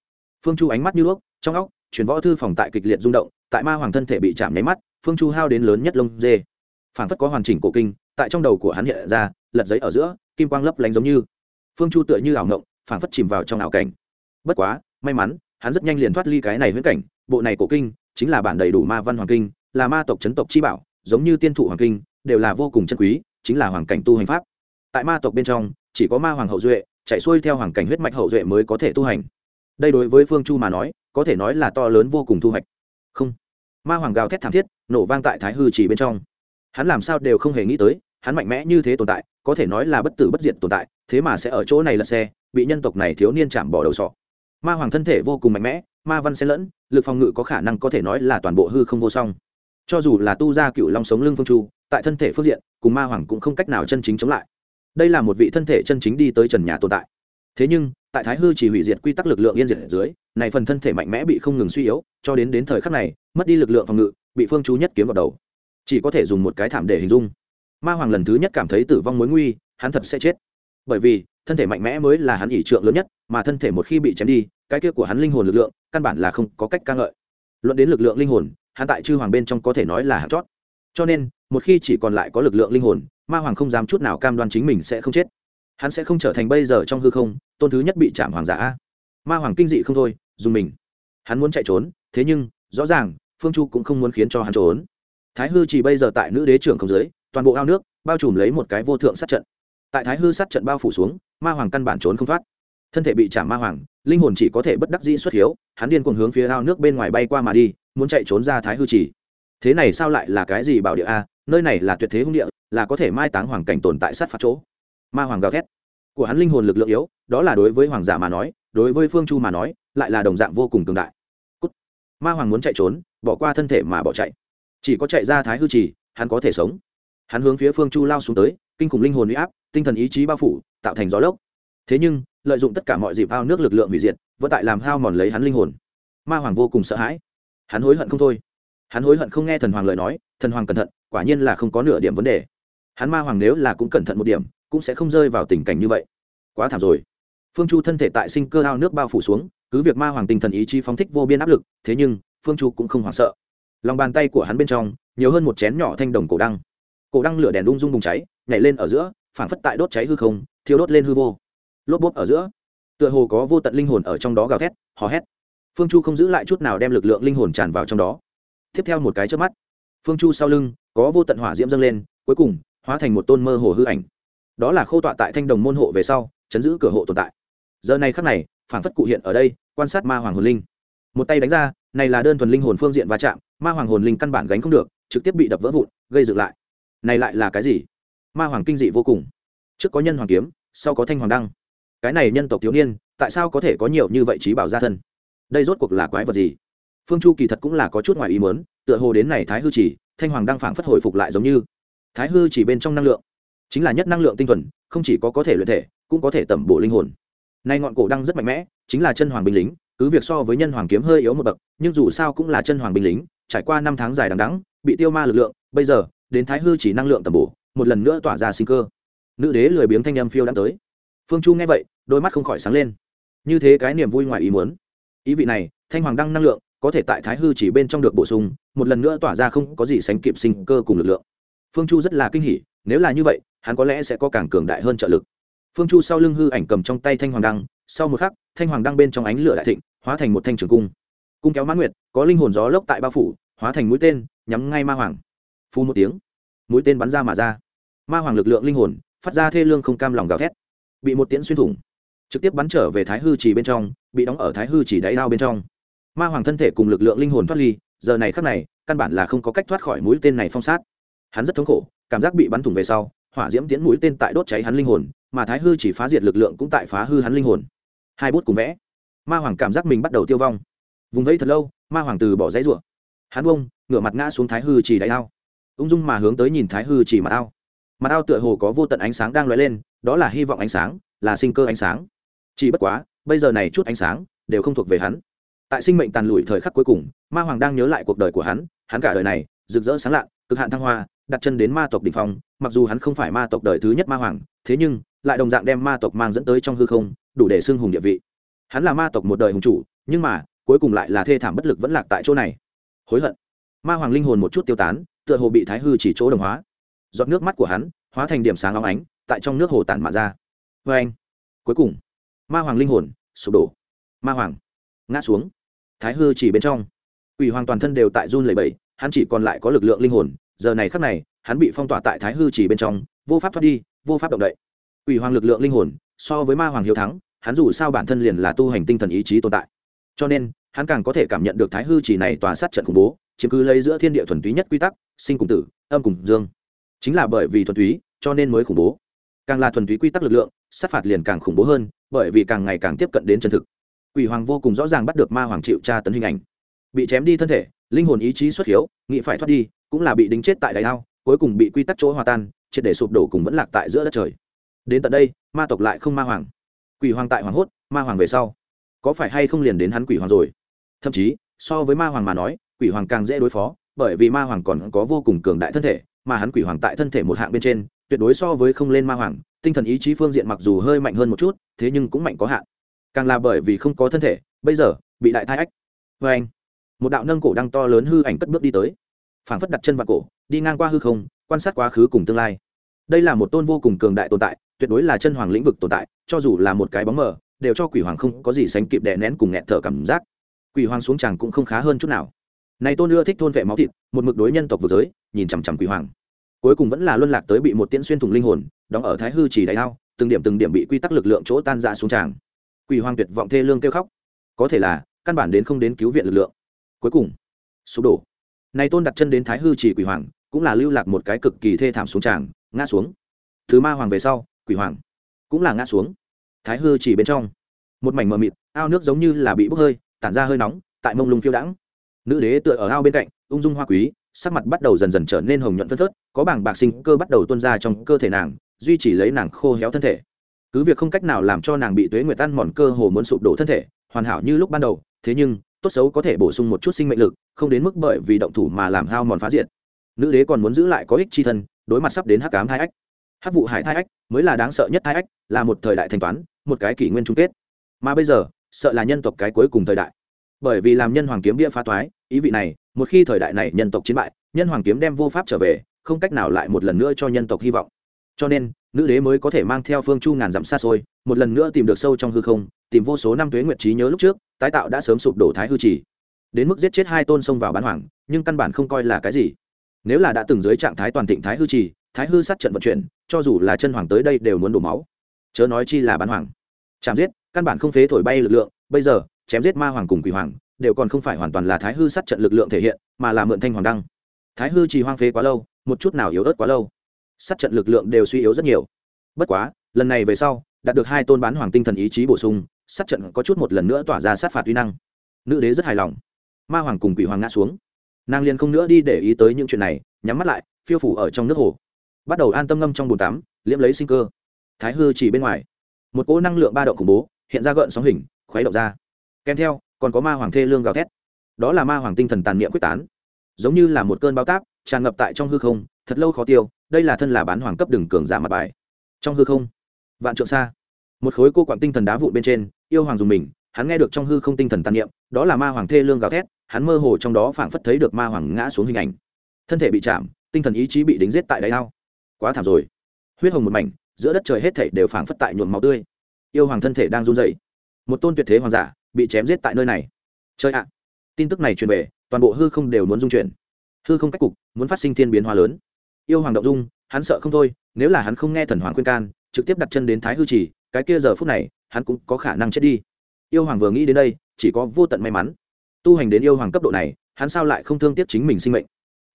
Phương chu ánh mắt như đuốc, trong óc chuyển võ thư phòng tại kịch liệt rung động, tại ma hoàng thân thể bị chạm nháy mắt, phương chu hao đến lớn nhất lông dê. Phản phất có hoàn chỉnh cổ kinh, tại trong đầu của hắn hiện ra, lật giấy ở giữa, kim quang lấp lánh giống như. Phương chu tựa như ảo ngộng phản phất chìm vào trong ảo cảnh. Bất quá, may mắn, hắn rất nhanh liền thoát ly cái này huyễn cảnh, bộ này cổ kinh, chính là bản đầy đủ ma văn hoàng kinh, là ma tộc chấn tộc chi bảo, giống như tiên thụ hoàng kinh, đều là vô cùng chân quý, chính là hoàng cảnh tu hành pháp tại ma tộc bên trong, chỉ có ma hoàng hậu duệ, chạy xuôi theo hoàng cảnh huyết mạch hậu duệ mới có thể tu hành. Đây đối với phương chu mà nói, có thể nói là to lớn vô cùng thu hoạch. Không. Ma hoàng gào thét thảm thiết, nổ vang tại thái hư chỉ bên trong. Hắn làm sao đều không hề nghĩ tới, hắn mạnh mẽ như thế tồn tại, có thể nói là bất tử bất diệt tồn tại, thế mà sẽ ở chỗ này lật xe, bị nhân tộc này thiếu niên chạm bỏ đầu sọ. Ma hoàng thân thể vô cùng mạnh mẽ, ma văn xen lẫn, lực phòng ngự có khả năng có thể nói là toàn bộ hư không vô song. Cho dù là tu gia cựu long sống lưng phương chu, tại thân thể phương diện, cùng ma hoàng cũng không cách nào chân chính chống lại đây là một vị thân thể chân chính đi tới trần nhà tồn tại. Thế nhưng, tại thái hư chỉ hủy diệt quy tắc lực lượng yên diệt dưới, này phần thân thể mạnh mẽ bị không ngừng suy yếu, cho đến đến thời khắc này, mất đi lực lượng phòng ngự, bị phương chú nhất kiếm vào đầu. Chỉ có thể dùng một cái thảm để hình dung. Ma hoàng lần thứ nhất cảm thấy tử vong mối nguy, hắn thật sẽ chết. Bởi vì, thân thể mạnh mẽ mới là hắn ỷ trượng lớn nhất, mà thân thể một khi bị chém đi, cái kia của hắn linh hồn lực lượng, căn bản là không có cách ca ngợi. Luận đến lực lượng linh hồn, hắn tại chư hoàng bên trong có thể nói là hạt chót. Cho nên một khi chỉ còn lại có lực lượng linh hồn, ma hoàng không dám chút nào cam đoan chính mình sẽ không chết. Hắn sẽ không trở thành bây giờ trong hư không, tôn thứ nhất bị chạm hoàng giả. Ma hoàng kinh dị không thôi, dùng mình. Hắn muốn chạy trốn, thế nhưng, rõ ràng, phương chu cũng không muốn khiến cho hắn trốn. Thái hư chỉ bây giờ tại nữ đế trưởng không dưới, toàn bộ ao nước, bao trùm lấy một cái vô thượng sát trận. Tại thái hư sát trận bao phủ xuống, ma hoàng căn bản trốn không thoát. Thân thể bị chạm ma hoàng, linh hồn chỉ có thể bất đắc dĩ xuất hiếu, hắn điên cuồng hướng phía ao nước bên ngoài bay qua mà đi, muốn chạy trốn ra thái hư chỉ. Thế này sao lại là cái gì bảo địa a? Nơi này là tuyệt thế hung địa, là có thể mai táng hoàng cảnh tồn tại sát phạt chỗ. Ma hoàng gào thét. Của hắn linh hồn lực lượng yếu, đó là đối với hoàng giả mà nói, đối với phương chu mà nói, lại là đồng dạng vô cùng cường đại. Cút. ma hoàng muốn chạy trốn, bỏ qua thân thể mà bỏ chạy. Chỉ có chạy ra thái hư trì, hắn có thể sống. Hắn hướng phía phương chu lao xuống tới, kinh khủng linh hồn huy áp, tinh thần ý chí bao phủ, tạo thành gió lốc. Thế nhưng, lợi dụng tất cả mọi dịp ao nước lực lượng hủy diệt, vẫn tại làm hao mòn lấy hắn linh hồn. Ma hoàng vô cùng sợ hãi. Hắn hối hận không thôi. Hắn hối hận không nghe thần hoàng lời nói, thần hoàng cẩn thận quả nhiên là không có nửa điểm vấn đề. Hắn ma hoàng nếu là cũng cẩn thận một điểm, cũng sẽ không rơi vào tình cảnh như vậy. Quá thảm rồi. Phương chu thân thể tại sinh cơ ao nước bao phủ xuống, cứ việc ma hoàng tinh thần ý chí phóng thích vô biên áp lực, thế nhưng, phương chu cũng không hoảng sợ. Lòng bàn tay của hắn bên trong, nhiều hơn một chén nhỏ thanh đồng cổ đăng. Cổ đăng lửa đèn ung dung bùng cháy, nhảy lên ở giữa, phảng phất tại đốt cháy hư không, thiêu đốt lên hư vô. Lốp bốp ở giữa, tựa hồ có vô tận linh hồn ở trong đó gào thét, hò hét. Phương chu không giữ lại chút nào đem lực lượng linh hồn tràn vào trong đó. Tiếp theo một cái trước mắt, phương chu sau lưng có vô tận hỏa diễm dâng lên, cuối cùng, hóa thành một tôn mơ hồ hư ảnh. Đó là khâu tọa tại thanh đồng môn hộ về sau, chấn giữ cửa hộ tồn tại. Giờ này khắc này, phản phất cụ hiện ở đây, quan sát ma hoàng hồn linh. Một tay đánh ra, này là đơn thuần linh hồn phương diện va chạm, ma hoàng hồn linh căn bản gánh không được, trực tiếp bị đập vỡ vụn, gây dựng lại. Này lại là cái gì? Ma hoàng kinh dị vô cùng. Trước có nhân hoàng kiếm, sau có thanh hoàng đăng. Cái này nhân tộc thiếu niên, tại sao có thể có nhiều như vậy trí bảo gia thân? Đây rốt cuộc là quái vật gì? Phương chu kỳ thật cũng là có chút ngoài ý mớn tựa hồ đến này thái hư chỉ thanh hoàng đang phảng phất hồi phục lại giống như. Thái hư chỉ bên trong năng lượng. Chính là nhất năng lượng tinh thuần, không chỉ có có thể luyện thể, cũng có thể tẩm bổ linh hồn. Nay ngọn cổ đang rất mạnh mẽ, chính là chân hoàng binh lính, cứ việc so với nhân hoàng kiếm hơi yếu một bậc, nhưng dù sao cũng là chân hoàng binh lính, trải qua năm tháng dài đằng đắng bị tiêu ma lực lượng, bây giờ, đến thái hư chỉ năng lượng tẩm bổ, một lần nữa tỏa ra sinh cơ. Nữ đế lười biếng thanh âm phiêu đã tới. Phương chu nghe vậy, đôi mắt không khỏi sáng lên. Như thế cái niềm vui ngoài ý muốn. Ý vị này, thanh hoàng đăng năng lượng có thể tại thái hư chỉ bên trong được bổ sung, một lần nữa tỏa ra không có gì sánh kịp sinh cơ cùng lực lượng. Phương chu rất là kinh hỉ, nếu là như vậy, hắn có lẽ sẽ có càng cường đại hơn trợ lực. Phương chu sau lưng hư ảnh cầm trong tay thanh hoàng đăng, sau một khắc, thanh hoàng đăng bên trong ánh lửa đại thịnh, hóa thành một thanh trường cung. Cung kéo mãn nguyệt, có linh hồn gió lốc tại bao phủ, hóa thành mũi tên, nhắm ngay ma hoàng. Phu một tiếng, mũi tên bắn ra mà ra. Ma hoàng lực lượng linh hồn, phát ra thê lương không cam lòng gào thét. Bị một tiễn xuyên thủng, trực tiếp bắn trở về thái hư chỉ bên trong, bị đóng ở thái hư chỉ đáy lao bên trong ma hoàng thân thể cùng lực lượng linh hồn thoát ly, giờ này khắc này, căn bản là không có cách thoát khỏi mũi tên này phong sát. Hắn rất thống khổ, cảm giác bị bắn thủng về sau, hỏa diễm tiến mũi tên tại đốt cháy hắn linh hồn, mà thái hư chỉ phá diệt lực lượng cũng tại phá hư hắn linh hồn. Hai bút cùng vẽ. Ma hoàng cảm giác mình bắt đầu tiêu vong. Vùng vẫy thật lâu, ma hoàng từ bỏ dãy rủa. Hắn bông ngửa mặt ngã xuống thái hư chỉ đáy ao. Ung dung mà hướng tới nhìn thái hư chỉ mặt ao. Mặt ao tựa hồ có vô tận ánh sáng đang lóe lên, đó là hy vọng ánh sáng, là sinh cơ ánh sáng. Chỉ bất quá, bây giờ này chút ánh sáng đều không thuộc về hắn tại sinh mệnh tàn lụi thời khắc cuối cùng, ma hoàng đang nhớ lại cuộc đời của hắn hắn cả đời này, rực rỡ sáng lạ, cực hạn thăng hoa, đặt chân đến ma tộc đ ỉ n h phong, mặc dù hắn không phải ma tộc đời thứ nhất ma hoàng, thế nhưng, lại đồng dạng đem ma tộc mang dẫn tới trong hư không, đủ để xưng hùng địa vị. Hắn là ma tộc một đời hùng chủ, nhưng mà, cuối cùng lại là thê thảm bất lực vẫn lạc tại chỗ này. Hối hận. Ma hoàng linh hồn một chút tiêu tán, tựa hồ bị thái hư chỉ chỗ đồng hóa. Giọt nước mắt của hắn, hóa thành điểm sáng óng ánh, tại trong nước hồ tản mạ ra. Vê anh cuối cùng, ma hoàng linh hồn, sụp đổ. Ma hoàng, ngã xuống thái hư chỉ bên trong. Quỷ hoàng toàn thân đều tại run lầy bẩy, hắn chỉ còn lại có lực lượng linh hồn, giờ này khắc này, hắn bị phong tỏa tại thái hư chỉ bên trong, vô pháp thoát đi, vô pháp động đậy. Quỷ hoàng lực lượng linh hồn, so với ma hoàng hiếu thắng, hắn dù sao bản thân liền là tu hành tinh thần ý chí tồn tại. Cho nên, hắn càng có thể cảm nhận được thái hư chỉ này tòa sát trận khủng bố, chiếm cứ lấy giữa thiên địa thuần túy nhất quy tắc, sinh cùng tử, âm cùng dương. Chính là bởi vì thuần túy, cho nên mới khủng bố. Càng là thuần túy quy tắc lực lượng, sát phạt liền càng khủng bố hơn, bởi vì càng ngày càng tiếp cận đến chân thực quỷ hoàng vô cùng rõ ràng bắt được ma hoàng chịu tra tấn hình ảnh. Bị chém đi thân thể, linh hồn ý chí xuất hiếu, nghĩ phải thoát đi, cũng là bị đính chết tại đại ao, cuối cùng bị quy tắc chỗ hòa tan, triệt để sụp đổ cùng vẫn lạc tại giữa đất trời. Đến tận đây, ma tộc lại không ma hoàng. Quỷ hoàng tại hoàng hốt, ma hoàng về sau. Có phải hay không liền đến hắn quỷ hoàng rồi? Thậm chí, so với ma hoàng mà nói, quỷ hoàng càng dễ đối phó, bởi vì ma hoàng còn có vô cùng cường đại thân thể, mà hắn quỷ hoàng tại thân thể một hạng bên trên, tuyệt đối so với không lên ma hoàng, tinh thần ý chí phương diện mặc dù hơi mạnh hơn một chút, thế nhưng cũng mạnh có hạn càng là bởi vì không có thân thể, bây giờ, bị đại thai ách. Vê anh, một đạo nâng cổ đăng to lớn hư ảnh cất bước đi tới. Phảng phất đặt chân vào cổ, đi ngang qua hư không, quan sát quá khứ cùng tương lai. Đây là một tôn vô cùng cường đại tồn tại, tuyệt đối là chân hoàng lĩnh vực tồn tại, cho dù là một cái bóng mờ, đều cho quỷ hoàng không có gì sánh kịp đè nén cùng nghẹn thở cảm giác. Quỷ hoàng xuống chàng cũng không khá hơn chút nào. Này tôn ưa thích thôn vệ máu thịt, một mực đối nhân tộc vừa giới, nhìn chằm chằm quỷ hoàng. Cuối cùng vẫn là luân lạc tới bị một tiễn xuyên thủng linh hồn, đóng ở thái hư chỉ đại ao, từng điểm từng điểm bị quy tắc lực lượng chỗ tan ra xuống tràng quỷ hoàng tuyệt vọng thê lương kêu khóc. Có thể là, căn bản đến không đến cứu viện lực lượng. Cuối cùng, sụp đổ. Này tôn đặt chân đến thái hư chỉ quỷ hoàng, cũng là lưu lạc một cái cực kỳ thê thảm xuống tràng, ngã xuống. Thứ ma hoàng về sau, quỷ hoàng cũng là ngã xuống. Thái hư chỉ bên trong, một mảnh mờ mịt, ao nước giống như là bị bốc hơi, tản ra hơi nóng, tại mông lung phiêu đãng. Nữ đế tựa ở ao bên cạnh, ung dung hoa quý, sắc mặt bắt đầu dần dần trở nên hồng nhuận phân phớt, có bảng bạc sinh cơ bắt đầu tuôn ra trong cơ thể nàng, duy trì lấy nàng khô héo thân thể cứ việc không cách nào làm cho nàng bị tuế nguyệt tan mòn cơ hồ muốn sụp đổ thân thể, hoàn hảo như lúc ban đầu, thế nhưng, tốt xấu có thể bổ sung một chút sinh mệnh lực, không đến mức bởi vì động thủ mà làm hao mòn phá diện. nữ đế còn muốn giữ lại có ích chi thân, đối mặt sắp đến hắc cám thai ách. Hắc vụ hải thai ách mới là đáng sợ nhất thai ách, là một thời đại thanh toán, một cái kỷ nguyên chung kết. Mà bây giờ, sợ là nhân tộc cái cuối cùng thời đại. Bởi vì làm nhân hoàng kiếm bia phá toái, ý vị này, một khi thời đại này nhân tộc chiến bại, nhân hoàng kiếm đem vô pháp trở về, không cách nào lại một lần nữa cho nhân tộc hy vọng cho nên, nữ đế mới có thể mang theo phương chu ngàn dặm xa xôi, một lần nữa tìm được sâu trong hư không, tìm vô số năm tuế nguyệt trí nhớ lúc trước, tái tạo đã sớm sụp đổ thái hư trì. Đến mức giết chết hai tôn sông vào bán hoàng, nhưng căn bản không coi là cái gì. Nếu là đã từng dưới trạng thái toàn thịnh thái hư trì, thái hư sát trận vận chuyển, cho dù là chân hoàng tới đây đều muốn đổ máu. Chớ nói chi là bán hoàng. Chạm giết, căn bản không phế thổi bay lực lượng, bây giờ, chém giết ma hoàng cùng quỷ hoàng, đều còn không phải hoàn toàn là thái hư sát trận lực lượng thể hiện, mà là mượn thanh hoàng đăng. Thái hư trì hoang phế quá lâu, một chút nào yếu ớt quá lâu sát trận lực lượng đều suy yếu rất nhiều. Bất quá, lần này về sau, đạt được hai tôn bán hoàng tinh thần ý chí bổ sung, sát trận có chút một lần nữa tỏa ra sát phạt uy năng. Nữ đế rất hài lòng. Ma hoàng cùng quỷ hoàng ngã xuống. Nàng liền không nữa đi để ý tới những chuyện này, nhắm mắt lại, phiêu phủ ở trong nước hồ. Bắt đầu an tâm ngâm trong bồn tắm liễm lấy sinh cơ. Thái hư chỉ bên ngoài. Một cỗ năng lượng ba động khủng bố, hiện ra gợn sóng hình, khuấy động ra. Kèm theo, còn có ma hoàng thê lương gào thét. Đó là ma hoàng tinh thần tàn niệm quyết tán. Giống như là một cơn bao táp, tràn ngập tại trong hư không, thật lâu khó tiêu đây là thân là bán hoàng cấp đường cường giả mặt bài. Trong hư không, vạn trượng xa, một khối cô quặng tinh thần đá vụn bên trên, yêu hoàng dùng mình, hắn nghe được trong hư không tinh thần tàn niệm, đó là ma hoàng thê lương gào thét, hắn mơ hồ trong đó phảng phất thấy được ma hoàng ngã xuống hình ảnh. Thân thể bị chạm, tinh thần ý chí bị đính giết tại đáy ao. Quá thảm rồi. Huyết hồng một mảnh, giữa đất trời hết thảy đều phảng phất tại nhuộm máu tươi. Yêu hoàng thân thể đang run rẩy. Một tôn tuyệt thế hoàng giả bị chém giết tại nơi này. Chơi ạ. À. Tin tức này truyền về, toàn bộ hư không đều muốn dung chuyển. Hư không cách cục, muốn phát sinh thiên biến hóa lớn yêu hoàng động dung, hắn sợ không thôi, nếu là hắn không nghe thần hoàng khuyên can, trực tiếp đặt chân đến thái hư trì, cái kia giờ phút này, hắn cũng có khả năng chết đi. Yêu hoàng vừa nghĩ đến đây, chỉ có vô tận may mắn. Tu hành đến yêu hoàng cấp độ này, hắn sao lại không thương tiếc chính mình sinh mệnh?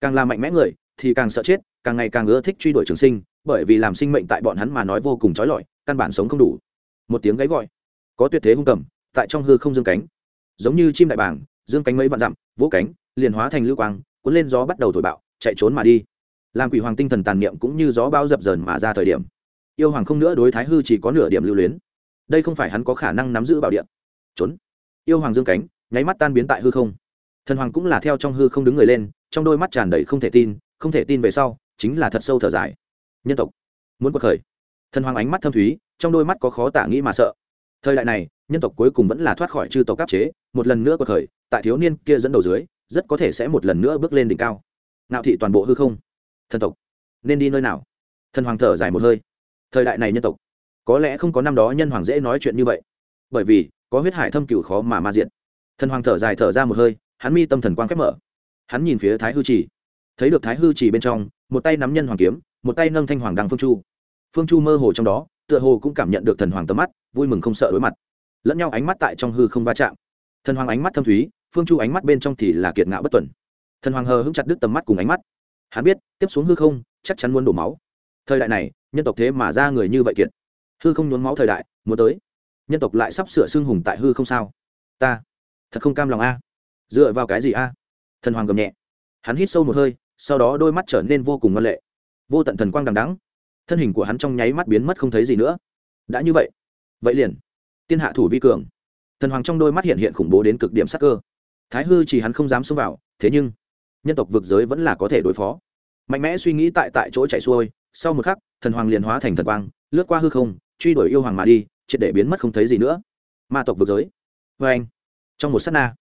Càng là mạnh mẽ người, thì càng sợ chết, càng ngày càng ưa thích truy đuổi trường sinh, bởi vì làm sinh mệnh tại bọn hắn mà nói vô cùng trói lọi, căn bản sống không đủ. Một tiếng gáy gọi, có tuyệt thế hung cầm, tại trong hư không dương cánh. Giống như chim đại bảng dương cánh mấy vạn dặm, vỗ cánh, liền hóa thành lưu quang, cuốn lên gió bắt đầu thổi bạo, chạy trốn mà đi làm quỷ hoàng tinh thần tàn niệm cũng như gió bao dập dờn mà ra thời điểm. Yêu hoàng không nữa đối thái hư chỉ có nửa điểm lưu luyến. Đây không phải hắn có khả năng nắm giữ bảo điện trốn. Yêu hoàng dương cánh, nháy mắt tan biến tại hư không. Thần hoàng cũng là theo trong hư không đứng người lên, trong đôi mắt tràn đầy không thể tin, không thể tin về sau, chính là thật sâu thở dài. Nhân tộc. Muốn quật khởi. Thần hoàng ánh mắt thâm thúy, trong đôi mắt có khó tả nghĩ mà sợ. Thời đại này, nhân tộc cuối cùng vẫn là thoát khỏi chư tộc áp chế, một lần nữa quật khởi, tại thiếu niên kia dẫn đầu dưới, rất có thể sẽ một lần nữa bước lên đỉnh cao. Ngạo thị toàn bộ hư không thần tộc, nên đi nơi nào? Thần hoàng thở dài một hơi. Thời đại này nhân tộc, có lẽ không có năm đó nhân hoàng dễ nói chuyện như vậy. Bởi vì, có huyết hải thâm cửu khó mà ma diện thần hoàng thở dài thở ra một hơi, hắn mi tâm thần quang khép mở. Hắn nhìn phía thái hư trì. Thấy được thái hư trì bên trong, một tay nắm nhân hoàng kiếm, một tay nâng thanh hoàng đăng phương chu. Phương chu mơ hồ trong đó, tựa hồ cũng cảm nhận được thần hoàng tầm mắt, vui mừng không sợ đối mặt. Lẫn nhau ánh mắt tại trong hư không va chạm. Thần hoàng ánh mắt thâm thúy, phương chu ánh mắt bên trong thì là kiệt ngạo bất tuần. Thần hoàng hờ hững chặt đứt tầm mắt cùng ánh mắt hắn biết, tiếp xuống hư không, chắc chắn muốn đổ máu. Thời đại này, nhân tộc thế mà ra người như vậy kiệt. Hư không nhốn máu thời đại, muốn tới. Nhân tộc lại sắp sửa xương hùng tại hư không sao? Ta, thật không cam lòng a. Dựa vào cái gì a? Thần hoàng gầm nhẹ. Hắn hít sâu một hơi, sau đó đôi mắt trở nên vô cùng ngân lệ. Vô tận thần quang đằng đắng thân hình của hắn trong nháy mắt biến mất không thấy gì nữa. Đã như vậy vậy liền. Tiên hạ thủ vi cường. Thần hoàng trong đôi mắt hiện hiện khủng bố đến cực điểm sắc cơ. Thái hư chỉ hắn không dám xông vào, thế nhưng, nhân tộc vực giới vẫn là có thể đối phó mạnh mẽ suy nghĩ tại tại chỗ chạy xuôi, sau một khắc, thần hoàng liền hóa thành thần quang, lướt qua hư không, truy đuổi yêu hoàng mà đi, triệt để biến mất không thấy gì nữa. Ma tộc vực giới. Vê anh, trong một s á t na,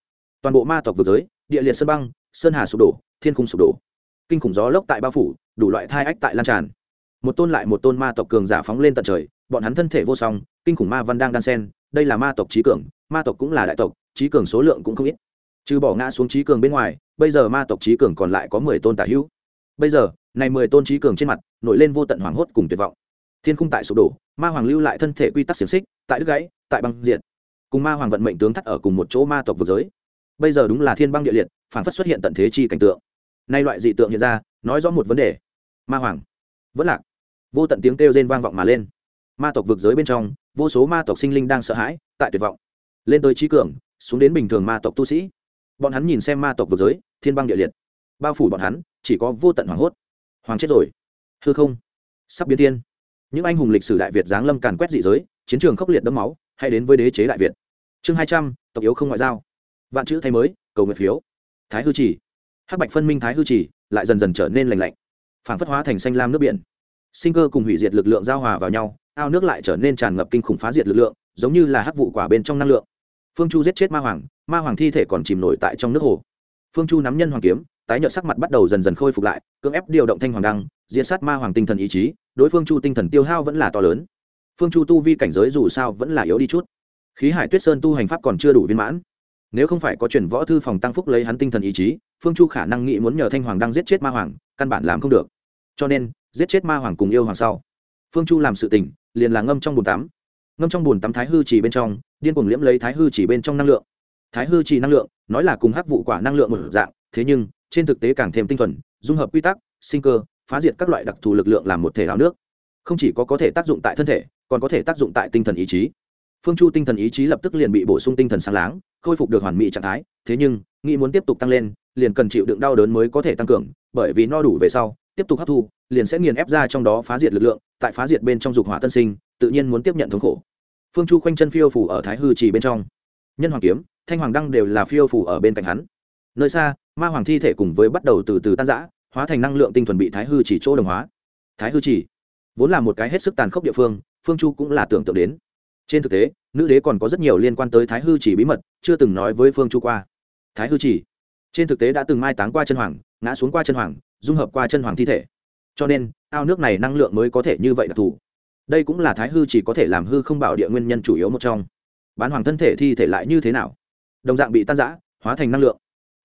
toàn bộ ma tộc vực giới, địa liệt sơn băng, sơn hà sụp đổ, thiên khung sụp đổ. Kinh khủng gió lốc tại bao phủ, đủ loại thai ách tại lan tràn. Một tôn lại một tôn ma tộc cường giả phóng lên tận trời, bọn hắn thân thể vô song, kinh khủng ma văn đang đan sen, đây là ma tộc trí cường, ma tộc cũng là đại tộc, trí cường số lượng cũng không ít. Trừ bỏ ngã xuống trí cường bên ngoài, bây giờ ma tộc trí cường còn lại có mười tôn tả hữu bây giờ, này mười tôn trí cường trên mặt, nổi lên vô tận hoảng hốt cùng tuyệt vọng. Thiên khung tại sụp đổ, ma hoàng lưu lại thân thể quy tắc xiềng xích, tại đứt gãy, tại băng diện cùng ma hoàng vận mệnh tướng thắt ở cùng một chỗ ma tộc vực giới. Bây giờ đúng là thiên băng địa liệt phản phất xuất hiện tận thế chi cảnh tượng. Nay loại dị tượng hiện ra, nói rõ một vấn đề. Ma hoàng, vẫn lạc. Vô tận tiếng kêu rên vang vọng mà lên. Ma tộc vực giới bên trong, vô số ma tộc sinh linh đang sợ hãi, tại tuyệt vọng. Lên tới trí cường, xuống đến bình thường ma tộc tu sĩ. Bọn hắn nhìn xem ma tộc vực giới, thiên băng địa liệt bao phủ bọn hắn, chỉ có vô tận hoảng hốt. Hoàng chết rồi. Hư không? Sắp biến thiên. Những anh hùng lịch sử đại việt giáng lâm càn quét dị giới, chiến trường khốc liệt đẫm máu hay đến với đế chế đại việt. Chương hai trăm, tộc yếu không ngoại giao. Vạn chữ thay mới, cầu nguyện phiếu. Thái hư chỉ hắc bạch phân minh thái hư chỉ lại dần dần trở nên lành lạnh. Phản phất hóa thành xanh lam nước biển. Sinh cơ cùng hủy diệt lực lượng giao hòa vào nhau, ao nước lại trở nên tràn ngập kinh khủng phá diệt lực lượng, giống như là hắc vụ quả bên trong năng lượng. Phương chu giết chết ma hoàng ma hoàng thi thể còn chìm nổi tại trong nước hồ. Phương chu nắm nhân hoàng kiếm tái nhợt sắc mặt bắt đầu dần dần khôi phục lại, cưỡng ép điều động thanh hoàng đăng, diễn sát ma hoàng tinh thần ý chí, đối phương chu tinh thần tiêu hao vẫn là to lớn. Phương chu tu vi cảnh giới dù sao vẫn là yếu đi chút. Khí hải tuyết sơn tu hành pháp còn chưa đủ viên mãn. Nếu không phải có chuyển võ thư phòng tăng phúc lấy hắn tinh thần ý chí, phương chu khả năng nghĩ muốn nhờ thanh hoàng đăng giết chết ma hoàng, căn bản làm không được. Cho nên, giết chết ma hoàng cùng yêu hoàng sau, phương chu làm sự tỉnh liền là ngâm trong bùn tắm. Ngâm trong bùn tắm thái hư chỉ bên trong, điên cuồng liễm lấy thái hư chỉ bên trong năng lượng. Thái hư chỉ năng lượng, nói là cùng hắc vụ quả năng lượng một dạng, thế nhưng trên thực tế càng thêm tinh thuần, dung hợp quy tắc, sinh cơ, phá diệt các loại đặc thù lực lượng làm một thể hào nước. Không chỉ có có thể tác dụng tại thân thể, còn có thể tác dụng tại tinh thần ý chí. Phương chu tinh thần ý chí lập tức liền bị bổ sung tinh thần sáng láng, khôi phục được hoàn mỹ trạng thái, thế nhưng, nghĩ muốn tiếp tục tăng lên, liền cần chịu đựng đau đớn mới có thể tăng cường, bởi vì no đủ về sau, tiếp tục hấp thu, liền sẽ nghiền ép ra trong đó phá diệt lực lượng, tại phá diệt bên trong dục hỏa tân sinh, tự nhiên muốn tiếp nhận thống khổ. Phương chu khoanh chân phiêu phủ ở thái hư trì bên trong. Nhân hoàng kiếm, thanh hoàng đăng đều là phiêu phủ ở bên cạnh hắn. Nơi xa ma hoàng thi thể cùng với bắt đầu từ từ tan rã, hóa thành năng lượng tinh thuần bị thái hư chỉ chỗ đồng hóa. Thái hư chỉ vốn là một cái hết sức tàn khốc địa phương phương chu cũng là tưởng tượng đến. Trên thực tế, nữ đế còn có rất nhiều liên quan tới thái hư chỉ bí mật, chưa từng nói với phương chu qua. Thái hư chỉ trên thực tế đã từng mai táng qua chân hoàng, ngã xuống qua chân hoàng, dung hợp qua chân hoàng thi thể. Cho nên, ao nước này năng lượng mới có thể như vậy đặc thù. Đây cũng là thái hư chỉ có thể làm hư không bảo địa nguyên nhân chủ yếu một trong. Bán hoàng thân thể thi thể lại như thế nào? Đồng dạng bị tan giã hóa thành năng lượng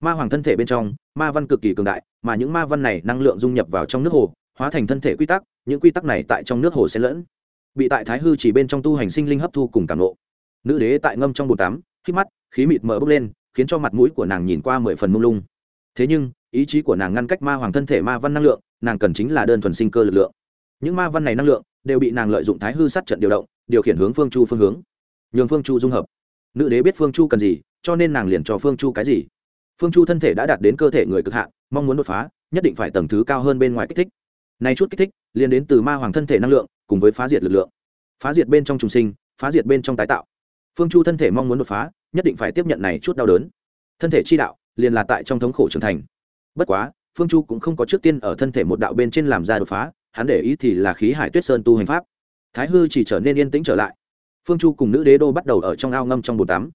ma hoàng thân thể bên trong, ma văn cực kỳ cường đại, mà những ma văn này năng lượng dung nhập vào trong nước hồ, hóa thành thân thể quy tắc, những quy tắc này tại trong nước hồ sẽ lẫn, bị tại thái hư chỉ bên trong tu hành sinh linh hấp thu cùng cảm nộ nữ đế tại ngâm trong bồn tắm khi mắt, khí mịt mờ bốc lên, khiến cho mặt mũi của nàng nhìn qua mười phần mông lung. Thế nhưng, ý chí của nàng ngăn cách ma hoàng thân thể ma văn năng lượng, nàng cần chính là đơn thuần sinh cơ lực lượng. Những ma văn này năng lượng đều bị nàng lợi dụng thái hư sát trận điều động, điều khiển hướng phương chu phương hướng. Nhường phương chu dung hợp. Nữ đế biết phương chu cần gì, cho nên nàng liền cho phương chu cái gì phương chu thân thể đã đạt đến cơ thể người cực hạn, mong muốn đột phá, nhất định phải tầng thứ cao hơn bên ngoài kích thích. Nay chút kích thích liên đến từ ma hoàng thân thể năng lượng, cùng với phá diệt lực lượng. Phá diệt bên trong trùng sinh, phá diệt bên trong tái tạo. Phương chu thân thể mong muốn đột phá, nhất định phải tiếp nhận này chút đau đớn. Thân thể chi đạo, liền là tại trong thống khổ trưởng thành. Bất quá, phương chu cũng không có trước tiên ở thân thể một đạo bên trên làm ra đột phá, hắn để ý thì là khí hải tuyết sơn tu hành pháp. Thái hư chỉ trở nên yên tĩnh trở lại. Phương chu cùng nữ đế đô bắt đầu ở trong ao ngâm trong bồn tắm.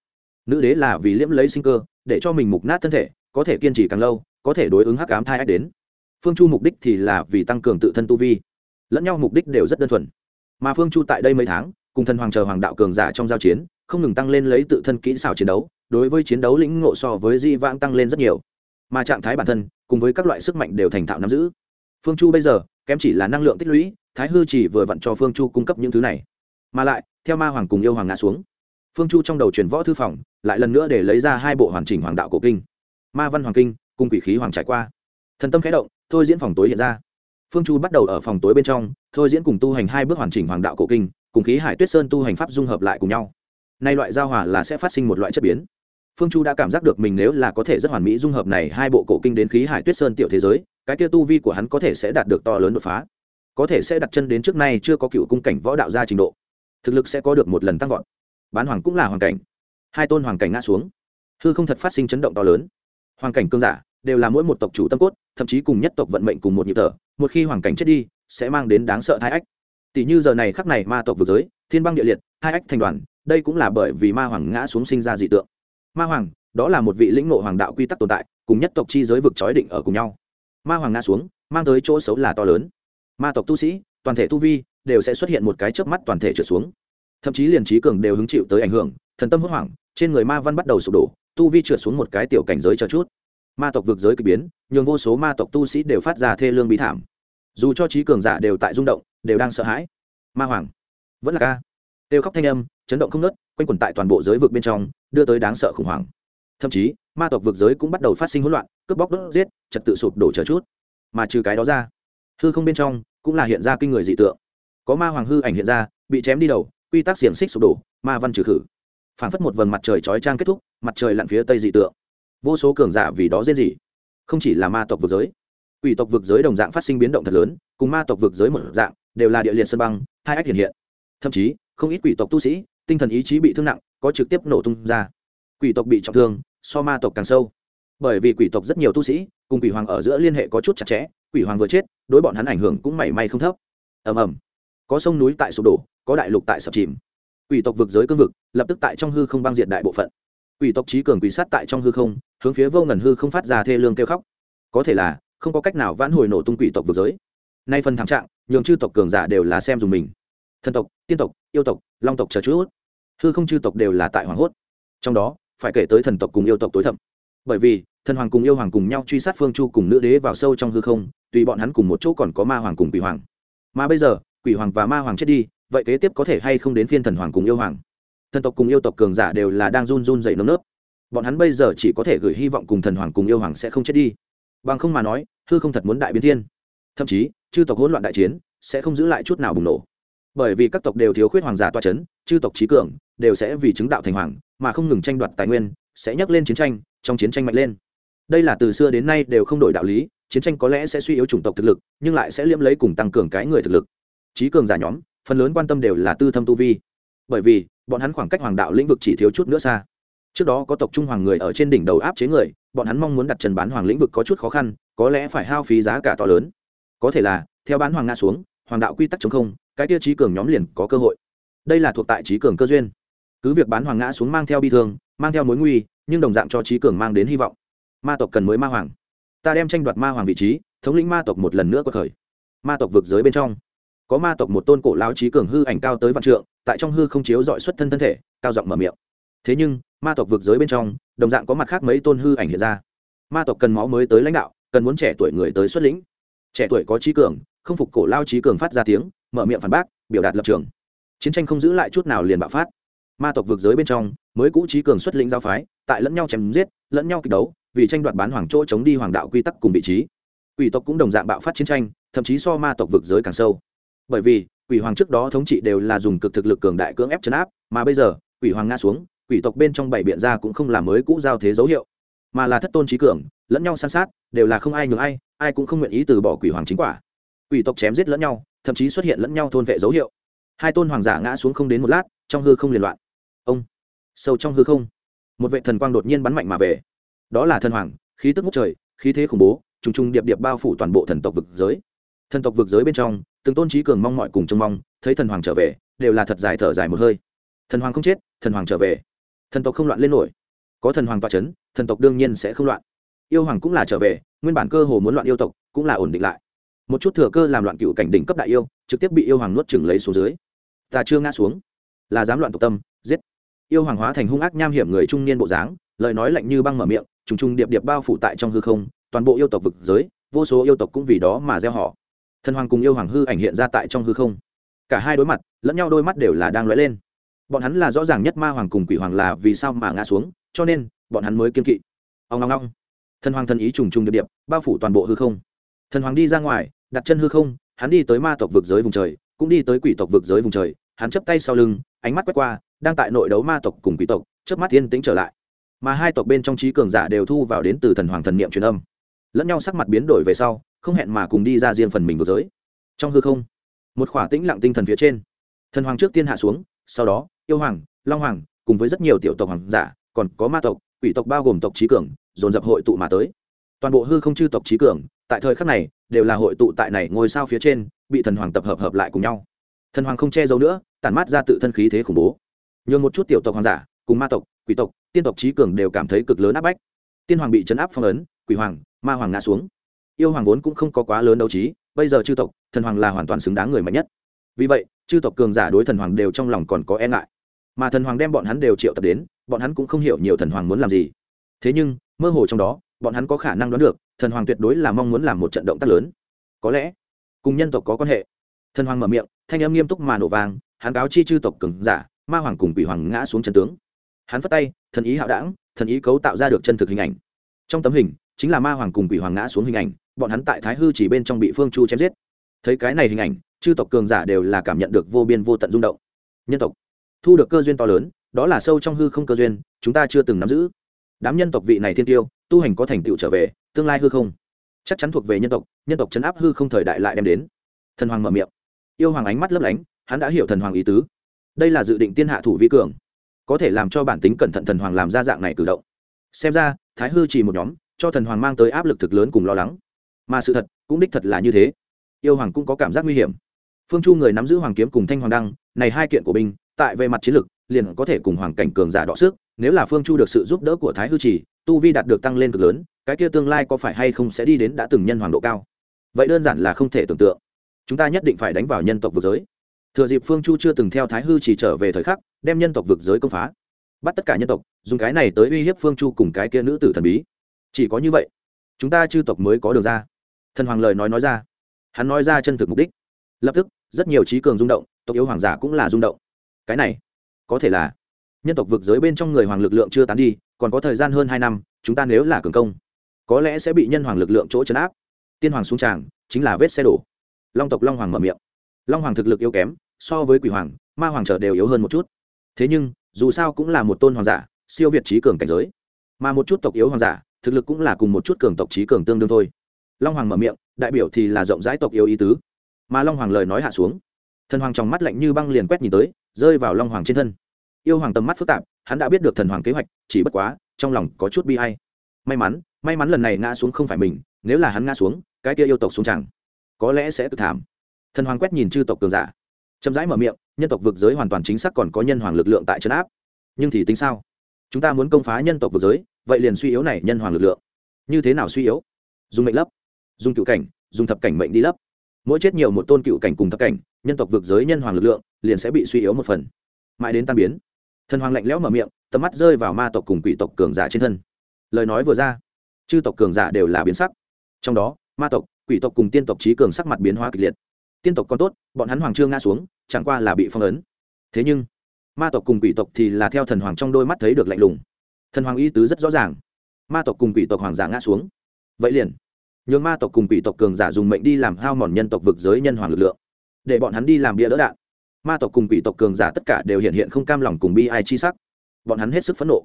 Nữ đế là vì liễm lấy sinh cơ để cho mình mục nát thân thể, có thể kiên trì càng lâu, có thể đối ứng hắc ám thai ách đến. Phương chu mục đích thì là vì tăng cường tự thân tu vi. Lẫn nhau mục đích đều rất đơn thuần. Mà phương chu tại đây mấy tháng, cùng thần hoàng chờ hoàng đạo cường giả trong giao chiến, không ngừng tăng lên lấy tự thân kỹ xảo chiến đấu, đối với chiến đấu lĩnh ngộ so với di vãng tăng lên rất nhiều. Mà trạng thái bản thân, cùng với các loại sức mạnh đều thành thạo nắm giữ. Phương chu bây giờ, kém chỉ là năng lượng tích lũy, thái hư chỉ vừa vặn cho phương chu cung cấp những thứ này. Mà lại, theo ma hoàng cùng yêu hoàng ngã xuống phương chu trong đầu truyền võ thư phòng, lại lần nữa để lấy ra hai bộ hoàn chỉnh hoàng đạo cổ kinh. Ma văn hoàng kinh, cùng quỷ khí hoàng trải qua. Thần tâm khẽ động, thôi diễn phòng tối hiện ra. Phương chu bắt đầu ở phòng tối bên trong, thôi diễn cùng tu hành hai bước hoàn chỉnh hoàng đạo cổ kinh, cùng khí hải tuyết sơn tu hành pháp dung hợp lại cùng nhau. Nay loại giao hòa là sẽ phát sinh một loại chất biến. Phương chu đã cảm giác được mình nếu là có thể rất hoàn mỹ dung hợp này hai bộ cổ kinh đến khí hải tuyết sơn tiểu thế giới, cái kia tu vi của hắn có thể sẽ đạt được to lớn đột phá. Có thể sẽ đặt chân đến trước nay chưa có cựu cung cảnh võ đạo gia trình độ. Thực lực sẽ có được một lần tăng vọt bán hoàng cũng là hoàng cảnh. Hai tôn hoàng cảnh ngã xuống. Hư không thật phát sinh chấn động to lớn. Hoàng cảnh cương giả đều là mỗi một tộc chủ tâm cốt, thậm chí cùng nhất tộc vận mệnh cùng một nhịp thở, một khi hoàng cảnh chết đi, sẽ mang đến đáng sợ thái ách. Tỷ như giờ này khắc này ma tộc vực giới, thiên băng địa liệt hai ách thành đoàn, đây cũng là bởi vì ma hoàng ngã xuống sinh ra dị tượng. Ma hoàng, đó là một vị lĩnh ngộ hoàng đạo quy tắc tồn tại, cùng nhất tộc chi giới vực trói định ở cùng nhau. Ma hoàng ngã xuống, mang tới chỗ xấu là to lớn. Ma tộc tu sĩ, toàn thể tu vi, đều sẽ xuất hiện một cái chớp mắt toàn thể trở xuống thậm chí liền trí cường đều hứng chịu tới ảnh hưởng, thần tâm hốt hoảng, trên người ma văn bắt đầu sụp đổ, tu vi trượt xuống một cái tiểu cảnh giới cho chút. Ma tộc vực giới k ỳ biến, nhường vô số ma tộc tu sĩ đều phát ra thê lương bí thảm. Dù cho trí cường giả đều tại rung động, đều đang sợ hãi. Ma hoàng, vẫn là ca. Têu khóc thanh âm, chấn động không nớt quanh quẩn tại toàn bộ giới vực bên trong, đưa tới đáng sợ khủng hoảng. Thậm chí, ma tộc vực giới cũng bắt đầu phát sinh hỗn loạn, cướp bóc, đốt, giết, trật tự sụp đổ chờ chút. Mà trừ cái đó ra, hư không bên trong cũng là hiện ra kinh người dị tượng. Có ma hoàng hư ảnh hiện ra, bị chém đi đầu quy tắc xiềng xích sụp đổ, ma văn trừ khử. Phảng phất một vầng mặt trời chói trang kết thúc, mặt trời lặn phía tây dị tượng. Vô số cường giả vì đó dễ gì không chỉ là ma tộc vực giới, quỷ tộc vực giới đồng dạng phát sinh biến động thật lớn, cùng ma tộc vực giới một dạng, đều là địa liệt sân băng, hai ách hiện hiện. Thậm chí, không ít quỷ tộc tu sĩ, tinh thần ý chí bị thương nặng, có trực tiếp nổ tung ra. Quỷ tộc bị trọng thương, so ma tộc càng sâu. Bởi vì quỷ tộc rất nhiều tu sĩ, cùng quỷ hoàng ở giữa liên hệ có chút chặt chẽ, quỷ hoàng vừa chết, đối bọn hắn ảnh hưởng cũng mảy may không thấp. Ầm ầm có sông núi tại sụp đổ, có đại lục tại sập chìm. Quỷ tộc vực giới cương vực, lập tức tại trong hư không băng diện đại bộ phận. Quỷ tộc trí cường quỷ sát tại trong hư không, hướng phía vô ngần hư không phát ra thê lương kêu khóc. Có thể là, không có cách nào vãn hồi nổ tung quỷ tộc vực giới. Nay phần thảm trạng, nhường chư tộc cường giả đều là xem dùng mình. Thần tộc, tiên tộc, yêu tộc, long tộc chờ chút. Hư không chư tộc đều là tại hoàng hốt. Trong đó, phải kể tới thần tộc cùng yêu tộc tối thậm. Bởi vì, thần hoàng cùng yêu hoàng cùng nhau truy sát phương chu cùng nữ đế vào sâu trong hư không, tùy bọn hắn cùng một chỗ còn có ma hoàng cùng quỷ hoàng. Mà bây giờ quỷ hoàng và ma hoàng chết đi, vậy kế tiếp có thể hay không đến phiên thần hoàng cùng yêu hoàng? Thần tộc cùng yêu tộc cường giả đều là đang run run dậy nấm nớp. Bọn hắn bây giờ chỉ có thể gửi hy vọng cùng thần hoàng cùng yêu hoàng sẽ không chết đi. Bằng không mà nói, hư không thật muốn đại biến thiên. Thậm chí, chư tộc hỗn loạn đại chiến sẽ không giữ lại chút nào bùng nổ. Bởi vì các tộc đều thiếu khuyết hoàng giả toa c h ấ n chư tộc trí cường đều sẽ vì chứng đạo thành hoàng, mà không ngừng tranh đoạt tài nguyên, sẽ nhắc lên chiến tranh, trong chiến tranh mạnh lên. Đây là từ xưa đến nay đều không đổi đạo lý, chiến tranh có lẽ sẽ suy yếu chủng tộc thực lực, nhưng lại sẽ liễm lấy cùng tăng cường cái người thực lực trí cường giả nhóm, phần lớn quan tâm đều là tư thâm tu vi. Bởi vì, bọn hắn khoảng cách hoàng đạo lĩnh vực chỉ thiếu chút nữa xa. Trước đó có tộc trung hoàng người ở trên đỉnh đầu áp chế người, bọn hắn mong muốn đặt trần bán hoàng lĩnh vực có chút khó khăn, có lẽ phải hao phí giá cả to lớn. Có thể là, theo bán hoàng nga xuống, hoàng đạo quy tắc chống không, cái tiêu chí cường nhóm liền có cơ hội. Đây là thuộc tại trí cường cơ duyên. Cứ việc bán hoàng ngã xuống mang theo bi thương, mang theo mối nguy, nhưng đồng dạng cho trí cường mang đến hy vọng. Ma tộc cần mới ma hoàng. Ta đem tranh đoạt ma hoàng vị trí, thống lĩnh ma tộc một lần nữa có thời ma tộc vực giới bên trong có ma tộc một tôn cổ lao trí cường hư ảnh cao tới vạn trượng, tại trong hư không chiếu dọi xuất thân thân thể, cao giọng mở miệng. Thế nhưng, ma tộc vượt giới bên trong, đồng dạng có mặt khác mấy tôn hư ảnh hiện ra. Ma tộc cần máu mới tới lãnh đạo, cần muốn trẻ tuổi người tới xuất lĩnh. Trẻ tuổi có trí cường, không phục cổ lao trí cường phát ra tiếng, mở miệng phản bác, biểu đạt lập trường. Chiến tranh không giữ lại chút nào liền bạo phát. Ma tộc vượt giới bên trong, mới cũ trí cường xuất lĩnh giao phái, tại lẫn nhau chém giết, lẫn nhau kịch đấu, vì tranh đoạt bán hoàng chỗ chống đi hoàng đạo quy tắc cùng vị trí. Quỷ tộc cũng đồng dạng bạo phát chiến tranh, thậm chí so ma tộc vượt giới càng sâu bởi vì, quỷ hoàng trước đó thống trị đều là dùng cực thực lực cường đại cưỡng ép chấn áp, mà bây giờ, quỷ hoàng ngã xuống, quỷ tộc bên trong bảy biện ra cũng không là mới cũ giao thế dấu hiệu, mà là thất tôn trí cường, lẫn nhau san sát, đều là không ai nhường ai ai cũng không nguyện ý từ bỏ quỷ hoàng chính quả. Quỷ tộc chém giết lẫn nhau, thậm chí xuất hiện lẫn nhau thôn vệ dấu hiệu. Hai tôn hoàng giả ngã xuống không đến một lát, trong hư không liên loạn. Ông, sâu trong hư không, một vệ thần quang đột nhiên bắn mạnh mà về. Đó là thần hoàng, khí tức ngút trời, khí thế khủng bố, trùng trùng điệp điệp bao phủ toàn bộ thần tộc vực giới. Thần tộc vực giới bên trong từng tôn trí cường mong mọi cùng trông mong, thấy thần hoàng trở về, đều là thật dài thở dài một hơi. Thần hoàng không chết, thần hoàng trở về. Thần tộc không loạn lên nổi. Có thần hoàng toa c h ấ n thần tộc đương nhiên sẽ không loạn. Yêu hoàng cũng là trở về, nguyên bản cơ hồ muốn loạn yêu tộc, cũng là ổn định lại. Một chút thừa cơ làm loạn cựu cảnh đỉnh cấp đại yêu, trực tiếp bị yêu hoàng nuốt chừng lấy xuống dưới. Ta chưa ngã xuống. Là dám loạn tộc tâm, giết. Yêu hoàng hóa thành hung ác nham hiểm người trung niên bộ dáng, lời nói lạnh như băng mở miệng, trùng trùng điệp điệp bao phủ tại trong hư không, toàn bộ yêu tộc vực giới, vô số yêu tộc cũng vì đó mà gieo họ thần hoàng cùng yêu hoàng hư ảnh hiện ra tại trong hư không. Cả hai đối mặt, lẫn nhau đôi mắt đều là đang lóe lên. Bọn hắn là rõ ràng nhất ma hoàng cùng quỷ hoàng là vì sao mà ngã xuống, cho nên, bọn hắn mới kiên kỵ. Ông ngong ngong thần hoàng thần ý trùng trùng điệp điệp, bao phủ toàn bộ hư không. Thần hoàng đi ra ngoài, đặt chân hư không, hắn đi tới ma tộc vực giới vùng trời, cũng đi tới quỷ tộc vực giới vùng trời, hắn chấp tay sau lưng, ánh mắt quét qua, đang tại nội đấu ma tộc cùng quỷ tộc, chớp mắt yên tĩnh trở lại. Mà hai tộc bên trong trí cường giả đều thu vào đến từ thần hoàng thần niệm truyền âm. Lẫn nhau sắc mặt biến đổi về sau không hẹn mà cùng đi ra riêng phần mình vực giới. Trong hư không, một khỏa tĩnh lặng tinh thần phía trên, thần hoàng trước tiên hạ xuống, sau đó, yêu hoàng, long hoàng, cùng với rất nhiều tiểu tộc hoàng giả, còn có ma tộc, quỷ tộc bao gồm tộc trí cường, dồn dập hội tụ mà tới. Toàn bộ hư không chư tộc trí cường, tại thời khắc này, đều là hội tụ tại này ngôi sao phía trên, bị thần hoàng tập hợp hợp lại cùng nhau. Thần hoàng không che giấu nữa, tản mát ra tự thân khí thế khủng bố. Nhường một chút tiểu tộc hoàng giả, cùng ma tộc, quỷ tộc, tiên tộc trí cường đều cảm thấy cực lớn áp bách. Tiên hoàng bị chấn áp phong ấn, quỷ hoàng, ma hoàng ngã xuống yêu hoàng vốn cũng không có quá lớn đấu trí, bây giờ chư tộc, thần hoàng là hoàn toàn xứng đáng người mạnh nhất. Vì vậy, chư tộc cường giả đối thần hoàng đều trong lòng còn có e ngại. Mà thần hoàng đem bọn hắn đều triệu tập đến, bọn hắn cũng không hiểu nhiều thần hoàng muốn làm gì. Thế nhưng, mơ hồ trong đó, bọn hắn có khả năng đoán được, thần hoàng tuyệt đối là mong muốn làm một trận động tác lớn. Có lẽ, cùng nhân tộc có quan hệ. Thần hoàng mở miệng, thanh âm nghiêm túc mà nổ vàng hắn cáo chi chư tộc cường giả, ma hoàng cùng quỷ hoàng ngã xuống chân tướng. Hắn phất tay, thần ý hạo đảng, thần ý cấu tạo ra được chân thực hình ảnh. Trong tấm hình chính là ma hoàng cùng quỷ hoàng ngã xuống hình ảnh, bọn hắn tại thái hư chỉ bên trong bị phương chu chém giết. Thấy cái này hình ảnh, chư tộc cường giả đều là cảm nhận được vô biên vô tận rung động. Nhân tộc, thu được cơ duyên to lớn, đó là sâu trong hư không cơ duyên, chúng ta chưa từng nắm giữ. Đám nhân tộc vị này thiên tiêu, tu hành có thành tựu trở về, tương lai hư không. Chắc chắn thuộc về nhân tộc nhân tộc chấn áp hư không thời đại lại đem đến. Thần hoàng mở miệng. Yêu hoàng ánh mắt lấp lánh, hắn đã hiểu thần hoàng ý tứ. Đây là dự định tiên hạ thủ vi cường, có thể làm cho bản tính cẩn thận thần hoàng làm ra dạng này cử động. Xem ra, thái hư chỉ một nhóm cho thần hoàng mang tới áp lực thực lớn cùng lo lắng. Mà sự thật, cũng đích thật là như thế. Yêu hoàng cũng có cảm giác nguy hiểm. Phương chu người nắm giữ hoàng kiếm cùng thanh hoàng đăng, này hai kiện của binh, tại về mặt chiến lược liền có thể cùng hoàng cảnh cường giả đọ sức, nếu là phương chu được sự giúp đỡ của thái hư trì, tu vi đạt được tăng lên cực lớn, cái kia tương lai có phải hay không sẽ đi đến đã từng nhân hoàng độ cao? Vậy đơn giản là không thể tưởng tượng. Chúng ta nhất định phải đánh vào nhân tộc vực giới. Thừa dịp phương chu chưa từng theo thái hư chỉ trở về thời khắc, đem nhân tộc vực giới công phá. Bắt tất cả nhân tộc, dùng cái này tới uy hiếp phương chu cùng cái kia nữ tử thần bí chỉ có như vậy, chúng ta chư tộc mới có đường ra. Thần hoàng lời nói nói ra. Hắn nói ra chân thực mục đích. Lập tức, rất nhiều trí cường rung động, tộc yếu hoàng giả cũng là rung động. Cái này, có thể là nhân tộc vực giới bên trong người hoàng lực lượng chưa tán đi, còn có thời gian hơn hai năm, chúng ta nếu là cường công, có lẽ sẽ bị nhân hoàng lực lượng chỗ chấn áp. Tiên hoàng xuống tràng, chính là vết xe đổ. Long tộc long hoàng mở miệng. Long hoàng thực lực yếu kém, so với quỷ hoàng, ma hoàng trở đều yếu hơn một chút. Thế nhưng, dù sao cũng là một tôn hoàng giả, siêu việt trí cường cảnh giới. Mà một chút tộc yếu hoàng giả thực lực cũng là cùng một chút cường tộc trí cường tương đương thôi. Long hoàng mở miệng, đại biểu thì là rộng rãi tộc yếu ý tứ. Mà long hoàng lời nói hạ xuống, thần hoàng trong mắt lạnh như băng liền quét nhìn tới, rơi vào long hoàng trên thân. Yêu hoàng tầm mắt phức tạp, hắn đã biết được thần hoàng kế hoạch, chỉ bất quá, trong lòng có chút bi hay may mắn may mắn lần này ngã xuống không phải mình, nếu là hắn ngã xuống, cái kia yêu tộc xuống chẳng, có lẽ sẽ cực thảm. Thần hoàng quét nhìn chư tộc cường giả. Chậm rãi mở miệng, nhân tộc vực giới hoàn toàn chính xác còn có nhân hoàng lực lượng tại trấn áp. Nhưng thì tính sao? Chúng ta muốn công phá nhân tộc vực giới vậy liền suy yếu này nhân hoàng lực lượng. Như thế nào suy yếu? Dùng mệnh lấp, dùng cựu cảnh, dùng thập cảnh mệnh đi lấp. Mỗi chết nhiều một tôn cựu cảnh cùng thập cảnh, nhân tộc vực giới nhân hoàng lực lượng, liền sẽ bị suy yếu một phần. Mãi đến tan biến, thần hoàng lạnh lẽo mở miệng, tầm mắt rơi vào ma tộc cùng quỷ tộc cường giả trên thân. Lời nói vừa ra, chư tộc cường giả đều là biến sắc. Trong đó, ma tộc, quỷ tộc cùng tiên tộc trí cường sắc mặt biến hóa kịch liệt. Tiên tộc còn tốt, bọn hắn hoàng trương nga xuống, chẳng qua là bị phong ấn. Thế nhưng, ma tộc cùng quỷ tộc thì là theo thần hoàng trong đôi mắt thấy được lạnh lùng thần hoàng ý tứ rất rõ ràng. Ma tộc cùng quỷ tộc hoàng giả ngã xuống. Vậy liền, nhường ma tộc cùng quỷ tộc cường giả dùng mệnh đi làm hao mòn nhân tộc vực giới nhân hoàng lực lượng, để bọn hắn đi làm bia đỡ đạn. Ma tộc cùng quỷ tộc cường giả tất cả đều hiện hiện không cam lòng cùng bi ai chi sắc. Bọn hắn hết sức phẫn nộ.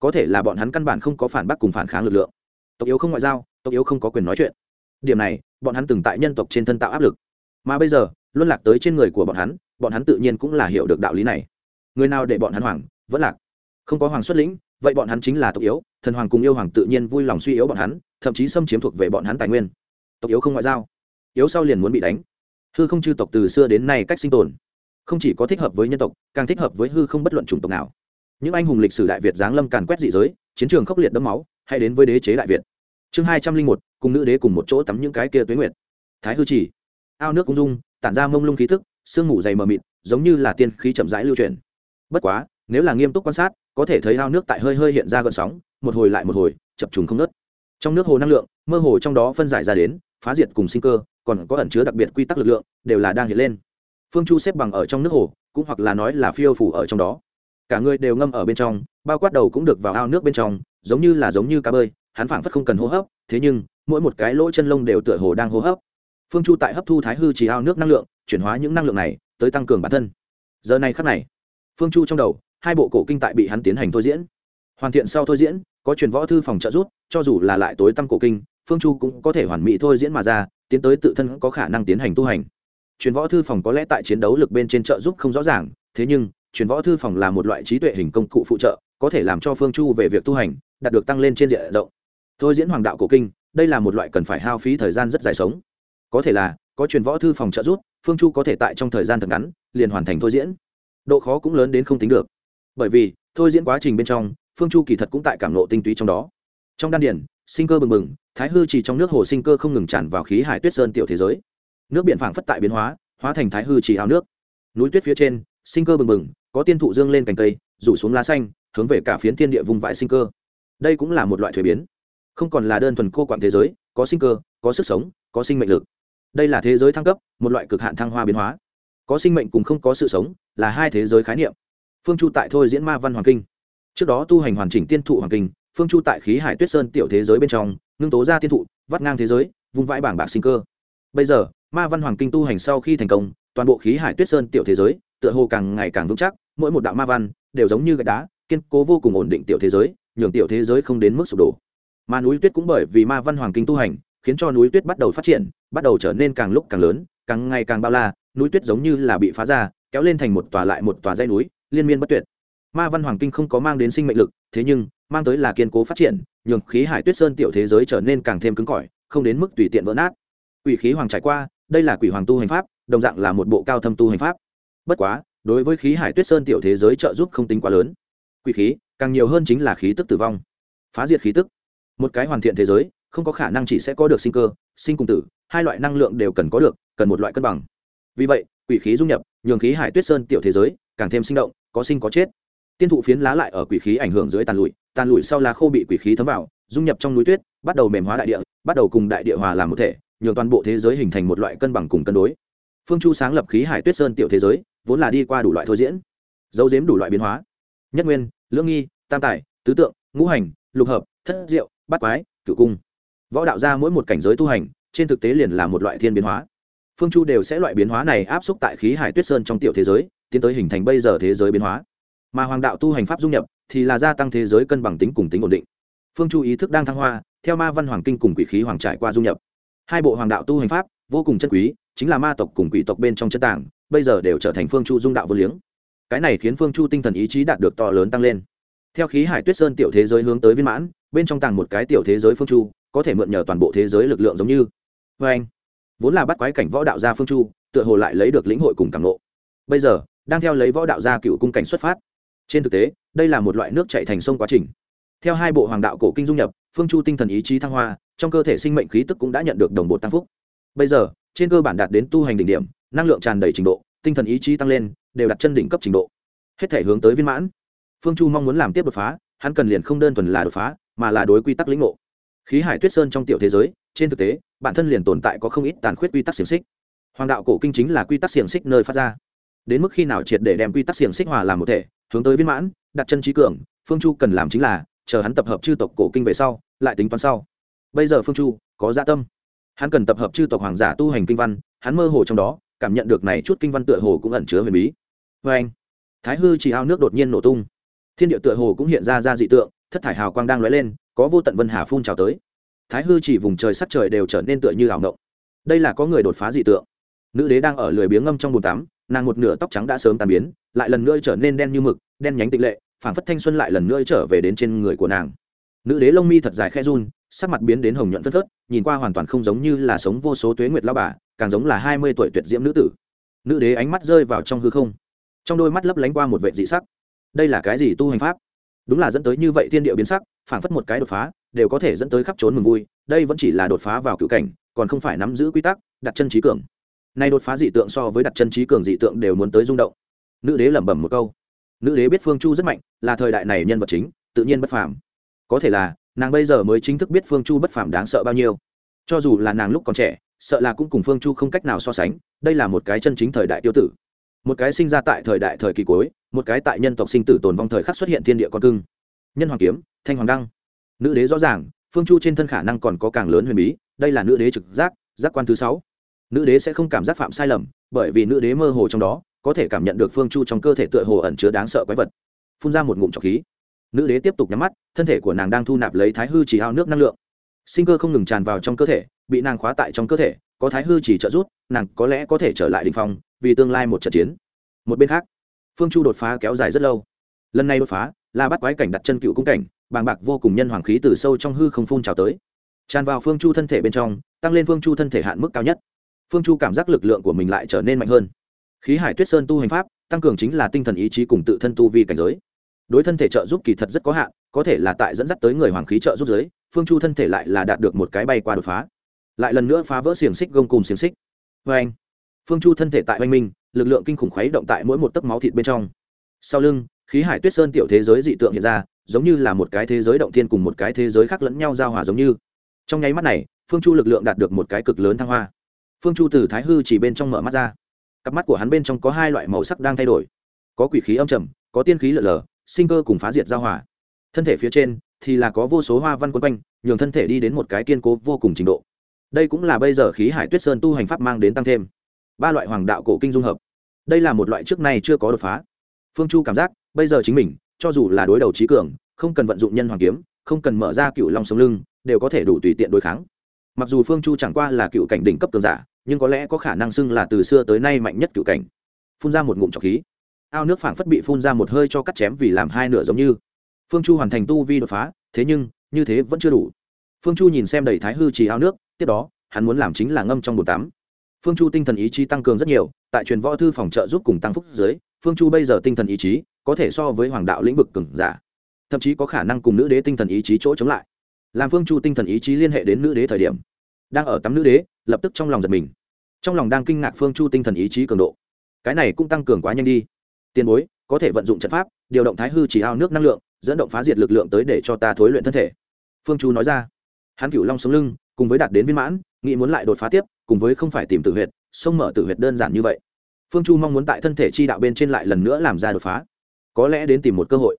Có thể là bọn hắn căn bản không có phản bác cùng phản kháng lực lượng. Tộc yếu không ngoại giao, tộc yếu không có quyền nói chuyện. Điểm này, bọn hắn từng tại nhân tộc trên thân tạo áp lực. Mà bây giờ, luân lạc tới trên người của bọn hắn bọn hắn tự nhiên cũng là hiểu được đạo lý này. Người nào để bọn hắn hoàng vẫn lạc. Không có hoàng xuất lĩnh vậy bọn hắn chính là tộc yếu, thần hoàng cùng yêu hoàng tự nhiên vui lòng suy yếu bọn hắn, thậm chí xâm chiếm thuộc về bọn hắn tài nguyên. Tộc yếu không ngoại giao, yếu sau liền muốn bị đánh. Hư không chư tộc từ xưa đến nay cách sinh tồn, không chỉ có thích hợp với nhân tộc, càng thích hợp với hư không bất luận chủng tộc nào. Những anh hùng lịch sử đại việt giáng lâm càn quét dị giới, chiến trường khốc liệt đẫm máu, hay đến với đế chế đại việt. Chương hai trăm linh một, cùng nữ đế cùng một chỗ tắm những cái kia tuế nguyệt. Thái hư chỉ, ao nước cung dung, tản ra mông lung khí thức sương mù dày mờ mịt, giống như là tiên khí chậm rãi lưu truyền. Bất quá, nếu là nghiêm túc quan sát có thể thấy ao nước tại hơi hơi hiện ra gợn sóng, một hồi lại một hồi, chập trùng không nớt trong nước hồ năng lượng, mơ hồ trong đó phân giải ra đến, phá diệt cùng sinh cơ, còn có ẩn chứa đặc biệt quy tắc lực lượng, đều là đang hiện lên. Phương chu xếp bằng ở trong nước hồ, cũng hoặc là nói là phiêu phủ ở trong đó. Cả người đều ngâm ở bên trong, bao quát đầu cũng được vào ao nước bên trong, giống như là giống như cá bơi, hắn phảng phất không cần hô hấp, thế nhưng, mỗi một cái lỗ chân lông đều tựa hồ đang hô hấp. Phương chu tại hấp thu thái hư chỉ ao nước năng lượng, chuyển hóa những năng lượng này, tới tăng cường bản thân. Giờ này khắc này, phương chu trong đầu hai bộ cổ kinh tại bị hắn tiến hành thôi diễn. Hoàn thiện sau thôi diễn có truyền võ thư phòng trợ giúp, cho dù là lại tối tăm cổ kinh phương chu cũng có thể hoàn mỹ thôi diễn mà ra tiến tới tự thân có khả năng tiến hành tu hành. Truyền võ thư phòng có lẽ tại chiến đấu lực bên trên trợ giúp không rõ ràng thế nhưng truyền võ thư phòng là một loại trí tuệ hình công cụ phụ trợ có thể làm cho phương chu về việc tu hành đạt được tăng lên trên diện rộng. Thôi diễn hoàng đạo cổ kinh đây là một loại cần phải hao phí thời gian rất dài sống. Có thể là có truyền võ thư phòng trợ giúp phương chu có thể tại trong thời gian thật ngắn liền hoàn thành thôi diễn. Độ khó cũng lớn đến không tính được bởi vì, thôi diễn quá trình bên trong, phương chu kỳ thật cũng tại cảm nộ tinh túy trong đó. Trong đan điển sinh cơ bừng bừng, thái hư chỉ trong nước hồ sinh cơ không ngừng tràn vào khí hải tuyết sơn tiểu thế giới. Nước biển phảng phất tại biến hóa hóa thành thái hư chỉ ao nước. Núi tuyết phía trên, sinh cơ bừng bừng, có tiên thụ dương lên cành cây, rủ xuống lá xanh, hướng về cả phiến thiên địa vùng vãi sinh cơ. Đây cũng là một loại thuế biến. Không còn là đơn thuần cô quản thế giới, có sinh cơ, có sức sống, có sinh mệnh lực. Đây là thế giới thăng cấp, một loại cực hạn thăng hoa biến hóa. Có sinh mệnh cùng không có sự sống, là hai thế giới khái niệm phương chu tại thôi diễn ma văn hoàng kinh. Trước đó tu hành hoàn chỉnh tiên thụ hoàng kinh, phương chu tại khí hải tuyết sơn tiểu thế giới bên trong, ngưng tố ra tiên thụ, vắt ngang thế giới, vung vãi bảng bạc sinh cơ. Bây giờ, ma văn hoàng kinh tu hành sau khi thành công, toàn bộ khí hải tuyết sơn tiểu thế giới, tựa hồ càng ngày càng vững chắc, mỗi một đạo ma văn đều giống như gạch đá, kiên cố vô cùng ổn định tiểu thế giới, nhường tiểu thế giới không đến mức sụp đổ. Mà núi tuyết cũng bởi vì ma văn hoàng kinh tu hành, khiến cho núi tuyết bắt đầu phát triển, bắt đầu trở nên càng lúc càng lớn, càng ngày càng bao la, núi tuyết giống như là bị phá ra, kéo lên thành một tòa lại một tòa dãy núi liên miên bất tuyệt. Ma văn hoàng kinh không có mang đến sinh mệnh lực, thế nhưng, mang tới là kiên cố phát triển, nhường khí hải tuyết sơn tiểu thế giới trở nên càng thêm cứng cỏi, không đến mức tùy tiện vỡ nát. Quỷ khí hoàng trải qua, đây là quỷ hoàng tu hành pháp, đồng dạng là một bộ cao thâm tu hành pháp. Bất quá, đối với khí hải tuyết sơn tiểu thế giới trợ giúp không tính quá lớn. Quỷ khí, càng nhiều hơn chính là khí tức tử vong. Phá diệt khí tức. Một cái hoàn thiện thế giới, không có khả năng chỉ sẽ có được sinh cơ, sinh cùng tử, hai loại năng lượng đều cần có được, cần một loại cân bằng. Vì vậy quỷ khí dung nhập, nhường khí hải tuyết sơn tiểu thế giới càng thêm sinh động, có sinh có chết. Tiên thụ phiến lá lại ở quỷ khí ảnh hưởng dưới tàn lụi tàn lụi sau lá khô bị quỷ khí thấm vào, dung nhập trong núi tuyết, bắt đầu mềm hóa đại địa, bắt đầu cùng đại địa hòa làm một thể, nhường toàn bộ thế giới hình thành một loại cân bằng cùng cân đối. Phương chu sáng lập khí hải tuyết sơn tiểu thế giới, vốn là đi qua đủ loại thôi diễn dấu dếm đủ loại biến hóa. Nhất nguyên, lưỡng nghi, tam tài, tứ tượng, ngũ hành, lục hợp, thất diệu, bát quái, cửu cung. Võ đạo ra mỗi một cảnh giới tu hành, trên thực tế liền là một loại thiên biến hóa phương chu đều sẽ loại biến hóa này áp xúc tại khí hải tuyết sơn trong tiểu thế giới, tiến tới hình thành bây giờ thế giới biến hóa. Mà hoàng đạo tu hành pháp dung nhập, thì là gia tăng thế giới cân bằng tính cùng tính ổn định. Phương chu ý thức đang thăng hoa, theo ma văn hoàng kinh cùng quỷ khí hoàng trải qua dung nhập. Hai bộ hoàng đạo tu hành pháp, vô cùng chân quý, chính là ma tộc cùng quỷ tộc bên trong chân tảng, bây giờ đều trở thành phương chu dung đạo vô liếng. Cái này khiến phương chu tinh thần ý chí đạt được to lớn tăng lên. Theo khí hải tuyết sơn tiểu thế giới hướng tới viên mãn, bên trong tàng một cái tiểu thế giới phương chu, có thể mượn nhờ toàn bộ thế giới lực lượng giống như. Vê anh vốn là bắt quái cảnh võ đạo gia phương chu, tựa hồ lại lấy được lĩnh hội cùng cảm lộ bây giờ, đang theo lấy võ đạo gia cựu cung cảnh xuất phát. Trên thực tế, đây là một loại nước chạy thành sông quá trình. Theo hai bộ hoàng đạo cổ kinh dung nhập, phương chu tinh thần ý chí thăng hoa, trong cơ thể sinh mệnh khí tức cũng đã nhận được đồng bộ tăng phúc. Bây giờ, trên cơ bản đạt đến tu hành đỉnh điểm, năng lượng tràn đầy trình độ, tinh thần ý chí tăng lên, đều đặt chân đỉnh cấp trình độ. Hết thể hướng tới viên mãn. Phương chu mong muốn làm tiếp đột phá, hắn cần liền không đơn thuần là đột phá, mà là đối quy tắc lĩnh ngộ. Khí hải tuyết sơn trong tiểu thế giới, trên thực tế bản thân liền tồn tại có không ít tàn khuyết quy tắc xiềng xích. Hoàng đạo cổ kinh chính là quy tắc xiềng xích nơi phát ra. Đến mức khi nào triệt để đem quy tắc xiềng xích hòa làm một thể, hướng tới viên mãn, đặt chân trí cường, phương chu cần làm chính là, chờ hắn tập hợp chư tộc cổ kinh về sau, lại tính toán sau. Bây giờ phương chu có dạ tâm. Hắn cần tập hợp chư tộc hoàng giả tu hành kinh văn, hắn mơ hồ trong đó, cảm nhận được này chút kinh văn tựa hồ cũng ẩn chứa huyền bí. Vê anh, thái hư chỉ ao nước đột nhiên nổ tung. Thiên địa tựa hồ cũng hiện ra ra dị tượng, thất thải hào quang đang lóe lên, có vô tận vân hà phun trào tới thái hư chỉ vùng trời sắc trời đều trở nên tựa như ảo ngộng. Đây là có người đột phá dị tượng. Nữ đế đang ở lười biếng ngâm trong bồn tắm, nàng một nửa tóc trắng đã sớm tàn biến, lại lần nữa trở nên đen như mực, đen nhánh tịch lệ, phảng phất thanh xuân lại lần nữa trở về đến trên người của nàng. Nữ đế lông mi thật dài khe run, sắc mặt biến đến hồng nhuận phất phớt, nhìn qua hoàn toàn không giống như là sống vô số tuế nguyệt lao bà, càng giống là hai mươi tuổi tuyệt diễm nữ tử. Nữ đế ánh mắt rơi vào trong hư không. Trong đôi mắt lấp lánh qua một vệ dị sắc. Đây là cái gì tu hành pháp? Đúng là dẫn tới như vậy thiên địa biến sắc, phảng phất một cái đột phá đều có thể dẫn tới khắp trốn mừng vui, đây vẫn chỉ là đột phá vào cựu cảnh, còn không phải nắm giữ quy tắc, đặt chân trí cường. Nay đột phá dị tượng so với đặt chân trí cường dị tượng đều muốn tới rung động. Nữ đế lẩm bẩm một câu. Nữ đế biết phương chu rất mạnh, là thời đại này nhân vật chính, tự nhiên bất phàm. Có thể là, nàng bây giờ mới chính thức biết phương chu bất phàm đáng sợ bao nhiêu. Cho dù là nàng lúc còn trẻ, sợ là cũng cùng phương chu không cách nào so sánh, đây là một cái chân chính thời đại tiêu tử. Một cái sinh ra tại thời đại thời kỳ cuối, một cái tại nhân tộc sinh tử tồn vong thời khắc xuất hiện thiên địa con cưng. Nhân hoàng kiếm, thanh hoàng đăng nữ đế rõ ràng, phương chu trên thân khả năng còn có càng lớn huyền bí, đây là nữ đế trực giác giác quan thứ sáu. Nữ đế sẽ không cảm giác phạm sai lầm, bởi vì nữ đế mơ hồ trong đó, có thể cảm nhận được phương chu trong cơ thể tựa hồ ẩn chứa đáng sợ quái vật. Phun ra một ngụm trọc khí. Nữ đế tiếp tục nhắm mắt, thân thể của nàng đang thu nạp lấy thái hư chỉ ao nước năng lượng. Sinh cơ không ngừng tràn vào trong cơ thể, bị nàng khóa tại trong cơ thể, có thái hư chỉ trợ rút nàng có lẽ có thể trở lại đình phong, vì tương lai một trận chiến. Một bên khác, phương chu đột phá kéo dài rất lâu. Lần này đột phá, là bắt quái cảnh đặt chân cựu cung cảnh bàng bạc vô cùng nhân hoàng khí từ sâu trong hư không phun trào tới. Tràn vào phương chu thân thể bên trong, tăng lên phương chu thân thể hạn mức cao nhất. Phương chu cảm giác lực lượng của mình lại trở nên mạnh hơn. Khí hải tuyết sơn tu hành pháp, tăng cường chính là tinh thần ý chí cùng tự thân tu vi cảnh giới. Đối thân thể trợ giúp kỳ thật rất có hạn, có thể là tại dẫn dắt tới người hoàng khí trợ giúp giới, phương chu thân thể lại là đạt được một cái bay qua đột phá. Lại lần nữa phá vỡ xiềng xích gông cùng xiềng xích. Vê anh, phương chu thân thể tại oanh minh, lực lượng kinh khủng khuấy động tại mỗi một tấc máu thịt bên trong. Sau lưng, khí hải tuyết sơn tiểu thế giới dị tượng hiện ra giống như là một cái thế giới động thiên cùng một cái thế giới khác lẫn nhau giao hòa giống như. Trong nháy mắt này, phương chu lực lượng đạt được một cái cực lớn thăng hoa. Phương chu từ thái hư chỉ bên trong mở mắt ra. Cặp mắt của hắn bên trong có hai loại màu sắc đang thay đổi. Có quỷ khí âm trầm, có tiên khí lở lở, sinh cơ cùng phá diệt giao hòa. Thân thể phía trên thì là có vô số hoa văn quấn quanh, nhường thân thể đi đến một cái kiên cố vô cùng trình độ. Đây cũng là bây giờ khí hải tuyết sơn tu hành pháp mang đến tăng thêm. Ba loại hoàng đạo cổ kinh dung hợp. Đây là một loại trước nay chưa có đột phá. Phương chu cảm giác, bây giờ chính mình cho dù là đối đầu trí cường, không cần vận dụng nhân hoàng kiếm, không cần mở ra cựu long sống lưng, đều có thể đủ tùy tiện đối kháng. Mặc dù phương chu chẳng qua là cựu cảnh đỉnh cấp cường giả, nhưng có lẽ có khả năng xưng là từ xưa tới nay mạnh nhất cựu cảnh. Phun ra một ngụm trọc khí. Ao nước phảng phất bị phun ra một hơi cho cắt chém vì làm hai nửa giống như. Phương chu hoàn thành tu vi đột phá, thế nhưng, như thế vẫn chưa đủ. Phương chu nhìn xem đầy thái hư trì ao nước, tiếp đó, hắn muốn làm chính là ngâm trong bồn tắm. Phương chu tinh thần ý chí tăng cường rất nhiều, tại truyền võ thư phòng trợ giúp cùng tăng phúc dưới, phương chu bây giờ tinh thần ý chí có thể so với hoàng đạo lĩnh vực cường giả, thậm chí có khả năng cùng nữ đế tinh thần ý chí chỗ chống lại. Làm phương chu tinh thần ý chí liên hệ đến nữ đế thời điểm, đang ở tắm nữ đế, lập tức trong lòng giật mình. Trong lòng đang kinh ngạc phương chu tinh thần ý chí cường độ. Cái này cũng tăng cường quá nhanh đi. Tiền bối, có thể vận dụng trận pháp, điều động thái hư chỉ ao nước năng lượng, dẫn động phá diệt lực lượng tới để cho ta thối luyện thân thể. Phương chu nói ra. Hắn cửu long sống lưng, cùng với đạt đến viên mãn, nghĩ muốn lại đột phá tiếp, cùng với không phải tìm tử huyệt, sông mở tử huyệt đơn giản như vậy. Phương chu mong muốn tại thân thể chi đạo bên trên lại lần nữa làm ra đột phá có lẽ đến tìm một cơ hội.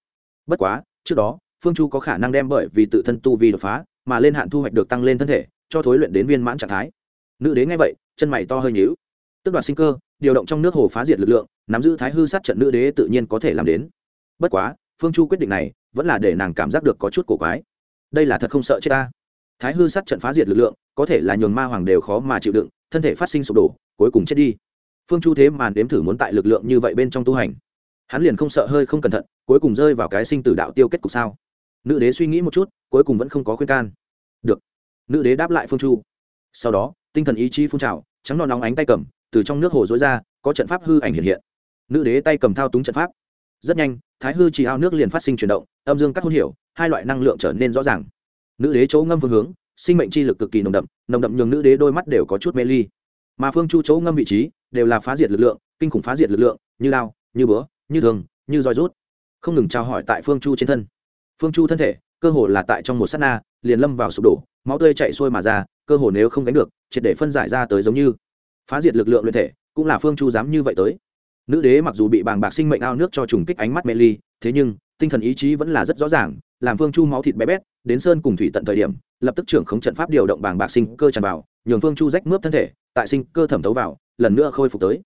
Bất quá, trước đó, phương chu có khả năng đem bởi vì tự thân tu vi đột phá mà lên hạn thu hoạch được tăng lên thân thể, cho thối luyện đến viên mãn trạng thái. Nữ đế nghe vậy, chân mày to hơi nhíu. Tức đoạt sinh cơ, điều động trong nước hồ phá diệt lực lượng, nắm giữ thái hư sát trận nữ đế tự nhiên có thể làm đến. Bất quá, phương chu quyết định này vẫn là để nàng cảm giác được có chút cổ quái. Đây là thật không sợ chết ta. Thái hư sát trận phá diệt lực lượng, có thể là nhường ma hoàng đều khó mà chịu đựng, thân thể phát sinh sụp đổ, cuối cùng chết đi. Phương chu thế màn đếm thử muốn tại lực lượng như vậy bên trong tu hành hắn liền không sợ hơi không cẩn thận, cuối cùng rơi vào cái sinh tử đạo tiêu kết cục sao? Nữ đế suy nghĩ một chút, cuối cùng vẫn không có khuyên can. Được. Nữ đế đáp lại phương chu. Sau đó, tinh thần ý chí phun trào, trắng non nóng ánh tay cầm, từ trong nước hồ dối ra, có trận pháp hư ảnh hiện hiện. Nữ đế tay cầm thao túng trận pháp. Rất nhanh, thái hư chỉ ao nước liền phát sinh chuyển động, âm dương các hôn hiểu, hai loại năng lượng trở nên rõ ràng. Nữ đế chỗ ngâm phương hướng, sinh mệnh chi lực cực kỳ nồng đậm nồng đậm nhường nữ đế đôi mắt đều có chút mê ly. Mà phương chu chỗ ngâm vị trí, đều là phá diệt lực lượng, kinh khủng phá diệt lực lượng, như lao như búa như thường như roi rút. Không ngừng trao hỏi tại phương chu trên thân. Phương chu thân thể, cơ hồ là tại trong một s á t na, liền lâm vào sụp đổ, máu tươi chạy xuôi mà ra, cơ hồ nếu không đánh được, triệt để phân giải ra tới giống như phá diệt lực lượng luyện thể, cũng là phương chu dám như vậy tới. Nữ đế mặc dù bị bàng bạc sinh mệnh ao nước cho trùng kích ánh mắt mê ly, thế nhưng, tinh thần ý chí vẫn là rất rõ ràng, làm phương chu máu thịt bé bét, đến sơn cùng thủy tận thời điểm, lập tức trưởng khống trận pháp điều động bàng bạc sinh cơ tràn vào, nhường phương chu rách mướp thân thể, tại sinh cơ thẩm thấu vào, lần nữa khôi phục tới.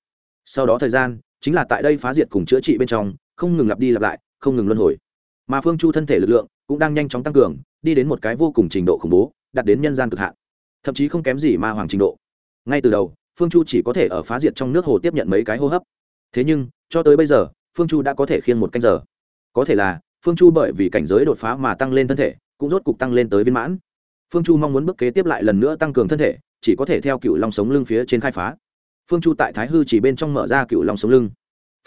Sau đó thời gian chính là tại đây phá diệt cùng chữa trị bên trong, không ngừng lặp đi lặp lại, không ngừng luân hồi. Mà phương chu thân thể lực lượng cũng đang nhanh chóng tăng cường, đi đến một cái vô cùng trình độ khủng bố, đạt đến nhân gian cực hạn. Thậm chí không kém gì ma hoàng trình độ. Ngay từ đầu, phương chu chỉ có thể ở phá diệt trong nước hồ tiếp nhận mấy cái hô hấp. Thế nhưng, cho tới bây giờ, phương chu đã có thể khiêng một canh giờ. Có thể là, phương chu bởi vì cảnh giới đột phá mà tăng lên thân thể, cũng rốt cục tăng lên tới viên mãn. Phương chu mong muốn bước kế tiếp lại lần nữa tăng cường thân thể, chỉ có thể theo cựu long sống lưng phía trên khai phá phương chu tại thái hư chỉ bên trong mở ra cựu long sống lưng.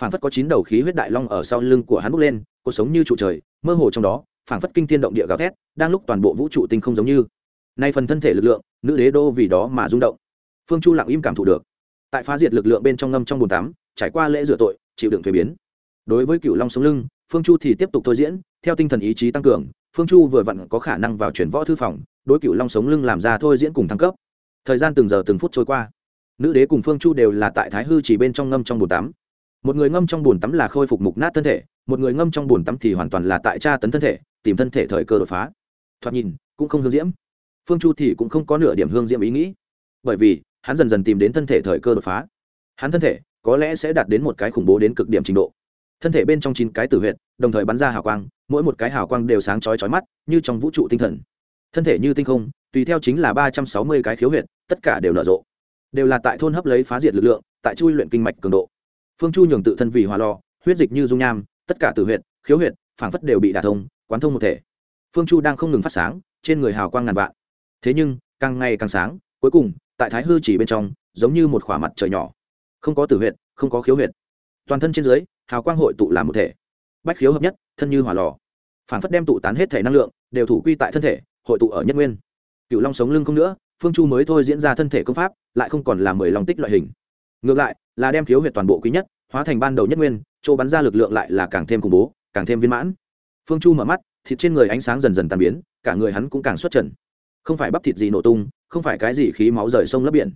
Phảng phất có chín đầu khí huyết đại long ở sau lưng của hắn bốc lên, cuộc sống như trụ trời, mơ hồ trong đó, phảng phất kinh thiên động địa gào thét, đang lúc toàn bộ vũ trụ tinh không giống như. Nay phần thân thể lực lượng, nữ đế đô vì đó mà rung động. Phương chu lặng im cảm thụ được. Tại phá diệt lực lượng bên trong ngâm trong bồn tắm, trải qua lễ rửa tội, chịu đựng thuế biến. Đối với cựu long sống lưng, phương chu thì tiếp tục thôi diễn, theo tinh thần ý chí tăng cường, phương chu vừa vặn có khả năng vào chuyển võ thư phòng, đối cựu long sống lưng làm ra thôi diễn cùng thăng cấp. Thời gian từng giờ từng phút trôi qua nữ đế cùng phương chu đều là tại thái hư chỉ bên trong ngâm trong bồn tắm. Một người ngâm trong bồn tắm là khôi phục mục nát thân thể, một người ngâm trong bồn tắm thì hoàn toàn là tại tra tấn thân thể, tìm thân thể thời cơ đột phá. Thoạt nhìn, cũng không hương diễm. Phương chu thì cũng không có nửa điểm hương diễm ý nghĩ, bởi vì hắn dần dần tìm đến thân thể thời cơ đột phá. Hắn thân thể có lẽ sẽ đạt đến một cái khủng bố đến cực điểm trình độ. Thân thể bên trong chín cái tử huyệt, đồng thời bắn ra hào quang, mỗi một cái hào quang đều sáng chói chói mắt, như trong vũ trụ tinh thần. Thân thể như tinh không, tùy theo chính là ba trăm sáu mươi cái khiếu huyệt, tất cả đều nở rộ đều là tại thôn hấp lấy phá diệt lực lượng, tại chui luyện kinh mạch cường độ. Phương chu nhường tự thân vì hòa lò, huyết dịch như dung nham, tất cả tử huyệt, khiếu huyệt, phảng phất đều bị đả thông, quán thông một thể. Phương chu đang không ngừng phát sáng, trên người hào quang ngàn vạn. Thế nhưng, càng ngày càng sáng, cuối cùng, tại thái hư chỉ bên trong, giống như một khỏa mặt trời nhỏ. Không có tử huyệt, không có khiếu huyệt. Toàn thân trên dưới, hào quang hội tụ làm một thể. Bách khiếu hợp nhất, thân như hỏa lò. Phản phất đem tụ tán hết thể năng lượng, đều thủ quy tại thân thể, hội tụ ở nhất nguyên. Cựu long sống lưng không nữa phương chu mới thôi diễn ra thân thể công pháp, lại không còn là mười lòng tích loại hình. Ngược lại, là đem khiếu huyệt toàn bộ quý nhất, hóa thành ban đầu nhất nguyên, chỗ bắn ra lực lượng lại là càng thêm khủng bố, càng thêm viên mãn. Phương chu mở mắt, thịt trên người ánh sáng dần dần tàn biến, cả người hắn cũng càng xuất trần. Không phải bắp thịt gì nổ tung, không phải cái gì khí máu rời sông lấp biển,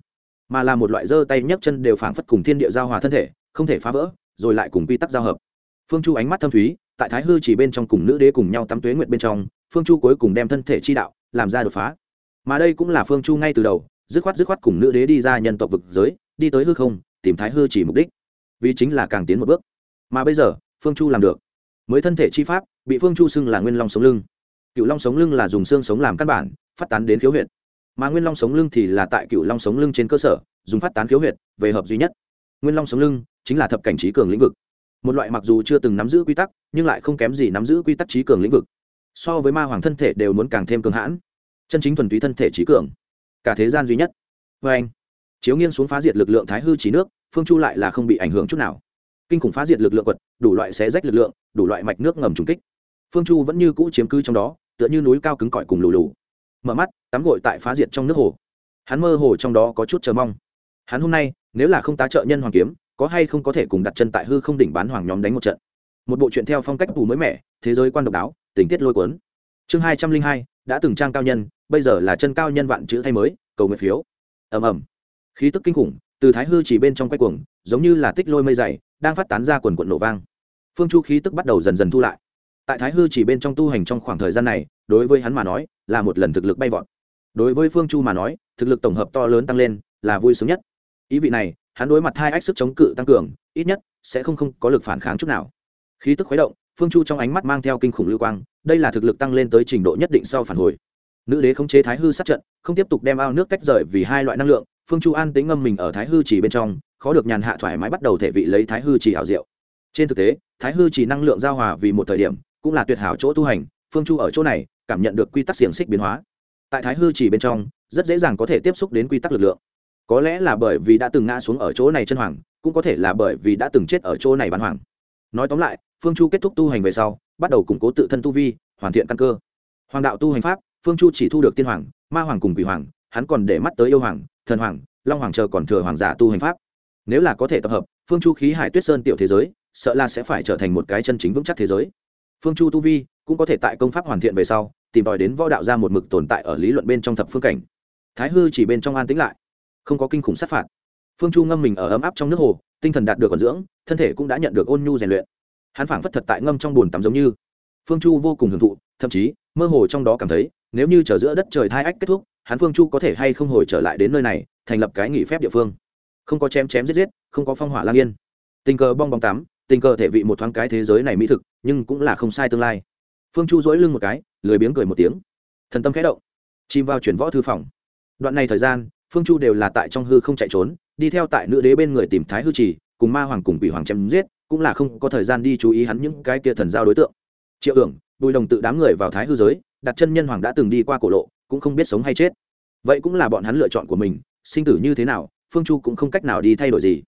mà là một loại dơ tay nhấc chân đều phảng phất cùng thiên địa giao hòa thân thể, không thể phá vỡ, rồi lại cùng quy tắc giao hợp. Phương chu ánh mắt thâm thúy, tại thái hư chỉ bên trong cùng nữ đế cùng nhau tắm tuế nguyện bên trong, phương chu cuối cùng đem thân thể chi đạo, làm ra đột phá mà đây cũng là phương chu ngay từ đầu, dứt khoát dứt khoát cùng nữ đế đi ra nhân tộc vực giới, đi tới hư không, tìm thái hư chỉ mục đích. Vì chính là càng tiến một bước. Mà bây giờ, phương chu làm được. Mới thân thể chi pháp, bị phương chu xưng là nguyên long sống lưng. Cựu long sống lưng là dùng xương sống làm căn bản, phát tán đến khiếu huyện mà nguyên long sống lưng thì là tại cựu long sống lưng trên cơ sở, dùng phát tán khiếu huyệt về hợp duy nhất. Nguyên long sống lưng chính là thập cảnh trí cường lĩnh vực. Một loại mặc dù chưa từng nắm giữ quy tắc, nhưng lại không kém gì nắm giữ quy tắc trí cường lĩnh vực. So với ma hoàng thân thể đều muốn càng thêm cường hãn chân chính thuần túy thân thể trí cường. Cả thế gian duy nhất. Vê anh, chiếu nghiêng xuống phá diệt lực lượng thái hư trí nước, phương chu lại là không bị ảnh hưởng chút nào. Kinh khủng phá diệt lực lượng quật, đủ loại xé rách lực lượng, đủ loại mạch nước ngầm trùng kích. Phương chu vẫn như cũ chiếm cứ trong đó, tựa như núi cao cứng cỏi cùng lù lù. Mở mắt, tắm gội tại phá diệt trong nước hồ. Hắn mơ hồ trong đó có chút chờ mong. Hắn hôm nay, nếu là không tá trợ nhân hoàng kiếm, có hay không có thể cùng đặt chân tại hư không đỉnh bán hoàng nhóm đánh một trận? Một bộ chuyện theo phong cách tù mới mẻ, thế giới quan độc đáo, tình tiết lôi cuốn. Chương hai trăm linh hai, đã từng trang cao nhân bây giờ là chân cao nhân vạn chữ thay mới, cầu nguyện phiếu. Ầm ầm. Khí tức kinh khủng, từ thái hư chỉ bên trong quay cuồng, giống như là tích lôi mây dày, đang phát tán ra quần quận nổ vang. Phương chu khí tức bắt đầu dần dần thu lại. Tại thái hư chỉ bên trong tu hành trong khoảng thời gian này, đối với hắn mà nói, là một lần thực lực bay vọt. Đối với phương chu mà nói, thực lực tổng hợp to lớn tăng lên, là vui sướng nhất. Ý vị này, hắn đối mặt hai ách sức chống cự tăng cường, ít nhất sẽ không không có lực phản kháng chút nào. Khí tức khuấy động, phương chu trong ánh mắt mang theo kinh khủng lưu quang, đây là thực lực tăng lên tới trình độ nhất định sau phản hồi nữ đế khống chế thái hư sát trận, không tiếp tục đem ao nước tách rời vì hai loại năng lượng, phương chu an tính ngâm mình ở thái hư chỉ bên trong, khó được nhàn hạ thoải mái bắt đầu thể vị lấy thái hư chỉ hảo diệu. Trên thực tế, thái hư chỉ năng lượng giao hòa vì một thời điểm, cũng là tuyệt hảo chỗ tu hành, phương chu ở chỗ này, cảm nhận được quy tắc xiềng xích biến hóa. Tại thái hư chỉ bên trong, rất dễ dàng có thể tiếp xúc đến quy tắc lực lượng. Có lẽ là bởi vì đã từng ngã xuống ở chỗ này chân hoàng, cũng có thể là bởi vì đã từng chết ở chỗ này bán hoàng. Nói tóm lại, phương chu kết thúc tu hành về sau, bắt đầu củng cố tự thân tu vi, hoàn thiện căn cơ. Hoàng đạo tu hành pháp phương chu chỉ thu được tiên hoàng, ma hoàng cùng quỷ hoàng, hắn còn để mắt tới yêu hoàng, thần hoàng, long hoàng chờ còn thừa hoàng giả tu hành pháp. Nếu là có thể tập hợp, phương chu khí hải tuyết sơn tiểu thế giới, sợ là sẽ phải trở thành một cái chân chính vững chắc thế giới. Phương chu tu vi cũng có thể tại công pháp hoàn thiện về sau, tìm tòi đến võ đạo ra một mực tồn tại ở lý luận bên trong thập phương cảnh. Thái hư chỉ bên trong an tĩnh lại, không có kinh khủng sát phạt. Phương chu ngâm mình ở ấm áp trong nước hồ, tinh thần đạt được còn dưỡng, thân thể cũng đã nhận được ôn nhu rèn luyện. Hắn phảng phất thật tại ngâm trong bùn tắm giống như. Phương chu vô cùng hưởng thụ, thậm chí, mơ hồ trong đó cảm thấy nếu như trở giữa đất trời thai ách kết thúc, hắn phương chu có thể hay không hồi trở lại đến nơi này, thành lập cái nghỉ phép địa phương? Không có chém chém giết giết, không có phong hỏa lang yên. Tình cờ bong bóng tắm, tình cờ thể vị một thoáng cái thế giới này mỹ thực, nhưng cũng là không sai tương lai. Phương chu dỗi lưng một cái, lười biếng cười một tiếng. Thần tâm khẽ động. Chìm vào chuyển võ thư phòng. Đoạn này thời gian, phương chu đều là tại trong hư không chạy trốn, đi theo tại nữ đế bên người tìm thái hư trì, cùng ma hoàng cùng quỷ hoàng chém giết, cũng là không có thời gian đi chú ý hắn những cái kia thần giao đối tượng. Triệu ưởng bùi đồng tự đám người vào thái hư giới đặt chân nhân hoàng đã từng đi qua cổ lộ, cũng không biết sống hay chết. Vậy cũng là bọn hắn lựa chọn của mình, sinh tử như thế nào, phương chu cũng không cách nào đi thay đổi gì.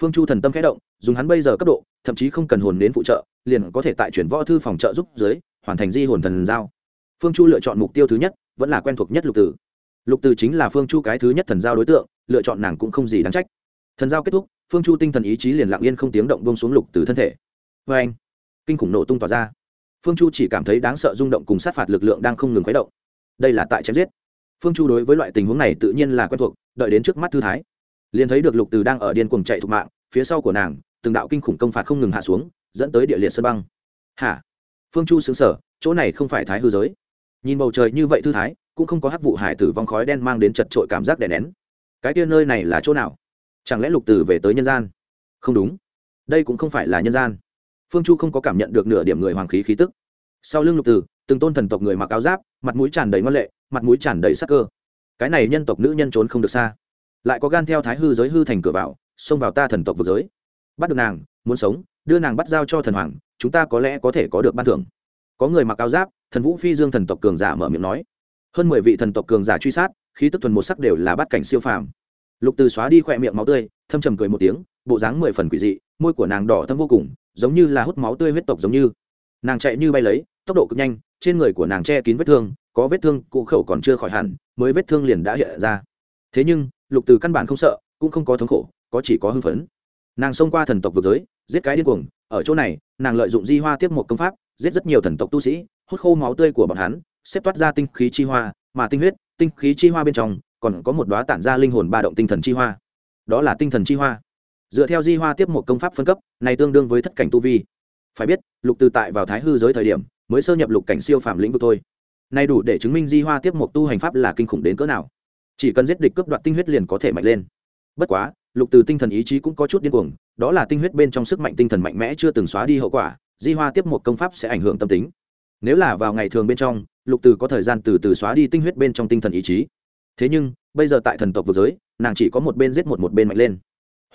Phương chu thần tâm khẽ động, dùng hắn bây giờ cấp độ, thậm chí không cần hồn đến phụ trợ, liền có thể tại chuyển võ thư phòng trợ giúp dưới, hoàn thành di hồn thần giao. Phương chu lựa chọn mục tiêu thứ nhất, vẫn là quen thuộc nhất lục tử. Lục tử chính là phương chu cái thứ nhất thần giao đối tượng, lựa chọn nàng cũng không gì đáng trách. Thần giao kết thúc, phương chu tinh thần ý chí liền lặng yên không tiếng động bông xuống lục từ thân thể. Vê anh. Kinh khủng nổ tung tỏa ra phương chu chỉ cảm thấy đáng sợ rung động cùng sát phạt lực lượng đang không ngừng khuấy động. Đây là tại chém giết. Phương chu đối với loại tình huống này tự nhiên là quen thuộc, đợi đến trước mắt thư thái. Liền thấy được lục từ đang ở điên cuồng chạy thục mạng, phía sau của nàng, từng đạo kinh khủng công phạt không ngừng hạ xuống, dẫn tới địa liệt sân băng. Hả? Phương chu xứng sở chỗ này không phải thái hư giới. Nhìn bầu trời như vậy thư thái, cũng không có hát vụ hải tử vong khói đen mang đến chật trội cảm giác đè nén. Cái kia nơi này là chỗ nào? Chẳng lẽ lục từ về tới nhân gian? Không đúng. Đây cũng không phải là nhân gian phương chu không có cảm nhận được nửa điểm người hoàng khí khí tức. Sau lưng lục từ từng tôn thần tộc người mặc áo giáp, mặt mũi tràn đầy ngoan lệ, mặt mũi tràn đầy sắc cơ. Cái này nhân tộc nữ nhân trốn không được xa. Lại có gan theo thái hư giới hư thành cửa vào, xông vào ta thần tộc vực giới. Bắt được nàng, muốn sống, đưa nàng bắt giao cho thần hoàng, chúng ta có lẽ có thể có được ban thưởng. Có người mặc áo giáp, thần vũ phi dương thần tộc cường giả mở miệng nói. Hơn mười vị thần tộc cường giả truy sát, khí tức thuần một sắc đều là bắt cảnh siêu phàm. Lục từ xóa đi khỏe miệng máu tươi, thâm trầm cười một tiếng, bộ dáng mười phần quỷ dị, môi của nàng đỏ thâm vô cùng giống như là hút máu tươi huyết tộc giống như. Nàng chạy như bay lấy, tốc độ cực nhanh, trên người của nàng che kín vết thương, có vết thương, cụ khẩu còn chưa khỏi hẳn, mới vết thương liền đã hiện ra. Thế nhưng, lục từ căn bản không sợ, cũng không có thống khổ, có chỉ có hưng phấn. Nàng xông qua thần tộc vực giới, giết cái điên cuồng, ở chỗ này, nàng lợi dụng di hoa tiếp một công pháp, giết rất nhiều thần tộc tu sĩ, hút khô máu tươi của bọn hắn, xếp toát ra tinh khí chi hoa, mà tinh huyết, tinh khí chi hoa bên trong, còn có một đoá tản ra linh hồn ba động tinh thần chi hoa. Đó là tinh thần chi hoa dựa theo di hoa tiếp một công pháp phân cấp, này tương đương với thất cảnh tu vi. Phải biết, lục từ tại vào thái hư giới thời điểm, mới sơ nhập lục cảnh siêu phàm lĩnh vực thôi. Nay đủ để chứng minh di hoa tiếp một tu hành pháp là kinh khủng đến cỡ nào. Chỉ cần giết địch cướp đoạt tinh huyết liền có thể mạnh lên. Bất quá, lục từ tinh thần ý chí cũng có chút điên cuồng, đó là tinh huyết bên trong sức mạnh tinh thần mạnh mẽ chưa từng xóa đi hậu quả, di hoa tiếp một công pháp sẽ ảnh hưởng tâm tính. Nếu là vào ngày thường bên trong, lục từ có thời gian từ từ xóa đi tinh huyết bên trong tinh thần ý chí. Thế nhưng, bây giờ tại thần tộc vực giới, nàng chỉ có một bên giết một một bên mạnh lên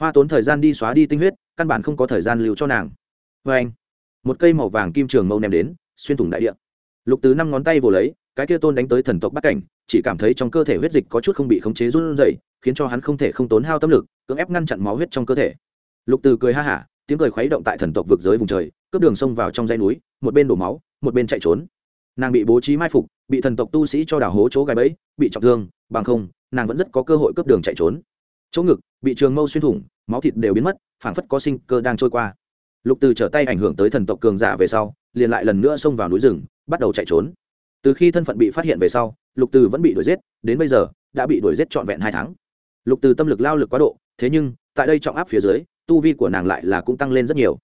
hoa tốn thời gian đi xóa đi tinh huyết, căn bản không có thời gian lưu cho nàng. Vê anh, một cây màu vàng kim trường mâu ném đến, xuyên thủng đại địa. Lục từ năm ngón tay vồ lấy, cái kia tôn đánh tới thần tộc bắt cảnh, chỉ cảm thấy trong cơ thể huyết dịch có chút không bị khống chế run rẩy, khiến cho hắn không thể không tốn hao tâm lực, cưỡng ép ngăn chặn máu huyết trong cơ thể. Lục từ cười ha hả, tiếng cười khuấy động tại thần tộc vực giới vùng trời, cướp đường sông vào trong dãy núi, một bên đổ máu, một bên chạy trốn. Nàng bị bố trí mai phục, bị thần tộc tu sĩ cho đào hố chỗ gai bẫy, bị trọng thương, bằng không, nàng vẫn rất có cơ hội cướp đường chạy trốn. Chỗ ngực bị trường mâu xuyên thủng, máu thịt đều biến mất, phảng phất có sinh cơ đang trôi qua. Lục từ trở tay ảnh hưởng tới thần tộc cường giả về sau, liền lại lần nữa xông vào núi rừng, bắt đầu chạy trốn. Từ khi thân phận bị phát hiện về sau, lục từ vẫn bị đuổi giết, đến bây giờ, đã bị đuổi giết trọn vẹn hai tháng. Lục từ tâm lực lao lực quá độ, thế nhưng, tại đây trọng áp phía dưới, tu vi của nàng lại là cũng tăng lên rất nhiều.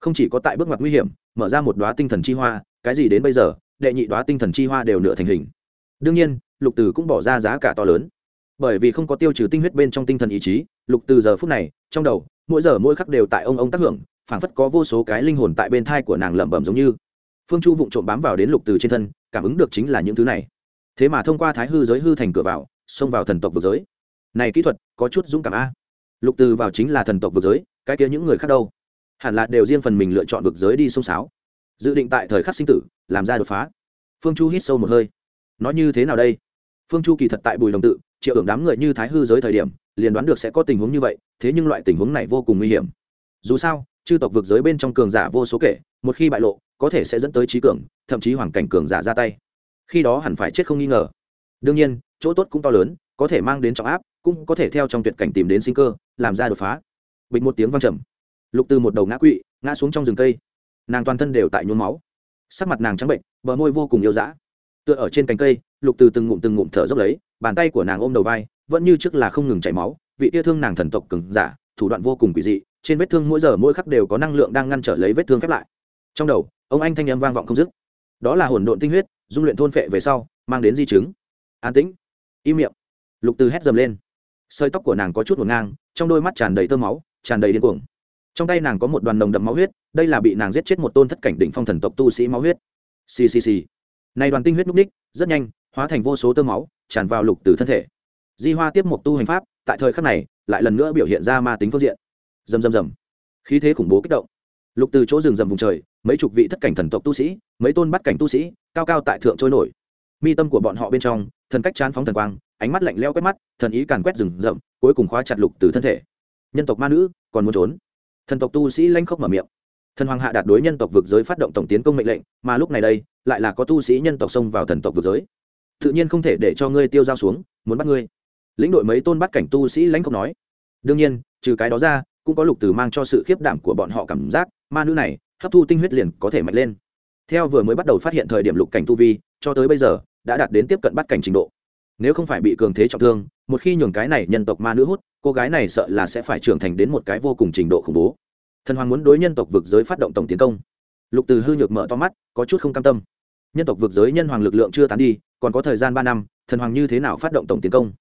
Không chỉ có tại bước ngoặt nguy hiểm, mở ra một đoá tinh thần chi hoa, cái gì đến bây giờ, đệ nhị đoá tinh thần chi hoa đều nửa thành hình. Đương nhiên, lục từ cũng bỏ ra giá cả to lớn bởi vì không có tiêu trừ tinh huyết bên trong tinh thần ý chí, lục từ giờ phút này, trong đầu, mỗi giờ mỗi khắc đều tại ông ông tác hưởng, phảng phất có vô số cái linh hồn tại bên thai của nàng lẩm bẩm giống như. Phương chu vụng trộm bám vào đến lục từ trên thân, cảm ứng được chính là những thứ này. Thế mà thông qua thái hư giới hư thành cửa vào, xông vào thần tộc vực giới. Này kỹ thuật, có chút dũng cảm a. Lục từ vào chính là thần tộc vực giới, cái kia những người khác đâu? Hẳn là đều riêng phần mình lựa chọn vực giới đi sông sáo dự định tại thời khắc sinh tử, làm ra đột phá. Phương chu hít sâu một hơi. Nói như thế nào đây? Phương chu kỳ thật tại bùi đồng tự triệu hưởng đám người như thái hư giới thời điểm, liền đoán được sẽ có tình huống như vậy, thế nhưng loại tình huống này vô cùng nguy hiểm. Dù sao, chư tộc vực giới bên trong cường giả vô số kể, một khi bại lộ, có thể sẽ dẫn tới trí cường, thậm chí hoàn cảnh cường giả ra tay. Khi đó hẳn phải chết không nghi ngờ. Đương nhiên, chỗ tốt cũng to lớn, có thể mang đến trọng áp, cũng có thể theo trong tuyệt cảnh tìm đến sinh cơ, làm ra đột phá. Bịch một tiếng văng trầm. Lục từ một đầu ngã quỵ, ngã xuống trong rừng cây. Nàng toàn thân đều tại nhuốm máu. Sắc mặt nàng trắng bệnh, bờ môi vô cùng yêu dã. Tựa ở trên cành cây, lục từ từng ngụm từng ngụm thở dốc lấy bàn tay của nàng ôm đầu vai, vẫn như trước là không ngừng chảy máu, vị tia thương nàng thần tộc cứng giả, thủ đoạn vô cùng quỷ dị, trên vết thương mỗi giờ mỗi khắc đều có năng lượng đang ngăn trở lấy vết thương khép lại. Trong đầu, ông anh thanh âm vang vọng không dứt. Đó là hồn độn tinh huyết, dung luyện thôn phệ về sau, mang đến di chứng. An tĩnh, im miệng. Lục từ hét dầm lên. Sợi tóc của nàng có chút ngổn ngang, trong đôi mắt tràn đầy tơ máu, tràn đầy điên cuồng. Trong tay nàng có một đoàn nồng đậm máu huyết, đây là bị nàng giết chết một tôn thất cảnh đỉnh phong thần tộc tu sĩ máu huyết. Ccc này đoàn tinh huyết núp ních, rất nhanh hóa thành vô số tơ máu, tràn vào lục từ thân thể. Di hoa tiếp một tu hành pháp, tại thời khắc này, lại lần nữa biểu hiện ra ma tính phương diện. Rầm rầm rầm. Khí thế khủng bố kích động. Lục từ chỗ rừng rầm vùng trời, mấy chục vị thất cảnh thần tộc tu sĩ, mấy tôn bắt cảnh tu sĩ, cao cao tại thượng trôi nổi. Mi tâm của bọn họ bên trong, thần cách chán phóng thần quang, ánh mắt lạnh leo quét mắt, thần ý càn quét rừng rậm, cuối cùng khóa chặt lục từ thân thể. Nhân tộc ma nữ còn muốn trốn. Thần tộc tu sĩ lanh khóc mở miệng. Thần hoàng hạ đạt đối nhân tộc vực giới phát động tổng tiến công mệnh lệnh, mà lúc này đây, lại là có tu sĩ nhân tộc xông vào thần tộc vực giới tự nhiên không thể để cho ngươi tiêu dao xuống, muốn bắt ngươi. Lĩnh đội mấy tôn bắt cảnh tu sĩ lãnh không nói. Đương nhiên, trừ cái đó ra, cũng có lục từ mang cho sự khiếp đảm của bọn họ cảm giác, ma nữ này, hấp thu tinh huyết liền có thể mạnh lên. Theo vừa mới bắt đầu phát hiện thời điểm lục cảnh tu vi, cho tới bây giờ, đã đạt đến tiếp cận bắt cảnh trình độ. Nếu không phải bị cường thế trọng thương, một khi nhường cái này nhân tộc ma nữ hút, cô gái này sợ là sẽ phải trưởng thành đến một cái vô cùng trình độ khủng bố. Thần hoàng muốn đối nhân tộc vực giới phát động tổng tiến công. Lục từ hư nhược mở to mắt, có chút không cam tâm. Nhân tộc vực giới nhân hoàng lực lượng chưa tán đi còn có thời gian ba năm, thần hoàng như thế nào phát động tổng tiến công?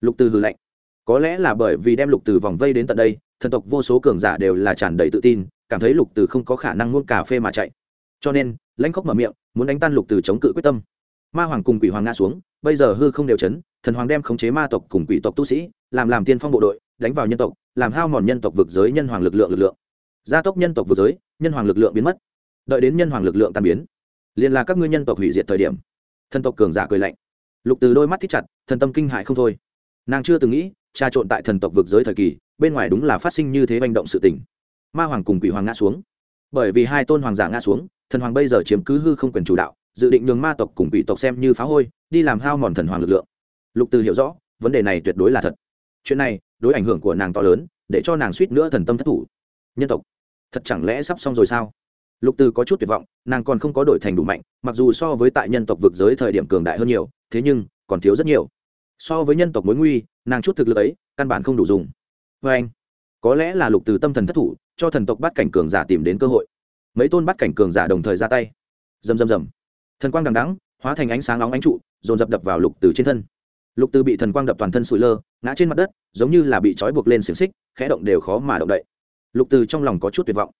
Lục từ hừ lạnh. Có lẽ là bởi vì đem lục từ vòng vây đến tận đây, thần tộc vô số cường giả đều là tràn đầy tự tin, cảm thấy lục từ không có khả năng muôn cà phê mà chạy. Cho nên, lãnh khóc mở miệng, muốn đánh tan lục từ chống cự quyết tâm. Ma hoàng cùng quỷ hoàng ngã xuống, bây giờ hư không đều chấn, thần hoàng đem khống chế ma tộc cùng quỷ tộc tu sĩ, làm làm tiên phong bộ đội, đánh vào nhân tộc, làm hao mòn nhân tộc vực giới nhân hoàng lực lượng lực lượng. Gia tốc nhân tộc vực giới, nhân hoàng lực lượng biến mất. Đợi đến nhân hoàng lực lượng tan biến, liền là các ngươi nhân tộc hủy diệt thời điểm thần tộc cường giả cười lạnh. Lục từ đôi mắt thích chặt, thần tâm kinh hại không thôi. Nàng chưa từng nghĩ, trà trộn tại thần tộc vực giới thời kỳ, bên ngoài đúng là phát sinh như thế manh động sự tình. Ma hoàng cùng quỷ hoàng ngã xuống. Bởi vì hai tôn hoàng giả ngã xuống, thần hoàng bây giờ chiếm cứ hư không quyền chủ đạo, dự định nhường ma tộc cùng quỷ tộc xem như phá hôi, đi làm hao mòn thần hoàng lực lượng. Lục từ hiểu rõ, vấn đề này tuyệt đối là thật. Chuyện này, đối ảnh hưởng của nàng to lớn, để cho nàng suýt nữa thần tâm thất thủ. Nhân tộc, thật chẳng lẽ sắp xong rồi sao? Lục từ có chút tuyệt vọng, nàng còn không có đổi thành đủ mạnh, mặc dù so với tại nhân tộc vực giới thời điểm cường đại hơn nhiều, thế nhưng, còn thiếu rất nhiều. So với nhân tộc mối nguy, nàng chút thực lực ấy, căn bản không đủ dùng. Vê anh, có lẽ là lục từ tâm thần thất thủ, cho thần tộc bắt cảnh cường giả tìm đến cơ hội. Mấy tôn bắt cảnh cường giả đồng thời ra tay. Rầm rầm rầm. Thần quang đằng đắng hóa thành ánh sáng nóng ánh trụ, dồn dập đập vào lục từ trên thân. Lục từ bị thần quang đập toàn thân sụi lơ, ngã trên mặt đất, giống như là bị trói buộc lên xiềng xích, khẽ động đều khó mà động đậy. Lục từ trong lòng có chút tuyệt vọng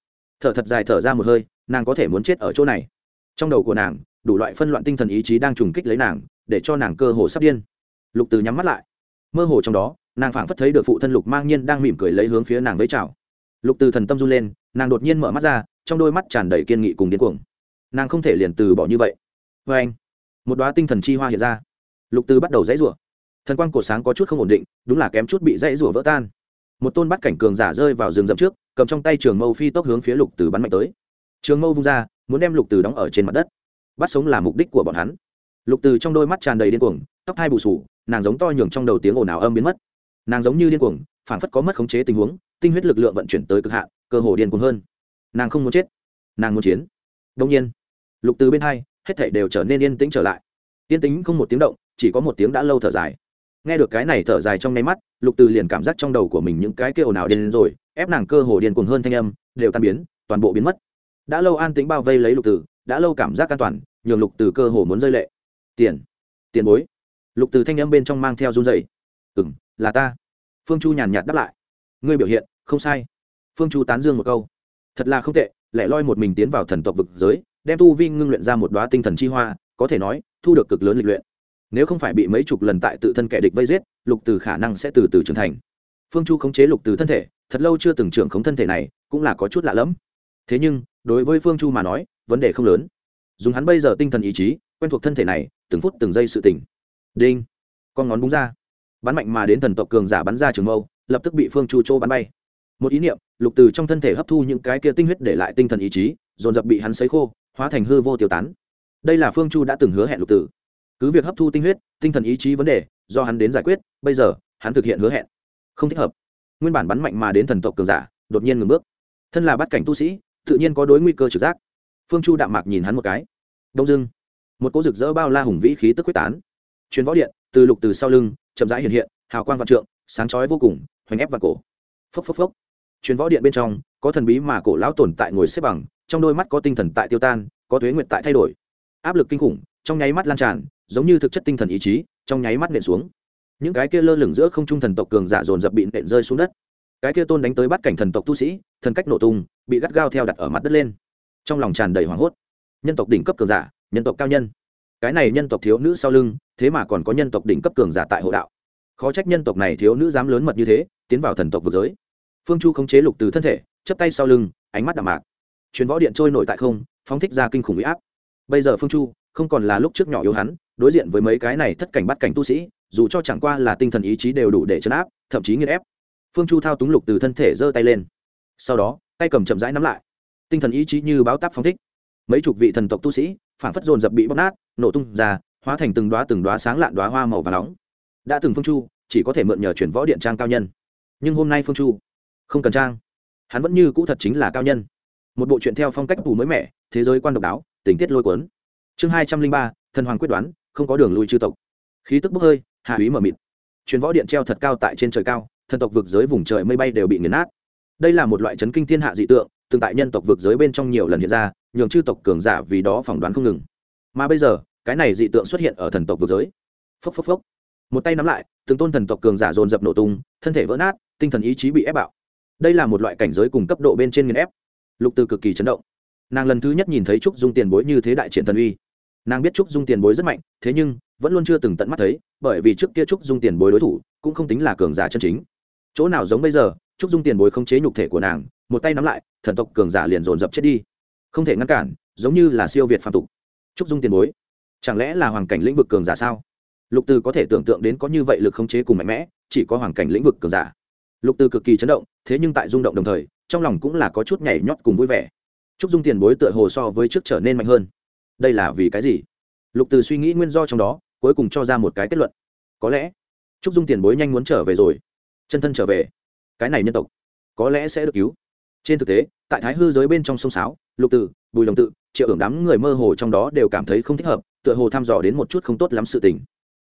thở thật dài thở ra một hơi, nàng có thể muốn chết ở chỗ này. Trong đầu của nàng, đủ loại phân loạn tinh thần ý chí đang trùng kích lấy nàng, để cho nàng cơ hồ sắp điên. Lục từ nhắm mắt lại. Mơ hồ trong đó, nàng phảng phất thấy được phụ thân lục mang nhiên đang mỉm cười lấy hướng phía nàng với chào. Lục từ thần tâm run lên, nàng đột nhiên mở mắt ra, trong đôi mắt tràn đầy kiên nghị cùng điên cuồng. Nàng không thể liền từ bỏ như vậy. Vê anh, một đoá tinh thần chi hoa hiện ra. Lục từ bắt đầu dãy rủa. Thần quang cổ sáng có chút không ổn định, đúng là kém chút bị dãy rủa vỡ tan một tôn bắt cảnh cường giả rơi vào rừng rậm trước, cầm trong tay trường mâu phi tốc hướng phía lục từ bắn mạnh tới. Trường mâu vung ra, muốn đem lục từ đóng ở trên mặt đất. Bắt sống là mục đích của bọn hắn. Lục từ trong đôi mắt tràn đầy điên cuồng, tóc thai bù sù, nàng giống to nhường trong đầu tiếng ồn ào âm biến mất. Nàng giống như điên cuồng, phảng phất có mất khống chế tình huống, tinh huyết lực lượng vận chuyển tới cực hạn, cơ hồ điên cuồng hơn. Nàng không muốn chết, nàng muốn chiến. Đông nhiên, lục từ bên hai, hết thảy đều trở nên yên tĩnh trở lại. Yên tĩnh không một tiếng động, chỉ có một tiếng đã lâu thở dài nghe được cái này thở dài trong nháy mắt, lục từ liền cảm giác trong đầu của mình những cái kêu nào điên rồi, ép nàng cơ hồ điên cuồng hơn thanh âm, đều tan biến, toàn bộ biến mất. Đã lâu an tĩnh bao vây lấy lục từ, đã lâu cảm giác an toàn, nhường lục từ cơ hồ muốn rơi lệ. Tiền tiền bối. Lục từ thanh âm bên trong mang theo run dày ừ m là ta. Phương chu nhàn nhạt đáp lại. Ngươi biểu hiện, không sai. Phương chu tán dương một câu. Thật là không tệ lại loi một mình tiến vào thần tộc vực giới, đem tu vi ngưng luyện ra một đoá tinh thần chi hoa, có thể nói, thu được cực lớn lịch luyện nếu không phải bị mấy chục lần tại tự thân kẻ địch vây giết, lục từ khả năng sẽ từ từ trưởng thành. Phương chu khống chế lục từ thân thể, thật lâu chưa từng trưởng khống thân thể này, cũng là có chút lạ lẫm. Thế nhưng, đối với phương chu mà nói, vấn đề không lớn. Dùng hắn bây giờ tinh thần ý chí, quen thuộc thân thể này, từng phút từng giây sự tỉnh đinh! Con ngón búng ra. Bắn mạnh mà đến thần tộc cường giả bắn ra trường mâu, lập tức bị phương chu châu bắn bay. Một ý niệm, lục từ trong thân thể hấp thu những cái kia tinh huyết để lại tinh thần ý chí, dồn dập bị hắn xấy khô, hóa thành hư vô tiêu tán. Đây là phương chu đã từng hứa hẹn lục tử cứ việc hấp thu tinh huyết, tinh thần ý chí vấn đề, do hắn đến giải quyết, bây giờ, hắn thực hiện hứa hẹn. Không thích hợp. Nguyên bản bắn mạnh mà đến thần tộc cường giả, đột nhiên ngừng bước. Thân là bắt cảnh tu sĩ, tự nhiên có đối nguy cơ trực giác. Phương chu đạm mạc nhìn hắn một cái. Đông dưng một cỗ rực rỡ bao la hùng vĩ khí tức quyết tán. Chuyến võ điện, từ lục từ sau lưng, chậm rãi hiện hiện, hào quang vạn trượng, sáng chói vô cùng, hoành ép vào cổ. Phốc phốc phốc. Chuyến võ điện bên trong, có thần bí mà cổ lão tồn tại ngồi xếp bằng, trong đôi mắt có tinh thần tại tiêu tan, có tuế nguyệt tại thay đổi. Áp lực kinh khủng, trong nháy mắt lan tràn giống như thực chất tinh thần ý chí, trong nháy mắt nện xuống. Những cái kia lơ lửng giữa không trung thần tộc cường giả dồn dập bị nện rơi xuống đất. Cái kia tôn đánh tới bắt cảnh thần tộc tu sĩ, thần cách nổ tung, bị gắt gao theo đặt ở mặt đất lên. Trong lòng tràn đầy hoảng hốt. Nhân tộc đỉnh cấp cường giả, nhân tộc cao nhân. Cái này nhân tộc thiếu nữ sau lưng, thế mà còn có nhân tộc đỉnh cấp cường giả tại hộ đạo. Khó trách nhân tộc này thiếu nữ dám lớn mật như thế, tiến vào thần tộc vực giới. Phương chu khống chế lục từ thân thể chấp tay sau lưng, ánh mắt đạm mạc. Chuyến võ điện trôi nổi tại không, phóng thích ra kinh khủng huy áp. Bây giờ phương chu, không còn là lúc trước nhỏ yếu hắn đối diện với mấy cái này thất cảnh bắt cảnh tu sĩ, dù cho chẳng qua là tinh thần ý chí đều đủ để chấn áp, thậm chí nghiên ép. Phương chu thao túng lục từ thân thể giơ tay lên. Sau đó, tay cầm chậm rãi nắm lại. Tinh thần ý chí như báo táp phóng thích. Mấy chục vị thần tộc tu sĩ phản phất dồn dập bị bóc nát, nổ tung ra, hóa thành từng đoá từng đoá sáng lạn đoá hoa màu và nóng. Đã từng phương chu, chỉ có thể mượn nhờ chuyển võ điện trang cao nhân. Nhưng hôm nay phương chu, không cần trang. Hắn vẫn như cũ thật chính là cao nhân. Một bộ chuyện theo phong cách tù mới mẻ, thế giới quan độc đáo, tình tiết lôi cuốn. Chương hai trăm linh ba, thần hoàng quyết đoán không có đường lui chư tộc. Khí tức bốc hơi, hạ úy mờ mịt. Chuyến võ điện treo thật cao tại trên trời cao, thần tộc vực giới vùng trời mây bay đều bị nghiền nát. Đây là một loại chấn kinh thiên hạ dị tượng, tương tại nhân tộc vực giới bên trong nhiều lần hiện ra, nhường chư tộc cường giả vì đó phỏng đoán không ngừng. Mà bây giờ, cái này dị tượng xuất hiện ở thần tộc vực giới. Phốc phốc phốc. Một tay nắm lại, từng tôn thần tộc cường giả dồn dập nổ tung, thân thể vỡ nát, tinh thần ý chí bị ép bạo. Đây là một loại cảnh giới cùng cấp độ bên trên nghiền ép. Lục từ cực kỳ chấn động. Nàng lần thứ nhất nhìn thấy trúc dung tiền bối như thế đại triển thần uy nàng biết trúc dung tiền bối rất mạnh, thế nhưng, vẫn luôn chưa từng tận mắt thấy, bởi vì trước kia trúc dung tiền bối đối thủ, cũng không tính là cường giả chân chính. Chỗ nào giống bây giờ, trúc dung tiền bối không chế nhục thể của nàng, một tay nắm lại, thần tộc cường giả liền dồn dập chết đi. Không thể ngăn cản, giống như là siêu việt phạm tục. Trúc dung tiền bối, chẳng lẽ là hoàng cảnh lĩnh vực cường giả sao? Lục từ có thể tưởng tượng đến có như vậy lực khống chế cùng mạnh mẽ, chỉ có hoàng cảnh lĩnh vực cường giả. Lục từ cực kỳ chấn động, thế nhưng tại rung động đồng thời, trong lòng cũng là có chút nhảy nhót cùng vui vẻ. Trúc dung tiền bối tựa hồ so với trước trở nên mạnh hơn đây là vì cái gì? Lục từ suy nghĩ nguyên do trong đó, cuối cùng cho ra một cái kết luận. Có lẽ, trúc dung tiền bối nhanh muốn trở về rồi. Chân thân trở về. Cái này nhân tộc, có lẽ sẽ được cứu. Trên thực tế, tại thái hư giới bên trong sông sáo, lục tử bùi đồng tự, triệu ưởng đám người mơ hồ trong đó đều cảm thấy không thích hợp, tựa hồ thăm dò đến một chút không tốt lắm sự tình.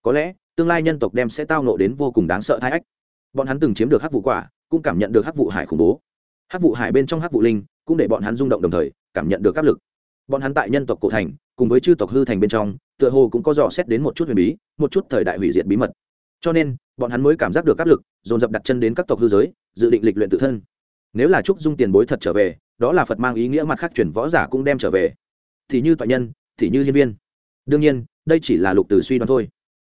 Có lẽ, tương lai nhân tộc đem sẽ tao nộ đến vô cùng đáng sợ thái ách. Bọn hắn từng chiếm được hắc vụ quả, cũng cảm nhận được hắc vụ hải khủng bố. Hắc vụ hải bên trong hắc vụ linh, cũng để bọn hắn rung động đồng thời, cảm nhận được áp lực bọn hắn tại nhân tộc cổ thành, cùng với chư tộc hư thành bên trong, tựa hồ cũng có dò xét đến một chút huyền bí, một chút thời đại hủy diệt bí mật. Cho nên, bọn hắn mới cảm giác được áp lực, dồn dập đặt chân đến các tộc hư giới, dự định lịch luyện tự thân. Nếu là trúc dung tiền bối thật trở về, đó là phật mang ý nghĩa mặt khác chuyển võ giả cũng đem trở về. Thì như toại nhân, thì như hiên viên. Đương nhiên, đây chỉ là lục từ suy đoán thôi.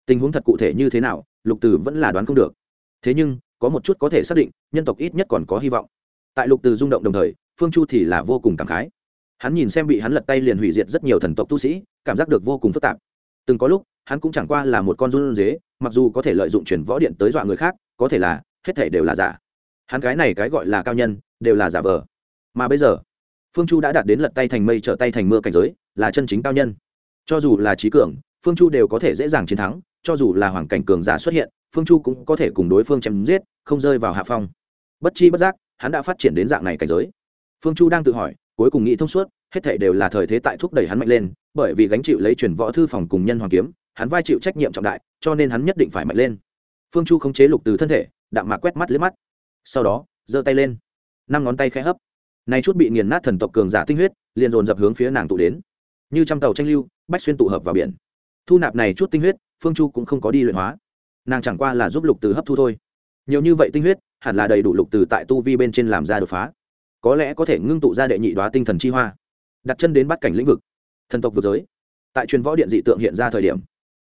Tình huống thật cụ thể như thế nào, lục từ vẫn là đoán không được. Thế nhưng, có một chút có thể xác định, nhân tộc ít nhất còn có hy vọng. Tại lục từ rung động đồng thời, phương chu thì là vô cùng cảm khái hắn nhìn xem bị hắn lật tay liền hủy diệt rất nhiều thần tộc tu sĩ, cảm giác được vô cùng phức tạp. Từng có lúc, hắn cũng chẳng qua là một con run dế, mặc dù có thể lợi dụng chuyển võ điện tới dọa người khác, có thể là, hết thể đều là giả. Hắn cái này cái gọi là cao nhân, đều là giả vờ. Mà bây giờ, phương chu đã đạt đến lật tay thành mây trở tay thành mưa cảnh giới, là chân chính cao nhân. Cho dù là trí cường, phương chu đều có thể dễ dàng chiến thắng, cho dù là hoàng cảnh cường giả xuất hiện, phương chu cũng có thể cùng đối phương chém giết, không rơi vào hạ phong. Bất chi bất giác, hắn đã phát triển đến dạng này cảnh giới. Phương chu đang tự hỏi cuối cùng nghĩ thông suốt, hết thảy đều là thời thế tại thúc đẩy hắn mạnh lên, bởi vì gánh chịu lấy truyền võ thư phòng cùng nhân hoàng kiếm, hắn vai chịu trách nhiệm trọng đại, cho nên hắn nhất định phải mạnh lên. Phương chu khống chế lục từ thân thể, đạm mạc quét mắt liếc mắt. Sau đó, giơ tay lên. Năm ngón tay khẽ hấp. Nay chút bị nghiền nát thần tộc cường giả tinh huyết, liền dồn dập hướng phía nàng tụ đến. Như trăm tàu tranh lưu, bách xuyên tụ hợp vào biển. Thu nạp này chút tinh huyết, phương chu cũng không có đi luyện hóa. Nàng chẳng qua là giúp lục từ hấp thu thôi. Nhiều như vậy tinh huyết, hẳn là đầy đủ lục từ tại tu vi bên trên làm ra đột phá có lẽ có thể ngưng tụ ra đệ nhị đoá tinh thần chi hoa, đặt chân đến bắt cảnh lĩnh vực, thần tộc vực giới. Tại truyền võ điện dị tượng hiện ra thời điểm,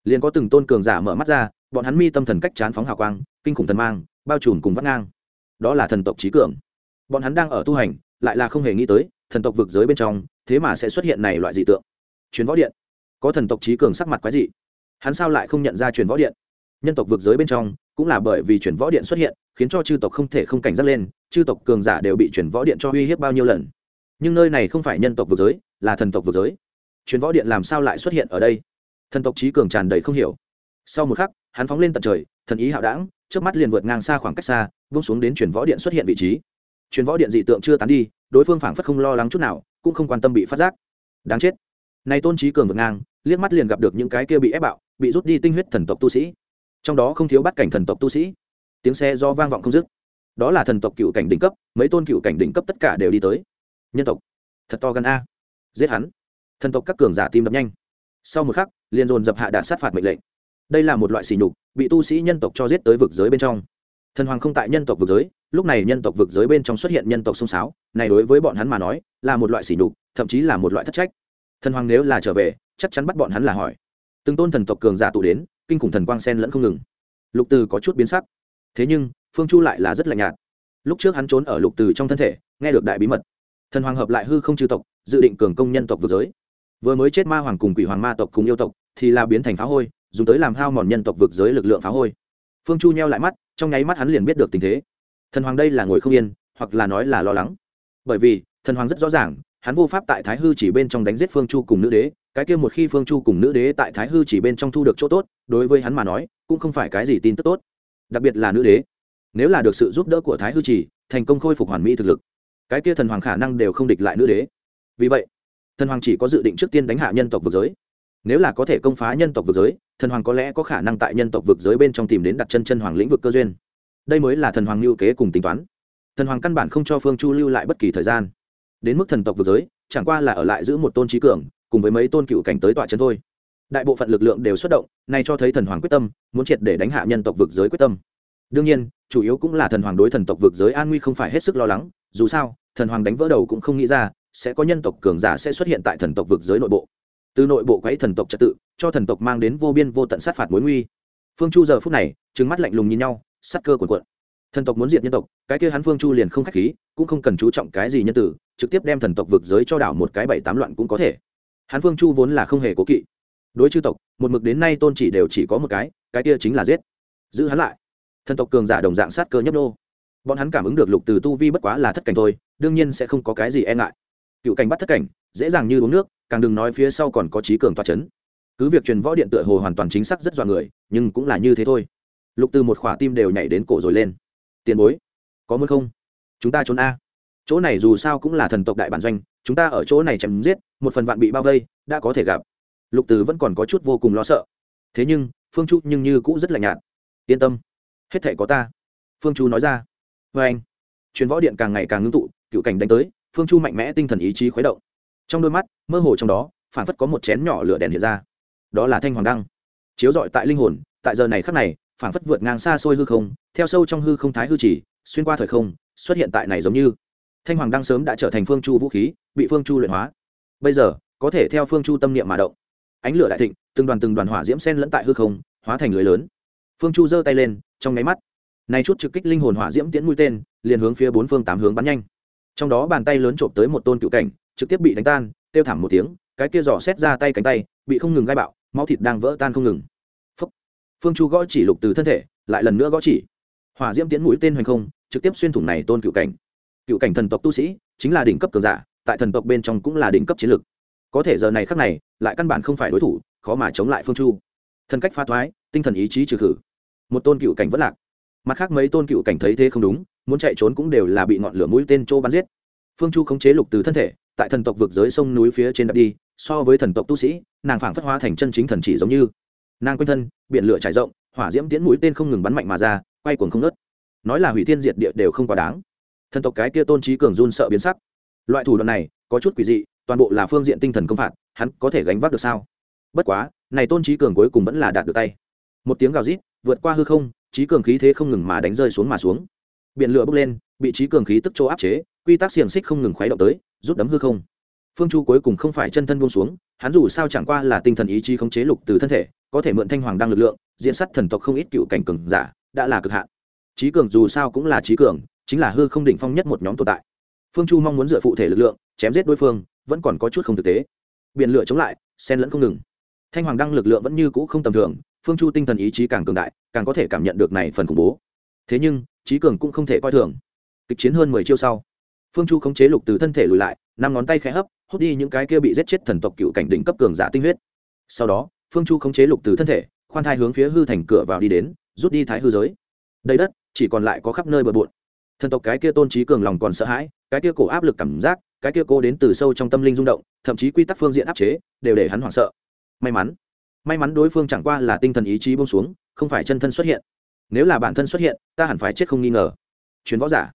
liền có từng tôn cường giả mở mắt ra, bọn hắn mi tâm thần cách chán phóng hào quang, kinh khủng thần mang, bao trùm cùng vắt ngang. Đó là thần tộc trí cường. Bọn hắn đang ở tu hành, lại là không hề nghĩ tới, thần tộc vực giới bên trong, thế mà sẽ xuất hiện này loại dị tượng. Truyền võ điện. Có thần tộc trí cường sắc mặt quái dị. Hắn sao lại không nhận ra truyền võ điện? Nhân tộc vực giới bên trong cũng là bởi vì truyền võ điện xuất hiện, khiến cho chư tộc không thể không cảnh giác lên, chư tộc cường giả đều bị truyền võ điện cho uy hiếp bao nhiêu lần. Nhưng nơi này không phải nhân tộc vực giới, là thần tộc vực giới. Truyền võ điện làm sao lại xuất hiện ở đây? Thần tộc trí cường tràn đầy không hiểu. Sau một khắc, hắn phóng lên tận trời, thần ý hạo đảng trước mắt liền vượt ngang xa khoảng cách xa, vung xuống đến truyền võ điện xuất hiện vị trí. Truyền võ điện dị tượng chưa tán đi, đối phương phảng phất không lo lắng chút nào, cũng không quan tâm bị phát giác. Đáng chết. Nay tôn trí cường vượt ngang, liếc mắt liền gặp được những cái kia bị ép bạo, bị rút đi tinh huyết thần tộc tu sĩ trong đó không thiếu bắt cảnh thần tộc tu sĩ. Tiếng xe do vang vọng không dứt. Đó là thần tộc cựu cảnh đỉnh cấp, mấy tôn cựu cảnh đỉnh cấp tất cả đều đi tới. Nhân tộc. Thật to gần a. Giết hắn. Thần tộc các cường giả tim đập nhanh. Sau một khắc, liền dồn dập hạ đạt sát phạt mệnh lệnh. Đây là một loại xỉ nhục, bị tu sĩ nhân tộc cho giết tới vực giới bên trong. Thần hoàng không tại nhân tộc vực giới, lúc này nhân tộc vực giới bên trong xuất hiện nhân tộc sông sáo này đối với bọn hắn mà nói, là một loại sỉ nhục, thậm chí là một loại thất trách. Thần hoàng nếu là trở về, chắc chắn bắt bọn hắn là hỏi. Từng tôn thần tộc cường giả tụ đến kinh khủng thần quang sen lẫn không ngừng. Lục từ có chút biến sắc. Thế nhưng, phương chu lại là rất lạnh nhạt. Lúc trước hắn trốn ở lục từ trong thân thể, nghe được đại bí mật. Thần hoàng hợp lại hư không chư tộc, dự định cường công nhân tộc vực giới. Vừa mới chết ma hoàng cùng quỷ hoàng ma tộc cùng yêu tộc, thì là biến thành phá hôi, dùng tới làm hao mòn nhân tộc vực giới lực lượng phá hôi. Phương chu nheo lại mắt, trong nháy mắt hắn liền biết được tình thế. Thần hoàng đây là ngồi không yên, hoặc là nói là lo lắng. Bởi vì, thần hoàng rất rõ ràng hắn vô pháp tại thái hư chỉ bên trong đánh giết phương chu cùng nữ đế, cái kia một khi phương chu cùng nữ đế tại thái hư chỉ bên trong thu được chỗ tốt, đối với hắn mà nói, cũng không phải cái gì tin tức tốt. Đặc biệt là nữ đế, nếu là được sự giúp đỡ của thái hư chỉ, thành công khôi phục hoàn mỹ thực lực, cái kia thần hoàng khả năng đều không địch lại nữ đế. Vì vậy, thần hoàng chỉ có dự định trước tiên đánh hạ nhân tộc vực giới. Nếu là có thể công phá nhân tộc vực giới, thần hoàng có lẽ có khả năng tại nhân tộc vực giới bên trong tìm đến đặt chân chân hoàng lĩnh vực cơ duyên. Đây mới là thần hoàng lưu kế cùng tính toán. Thần hoàng căn bản không cho phương chu lưu lại bất kỳ thời gian đến mức thần tộc vực giới, chẳng qua là ở lại giữ một tôn trí cường, cùng với mấy tôn cựu cảnh tới tọa chân thôi. Đại bộ phận lực lượng đều xuất động, nay cho thấy thần hoàng quyết tâm, muốn triệt để đánh hạ nhân tộc vực giới quyết tâm. Đương nhiên, chủ yếu cũng là thần hoàng đối thần tộc vực giới an nguy không phải hết sức lo lắng, dù sao, thần hoàng đánh vỡ đầu cũng không nghĩ ra, sẽ có nhân tộc cường giả sẽ xuất hiện tại thần tộc vực giới nội bộ. Từ nội bộ quấy thần tộc trật tự, cho thần tộc mang đến vô biên vô tận sát phạt mối nguy. Phương chu giờ phút này trứng mắt lạnh lùng nhìn nhau sát cơ cuộn cuộn. Thần tộc muốn diệt nhân tộc, cái kia hắn phương chu liền không khách khí, cũng không cần chú trọng cái gì nhân tử trực tiếp đem thần tộc vực giới cho đảo một cái bảy tám loạn cũng có thể. Hắn phương chu vốn là không hề cố kỵ. Đối chư tộc, một mực đến nay tôn chỉ đều chỉ có một cái cái kia chính là giết. Giữ hắn lại. Thần tộc cường giả đồng dạng sát cơ nhấp nô. Bọn hắn cảm ứng được lục từ tu vi bất quá là thất cảnh thôi, đương nhiên sẽ không có cái gì e ngại. Cựu cảnh bắt thất cảnh, dễ dàng như uống nước, càng đừng nói phía sau còn có trí cường toa c h ấ n cứ việc truyền võ điện tựa hồ hoàn toàn chính xác rất dọa người, nhưng cũng là như thế thôi. Lục từ một khỏa tim đều nhảy đến cổ rồi lên. Tiền bối, có muốn không? Chúng ta trốn a chỗ này dù sao cũng là thần tộc đại bản doanh, chúng ta ở chỗ này chém giết, một phần vạn bị bao vây, đã có thể gặp. Lục từ vẫn còn có chút vô cùng lo sợ. Thế nhưng, phương chu nhưng như cũng rất lạnh nhạt. Yên tâm, hết thể có ta. Phương chu nói ra. Vê anh chuyến võ điện càng ngày càng ngưng tụ, cựu cảnh đánh tới, phương chu mạnh mẽ tinh thần ý chí khuấy động. Trong đôi mắt, mơ hồ trong đó phản phất có một chén nhỏ lửa đèn hiện ra. Đó là thanh hoàng đăng. Chiếu rọi tại linh hồn, tại giờ này khắc này phản phất vượt ngang xa xôi hư không, theo sâu trong hư không thái hư chỉ, xuyên qua thời không, xuất hiện tại này giống như thanh hoàng đang sớm đã trở thành phương chu vũ khí, bị phương chu luyện hóa. Bây giờ, có thể theo phương chu tâm niệm mà động. Ánh lửa đại thịnh, từng đoàn từng đoàn hỏa diễm sen lẫn tại hư không, hóa thành lưới lớn. Phương chu giơ tay lên, trong nháy mắt, này chút trực kích linh hồn hỏa diễm tiễn mũi tên, liền hướng phía bốn phương tám hướng bắn nhanh. Trong đó bàn tay lớn trộm tới một tôn cựu cảnh, trực tiếp bị đánh tan, kêu thảm một tiếng, cái kia giỏ xét ra tay cánh tay, bị không ngừng gai bạo, máu thịt đang vỡ tan không ngừng. Phúc. phương chu gõ chỉ lục từ thân thể, lại lần nữa gõ chỉ. Hỏa diễm tiến mũi tên hoành không, trực tiếp xuyên thủng này tôn cựu cảnh cựu cảnh thần tộc tu sĩ chính là đỉnh cấp cường giả, tại thần tộc bên trong cũng là đỉnh cấp chiến lược. Có thể giờ này khác này, lại căn bản không phải đối thủ, khó mà chống lại phương chu. Thân cách pha thoái, tinh thần ý chí trừ khử. Một tôn cựu cảnh vẫn lạc. Mặt khác mấy tôn cựu cảnh thấy thế không đúng, muốn chạy trốn cũng đều là bị ngọn lửa mũi tên chỗ bắn giết. Phương chu khống chế lục từ thân thể, tại thần tộc vực giới sông núi phía trên đập đi, so với thần tộc tu sĩ, nàng phảng phất hóa thành chân chính thần chỉ giống như. Nàng quanh thân, biển lửa trải rộng, hỏa diễm tiễn mũi tên không ngừng bắn mạnh mà ra, quay cuồng không nớt nói là hủy thiên diệt địa đều không quá đáng thần tộc cái kia tôn trí cường run sợ biến sắc. Loại thủ đoạn này, có chút quỷ dị, toàn bộ là phương diện tinh thần công phạt, hắn có thể gánh vác được sao? Bất quá, này tôn trí cường cuối cùng vẫn là đạt được tay. Một tiếng gào rít, vượt qua hư không, trí cường khí thế không ngừng mà đánh rơi xuống mà xuống. Biển lửa bốc lên, bị trí cường khí tức chỗ áp chế, quy tắc xiềng xích không ngừng khuấy động tới, rút đấm hư không. Phương chu cuối cùng không phải chân thân buông xuống, hắn dù sao chẳng qua là tinh thần ý chí khống chế lục từ thân thể, có thể mượn thanh hoàng đăng lực lượng, diễn sát thần tộc không ít cựu cảnh cường giả, đã là cực hạn. Trí cường dù sao cũng là trí cường chính là hư không đỉnh phong nhất một nhóm tồn tại. Phương chu mong muốn dựa phụ thể lực lượng, chém giết đối phương, vẫn còn có chút không thực tế. Biển lửa chống lại, xen lẫn không ngừng. Thanh hoàng đăng lực lượng vẫn như cũ không tầm thường, phương chu tinh thần ý chí càng cường đại, càng có thể cảm nhận được này phần khủng bố. Thế nhưng, trí cường cũng không thể coi thường. Kịch chiến hơn mười chiêu sau, phương chu khống chế lục từ thân thể lùi lại, năm ngón tay khẽ hấp, hút đi những cái kia bị giết chết thần tộc cựu cảnh đỉnh cấp cường giả tinh huyết. Sau đó, phương chu khống chế lục từ thân thể, khoan thai hướng phía hư thành cửa vào đi đến, rút đi thái hư giới. Đầy đất, chỉ còn lại có khắp nơi bờ bộn thần tộc cái kia tôn trí cường lòng còn sợ hãi, cái kia cổ áp lực cảm giác, cái kia cô đến từ sâu trong tâm linh rung động, thậm chí quy tắc phương diện áp chế, đều để hắn hoảng sợ. May mắn may mắn đối phương chẳng qua là tinh thần ý chí bông xuống, không phải chân thân xuất hiện. Nếu là bản thân xuất hiện, ta hẳn phải chết không nghi ngờ. Chuyến võ giả,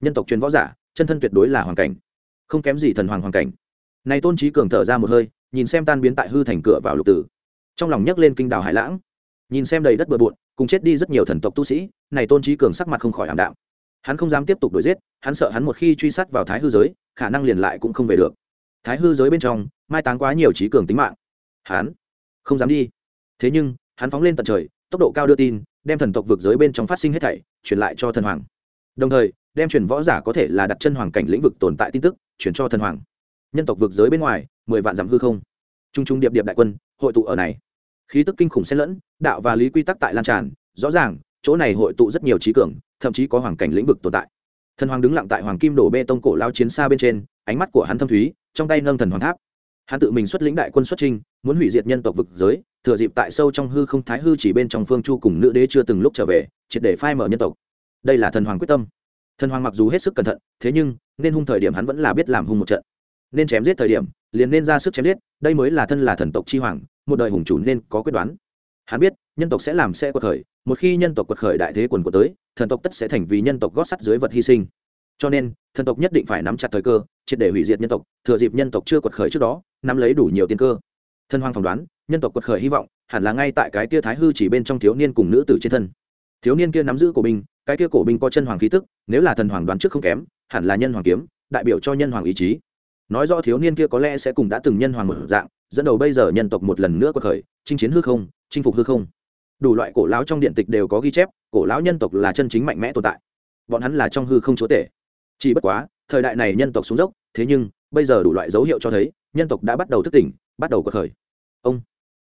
nhân tộc chuyến võ giả, chân thân tuyệt đối là hoàn cảnh, không kém gì thần hoàng hoàn cảnh. Này tôn trí cường thở ra một hơi, nhìn xem tan biến tại hư thành cửa vào lục tử. Trong lòng nhấc lên kinh đào hải lãng. Nhìn xem đầy đất bừa bộn, cùng chết đi rất nhiều thần tộc tu sĩ, này tôn trí cường sắc mặt không khỏi ảm đạm hắn không dám tiếp tục đuổi giết, hắn sợ hắn một khi truy sát vào thái hư giới, khả năng liền lại cũng không về được. Thái hư giới bên trong, mai táng quá nhiều trí cường tính mạng. Hắn không dám đi. Thế nhưng, hắn phóng lên tận trời, tốc độ cao đưa tin, đem thần tộc vực giới bên trong phát sinh hết thảy, truyền lại cho thần hoàng. Đồng thời, đem truyền võ giả có thể là đặt chân hoàng cảnh lĩnh vực tồn tại tin tức chuyển cho thần hoàng. Nhân tộc vực giới bên ngoài, mười vạn dặm hư không. T r u n g t r u n g điệp điệp đại quân, hội tụ ở này. Khí tức kinh khủng xen lẫn, đạo và lý quy tắc tại lan tràn, rõ ràng, chỗ này hội tụ rất nhiều trí cường thậm chí có hoàng cảnh lĩnh vực tồn tại. Thần hoàng đứng lặng tại hoàng kim đổ bê tông cổ lao chiến xa bên trên, ánh mắt của hắn thâm thúy, trong tay nâng thần hoàng tháp. Hắn tự mình xuất lĩnh đại quân xuất trinh muốn hủy diệt nhân tộc vực giới, thừa dịp tại sâu trong hư không thái hư chỉ bên trong phương chu cùng nữ đế chưa từng lúc trở về, triệt để phai mở nhân tộc. Đây là thần hoàng quyết tâm. Thần hoàng mặc dù hết sức cẩn thận, thế nhưng, nên hung thời điểm hắn vẫn là biết làm hung một trận. Nên chém giết thời điểm, liền nên ra sức chém giết, đây mới là thân là thần tộc chi hoàng, một đời hùng chủ nên có quyết đoán hắn biết, nhân tộc sẽ làm sẽ quật khởi, một khi nhân tộc quật khởi đại thế quần của tới, thần tộc tất sẽ thành vì nhân tộc gót sắt dưới vật hy sinh. Cho nên, thần tộc nhất định phải nắm chặt thời cơ, triệt để hủy diệt nhân tộc, thừa dịp nhân tộc chưa quật khởi trước đó, nắm lấy đủ nhiều tiền cơ. Thần hoàng phỏng đoán, nhân tộc quật khởi hy vọng, hẳn là ngay tại cái tia thái hư chỉ bên trong thiếu niên cùng nữ tử trên thân. Thiếu niên kia nắm giữ cổ binh, cái kia cổ binh có chân hoàng khí tức, nếu là thần hoàng đoán trước không kém, hẳn là nhân hoàng kiếm, đại biểu cho nhân hoàng ý chí. Nói rõ thiếu niên kia có lẽ sẽ cùng đã từng nhân hoàng một dạng dẫn đầu bây giờ nhân tộc một lần nữa có khởi, chinh chiến hư không, chinh phục hư không. Đủ loại cổ lão trong điện tịch đều có ghi chép, cổ lão nhân tộc là chân chính mạnh mẽ tồn tại. Bọn hắn là trong hư không chúa tể. Chỉ bất quá, thời đại này nhân tộc xuống dốc, thế nhưng, bây giờ đủ loại dấu hiệu cho thấy, nhân tộc đã bắt đầu thức tỉnh, bắt đầu có khởi. Ông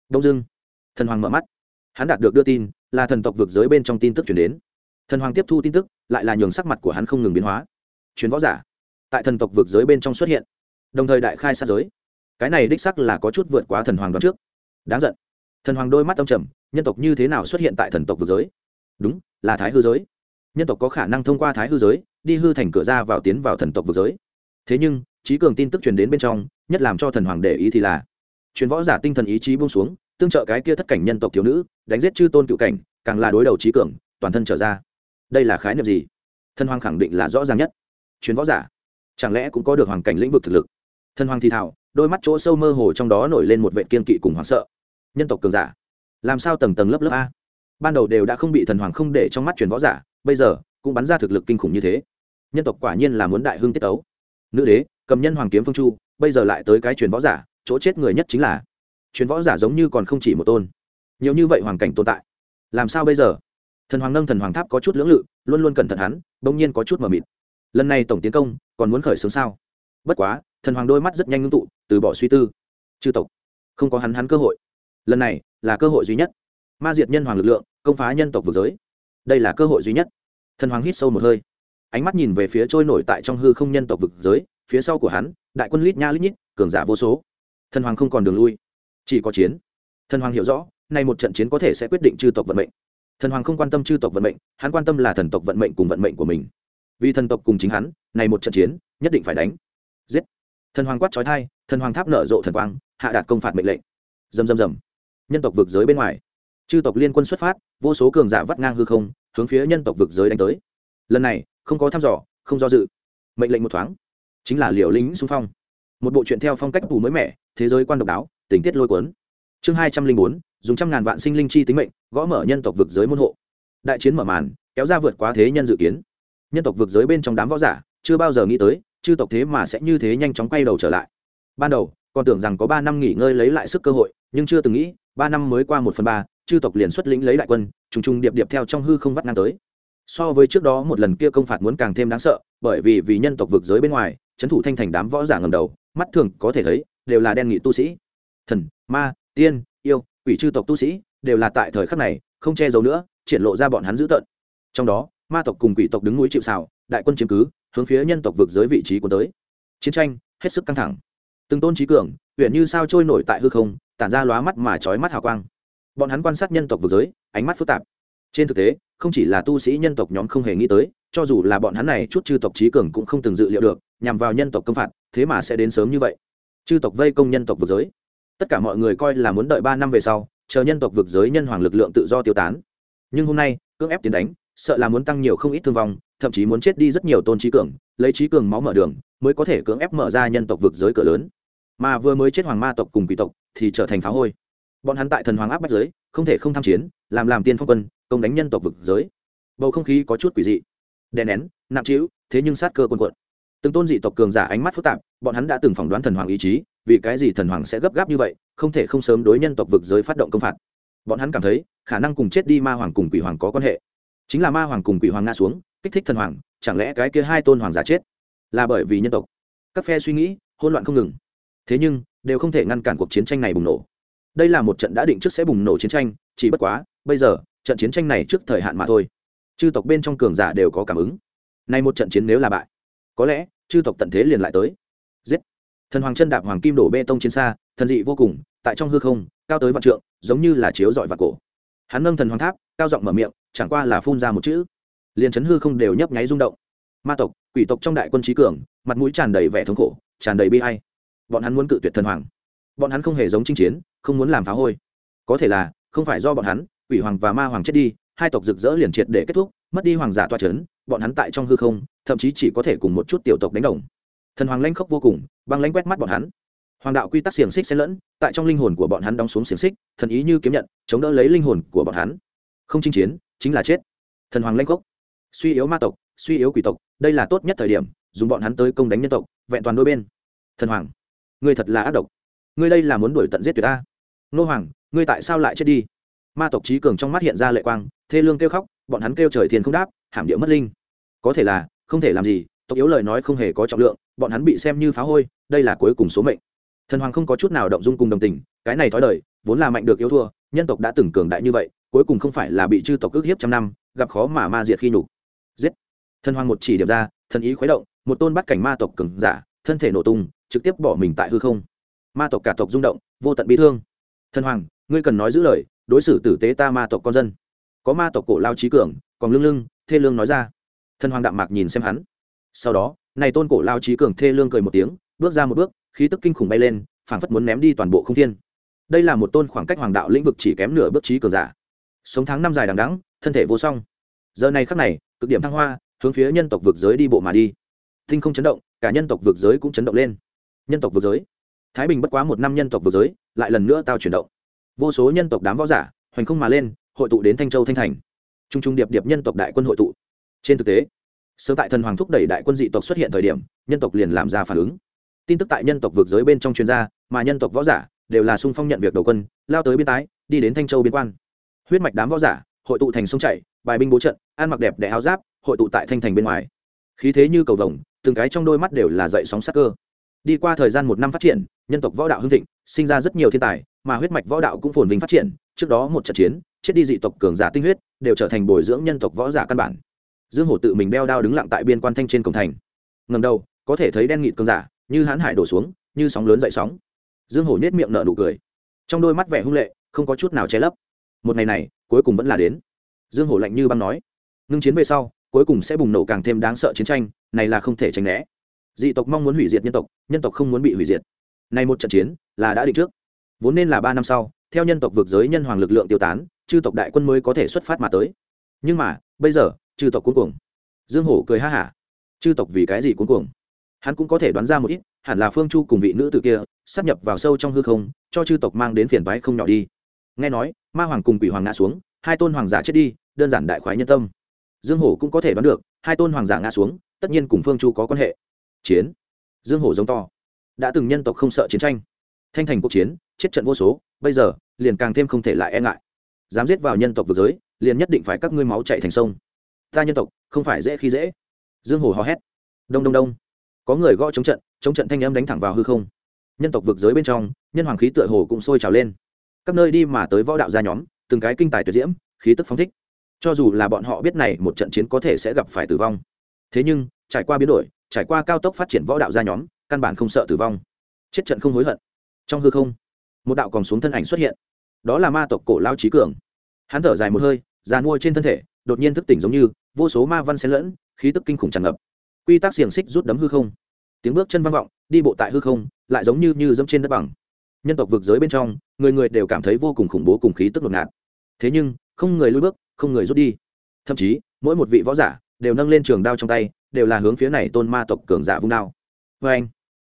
đông dương. Thần hoàng mở mắt. Hắn đạt được đưa tin, là thần tộc vượt giới bên trong tin tức chuyển đến. Thần hoàng tiếp thu tin tức, lại là nhường sắc mặt của hắn không ngừng biến hóa. Chuyến võ giả tại thần tộc vượt giới bên trong xuất hiện. Đồng thời đại khai sát giới cái này đích sắc là có chút vượt quá thần hoàng đoán trước. Đáng giận. Thần hoàng đôi mắt âm trầm, nhân tộc như thế nào xuất hiện tại thần tộc vực giới? Đúng, là thái hư giới. Nhân tộc có khả năng thông qua thái hư giới, đi hư thành cửa ra vào tiến vào thần tộc vực giới. Thế nhưng, trí cường tin tức truyền đến bên trong, nhất làm cho thần hoàng để ý thì là, truyền võ giả tinh thần ý chí buông xuống, tương trợ cái kia thất cảnh nhân tộc thiếu nữ, đánh giết chư tôn cựu cảnh, càng là đối đầu trí cường, toàn thân trở ra. Đây là khái niệm gì? Thần hoàng khẳng định là rõ ràng nhất. Chuyến võ giả, chẳng lẽ cũng có được hoàng cảnh lĩnh vực thực lực? Thần hoàng thì thảo đôi mắt chỗ sâu mơ hồ trong đó nổi lên một vệ kiên kỵ cùng hoảng sợ. Nhân tộc cường giả, làm sao tầng tầng lớp lớp a? Ban đầu đều đã không bị thần hoàng không để trong mắt truyền võ giả, bây giờ cũng bắn ra thực lực kinh khủng như thế. Nhân tộc quả nhiên là muốn đại hưng tiết tấu. Nữ đế, cầm nhân hoàng kiếm phương chu, bây giờ lại tới cái truyền võ giả, chỗ chết người nhất chính là. Truyền võ giả giống như còn không chỉ một tôn. Nhiều như vậy hoàng cảnh tồn tại, làm sao bây giờ? Thần hoàng nâng thần hoàng tháp có chút lưỡng lự, luôn luôn cẩn thận hắn, bỗng nhiên có chút mờ mịt. Lần này tổng tiến công, còn muốn khởi xướng sao? Bất quá thần hoàng đôi mắt rất nhanh ngưng tụ, từ bỏ suy tư. Chư tộc, không có hắn hắn cơ hội. Lần này là cơ hội duy nhất. Ma diệt nhân hoàng lực lượng, công phá nhân tộc vực giới. Đây là cơ hội duy nhất. Thần hoàng hít sâu một hơi. Ánh mắt nhìn về phía trôi nổi tại trong hư không nhân tộc vực giới, phía sau của hắn, đại quân lít nha lít nhít, cường giả vô số. Thần hoàng không còn đường lui, chỉ có chiến. Thần hoàng hiểu rõ, nay một trận chiến có thể sẽ quyết định chư tộc vận mệnh. Thần hoàng không quan tâm chư tộc vận mệnh, hắn quan tâm là thần tộc vận mệnh cùng vận mệnh của mình. Vì thần tộc cùng chính hắn này một trận chiến, nhất định phải đánh. Giết thần hoàng quát trói thai thần hoàng tháp nở rộ thần quang, hạ đạt công phạt mệnh lệnh. Dầm dầm dầm nhân tộc vực giới bên ngoài. Chư tộc liên quân xuất phát, vô số cường giả vắt ngang hư không, hướng phía nhân tộc vực giới đánh tới. Lần này, không có thăm dò, không do dự. Mệnh lệnh một thoáng. Chính là liều lính xung phong. Một bộ truyện theo phong cách phủ mới mẻ, thế giới quan độc đáo, tình tiết lôi cuốn. Chương hai trăm linh bốn, dùng trăm ngàn vạn sinh linh chi tính mệnh, gõ mở nhân tộc vực giới môn hộ. Đại chiến mở màn, kéo ra vượt quá thế nhân dự kiến. Nhân tộc vực giới bên trong đám võ giả, chưa bao giờ nghĩ tới chư tộc thế mà sẽ như thế nhanh chóng quay đầu trở lại. Ban đầu, còn tưởng rằng có ba năm nghỉ ngơi lấy lại sức cơ hội, nhưng chưa từng nghĩ, ba năm mới qua một phần ba, chư tộc liền xuất lĩnh lấy đại quân, trùng trùng điệp điệp theo trong hư không vắt ngang tới. So với trước đó một lần kia công phạt muốn càng thêm đáng sợ, bởi vì vì nhân tộc vực giới bên ngoài trấn thủ thanh thành đám võ giả ngầm đầu, mắt thường có thể thấy, đều là đen nghị tu sĩ. Thần, ma, tiên, yêu, quỷ chư tộc tu sĩ, đều là tại thời khắc này, không che giấu nữa, triển lộ ra bọn hắn dữ tợn. Trong đó, ma tộc cùng quỷ tộc đứng núi chịu xào đại quân chiếm cứ hướng phía nhân tộc vực giới vị trí của tới. Chiến tranh, hết sức căng thẳng. Từng tôn trí cường huyện như sao trôi nổi tại hư không, tản ra lóa mắt mà trói mắt hào quang. Bọn hắn quan sát nhân tộc vực giới, ánh mắt phức tạp. Trên thực tế, không chỉ là tu sĩ nhân tộc nhóm không hề nghĩ tới, cho dù là bọn hắn này chút chư tộc trí cường cũng không từng dự liệu được, nhằm vào nhân tộc công phạt, thế mà sẽ đến sớm như vậy. Chư tộc vây công nhân tộc vực giới. Tất cả mọi người coi là muốn đợi ba năm về sau, chờ nhân tộc vực giới nhân hoàng lực lượng tự do tiêu tán. Nhưng hôm nay, cưỡng ép tiến đánh, sợ là muốn tăng nhiều không ít thương vong thậm chí muốn chết đi rất nhiều tôn trí cường, lấy trí cường máu mở đường, mới có thể cưỡng ép mở ra nhân tộc vực giới cửa lớn. Mà vừa mới chết hoàng ma tộc cùng quỷ tộc thì trở thành phá hôi. Bọn hắn tại thần hoàng áp bách giới, không thể không tham chiến, làm làm tiên phong quân, công đánh nhân tộc vực giới. Bầu không khí có chút quỷ dị. Đè nén, nặng trĩu, thế nhưng sát cơ quân quận từng tôn dị tộc cường giả ánh mắt phức tạp, bọn hắn đã từng phỏng đoán thần hoàng ý chí, vì cái gì thần hoàng sẽ gấp gáp như vậy, không thể không sớm đối nhân tộc vực giới phát động công phạt. Bọn hắn cảm thấy, khả năng cùng chết đi ma hoàng cùng quỷ hoàng có quan hệ. Chính là ma hoàng cùng quỷ hoàng nga xuống kích thích thần hoàng, chẳng lẽ cái kia hai tôn hoàng giả chết? Là bởi vì nhân tộc. Các phe suy nghĩ, hỗn loạn không ngừng. Thế nhưng, đều không thể ngăn cản cuộc chiến tranh này bùng nổ. Đây là một trận đã định trước sẽ bùng nổ chiến tranh, chỉ bất quá, bây giờ, trận chiến tranh này trước thời hạn mà thôi. Chư tộc bên trong cường giả đều có cảm ứng. Nay một trận chiến nếu là bại, có lẽ, chư tộc tận thế liền lại tới. Giết! Thần hoàng chân đạp hoàng kim đổ bê tông chiến xa, thần dị vô cùng, tại trong hư không, cao tới vạn trượng, giống như là chiếu dọi vạn cổ. Hắn nâng thần hoàng tháp, cao giọng mở miệng, chẳng qua là phun ra một chữ liền chấn hư không đều nhấp nháy rung động. Ma tộc, quỷ tộc trong đại quân trí cường, mặt mũi tràn đầy vẻ thống khổ, tràn đầy bi hay bọn hắn muốn cự tuyệt thần hoàng. Bọn hắn không hề giống chinh chiến, không muốn làm phá hôi. Có thể là, không phải do bọn hắn, quỷ hoàng và ma hoàng chết đi, hai tộc rực rỡ liền triệt để kết thúc, mất đi hoàng giả toa c h ấ n bọn hắn tại trong hư không, thậm chí chỉ có thể cùng một chút tiểu tộc đánh đồng. Thần hoàng lanh khóc vô cùng, băng lanh quét mắt bọn hắn. Hoàng đạo quy tắc xiềng xích xen lẫn, tại trong linh hồn của bọn hắn đóng xuống xiềng xích, thần ý như kiếm nhận, chống đỡ lấy linh hồn của bọn hắn. Không chinh chiến, chính là chết. Thần hoàng lanh khóc suy yếu ma tộc, suy yếu quỷ tộc, đây là tốt nhất thời điểm, dùng bọn hắn tới công đánh nhân tộc, vẹn toàn đôi bên. Thần hoàng, ngươi thật là ác độc. Ngươi đây là muốn đuổi tận giết tuyệt ta. Nô hoàng, ngươi tại sao lại chết đi? Ma tộc trí cường trong mắt hiện ra lệ quang, thê lương kêu khóc, bọn hắn kêu trời thiền không đáp, hàm điệu mất linh. Có thể là, không thể làm gì, tộc yếu lời nói không hề có trọng lượng, bọn hắn bị xem như phá hôi, đây là cuối cùng số mệnh. Thần hoàng không có chút nào động dung cùng đồng tình, cái này thói đời, vốn là mạnh được yếu thua, nhân tộc đã từng cường đại như vậy, cuối cùng không phải là bị chư tộc ức hiếp trăm năm, gặp khó mà ma diệt khi nhục giết. Thần hoàng một chỉ điểm ra thần ý khuấy động một tôn bắt cảnh ma tộc cường giả thân thể nổ tung trực tiếp bỏ mình tại hư không. Ma tộc cả tộc rung động vô tận bi thương. Thần hoàng ngươi cần nói giữ lời đối xử tử tế ta ma tộc con dân. Có ma tộc cổ lao trí cường còn lưng lưng thê lương nói ra. Thần hoàng đạm mạc nhìn xem hắn. Sau đó này tôn cổ lao trí cường thê lương cười một tiếng bước ra một bước khí tức kinh khủng bay lên phảng phất muốn ném đi toàn bộ không thiên. Đây là một tôn khoảng cách hoàng đạo lĩnh vực chỉ kém nửa bước trí cường giả. Sống tháng năm dài đằng đẵng, thân thể vô song. Giờ này khắc này cực điểm thăng hoa hướng phía nhân tộc vực giới đi bộ mà đi. Tinh không chấn động cả nhân tộc vực giới cũng chấn động lên. Nhân tộc vực giới. Thái bình bất quá một năm nhân tộc vực giới lại lần nữa tao chuyển động. Vô số nhân tộc đám võ giả hoành không mà lên hội tụ đến thanh châu thanh thành. T r u n g t r u n g điệp điệp nhân tộc đại quân hội tụ. Trên thực tế sớm tại thần hoàng thúc đẩy đại quân dị tộc xuất hiện thời điểm nhân tộc liền làm ra phản ứng. Tin tức tại nhân tộc vượt giới bên trong chuyên gia mà nhân tộc võ giả đều là sung phong nhận việc đầu quân lao tới biên tái đi đến thanh châu biên quan. Huyết mạch đám võ giả hội tụ thành sông chảy, bài binh bố trận ăn mặc đẹp đẽ áo giáp, hội tụ tại thanh thành bên ngoài. Khí thế như cầu vồng, từng cái trong đôi mắt đều là dậy sóng sắc cơ. Đi qua thời gian một năm phát triển, nhân tộc võ đạo hưng thịnh, sinh ra rất nhiều thiên tài, mà huyết mạch võ đạo cũng phồn vinh phát triển, trước đó một trận chiến, chết đi dị tộc cường giả tinh huyết, đều trở thành bồi dưỡng nhân tộc võ giả căn bản. Dương hổ tự mình đeo đao đứng lặng tại biên quan thanh trên cổng thành. Ngầm đầu, có thể thấy đen nghịt cường giả, như hãn hải đổ xuống, như sóng lớn dậy sóng. Dương hổ nết miệng nở nụ cười. Trong đôi mắt vẻ hung lệ, không có chút nào che lấp. Một ngày này, cuối cùng vẫn là đến. Dương hổ lạnh như băng nói ngưng chiến về sau, cuối cùng sẽ bùng nổ càng thêm đáng sợ chiến tranh, này là không thể tránh né. Dị tộc mong muốn hủy diệt nhân tộc nhân tộc không muốn bị hủy diệt. Này một trận chiến, là đã định trước. Vốn nên là ba năm sau, theo nhân tộc vượt giới nhân hoàng lực lượng tiêu tán, chư tộc đại quân mới có thể xuất phát mà tới. Nhưng mà, bây giờ, chư tộc cuối cùng dương hổ cười ha hả. Chư tộc vì cái gì cuối cùng hắn cũng có thể đoán ra một ít, hẳn là phương chu cùng vị nữ tử kia, sắp nhập vào sâu trong hư không, cho chư tộc mang đến phiền toái không nhỏ đi. Nghe nói, ma hoàng cùng quỷ hoàng ngã xuống, hai tôn hoàng giả chết đi, đơn giản đại khoái nhân tâm dương hổ cũng có thể đoán được, hai tôn hoàng giả ngã xuống, tất nhiên cùng phương chu có quan hệ. Chiến. Dương hổ giống to. Đã từng nhân tộc không sợ chiến tranh. Thanh thành cuộc chiến, chết trận vô số, bây giờ, liền càng thêm không thể lại e ngại. Dám giết vào nhân tộc vực giới, liền nhất định phải các ngươi máu chạy thành sông. Ta nhân tộc, không phải dễ khi dễ. Dương hổ hò hét. Đông đông đông. Có người gõ chống trận chống trận thanh âm đánh thẳng vào hư không. Nhân tộc vực giới bên trong, nhân hoàng khí tựa hồ cũng sôi trào lên. Các nơi đi mà tới võ đạo gia nhóm, từng cái kinh tài tuyệt diễm, khí tức phóng thích cho dù là bọn họ biết này một trận chiến có thể sẽ gặp phải tử vong. Thế nhưng, trải qua biến đổi, trải qua cao tốc phát triển võ đạo ra nhóm, căn bản không sợ tử vong. Chết trận không hối hận. Trong hư không, một đạo còn xuống thân ảnh xuất hiện. Đó là ma tộc cổ lao trí cường. Hắn thở dài một hơi, già mua trên thân thể, đột nhiên thức tỉnh giống như, vô số ma văn xen lẫn, khí tức kinh khủng tràn ngập. Quy tắc xiềng xích rút đấm hư không. Tiếng bước chân vang vọng, đi bộ tại hư không, lại giống như như dẫm trên đất bằng. Nhân tộc vực giới bên trong, người người đều cảm thấy vô cùng khủng bố cùng khí tức ngột. Ngạt thế nhưng, không người lui bước không người rút đi. Thậm chí, mỗi một vị võ giả đều nâng lên trường đao trong tay, đều là hướng phía này tôn ma tộc cường giả vung đao. Vê anh,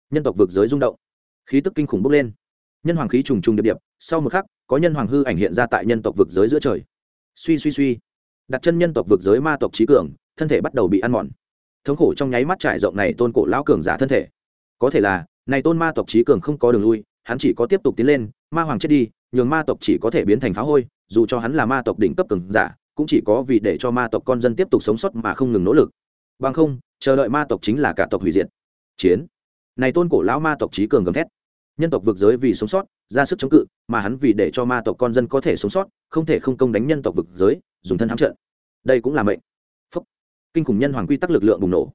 nhân tộc vực giới rung động. Khí tức kinh khủng bốc lên. Nhân hoàng khí trùng trùng điệp điệp, sau một khắc, có nhân hoàng hư ảnh hiện ra tại nhân tộc vực giới giữa trời. Suy suy suy. Đặt chân nhân tộc vực giới ma tộc trí cường, thân thể bắt đầu bị ăn mòn. Thống khổ trong nháy mắt trải rộng này tôn cổ lão cường giả thân thể. Có thể là, này tôn ma tộc trí cường không có đường lui, hắn chỉ có tiếp tục tiến lên, ma hoàng chết đi nhường ma tộc chỉ có thể biến thành phá hôi, dù cho hắn là ma tộc đỉnh cấp cường giả, cũng chỉ có vì để cho ma tộc con dân tiếp tục sống sót mà không ngừng nỗ lực. Bằng không, chờ đợi ma tộc chính là cả tộc hủy diệt. Chiến. Này tôn cổ lão ma tộc trí cường gầm thét. Nhân tộc vực giới vì sống sót, ra sức chống cự, mà hắn vì để cho ma tộc con dân có thể sống sót, không thể không công đánh nhân tộc vực giới, dùng thân hãm trận. Đây cũng là mệnh. Phúc. kinh khủng nhân hoàng quy tắc lực lượng bùng nổ.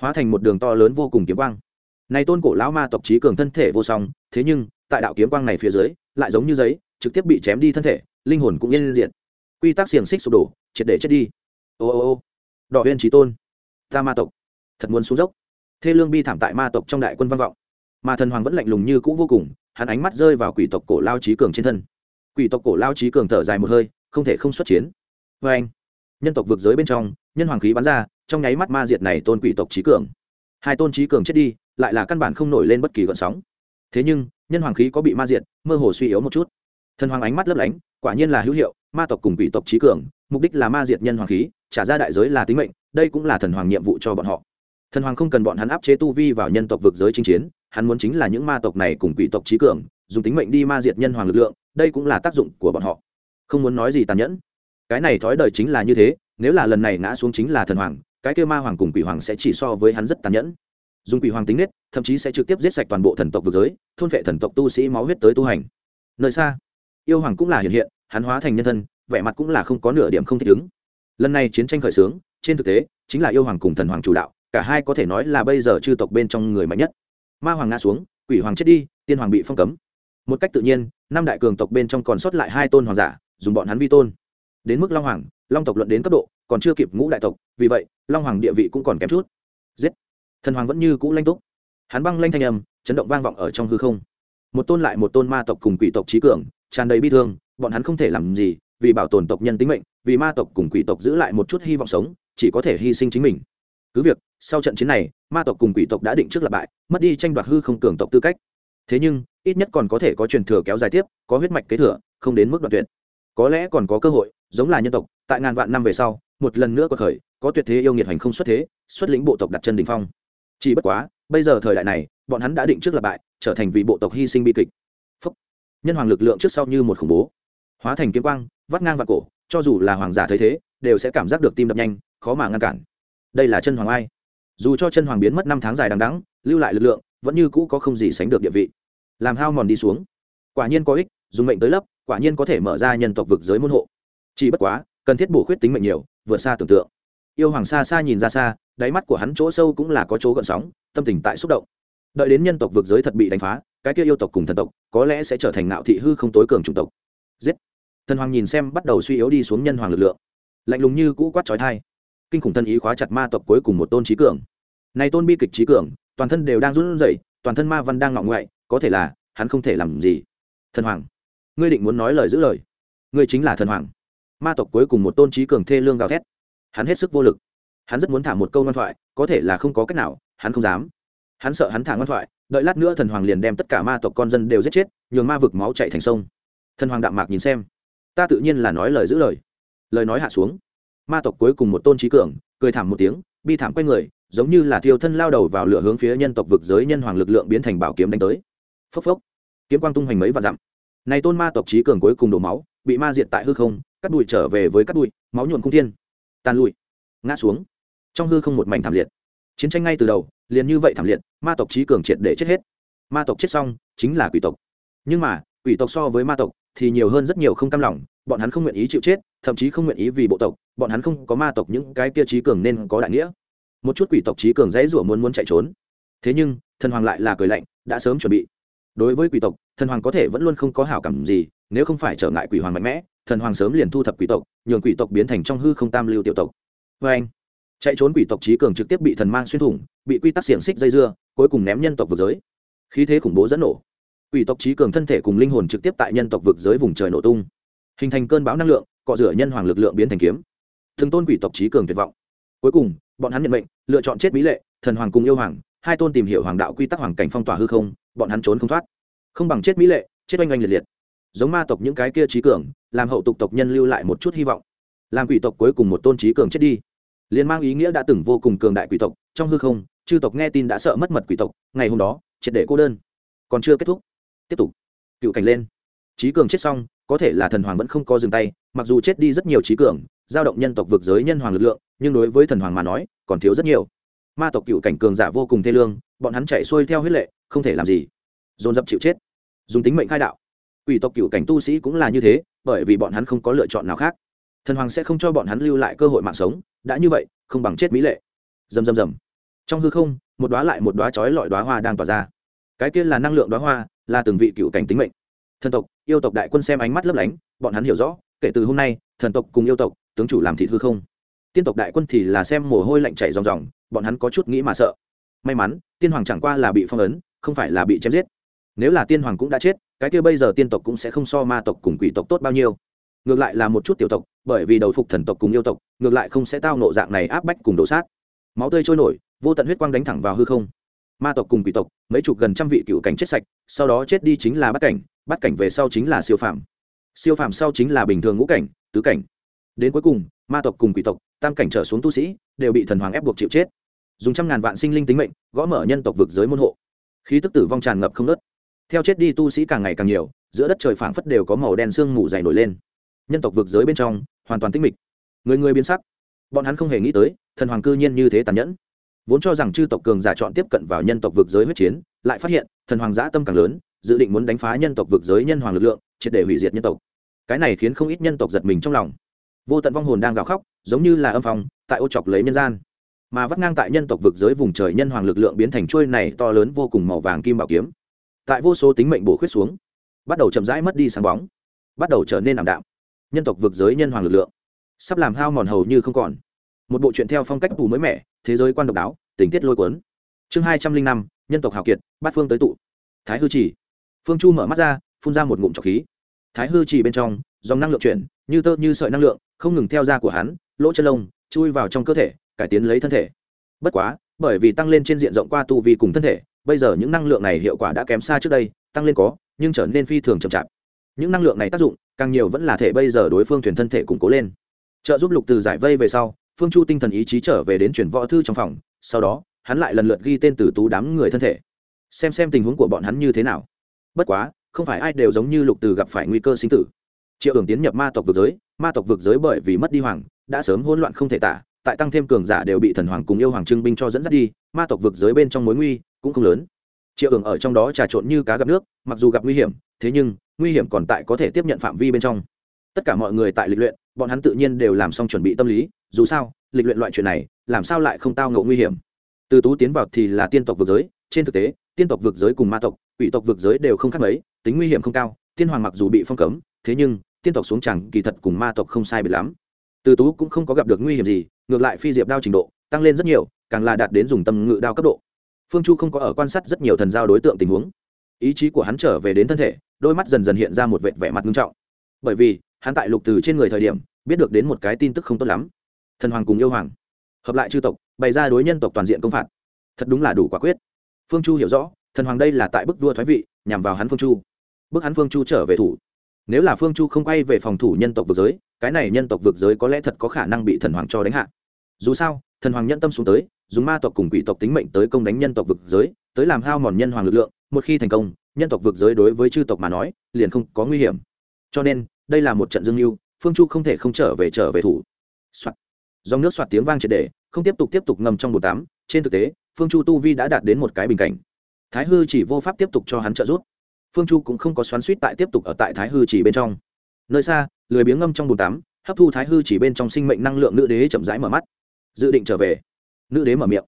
Hóa thành một đường to lớn vô cùng kiếm quang. Này tôn cổ lão ma tộc trí cường thân thể vô song, thế nhưng tại đạo kiếm quang này phía dưới, lại giống như giấy, trực tiếp bị chém đi thân thể, linh hồn cũng yên diện quy tắc xiềng xích sụp đổ, triệt để chết đi. Ô ô ô. Đỏ huyên trí tôn, ta ma tộc, thật muốn xuống dốc. Thê lương bi thảm tại ma tộc trong đại quân văn vọng. Mà thần hoàng vẫn lạnh lùng như cũ vô cùng, hắn ánh mắt rơi vào quỷ tộc cổ lao trí cường trên thân. Quỷ tộc cổ lao trí cường thở dài một hơi, không thể không xuất chiến. Vê anh, nhân tộc vượt giới bên trong, nhân hoàng khí bắn ra, trong nháy mắt ma diệt này tôn quỷ tộc trí cường. Hai tôn trí cường chết đi, lại là căn bản không nổi lên bất kỳ gợn sóng. Thế nhưng nhân hoàng khí có bị ma diệt, mơ hồ suy yếu một chút. Thần hoàng ánh mắt lấp lánh, quả nhiên là hữu hiệu, ma tộc cùng quỷ tộc trí cường, mục đích là ma diệt nhân hoàng khí, trả ra đại giới là tính mệnh, đây cũng là thần hoàng nhiệm vụ cho bọn họ. Thần hoàng không cần bọn hắn áp chế tu vi vào nhân tộc vực giới chinh chiến, hắn muốn chính là những ma tộc này cùng quỷ tộc trí cường, dùng tính mệnh đi ma diệt nhân hoàng lực lượng, đây cũng là tác dụng của bọn họ. Không muốn nói gì tàn nhẫn. Cái này thói đời chính là như thế, nếu là lần này ngã xuống chính là thần hoàng, cái kêu ma hoàng cùng quỷ hoàng sẽ chỉ so với hắn rất tàn nhẫn dùng quỷ hoàng tính nết, thậm chí sẽ trực tiếp giết sạch toàn bộ thần tộc vực giới, thôn vệ thần tộc tu sĩ máu huyết tới tu hành. Nơi xa, yêu hoàng cũng là hiện hiện, hắn hóa thành nhân thân, vẻ mặt cũng là không có nửa điểm không thích ứng. Lần này chiến tranh khởi xướng, trên thực tế, chính là yêu hoàng cùng thần hoàng chủ đạo, cả hai có thể nói là bây giờ chư tộc bên trong người mạnh nhất. Ma hoàng ngã xuống, quỷ hoàng chết đi, tiên hoàng bị phong cấm. Một cách tự nhiên, năm đại cường tộc bên trong còn sót lại hai tôn hoàng giả, dùng bọn hắn vi tôn. Đến mức long hoàng, long tộc luận đến cấp độ, còn chưa kịp ngũ đại tộc, vì vậy, long hoàng địa vị cũng còn kém chút. Giết! Thần hoàng vẫn như cũ lanh túc. Hắn băng lanh thanh âm, chấn động vang vọng ở trong hư không. Một tôn lại một tôn ma tộc cùng quỷ tộc trí cường, tràn đầy bi thương, bọn hắn không thể làm gì, vì bảo tồn tộc nhân tính mệnh, vì ma tộc cùng quỷ tộc giữ lại một chút hy vọng sống, chỉ có thể hy sinh chính mình. Cứ việc, sau trận chiến này, ma tộc cùng quỷ tộc đã định trước lập bại, mất đi tranh đoạt hư không cường tộc tư cách. Thế nhưng, ít nhất còn có thể có truyền thừa kéo dài tiếp, có huyết mạch kế thừa, không đến mức đoạn tuyệt. Có lẽ còn có cơ hội, giống là nhân tộc, tại ngàn vạn năm về sau, một lần nữa có khởi, có tuyệt thế yêu nghiệt hành không xuất thế, xuất lĩnh bộ tộc đặt chân đ ỉ n h phong chỉ bất quá, bây giờ thời đại này, bọn hắn đã định trước lập bại, trở thành vị bộ tộc hy sinh bi kịch. Phúc. nhân hoàng lực lượng trước sau như một khủng bố. Hóa thành kiếm quang, vắt ngang vào cổ, cho dù là hoàng giả thấy thế, đều sẽ cảm giác được tim đập nhanh, khó mà ngăn cản. Đây là chân hoàng ai? Dù cho chân hoàng biến mất năm tháng dài đằng đắng lưu lại lực lượng, vẫn như cũ có không gì sánh được địa vị. Làm hao mòn đi xuống. Quả nhiên có ích, dùng mệnh tới lấp, quả nhiên có thể mở ra nhân tộc vực giới môn hộ. Chỉ bất quá, cần thiết bổ khuyết tính mệnh nhiều, vượt xa tưởng tượng. Yêu hoàng xa xa nhìn ra xa đáy mắt của hắn chỗ sâu cũng là có chỗ gợn sóng, tâm tình tại xúc động. Đợi đến nhân tộc vực giới thật bị đánh phá, cái kia yêu tộc cùng thần tộc có lẽ sẽ trở thành ngạo thị hư không tối cường chủng tộc. Giết! Thần hoàng nhìn xem bắt đầu suy yếu đi xuống nhân hoàng lực lượng. Lạnh lùng như cũ quát trói thai kinh khủng thân ý khóa chặt ma tộc cuối cùng một tôn trí cường. Này tôn bi kịch trí cường, toàn thân đều đang run rẩy, toàn thân ma văn đang ngọng ngoại, có thể là hắn không thể làm gì. Thần hoàng, ngươi định muốn nói lời giữ lời. Ngươi chính là thần hoàng. Ma tộc cuối cùng một tôn trí cường thê lương gào thét. Hắn hết sức vô lực hắn rất muốn thả một câu ngoan thoại, có thể là không có cách nào, hắn không dám. Hắn sợ hắn thả ngoan thoại, đợi lát nữa thần hoàng liền đem tất cả ma tộc con dân đều giết chết, nhường ma vực máu chạy thành sông. Thần hoàng đạm mạc nhìn xem. Ta tự nhiên là nói lời giữ lời. Lời nói hạ xuống. Ma tộc cuối cùng một tôn trí cường, cười thảm một tiếng, bi thảm quay người, giống như là thiêu thân lao đầu vào lửa hướng phía nhân tộc vực giới nhân hoàng lực lượng biến thành bảo kiếm đánh tới. Phốc phốc. Kiếm quang tung hoành mấy và dặm. Này tôn ma tộc trí cường cuối cùng đổ máu, bị ma diệt tại hư không, cắt đùi trở về với cắt đùi máu nhuộm cung thiên. Tàn lụi. Ngã xuống trong hư không một mảnh thảm liệt. Chiến tranh ngay từ đầu, liền như vậy thảm liệt, ma tộc trí cường triệt để chết hết. Ma tộc chết xong, chính là quỷ tộc. Nhưng mà, quỷ tộc so với ma tộc thì nhiều hơn rất nhiều không cam lòng, bọn hắn không nguyện ý chịu chết, thậm chí không nguyện ý vì bộ tộc, bọn hắn không có ma tộc những cái kia trí cường nên có đại nghĩa. Một chút quỷ tộc trí cường dãy rủa muốn muốn chạy trốn. Thế nhưng, thần hoàng lại là cười lạnh, đã sớm chuẩn bị. Đối với quỷ tộc, thần hoàng có thể vẫn luôn không có hảo cảm gì, nếu không phải trở ngại quỷ hoàng mạnh mẽ, thần hoàng sớm liền thu thập quỷ tộc, nhường quỷ tộc biến thành trong hư không tam lưu tiểu tộc. Vê anh chạy trốn quỷ tộc trí cường trực tiếp bị thần mang xuyên thủng, bị quy tắc xiềng xích dây dưa, cuối cùng ném nhân tộc vực giới. Khí thế khủng bố dẫn nổ. Quỷ tộc trí cường thân thể cùng linh hồn trực tiếp tại nhân tộc vực giới vùng trời nổ tung. Hình thành cơn bão năng lượng, cọ rửa nhân hoàng lực lượng biến thành kiếm. Thường tôn quỷ tộc trí cường tuyệt vọng. Cuối cùng, bọn hắn nhận mệnh, lựa chọn chết mỹ lệ, thần hoàng cùng yêu hoàng, hai tôn tìm hiểu hoàng đạo quy tắc hoàng cảnh phong tỏa hư không, bọn hắn trốn không thoát. Không bằng chết mỹ lệ, chết oanh oanh liệt liệt. Giống ma tộc những cái kia trí cường, làm hậu tục tộc nhân lưu lại một chút hy vọng. Làm quỷ tộc cuối cùng một tôn trí cường chết đi liền mang ý nghĩa đã từng vô cùng cường đại quỷ tộc, trong hư không, chư tộc nghe tin đã sợ mất mật quỷ tộc, ngày hôm đó, triệt để cô đơn. Còn chưa kết thúc. Tiếp tục. Cựu cảnh lên. Trí cường chết xong, có thể là thần hoàng vẫn không có dừng tay, mặc dù chết đi rất nhiều trí cường, giao động nhân tộc vực giới nhân hoàng lực lượng, nhưng đối với thần hoàng mà nói, còn thiếu rất nhiều. Ma tộc cựu cảnh cường giả vô cùng thê lương, bọn hắn chạy xuôi theo huyết lệ, không thể làm gì. Dồn dập chịu chết. Dùng tính mệnh khai đạo. Quỷ tộc cựu cảnh tu sĩ cũng là như thế, bởi vì bọn hắn không có lựa chọn nào khác. Thần hoàng sẽ không cho bọn hắn lưu lại cơ hội mạng sống đã như vậy, không bằng chết mỹ lệ. Dầm dầm dầm trong hư không, một đoá lại một đoá chói lọi đoá hoa đang tỏa ra. Cái kia là năng lượng đoá hoa, là từng vị cựu cảnh tính mệnh. Thần tộc, yêu tộc đại quân xem ánh mắt lấp lánh, bọn hắn hiểu rõ, kể từ hôm nay, thần tộc cùng yêu tộc, tướng chủ làm thịt hư không. Tiên tộc đại quân thì là xem mồ hôi lạnh chảy ròng ròng, bọn hắn có chút nghĩ mà sợ. May mắn, tiên hoàng chẳng qua là bị phong ấn, không phải là bị chém giết. Nếu là tiên hoàng cũng đã chết, cái kia bây giờ tiên tộc cũng sẽ không so ma tộc cùng quỷ tộc tốt bao nhiêu. Ngược lại là một chút tiểu tộc bởi vì đầu phục thần tộc cùng yêu tộc, ngược lại không sẽ tao nộ dạng này áp bách cùng đổ sát. Máu tươi trôi nổi, vô tận huyết quang đánh thẳng vào hư không. Ma tộc cùng quỷ tộc, mấy chục gần trăm vị cựu cảnh chết sạch, sau đó chết đi chính là bắt cảnh bắt cảnh về sau chính là siêu phạm siêu phạm sau chính là bình thường ngũ cảnh, tứ cảnh. Đến cuối cùng, ma tộc cùng quỷ tộc, tam cảnh trở xuống tu sĩ, đều bị thần hoàng ép buộc chịu chết. Dùng trăm ngàn vạn sinh linh tính mệnh, gõ mở nhân tộc vực giới môn hộ. Khí tức tử vong tràn ngập không nớt theo chết đi tu sĩ càng ngày càng nhiều, giữa đất trời phảng phất đều có màu đen sương mù dày nổi lên nhân tộc vực giới bên trong, hoàn toàn tinh mịch. Người người biến sắc. Bọn hắn không hề nghĩ tới, thần hoàng cư nhiên như thế tàn nhẫn. Vốn cho rằng chư tộc cường giả chọn tiếp cận vào nhân tộc vực giới huyết chiến, lại phát hiện, thần hoàng giã tâm càng lớn, dự định muốn đánh phá nhân tộc vực giới nhân hoàng lực lượng, triệt để hủy diệt nhân tộc. Cái này khiến không ít nhân tộc giật mình trong lòng. Vô tận vong hồn đang gào khóc, giống như là âm phòng tại ô chọc lấy nhân gian. Mà vắt ngang tại nhân tộc vực giới vùng trời nhân hoàng lực lượng biến thành trôi này to lớn vô cùng màu vàng kim bảo kiếm. Tại vô số tính mệnh bổ khuyết xuống, bắt đầu chậm rãi mất đi sáng bóng, bắt đầu trở nên ảm đạm nhân tộc vực giới nhân hoàng lực lượng. Sắp làm hao mòn hầu như không còn. Một bộ truyện theo phong cách tù mới mẻ, thế giới quan độc đáo, tình tiết lôi cuốn. Chương hai trăm linh năm, nhân tộc hào kiệt, bát phương tới tụ. Thái hư chỉ. Phương chu mở mắt ra, phun ra một ngụm trọc khí. Thái hư chỉ bên trong, dòng năng lượng chuyển, như tơ như sợi năng lượng, không ngừng theo da của hắn, lỗ chân lông, chui vào trong cơ thể, cải tiến lấy thân thể. Bất quá, bởi vì tăng lên trên diện rộng qua tu vi cùng thân thể, bây giờ những năng lượng này hiệu quả đã kém xa trước đây, tăng lên có, nhưng trở nên phi thường chậm chạp những năng lượng này tác dụng, càng nhiều vẫn là thể bây giờ đối phương thuyền thân thể củng cố lên. Trợ giúp lục từ giải vây về sau, phương chu tinh thần ý chí trở về đến chuyển võ thư trong phòng, sau đó, hắn lại lần lượt ghi tên từ tú đám người thân thể. Xem xem tình huống của bọn hắn như thế nào. Bất quá, không phải ai đều giống như lục từ gặp phải nguy cơ sinh tử. Triệu hưởng tiến nhập ma tộc vực giới, ma tộc vực giới bởi vì mất đi hoàng, đã sớm hỗn loạn không thể tả, tại tăng thêm cường giả đều bị thần hoàng cùng yêu hoàng trưng binh cho dẫn dắt đi, ma tộc vực giới bên trong mối nguy cũng không lớn. Triệu hưởng ở trong đó trà trộn như cá gặp nước, mặc dù gặp nguy hiểm, thế nhưng nguy hiểm còn tại có thể tiếp nhận phạm vi bên trong. Tất cả mọi người tại lịch luyện, bọn hắn tự nhiên đều làm xong chuẩn bị tâm lý, dù sao, lịch luyện loại chuyện này, làm sao lại không tao ngộ nguy hiểm? Từ tú tiến vào thì là tiên tộc vực giới, trên thực tế, tiên tộc vực giới cùng ma tộc, quỷ tộc vực giới đều không khác mấy, tính nguy hiểm không cao, tiên hoàng mặc dù bị phong cấm, thế nhưng, tiên tộc xuống chẳng kỳ thật cùng ma tộc không sai biệt lắm. Từ tú cũng không có gặp được nguy hiểm gì, ngược lại phi diệp đao trình độ, tăng lên rất nhiều, càng là đạt đến dùng tâm ngự đao cấp độ. Phương chu không có ở quan sát rất nhiều thần giao đối tượng tình huống ý chí của hắn trở về đến thân thể, đôi mắt dần dần hiện ra một vệt vẻ mặt nghiêm trọng. Bởi vì, hắn tại lục từ trên người thời điểm, biết được đến một cái tin tức không tốt lắm. Thần hoàng cùng yêu hoàng, hợp lại chư tộc, bày ra đối nhân tộc toàn diện công phạt. Thật đúng là đủ quả quyết. Phương chu hiểu rõ, thần hoàng đây là tại bức vua thoái vị, nhằm vào hắn phương chu. Bức hắn phương chu trở về thủ. Nếu là phương chu không quay về phòng thủ nhân tộc vực giới, cái này nhân tộc vực giới có lẽ thật có khả năng bị thần hoàng cho đánh hạ. Dù sao, thần hoàng nhân tâm xuống tới, dùng ma tộc cùng quỷ tộc tính mệnh tới công đánh nhân tộc vực giới tới làm hao mòn nhân hoàng lực lượng, một khi thành công, nhân tộc vực giới đối với chư tộc mà nói, liền không có nguy hiểm. Cho nên, đây là một trận dương mưu, phương chu không thể không trở về trở về thủ、Soạn. dòng nước soạt tiếng vang triệt để, không tiếp tục tiếp tục ngầm trong bồn tắm, trên thực tế, phương chu tu vi đã đạt đến một cái bình cảnh. Thái hư chỉ vô pháp tiếp tục cho hắn trợ giúp. Phương chu cũng không có xoắn suýt tại tiếp tục ở tại thái hư chỉ bên trong. Nơi xa, lười biếng ngâm trong bồn tắm, hấp thu thái hư chỉ bên trong sinh mệnh năng lượng nữ đế chậm rãi mở mắt. Dự định trở về. Nữ đế mở miệng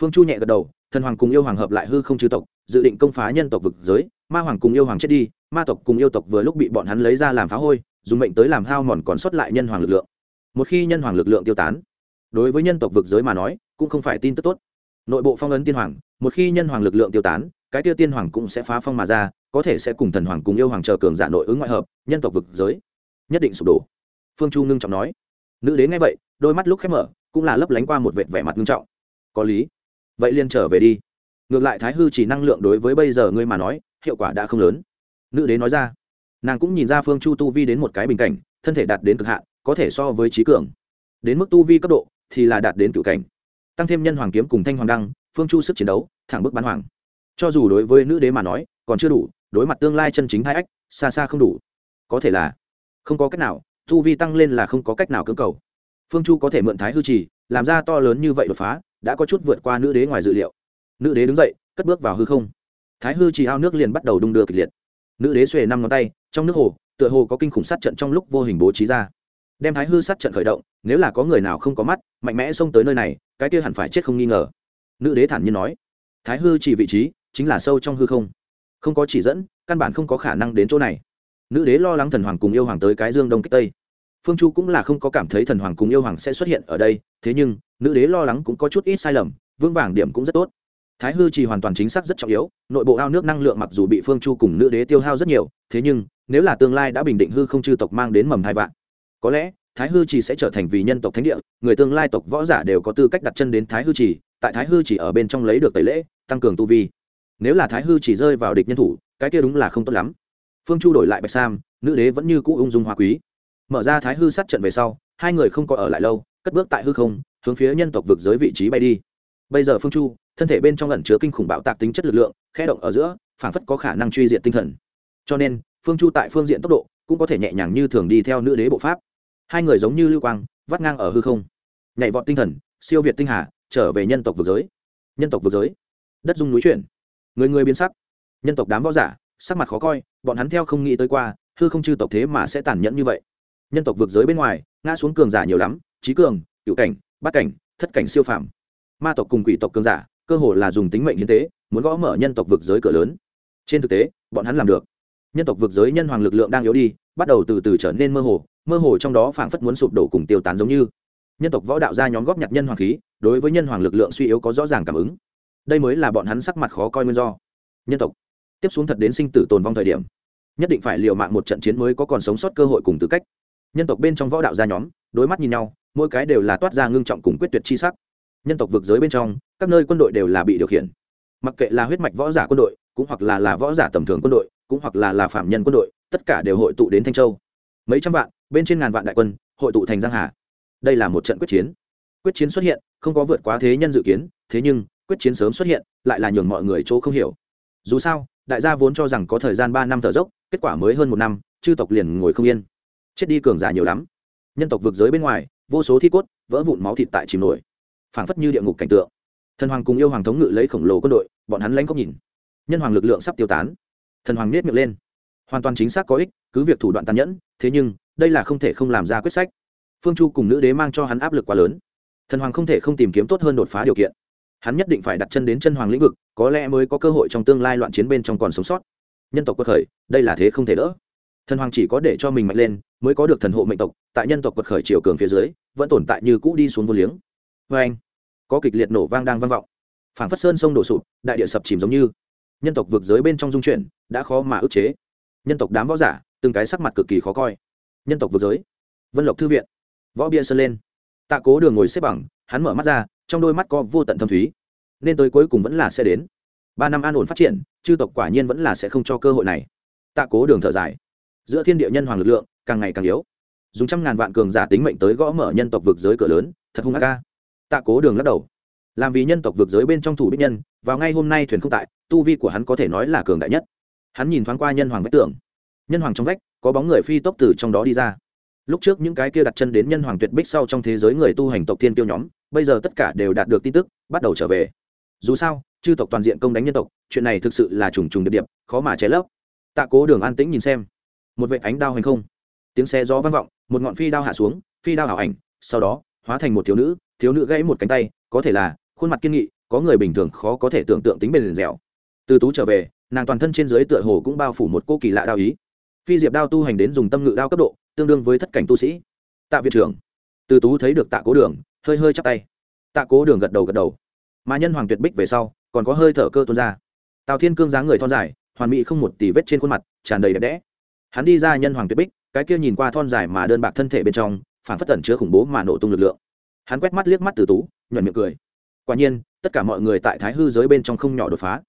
phương chu nhẹ gật đầu, thần hoàng cùng yêu hoàng hợp lại hư không chư tộc, dự định công phá nhân tộc vực giới, ma hoàng cùng yêu hoàng chết đi, ma tộc cùng yêu tộc vừa lúc bị bọn hắn lấy ra làm phá hôi, dùng mệnh tới làm hao mòn còn sót lại nhân hoàng lực lượng. Một khi nhân hoàng lực lượng tiêu tán, đối với nhân tộc vực giới mà nói, cũng không phải tin tức tốt. Nội bộ phong ấn tiên hoàng, một khi nhân hoàng lực lượng tiêu tán, cái tiêu tiên hoàng cũng sẽ phá phong mà ra, có thể sẽ cùng thần hoàng cùng yêu hoàng chờ cường giả nội ứng ngoại hợp, nhân tộc vực giới. Nhất định sụp đổ. Phương chu ngưng trọng nói. Nữ đế nghe vậy, đôi mắt lúc khép mở, cũng là lấp lánh qua một vệt vẻ mặt ngưng trọng. Có lý vậy liền trở về đi. Ngược lại thái hư chỉ năng lượng đối với bây giờ ngươi mà nói, hiệu quả đã không lớn. Nữ đế nói ra. Nàng cũng nhìn ra phương chu tu vi đến một cái bình cảnh, thân thể đạt đến cực hạn, có thể so với trí cường. Đến mức tu vi cấp độ, thì là đạt đến cựu cảnh. Tăng thêm nhân hoàng kiếm cùng thanh hoàng đăng, phương chu sức chiến đấu, thẳng bức bán hoàng. Cho dù đối với nữ đế mà nói, còn chưa đủ, đối mặt tương lai chân chính hai ách, xa xa không đủ. Có thể là không có cách nào, tu vi tăng lên là không có cách nào cưỡng cầu. Phương chu có thể mượn thái hư trì làm ra to lớn như vậy đột phá đã có chút vượt qua nữ đế ngoài dự liệu. Nữ đế đứng dậy, cất bước vào hư không. Thái hư trì ao nước liền bắt đầu đung đưa kịch liệt. Nữ đế xuề năm ngón tay, trong nước hồ, tựa hồ có kinh khủng sát trận trong lúc vô hình bố trí ra. Đem thái hư sát trận khởi động, nếu là có người nào không có mắt, mạnh mẽ xông tới nơi này, cái kia hẳn phải chết không nghi ngờ. Nữ đế thản nhiên nói, thái hư chỉ vị trí chính là sâu trong hư không. Không có chỉ dẫn, căn bản không có khả năng đến chỗ này. Nữ đế lo lắng thần hoàng cùng yêu hoàng tới cái dương đông kích tây phương chu cũng là không có cảm thấy thần hoàng cùng yêu hoàng sẽ xuất hiện ở đây, thế nhưng, nữ đế lo lắng cũng có chút ít sai lầm vương vàng điểm cũng rất tốt. Thái hư chỉ hoàn toàn chính xác rất trọng yếu, nội bộ ao nước năng lượng mặc dù bị phương chu cùng nữ đế tiêu hao rất nhiều, thế nhưng, nếu là tương lai đã bình định hư không chư tộc mang đến mầm hai vạn, có lẽ, thái hư chỉ sẽ trở thành vì nhân tộc thánh địa, người tương lai tộc võ giả đều có tư cách đặt chân đến thái hư chỉ tại thái hư chỉ ở bên trong lấy được tẩy lễ, tăng cường tu vi. Nếu là thái hư chỉ rơi vào địch nhân thủ, cái kia đúng là không tốt lắm. Phương chu đổi lại bạch sam, nữ đế vẫn như cũ ung dung hoa quý mở ra thái hư sát trận về sau, hai người không có ở lại lâu, cất bước tại hư không, hướng phía nhân tộc vực giới vị trí bay đi. Bây giờ phương chu, thân thể bên trong ẩn chứa kinh khủng bạo tạc tính chất lực lượng khe động ở giữa, phảng phất có khả năng truy diện tinh thần. Cho nên, phương chu tại phương diện tốc độ cũng có thể nhẹ nhàng như thường đi theo nữ đế bộ pháp. Hai người giống như lưu quang, vắt ngang ở hư không. Nhảy vọt tinh thần, siêu việt tinh hà, trở về nhân tộc vực giới. Nhân tộc vực giới. Đất dung núi chuyển. Người người biến sắc. Nhân tộc đám võ giả, sắc mặt khó coi, bọn hắn theo không nghĩ tới qua, hư không chư tộc thế mà sẽ tàn nhẫn như vậy nhân tộc vượt giới bên ngoài, ngã xuống cường giả nhiều lắm, trí cường cựu cảnh, bát cảnh, thất cảnh siêu phàm. Ma tộc cùng quỷ tộc cường giả, cơ hồ là dùng tính mệnh hiến tế, muốn gõ mở nhân tộc vượt giới cửa lớn. Trên thực tế, bọn hắn làm được. Nhân tộc vượt giới nhân hoàng lực lượng đang yếu đi, bắt đầu từ từ trở nên mơ hồ mơ hồ trong đó phảng phất muốn sụp đổ cùng tiêu tán giống như. Nhân tộc võ đạo gia nhóm góp nhặt nhân hoàng khí, đối với nhân hoàng lực lượng suy yếu có rõ ràng cảm ứng. Đây mới là bọn hắn sắc mặt khó coi nguyên do. Nhân tộc. Tiếp xuống thật đến sinh tử tồn vong thời điểm, nhất định phải liều mạng một trận chiến mới có còn sống sót cơ hội cùng tư cách nhân tộc bên trong võ đạo gia nhóm, đối mắt nhìn nhau, mỗi cái đều là toát ra ngưng trọng cùng quyết tuyệt chi sắc. Nhân tộc vực giới bên trong, các nơi quân đội đều là bị điều khiển. Mặc kệ là huyết mạch võ giả quân đội, cũng hoặc là là võ giả tầm thường quân đội, cũng hoặc là là phạm nhân quân đội, tất cả đều hội tụ đến thanh châu. Mấy trăm vạn, bên trên ngàn vạn đại quân, hội tụ thành giang hà. Đây là một trận quyết chiến. Quyết chiến xuất hiện, không có vượt quá thế nhân dự kiến, thế nhưng, quyết chiến sớm xuất hiện, lại là nhường mọi người chỗ không hiểu. Dù sao, đại gia vốn cho rằng có thời gian ba năm thở dốc, kết quả mới hơn một năm, chư tộc liền ngồi không yên chết đi cường giả nhiều lắm. Nhân tộc vượt giới bên ngoài, vô số thi cốt, vỡ vụn máu thịt tại chìm nổi. Phảng phất như địa ngục cảnh tượng. Thần hoàng cùng yêu hoàng thống ngự lấy khổng lồ quân đội, bọn hắn lanh không nhìn. Nhân hoàng lực lượng sắp tiêu tán. Thần hoàng nết miệng lên. Hoàn toàn chính xác có ích, cứ việc thủ đoạn tàn nhẫn, thế nhưng, đây là không thể không làm ra quyết sách. Phương chu cùng nữ đế mang cho hắn áp lực quá lớn. Thần hoàng không thể không tìm kiếm tốt hơn đột phá điều kiện. Hắn nhất định phải đặt chân đến chân hoàng lĩnh vực, có lẽ mới có cơ hội trong tương lai loạn chiến bên trong còn sống sót. Nhân tộc quật khởi, đây là thế không thể đỡ thần hoàng chỉ có để cho mình mạnh lên, mới có được thần hộ mệnh tộc, tại nhân tộc quật khởi chiều cường phía dưới, vẫn tồn tại như cũ đi xuống vô liếng. Vê anh, có kịch liệt nổ vang đang vang vọng. Phảng phất sơn sông đổ sụp, đại địa sập chìm giống như. Nhân tộc vượt giới bên trong dung chuyển, đã khó mà ức chế. Nhân tộc đám võ giả, từng cái sắc mặt cực kỳ khó coi. Nhân tộc vượt giới. Vân lộc thư viện. Võ bia sơn lên. Tạ cố đường ngồi xếp bằng, hắn mở mắt ra, trong đôi mắt có vô tận thâm thúy. Nên tới cuối cùng vẫn là sẽ đến. Ba năm an ổn phát triển, chư tộc quả nhiên vẫn là sẽ không cho cơ hội này. Tạ cố đường thở dài giữa thiên địa nhân hoàng lực lượng, càng ngày càng yếu. Dùng trăm ngàn vạn cường giả tính mệnh tới gõ mở nhân tộc vực giới cửa lớn, thật hung ác ca tạ cố đường lắc đầu. Làm vì nhân tộc vực giới bên trong thủ bích nhân, vào ngay hôm nay thuyền không tại, tu vi của hắn có thể nói là cường đại nhất. Hắn nhìn thoáng qua nhân hoàng vách tưởng nhân hoàng trong vách, có bóng người phi tốc từ trong đó đi ra. Lúc trước những cái kia đặt chân đến nhân hoàng tuyệt bích sau trong thế giới người tu hành tộc thiên tiêu nhóm, bây giờ tất cả đều đạt được tin tức, bắt đầu trở về. Dù sao, chư tộc toàn diện công đánh nhân tộc, chuyện này thực sự là trùng trùng điệp điệp, khó mà che lấp. Tạ cố đường an tĩnh nhìn xem một vệ ánh đao hành không. Tiếng xe gió vang vọng, một ngọn phi đao hạ xuống, phi đao ảo ảnh, sau đó, hóa thành một thiếu nữ thiếu nữ gãy một cánh tay, có thể là, khuôn mặt kiên nghị, có người bình thường khó có thể tưởng tượng tính bền dẻo. Từ tú trở về, nàng toàn thân trên dưới tựa hồ cũng bao phủ một cô kỳ lạ đao ý. Phi diệp đao tu hành đến dùng tâm ngự đao cấp độ, tương đương với thất cảnh tu sĩ. Tạ viện trưởng. Từ tú thấy được tạ cố đường, hơi hơi chắp tay. Tạ cố đường gật đầu gật đầu. Mà nhân hoàng tuyệt bích về sau, còn có hơi thở cơ tuôn ra. Tào thiên cương dáng người thon dài, hoàn mỹ không một tỷ vết trên khuôn mặt, tràn đầy đẹp đẽ hắn đi ra nhân hoàng tuyệt bích, cái kia nhìn qua thon dài mà đơn bạc thân thể bên trong, phản phất tẩn chứa khủng bố mà nổ tung lực lượng. Hắn quét mắt liếc mắt từ tú, nhuận miệng cười. Quả nhiên, tất cả mọi người tại thái hư giới bên trong không nhỏ đột phá.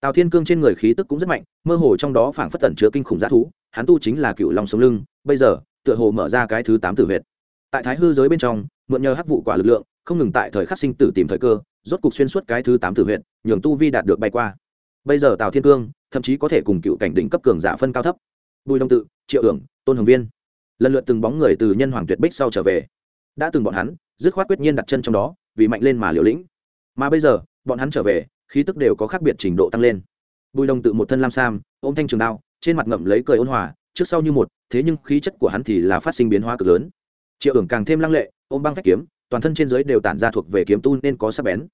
Tào thiên cương trên người khí tức cũng rất mạnh, mơ hồ trong đó phảng phất tẩn chứa kinh khủng g thú, hắn tu chính là cựu lòng sống lưng, bây giờ, tựa hồ mở ra cái thứ tám tử huyệt. Tại thái hư giới bên trong, mượn nhờ hắc vụ quả lực lượng, không ngừng tại thời khắc sinh tử tìm thời cơ, rốt cục xuyên suốt cái thứ tám tử huyệt, nhường tu vi đạt được bay qua. Bây giờ tào thiên cương, thậm chí có thể cùng cựu cảnh đỉnh cấp cường giả phân cao thấp bùi đông tự, triệu ưởng tôn hồng viên. Lần lượt từng bóng người từ nhân hoàng tuyệt bích sau trở về. Đã từng bọn hắn, dứt khoát quyết nhiên đặt chân trong đó, vì mạnh lên mà liều lĩnh. Mà bây giờ, bọn hắn trở về, khí tức đều có khác biệt trình độ tăng lên. Bùi đông tự một thân lam sam, ôm thanh trường đao, trên mặt ngậm lấy cười ôn hòa, trước sau như một, thế nhưng khí chất của hắn thì là phát sinh biến hóa cực lớn. Triệu ưởng càng thêm lăng lệ, ôm băng phách kiếm, toàn thân trên giới đều tản ra thuộc về kiếm tu nên có sắc bén.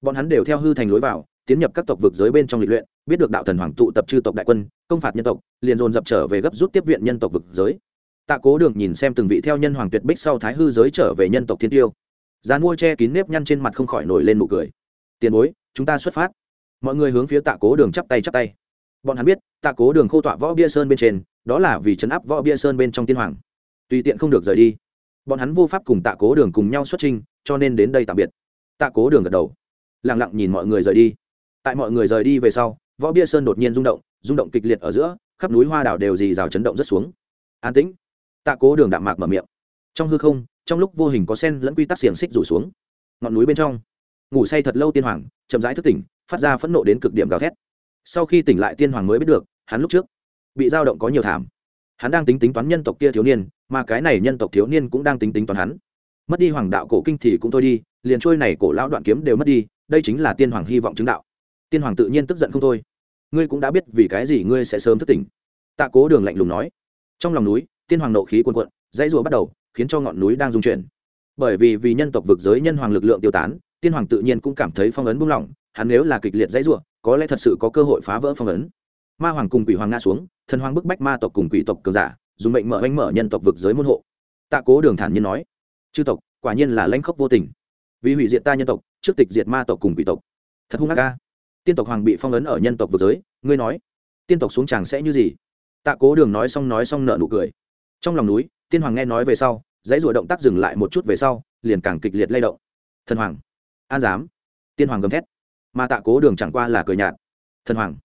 Bọn hắn đều theo hư thành lối vào tiến nhập các tộc vực giới bên trong lịch luyện, biết được đạo thần hoàng tụ tập chư tộc đại quân, công phạt nhân tộc, liền dồn dập trở về gấp rút tiếp viện nhân tộc vực giới. Tạ cố đường nhìn xem từng vị theo nhân hoàng tuyệt bích sau thái hư giới trở về nhân tộc thiên tiêu. Gian mua che kín nếp nhăn trên mặt không khỏi nổi lên nụ cười. Tiền bối, chúng ta xuất phát. Mọi người hướng phía tạ cố đường chắp tay chắp tay. Bọn hắn biết, tạ cố đường khô tọa võ bia sơn bên trên, đó là vì chấn áp võ bia sơn bên trong tiên hoàng. Tùy tiện không được rời đi. Bọn hắn vô pháp cùng tạ cố đường cùng nhau xuất trình cho nên đến đây tạm biệt. Tạ cố đường gật đầu lẳng lặng nhìn mọi người rời đi tại mọi người rời đi về sau, võ bia sơn đột nhiên rung động rung động kịch liệt ở giữa, khắp núi hoa đảo đều dì rào chấn động rất xuống. An tĩnh. Tạ cố đường đạm mạc mở miệng. Trong hư không, trong lúc vô hình có sen lẫn quy tắc xiềng xích rủ xuống. Ngọn núi bên trong, ngủ say thật lâu tiên hoàng, chậm rãi thức tỉnh, phát ra phẫn nộ đến cực điểm gào thét. Sau khi tỉnh lại tiên hoàng mới biết được, hắn lúc trước bị dao động có nhiều thảm. Hắn đang tính tính toán nhân tộc kia thiếu niên, mà cái này nhân tộc thiếu niên cũng đang tính tính toán hắn. Mất đi hoàng đạo cổ kinh thì cũng thôi đi, liền trôi này cổ lão đoạn kiếm đều mất đi, đây chính là tiên hoàng hy vọng chứng đạo tiên hoàng tự nhiên tức giận không thôi. Ngươi cũng đã biết vì cái gì ngươi sẽ sớm thức tỉnh. Tạ cố đường lạnh lùng nói. Trong lòng núi, tiên hoàng nộ khí cuồn cuộn, dãy rùa bắt đầu, khiến cho ngọn núi đang rung chuyển. Bởi vì vì nhân tộc vực giới nhân hoàng lực lượng tiêu tán, tiên hoàng tự nhiên cũng cảm thấy phong ấn buông lỏng, hắn nếu là kịch liệt dãy rùa, có lẽ thật sự có cơ hội phá vỡ phong ấn. Ma hoàng cùng quỷ hoàng nga xuống, thần hoàng bức bách ma tộc cùng quỷ tộc cường giả, dùng mệnh mở anh mở nhân tộc vực giới môn hộ. Tạ cố đường thản nhiên nói. Chư tộc, quả nhiên là lãnh khốc vô tình. Vì hủy diệt ta nhân tộc, trước tịch diệt ma tộc cùng quỷ tộc. Thật hung ác ca tiên tộc hoàng bị phong ấn ở nhân tộc vực giới, ngươi nói, tiên tộc xuống chàng sẽ như gì? Tạ cố đường nói xong nói xong nợ nụ cười. Trong lòng núi, tiên hoàng nghe nói về sau, dãy rủa động tác dừng lại một chút về sau, liền càng kịch liệt lay động. Thần hoàng, an dám tiên hoàng gầm thét. Mà tạ cố đường chẳng qua là cười nhạt. Thần hoàng,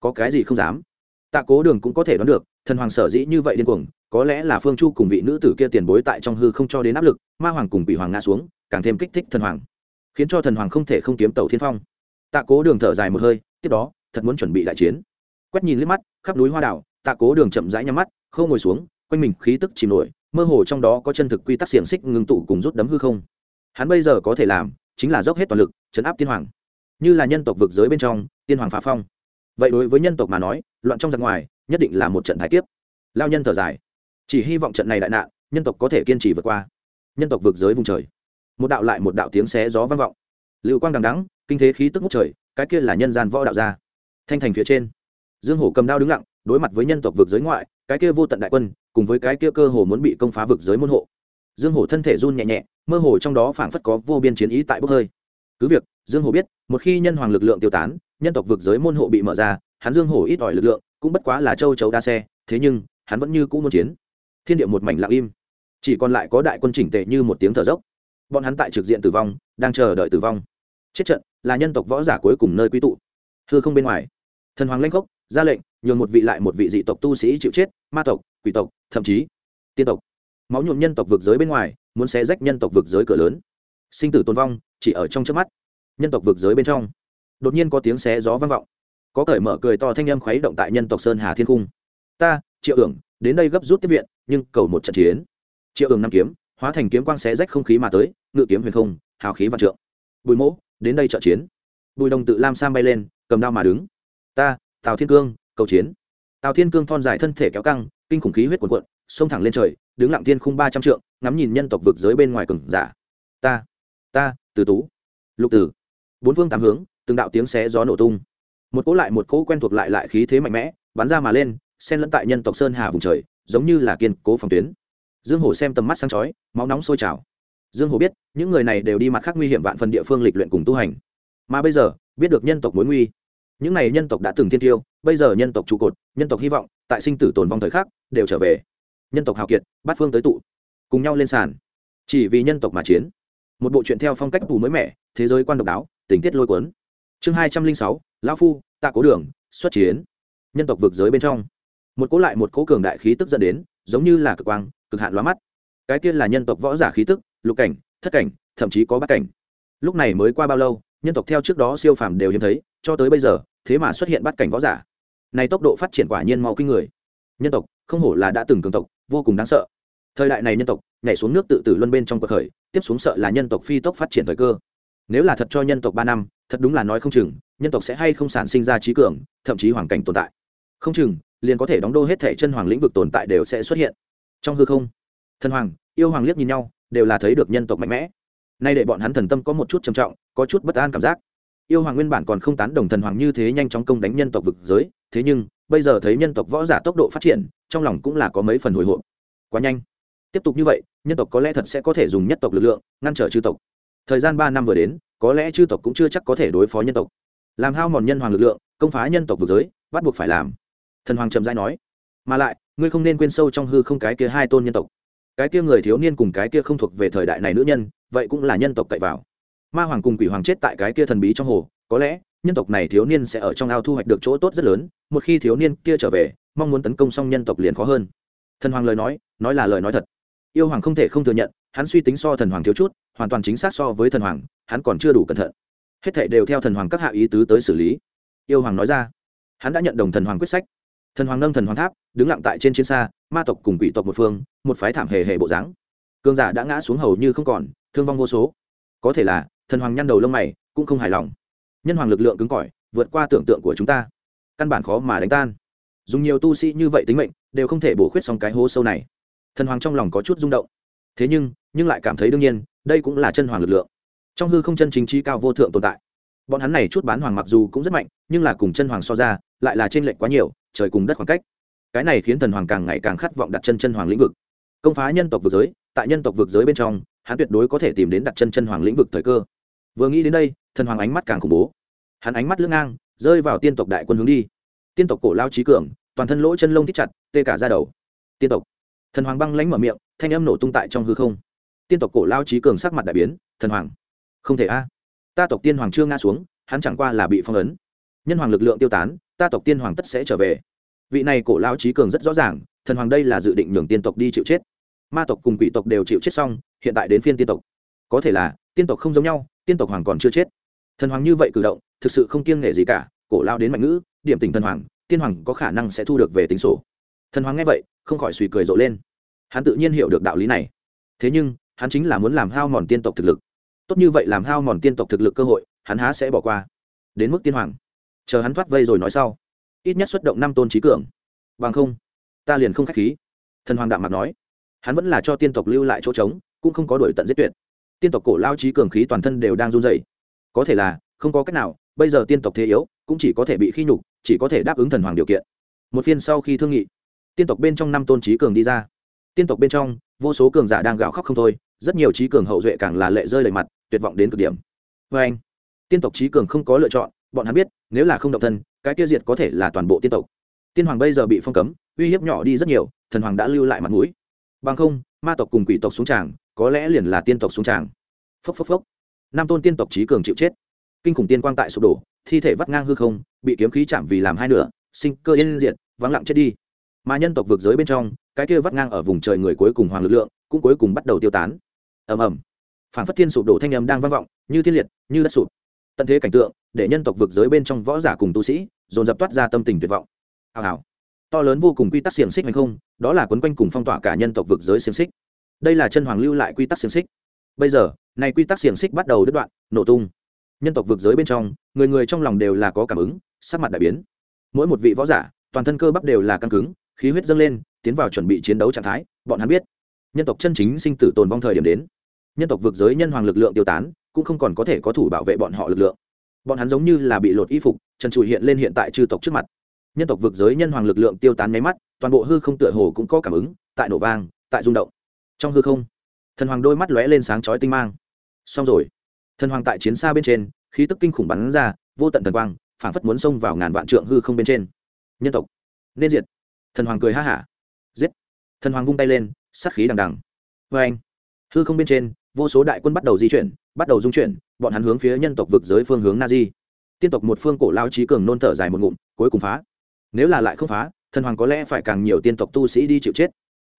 có cái gì không dám? Tạ cố đường cũng có thể đoán được, thần hoàng sở dĩ như vậy điên cuồng, có lẽ là phương chu cùng vị nữ tử kia tiền bối tại trong hư không cho đến áp lực, ma hoàng cùng bị hoàng ngã xuống, càng thêm kích thích thần hoàng, khiến cho thần hoàng không thể không kiếm tàu thiên phong tạ cố đường thở dài một hơi, tiếp đó, thật muốn chuẩn bị đại chiến. Quét nhìn liếc mắt, khắp núi hoa đảo, tạ cố đường chậm rãi nhắm mắt, khâu ngồi xuống, quanh mình khí tức chìm nổi, mơ hồ trong đó có chân thực quy tắc xiềng xích ngưng tụ cùng rút đấm hư không. Hắn bây giờ có thể làm, chính là dốc hết toàn lực, chấn áp tiên hoàng. Như là nhân tộc vực giới bên trong, tiên hoàng phá phong. Vậy đối với nhân tộc mà nói, loạn trong giặc ngoài, nhất định là một trận thái kiếp. Lao nhân thở dài. Chỉ hy vọng trận này đại nạn, nhân tộc có thể kiên trì vượt qua. Nhân tộc vực giới vùng trời. Một đạo lại một đạo tiếng xé gió vang vọng. Lưu quang đằng đắng kinh thế khí tức ngút trời, cái kia là nhân gian võ đạo gia. Thanh thành phía trên, dương hổ cầm đao đứng lặng, đối mặt với nhân tộc vực giới ngoại, cái kia vô tận đại quân, cùng với cái kia cơ hồ muốn bị công phá vực giới môn hộ. Dương hổ thân thể run nhẹ nhẹ, mơ hồ trong đó phảng phất có vô biên chiến ý tại bốc hơi. Cứ việc, dương hổ biết, một khi nhân hoàng lực lượng tiêu tán, nhân tộc vực giới môn hộ bị mở ra, hắn dương hổ ít ỏi lực lượng, cũng bất quá là châu chấu đa xe, thế nhưng, hắn vẫn như cũ muốn chiến. Thiên địa một mảnh lặng im. Chỉ còn lại có đại quân chỉnh tệ như một tiếng thở dốc. Bọn hắn tại trực diện tử vong, đang chờ đợi tử vong. Chết trận là nhân tộc võ giả cuối cùng nơi quy tụ. Hư không bên ngoài, thần hoàng lanh khốc, ra lệnh, nhường một vị lại một vị dị tộc tu sĩ chịu chết, ma tộc, quỷ tộc, thậm chí tiên tộc. Máu nhuộm nhân tộc vực giới bên ngoài, muốn xé rách nhân tộc vực giới cửa lớn. Sinh tử tồn vong, chỉ ở trong trước mắt. Nhân tộc vực giới bên trong, đột nhiên có tiếng xé gió vang vọng. Có cởi mở cười to thanh âm khuấy động tại nhân tộc sơn hà thiên cung. Ta, triệu ưởng đến đây gấp rút tiếp viện, nhưng cầu một trận chiến. Triệu ưởng năm kiếm, hóa thành kiếm quang xé rách không khí mà tới, ngự kiếm huyền không, hào khí và trượng. Bùi mỗ đến đây trợ chiến. Bùi đồng tự lam sam bay lên, cầm đao mà đứng. Ta, tào thiên cương, cầu chiến. Tào thiên cương thon dài thân thể kéo căng, kinh khủng khí huyết cuồn cuộn, xông thẳng lên trời, đứng lặng thiên khung ba trăm trượng, ngắm nhìn nhân tộc vực giới bên ngoài cừng giả. Ta ta, từ tú. Lục tử. Bốn phương tám hướng, từng đạo tiếng xé gió nổ tung. Một cỗ lại một cỗ quen thuộc lại lại khí thế mạnh mẽ, bắn ra mà lên, xen lẫn tại nhân tộc sơn hà vùng trời, giống như là kiên cố phòng tuyến. Dương hổ xem tầm mắt sáng chói, máu nóng sôi trào dương hổ biết, những người này đều đi mặt khác nguy hiểm vạn phần địa phương lịch luyện cùng tu hành. Mà bây giờ, biết được nhân tộc mối nguy. Những này nhân tộc đã từng thiên tiêu, bây giờ nhân tộc trụ cột, nhân tộc hy vọng, tại sinh tử tồn vong thời khắc, đều trở về. Nhân tộc hào kiệt bát phương tới tụ, cùng nhau lên sàn. Chỉ vì nhân tộc mà chiến. Một bộ truyện theo phong cách tù mới mẻ, thế giới quan độc đáo, tình tiết lôi cuốn. Chương hai trăm linh sáu, lão phu, tạ cố đường, xuất chiến. Nhân tộc vực giới bên trong. Một cố lại một cố cường đại khí tức dẫn đến, giống như là cực quang, cực hạn loa mắt. Cái tiên là nhân tộc võ giả khí tức lục cảnh, thất cảnh, thậm chí có bát cảnh. Lúc này mới qua bao lâu, nhân tộc theo trước đó siêu phàm đều hiếm thấy, cho tới bây giờ, thế mà xuất hiện bát cảnh võ giả. Này tốc độ phát triển quả nhiên mau kinh người. Nhân tộc, không hổ là đã từng cường tộc, vô cùng đáng sợ. Thời đại này nhân tộc, nhảy xuống nước tự tử luân bên trong cuộc khởi, tiếp xuống sợ là nhân tộc phi tốc phát triển thời cơ. Nếu là thật cho nhân tộc ba năm, thật đúng là nói không chừng, nhân tộc sẽ hay không sản sinh ra trí cường, thậm chí hoàn cảnh tồn tại. Không chừng, liền có thể đóng đô hết thể chân hoàng lĩnh vực tồn tại đều sẽ xuất hiện. Trong hư không, thần hoàng, yêu hoàng liếc nhìn nhau đều là thấy được nhân tộc mạnh mẽ. Nay để bọn hắn thần tâm có một chút trầm trọng, có chút bất an cảm giác. Yêu hoàng nguyên bản còn không tán đồng thần hoàng như thế nhanh chóng công đánh nhân tộc vực giới, thế nhưng, bây giờ thấy nhân tộc võ giả tốc độ phát triển, trong lòng cũng là có mấy phần hồi hộp. Quá nhanh. Tiếp tục như vậy, nhân tộc có lẽ thật sẽ có thể dùng nhất tộc lực lượng, ngăn trở chư tộc. Thời gian ba năm vừa đến, có lẽ chư tộc cũng chưa chắc có thể đối phó nhân tộc. Làm hao mòn nhân hoàng lực lượng, công phá nhân tộc vực giới, bắt buộc phải làm. Thần hoàng trầm dai nói, mà lại, ngươi không nên quên sâu trong hư không cái kia hai tôn nhân tộc cái kia người thiếu niên cùng cái kia không thuộc về thời đại này nữ nhân, vậy cũng là nhân tộc cậy vào. Ma hoàng cùng quỷ hoàng chết tại cái kia thần bí trong hồ, có lẽ, nhân tộc này thiếu niên sẽ ở trong ao thu hoạch được chỗ tốt rất lớn, một khi thiếu niên kia trở về, mong muốn tấn công xong nhân tộc liền khó hơn. Thần hoàng lời nói nói là lời nói thật. Yêu hoàng không thể không thừa nhận, hắn suy tính so thần hoàng thiếu chút, hoàn toàn chính xác so với thần hoàng, hắn còn chưa đủ cẩn thận. Hết thảy đều theo thần hoàng các hạ ý tứ tới xử lý. Yêu hoàng nói ra, hắn đã nhận đồng thần hoàng quyết sách. Thần hoàng nâng thần hoàng tháp, đứng lặng tại trên chiến xa ma tộc cùng quỷ tộc một phương, một phái thảm hề hề bộ dáng. Cương giả đã ngã xuống hầu như không còn, thương vong vô số. Có thể là, thần hoàng nhăn đầu lông mày, cũng không hài lòng. Nhân hoàng lực lượng cứng cỏi, vượt qua tưởng tượng của chúng ta. Căn bản khó mà đánh tan. Dùng nhiều tu sĩ như vậy tính mệnh, đều không thể bổ khuyết xong cái hố sâu này. Thần hoàng trong lòng có chút rung động. Thế nhưng nhưng lại cảm thấy đương nhiên, đây cũng là chân hoàng lực lượng. Trong hư không chân chính trí cao vô thượng tồn tại. Bọn hắn này chút bán hoàng mặc dù cũng rất mạnh, nhưng là cùng chân hoàng so ra, lại là trên lệnh quá nhiều, trời cùng đất khoảng cách cái này khiến thần hoàng càng ngày càng khát vọng đặt chân chân hoàng lĩnh vực. Công phá nhân tộc vực giới, tại nhân tộc vực giới bên trong, hắn tuyệt đối có thể tìm đến đặt chân chân hoàng lĩnh vực thời cơ. Vừa nghĩ đến đây, thần hoàng ánh mắt càng khủng bố. Hắn ánh mắt lưỡng ngang, rơi vào tiên tộc đại quân hướng đi. Tiên tộc cổ lao trí cường, toàn thân lỗ chân lông thích chặt, tê cả ra đầu. Tiên tộc. Thần hoàng băng lánh mở miệng, thanh âm nổ tung tại trong hư không. Tiên tộc cổ lao trí cường sắc mặt đại biến, thần hoàng. Không thể a. Ta tộc tiên hoàng chưa ngã xuống, hắn chẳng qua là bị phong ấn. Nhân hoàng lực lượng tiêu tán, ta tộc tiên hoàng tất sẽ trở về vị này cổ lao trí cường rất rõ ràng, thần hoàng đây là dự định nhường tiên tộc đi chịu chết. Ma tộc cùng quỷ tộc đều chịu chết xong, hiện tại đến phiên tiên tộc. Có thể là, tiên tộc không giống nhau, tiên tộc hoàng còn chưa chết. Thần hoàng như vậy cử động, thực sự không kiêng nghệ gì cả, cổ lao đến mạnh ngữ, điểm tình thần hoàng, tiên hoàng có khả năng sẽ thu được về tính sổ. Thần hoàng nghe vậy, không khỏi suy cười rộ lên. Hắn tự nhiên hiểu được đạo lý này. Thế nhưng, hắn chính là muốn làm hao mòn tiên tộc thực lực. Tốt như vậy làm hao mòn tiên tộc thực lực cơ hội, hắn há sẽ bỏ qua. Đến mức tiên hoàng. Chờ hắn thoát vây rồi nói sau ít nhất xuất động năm tôn trí cường. Bằng không, ta liền không k h á c h khí. Thần hoàng đạm mặt nói. Hắn vẫn là cho tiên tộc lưu lại chỗ trống, cũng không có đổi tận giết tuyệt. Tiên tộc cổ lao trí cường khí toàn thân đều đang run dày có thể là, không có cách nào, bây giờ tiên tộc thế yếu, cũng chỉ có thể bị khi nhục, chỉ có thể đáp ứng thần hoàng điều kiện. Một phiên sau khi thương nghị, tiên tộc bên trong năm tôn trí cường đi ra. Tiên tộc bên trong, vô số cường giả đang gạo khóc không thôi, rất nhiều trí cường hậu duệ càng là lệ rơi lệ mặt, tuyệt vọng đến cực điểm. Vê anh tiên tộc trí cường không có lựa chọn, bọn hắn biết, nếu là không động thân cái tiêu diệt có thể là toàn bộ tiên tộc. Tiên hoàng bây giờ bị phong cấm, uy hiếp nhỏ đi rất nhiều, thần hoàng đã lưu lại mặt mũi. Bằng không, ma tộc cùng quỷ tộc xuống tràng, có lẽ liền là tiên tộc xuống tràng. Phốc phốc phốc. Năm tôn tiên tộc trí cường chịu chết. Kinh khủng tiên quang tại sụp đổ, thi thể vắt ngang hư không, bị kiếm khí chạm vì làm hai nửa, sinh cơ yên diệt, vắng lặng chết đi. Mà nhân tộc vượt giới bên trong, cái kia vắt ngang ở vùng trời người cuối cùng hoàng lực lượng, cũng cuối cùng bắt đầu tiêu tán. Ầm ầm. Phản phất thiên sụp đổ thanh âm đang vang vọng, như thiên liệt, như đất sụp. Tận thế cảnh tượng để nhân tộc vượt giới bên trong võ giả cùng tu sĩ, dồn dập toát ra tâm tình tuyệt vọng. Hào hào. To lớn vô cùng quy tắc xiềng xích hay không, đó là quấn quanh cùng phong tỏa cả nhân tộc vực giới xiềng xích. Đây là chân hoàng lưu lại quy tắc xiềng xích. Bây giờ, này quy tắc xiềng xích bắt đầu đứt đoạn, nổ tung. Nhân tộc vực giới bên trong, người người trong lòng đều là có cảm ứng, sắc mặt đại biến. Mỗi một vị võ giả, toàn thân cơ bắp đều là căng cứng, khí huyết dâng lên, tiến vào chuẩn bị chiến đấu trạng thái, bọn hắn biết, nhân tộc chân chính sinh tử tồn vong thời điểm đến. Nhân tộc vực giới nhân hoàng lực lượng tiêu tán, cũng không còn có thể có thủ bảo vệ bọn họ lực lượng bọn hắn giống như là bị lột y phục, trần trụi hiện lên hiện tại chư tộc trước mặt. Nhân tộc vực giới nhân hoàng lực lượng tiêu tán nháy mắt, toàn bộ hư không tựa hồ cũng có cảm ứng, tại nổ vang, tại rung động. Trong hư không, thần hoàng đôi mắt lóe lên sáng chói tinh mang. Xong rồi. Thần hoàng tại chiến xa bên trên, khí tức kinh khủng bắn ra, vô tận thần quang, phảng phất muốn xông vào ngàn vạn trượng hư không bên trên. Nhân tộc. Nên diệt. Thần hoàng cười ha hả. Giết. Thần hoàng vung tay lên, sát khí đằng đằng. Vê anh hư không bên trên, vô số đại quân bắt đầu di chuyển, bắt đầu dung chuyển bọn hắn hướng phía nhân tộc vực giới phương hướng na di tiên tộc một phương cổ lao trí cường nôn thở dài một ngụm, cuối cùng phá. Nếu là lại không phá, thần hoàng có lẽ phải càng nhiều tiên tộc tu sĩ đi chịu chết.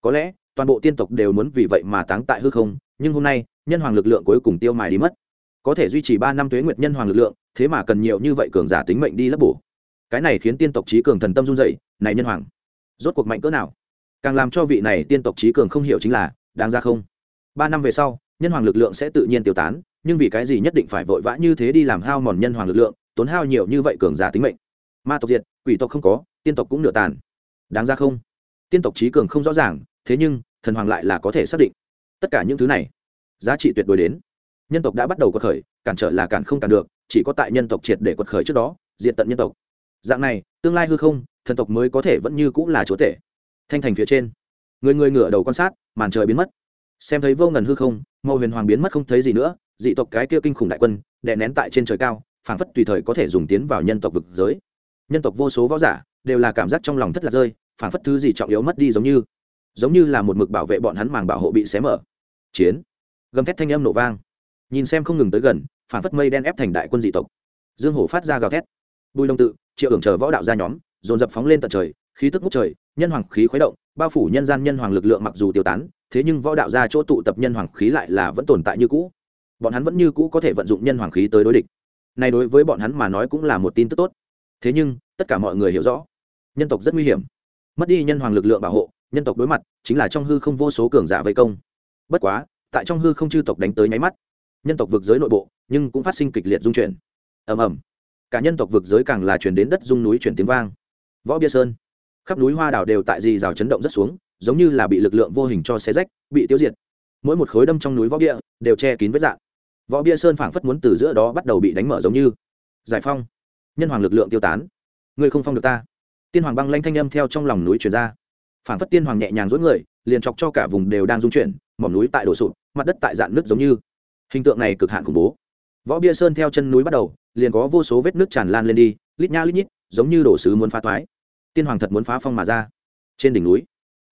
Có lẽ, toàn bộ tiên tộc đều muốn vì vậy mà táng tại hư không, nhưng hôm nay, nhân hoàng lực lượng cuối cùng tiêu mài đi mất. Có thể duy trì ba năm tuế nguyệt nhân hoàng lực lượng, thế mà cần nhiều như vậy cường giả tính mệnh đi lấp bổ. Cái này khiến tiên tộc trí cường thần tâm run dậy này nhân hoàng, rốt cuộc mạnh cỡ nào? Càng làm cho vị này tiên tộc trí cường không hiểu chính là, đáng ra không? Ba năm về sau, nhân hoàng lực lượng sẽ tự nhiên tiêu tán nhưng vì cái gì nhất định phải vội vã như thế đi làm hao mòn nhân hoàng lực lượng, tốn hao nhiều như vậy cường giả tính mệnh? Ma tộc diệt, quỷ tộc không có, tiên tộc cũng nửa tàn. Đáng ra không. Tiên tộc trí cường không rõ ràng, thế nhưng, thần hoàng lại là có thể xác định. Tất cả những thứ này, giá trị tuyệt đối đến. Nhân tộc đã bắt đầu quật khởi, cản trở là cản không cản được, chỉ có tại nhân tộc triệt để quật khởi trước đó diện tận nhân tộc. Dạng này, tương lai hư không, thần tộc mới có thể vẫn như cũng là chúa tể. Thanh thành phía trên, người người ngửa đầu quan sát, màn trời biến mất. Xem thấy vô ngần hư không, màu huyền hoàng biến mất không thấy gì nữa dị tộc cái kia kinh khủng đại quân, đè nén tại trên trời cao, phảng phất tùy thời có thể dùng tiến vào nhân tộc vực giới. Nhân tộc vô số võ giả đều là cảm giác trong lòng thất lạc rơi, phảng phất thứ gì trọng yếu mất đi giống như giống như là một mực bảo vệ bọn hắn màng bảo hộ bị xé mở. Chiến. Gầm thét thanh âm nổ vang. Nhìn xem không ngừng tới gần, phảng phất mây đen ép thành đại quân dị tộc. Dương hổ phát ra gào thét. Bùi đông tự, triệu ưởng chờ võ đạo ra nhóm, dồn dập phóng lên tận trời, khí tức ngút trời, nhân hoàng khí khuấy động, bao phủ nhân gian nhân hoàng lực lượng mặc dù tiêu tán, thế nhưng võ đạo ra chỗ tụ tập nhân hoàng khí lại là vẫn tồn tại như cũ bọn hắn vẫn như cũ có thể vận dụng nhân hoàng khí tới đối địch. Này đối với bọn hắn mà nói cũng là một tin tức tốt. Thế nhưng, tất cả mọi người hiểu rõ, nhân tộc rất nguy hiểm. Mất đi nhân hoàng lực lượng bảo hộ, nhân tộc đối mặt chính là trong hư không vô số cường giả vây công. Bất quá, tại trong hư không chư tộc đánh tới nháy mắt, nhân tộc vực giới nội bộ nhưng cũng phát sinh kịch liệt dung chuyển. Ầm ầm. Cả nhân tộc vực giới càng là chuyển đến đất dung núi chuyển tiếng vang. Võ bia sơn, khắp núi hoa đảo đều tại dì rào chấn động rất xuống, giống như là bị lực lượng vô hình cho xé rách, bị tiêu diệt. Mỗi một khối đâm trong núi võ bia đều che kín vết dạng võ bia sơn phảng phất muốn từ giữa đó bắt đầu bị đánh mở giống như. Giải phong nhân hoàng lực lượng tiêu tán. Ngươi không phong được ta. Tiên hoàng băng lanh thanh âm theo trong lòng núi chuyển ra. Phảng phất tiên hoàng nhẹ nhàng dối người, liền chọc cho cả vùng đều đang rung chuyển, mỏm núi tại đổ sụp, mặt đất tại dạn nước giống như. Hình tượng này cực hạn khủng bố. Võ bia sơn theo chân núi bắt đầu, liền có vô số vết nước tràn lan lên đi, lít nha lít nhít, giống như đổ sứ muốn phá toái. Tiên hoàng thật muốn phá phong mà ra. Trên đỉnh núi,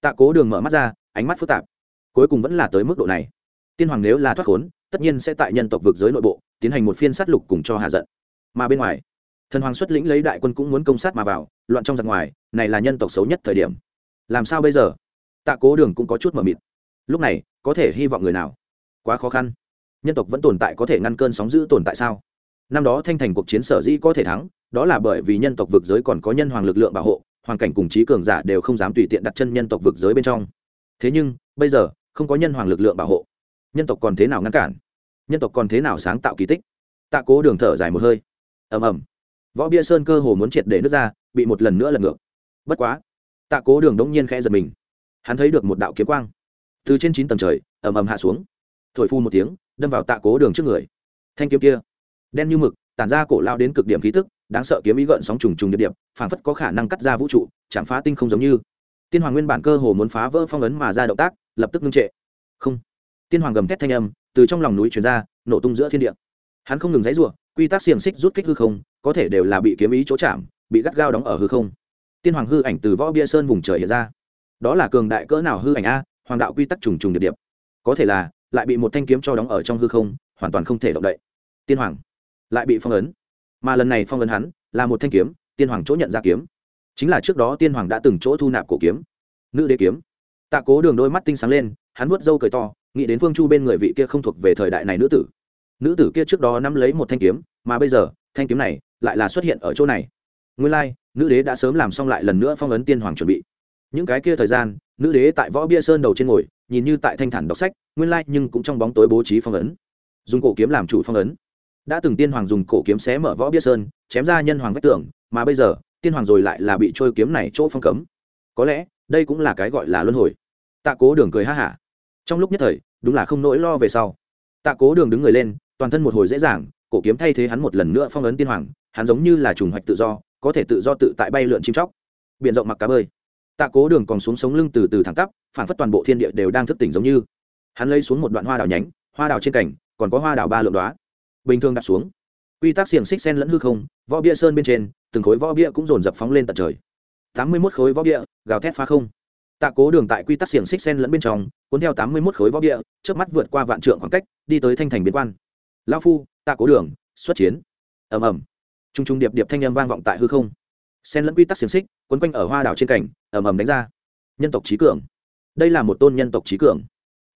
tạ cố đường mở mắt ra, ánh mắt phức tạp. Cuối cùng vẫn là tới mức độ này. Tiên hoàng nếu là thoát khốn tất nhiên sẽ tại nhân tộc vực giới nội bộ, tiến hành một phiên sát lục cùng cho hạ giận. Mà bên ngoài, thần hoàng xuất lĩnh lấy đại quân cũng muốn công sát mà vào, loạn trong giặc ngoài, này là nhân tộc xấu nhất thời điểm. Làm sao bây giờ? Tạ cố đường cũng có chút mờ mịt. Lúc này, có thể hy vọng người nào? Quá khó khăn. Nhân tộc vẫn tồn tại có thể ngăn cơn sóng giữ tồn tại sao? Năm đó thanh thành cuộc chiến sở dĩ có thể thắng, đó là bởi vì nhân tộc vực giới còn có nhân hoàng lực lượng bảo hộ hoàn cảnh cùng trí cường giả đều không dám tùy tiện đặt chân nhân tộc vực giới bên trong. Thế nhưng, bây giờ, không có nhân hoàng lực lượng bảo hộ nhân tộc còn thế nào ngăn cản? Nhân tộc còn thế nào sáng tạo kỳ tích? Tạ cố đường thở dài một hơi. Ầm ầm. Võ bia sơn cơ hồ muốn triệt để nước ra, bị một lần nữa lật ngược. Bất quá, tạ cố đường đống nhiên khẽ giật mình. Hắn thấy được một đạo kiếm quang. Từ trên chín tầng trời, ầm ầm hạ xuống. Thổi phu một tiếng, đâm vào tạ cố đường trước người. Thanh kiếm kia, đen như mực, tản ra cổ lao đến cực điểm khí tức, đáng sợ kiếm ý gợn sóng trùng trùng điệp điệp phảng phất có khả năng cắt ra vũ trụ chạm phá tinh không giống như. Tiên hoàng nguyên bản cơ hồ muốn phá vỡ phong ấn mà ra động tác, lập tức ngưng trệ. Không tiên hoàng gầm thét thanh âm, từ trong lòng núi chuyển ra, nổ tung giữa thiên địa. Hắn không ngừng dãy rủa quy tắc xiềng xích rút kích hư không, có thể đều là bị kiếm ý chỗ chạm, bị gắt gao đóng ở hư không. Tiên hoàng hư ảnh từ võ bia sơn vùng trời hiện ra. Đó là cường đại cỡ nào hư ảnh a, hoàng đạo quy tắc trùng trùng điệp điệp. Có thể là, lại bị một thanh kiếm cho đóng ở trong hư không, hoàn toàn không thể động đậy. Tiên hoàng lại bị phong ấn. Mà lần này phong ấn hắn là một thanh kiếm, tiên hoàng chỗ nhận ra kiếm. Chính là trước đó tiên hoàng đã từng chỗ thu nạp cổ kiếm. Nữ đế kiếm. Tạ cố đường đôi mắt tinh sáng lên, hắn vuốt râu cười to nghĩ đến phương chu bên người vị kia không thuộc về thời đại này nữ tử. Nữ tử kia trước đó nắm lấy một thanh kiếm mà bây giờ thanh kiếm này lại là xuất hiện ở chỗ này. Nguyên lai、like, nữ đế đã sớm làm xong lại lần nữa phong ấn tiên hoàng chuẩn bị. Những cái kia thời gian nữ đế tại võ bia sơn đầu trên ngồi nhìn như tại thanh thản đọc sách nguyên lai nhưng cũng trong bóng tối bố trí phong ấn. Dùng cổ kiếm làm chủ phong ấn. Đã từng tiên hoàng dùng cổ kiếm xé mở võ bia sơn chém ra nhân hoàng vách tưởng mà bây giờ tiên hoàng rồi lại là bị trôi kiếm này chỗ phong cấm. Có lẽ đây cũng là cái gọi là luân hồi. Tạ cố đường cười ha hả. Trong lúc nhất thời đúng là không nỗi lo về sau. Tạ cố đường đứng người lên, toàn thân một hồi dễ dàng, cổ kiếm thay thế hắn một lần nữa phong ấn tiên hoàng, hắn giống như là trùng hoạch tự do, có thể tự do tự tại bay lượn chim chóc. B rộng mặc cá bơi. Tạ cố đường còn xuống sống lưng từ từ thẳng tắp phản phất toàn bộ thiên địa đều đang thức tỉnh giống như. Hắn lấy xuống một đoạn hoa đào nhánh, hoa đào trên cảnh còn có hoa đào ba lượng đoá bình thường đặt xuống. Quy tắc xiềng xích sen lẫn hư không, võ bia sơn bên trên, từng khối võ bia cũng dồn dập phóng lên tận trời. Tám mươi mốt khối võ bia, gào thét phá không tạ cố đường tại quy tắc xiềng xích sen lẫn bên trong, cuốn theo tám mươi mốt khối võ bia trước mắt vượt qua vạn trượng khoảng cách, đi tới thanh thành biến quan. Lao phu, tạ cố đường, xuất chiến. Ầm ầm. T r u n g t r u n g điệp điệp thanh â m vang vọng tại hư không. Sen lẫn quy tắc xiềng xích, quấn quanh ở hoa đảo trên cảnh, ầm ầm đánh ra. Nhân tộc trí cường. Đây là một tôn nhân tộc trí cường.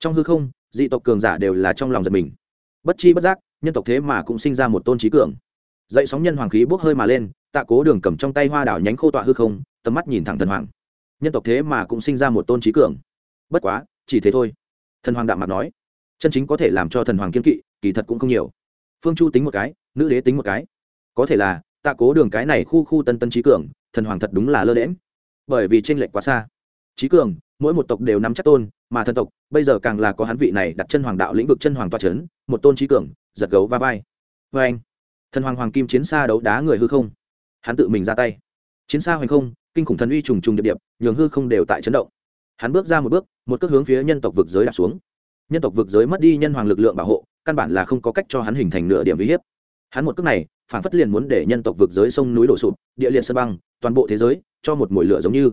Trong hư không, dị tộc cường giả đều là trong lòng giật mình. Bất chi bất giác, nhân tộc thế mà cũng sinh ra một tôn trí cường. Dậy sóng nhân hoàng khí bốc hơi mà lên, tạ cố đường cầm trong tay hoa đảo nhánh khô tọa hư không, tầm mắt nhìn thẳng thần hoàng nhân tộc thế mà cũng sinh ra một tôn trí cường. Bất quá, chỉ thế thôi. Thần hoàng đạm mặt nói, chân chính có thể làm cho thần hoàng kiên kỵ, kỳ thật cũng không nhiều. Phương chu tính một cái, nữ đế tính một cái. Có thể là tạ cố đường cái này khu khu tân tân trí cường, thần hoàng thật đúng là lơ lẽm bởi vì tranh lệch quá xa. Trí cường, mỗi một tộc đều nắm chắc tôn, mà thần tộc, bây giờ càng là có hắn vị này đặt chân hoàng đạo lĩnh vực chân hoàng toa c h ấ n một tôn trí cường, giật gấu va vai. Vê anh thần hoàng hoàng kim chiến xa đấu đá người hư không. Hắn tự mình ra tay. Chiến xa hoành không kinh khủng thần uy trùng trùng điệp điệp, nhường hư không đều tại chấn động. Hắn bước ra một bước, một cước hướng phía nhân tộc vực giới đạp xuống. Nhân tộc vực giới mất đi nhân hoàng lực lượng bảo hộ, căn bản là không có cách cho hắn hình thành nửa điểm uy hiếp. Hắn một cước này, phản phất liền muốn để nhân tộc vực giới sông núi đổ sụp, địa liệt sân băng, toàn bộ thế giới, cho một mùi lửa giống như.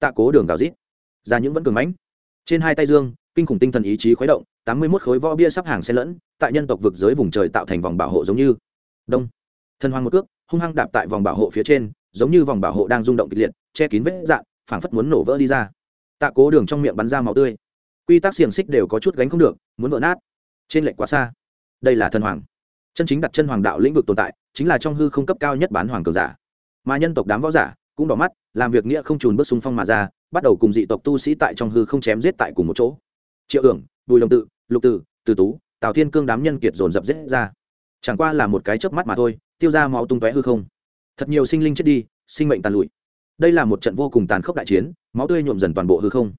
Tạ cố đường gào rít. Ra những vẫn cường mãnh. Trên hai tay dương, kinh khủng tinh thần ý chí khuấy động, tám mươi mốt khối võ bia sắp hàng xen lẫn, tại nhân tộc vực giới vùng trời tạo thành vòng bảo hộ giống như. Đông. Thần hoàng một cước, hung hăng đạp tại vòng bảo hộ phía trên giống như vòng bảo hộ đang rung động kịch liệt, che kín vết dạn phảng phất muốn nổ vỡ đi ra. Tạ cố đường trong miệng bắn ra màu tươi. Quy tắc xiềng xích đều có chút gánh không được, muốn vỡ nát. Trên lệnh quá xa. Đây là thần hoàng. Chân chính đặt chân hoàng đạo lĩnh vực tồn tại, chính là trong hư không cấp cao nhất bán hoàng cường giả. Mà nhân tộc đám võ giả cũng đỏ mắt, làm việc nghĩa không trùn bước xung phong mà ra, bắt đầu cùng dị tộc tu sĩ tại trong hư không chém giết tại cùng một chỗ. Triệu ưởng bùi đồng tự, lục tự từ tú, tào thiên cương đám nhân kiệt dồn dập giết ra. Chẳng qua là một cái chớp mắt mà thôi, tiêu ra máu tung tóe hư không thật nhiều sinh linh chết đi, sinh mệnh tàn lụi. Đây là một trận vô cùng tàn khốc đại chiến, máu tươi nhuộm dần toàn bộ hư không.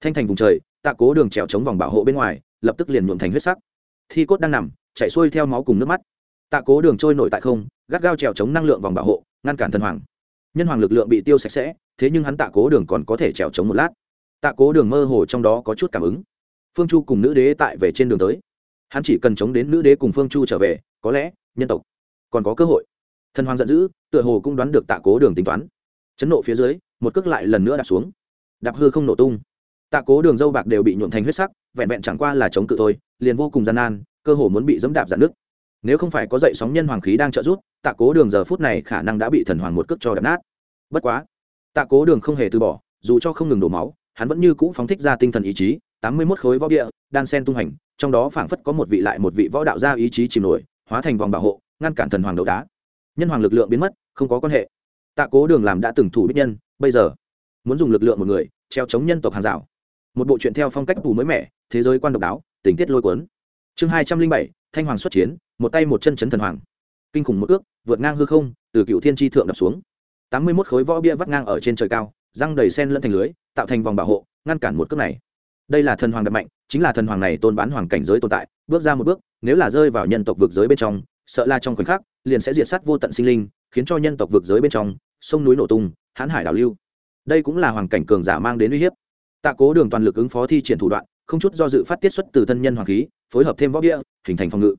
Thanh thành vùng trời, tạ cố đường trèo chống vòng bảo hộ bên ngoài, lập tức liền nhuộm thành huyết sắc. Thi cốt đang nằm, chạy xuôi theo máu cùng nước mắt. Tạ cố đường trôi nổi tại không, gắt gao trèo chống năng lượng vòng bảo hộ, ngăn cản thần hoàng. Nhân hoàng lực lượng bị tiêu sạch sẽ, thế nhưng hắn tạ cố đường còn có thể trèo chống một lát. Tạ cố đường mơ hồ trong đó có chút cảm ứng. Phương chu cùng nữ đế tại về trên đường tới. Hắn chỉ cần chống đến nữ đế cùng phương chu trở về, có lẽ nhân tộc còn có cơ hội thần hoàng giận dữ, tựa hồ cũng đoán được tạ cố đường tính toán. Chấn nộ phía dưới, một cước lại lần nữa đạp xuống. Đạp hư không nổ tung. Tạ cố đường dâu bạc đều bị nhuộm thành huyết sắc, vẹn vẹn chẳng qua là chống cự thôi, liền vô cùng gian nan, cơ hồ muốn bị dẫm đạp dạn nước nếu không phải có dậy sóng nhân hoàng khí đang trợ giúp, tạ cố đường giờ phút này khả năng đã bị thần hoàng một cước cho đập nát. Bất quá, tạ cố đường không hề từ bỏ, dù cho không ngừng đổ máu, hắn vẫn như cũ phóng thích ra tinh thần ý chí, tám mươi mốt khối võ địa, đan sen tung hành, trong đó phảng phất có một vị lại một vị võ đạo gia ý chí chìm nổi, hóa thành vòng bảo hộ, ngăn cản thần hoàng đấu đá nhân hoàng lực lượng biến mất, không có quan hệ. Tạ cố đường làm đã từng thủ bích nhân, bây giờ muốn dùng lực lượng một người, treo chống nhân tộc hàng rào. Một bộ truyện theo phong cách tù mới mẻ, thế giới quan độc đáo, tình tiết lôi cuốn. Chương hai trăm linh bảy, thanh hoàng xuất chiến, một tay một chân chấn thần hoàng. Kinh khủng một ước vượt ngang hư không, từ cựu thiên tri thượng đập xuống. Tám mươi mốt khối võ bia vắt ngang ở trên trời cao, răng đầy sen lẫn thành lưới, tạo thành vòng bảo hộ, ngăn cản một cước này. Đây là thần hoàng đập mạnh, chính là thần hoàng này tôn bán hoàng cảnh giới tồn tại, bước ra một bước, nếu là rơi vào nhân tộc vực giới bên trong sợ la trong khoảnh khắc, liền sẽ diệt sát vô tận sinh linh, khiến cho nhân tộc vực giới bên trong, sông núi nổ tung, hãn hải đảo lưu. Đây cũng là hoàng cảnh cường giả mang đến uy hiếp. Tạ cố đường toàn lực ứng phó thi triển thủ đoạn, không chút do dự phát tiết xuất từ thân nhân hoàng khí, phối hợp thêm võ địa hình thành phòng ngự.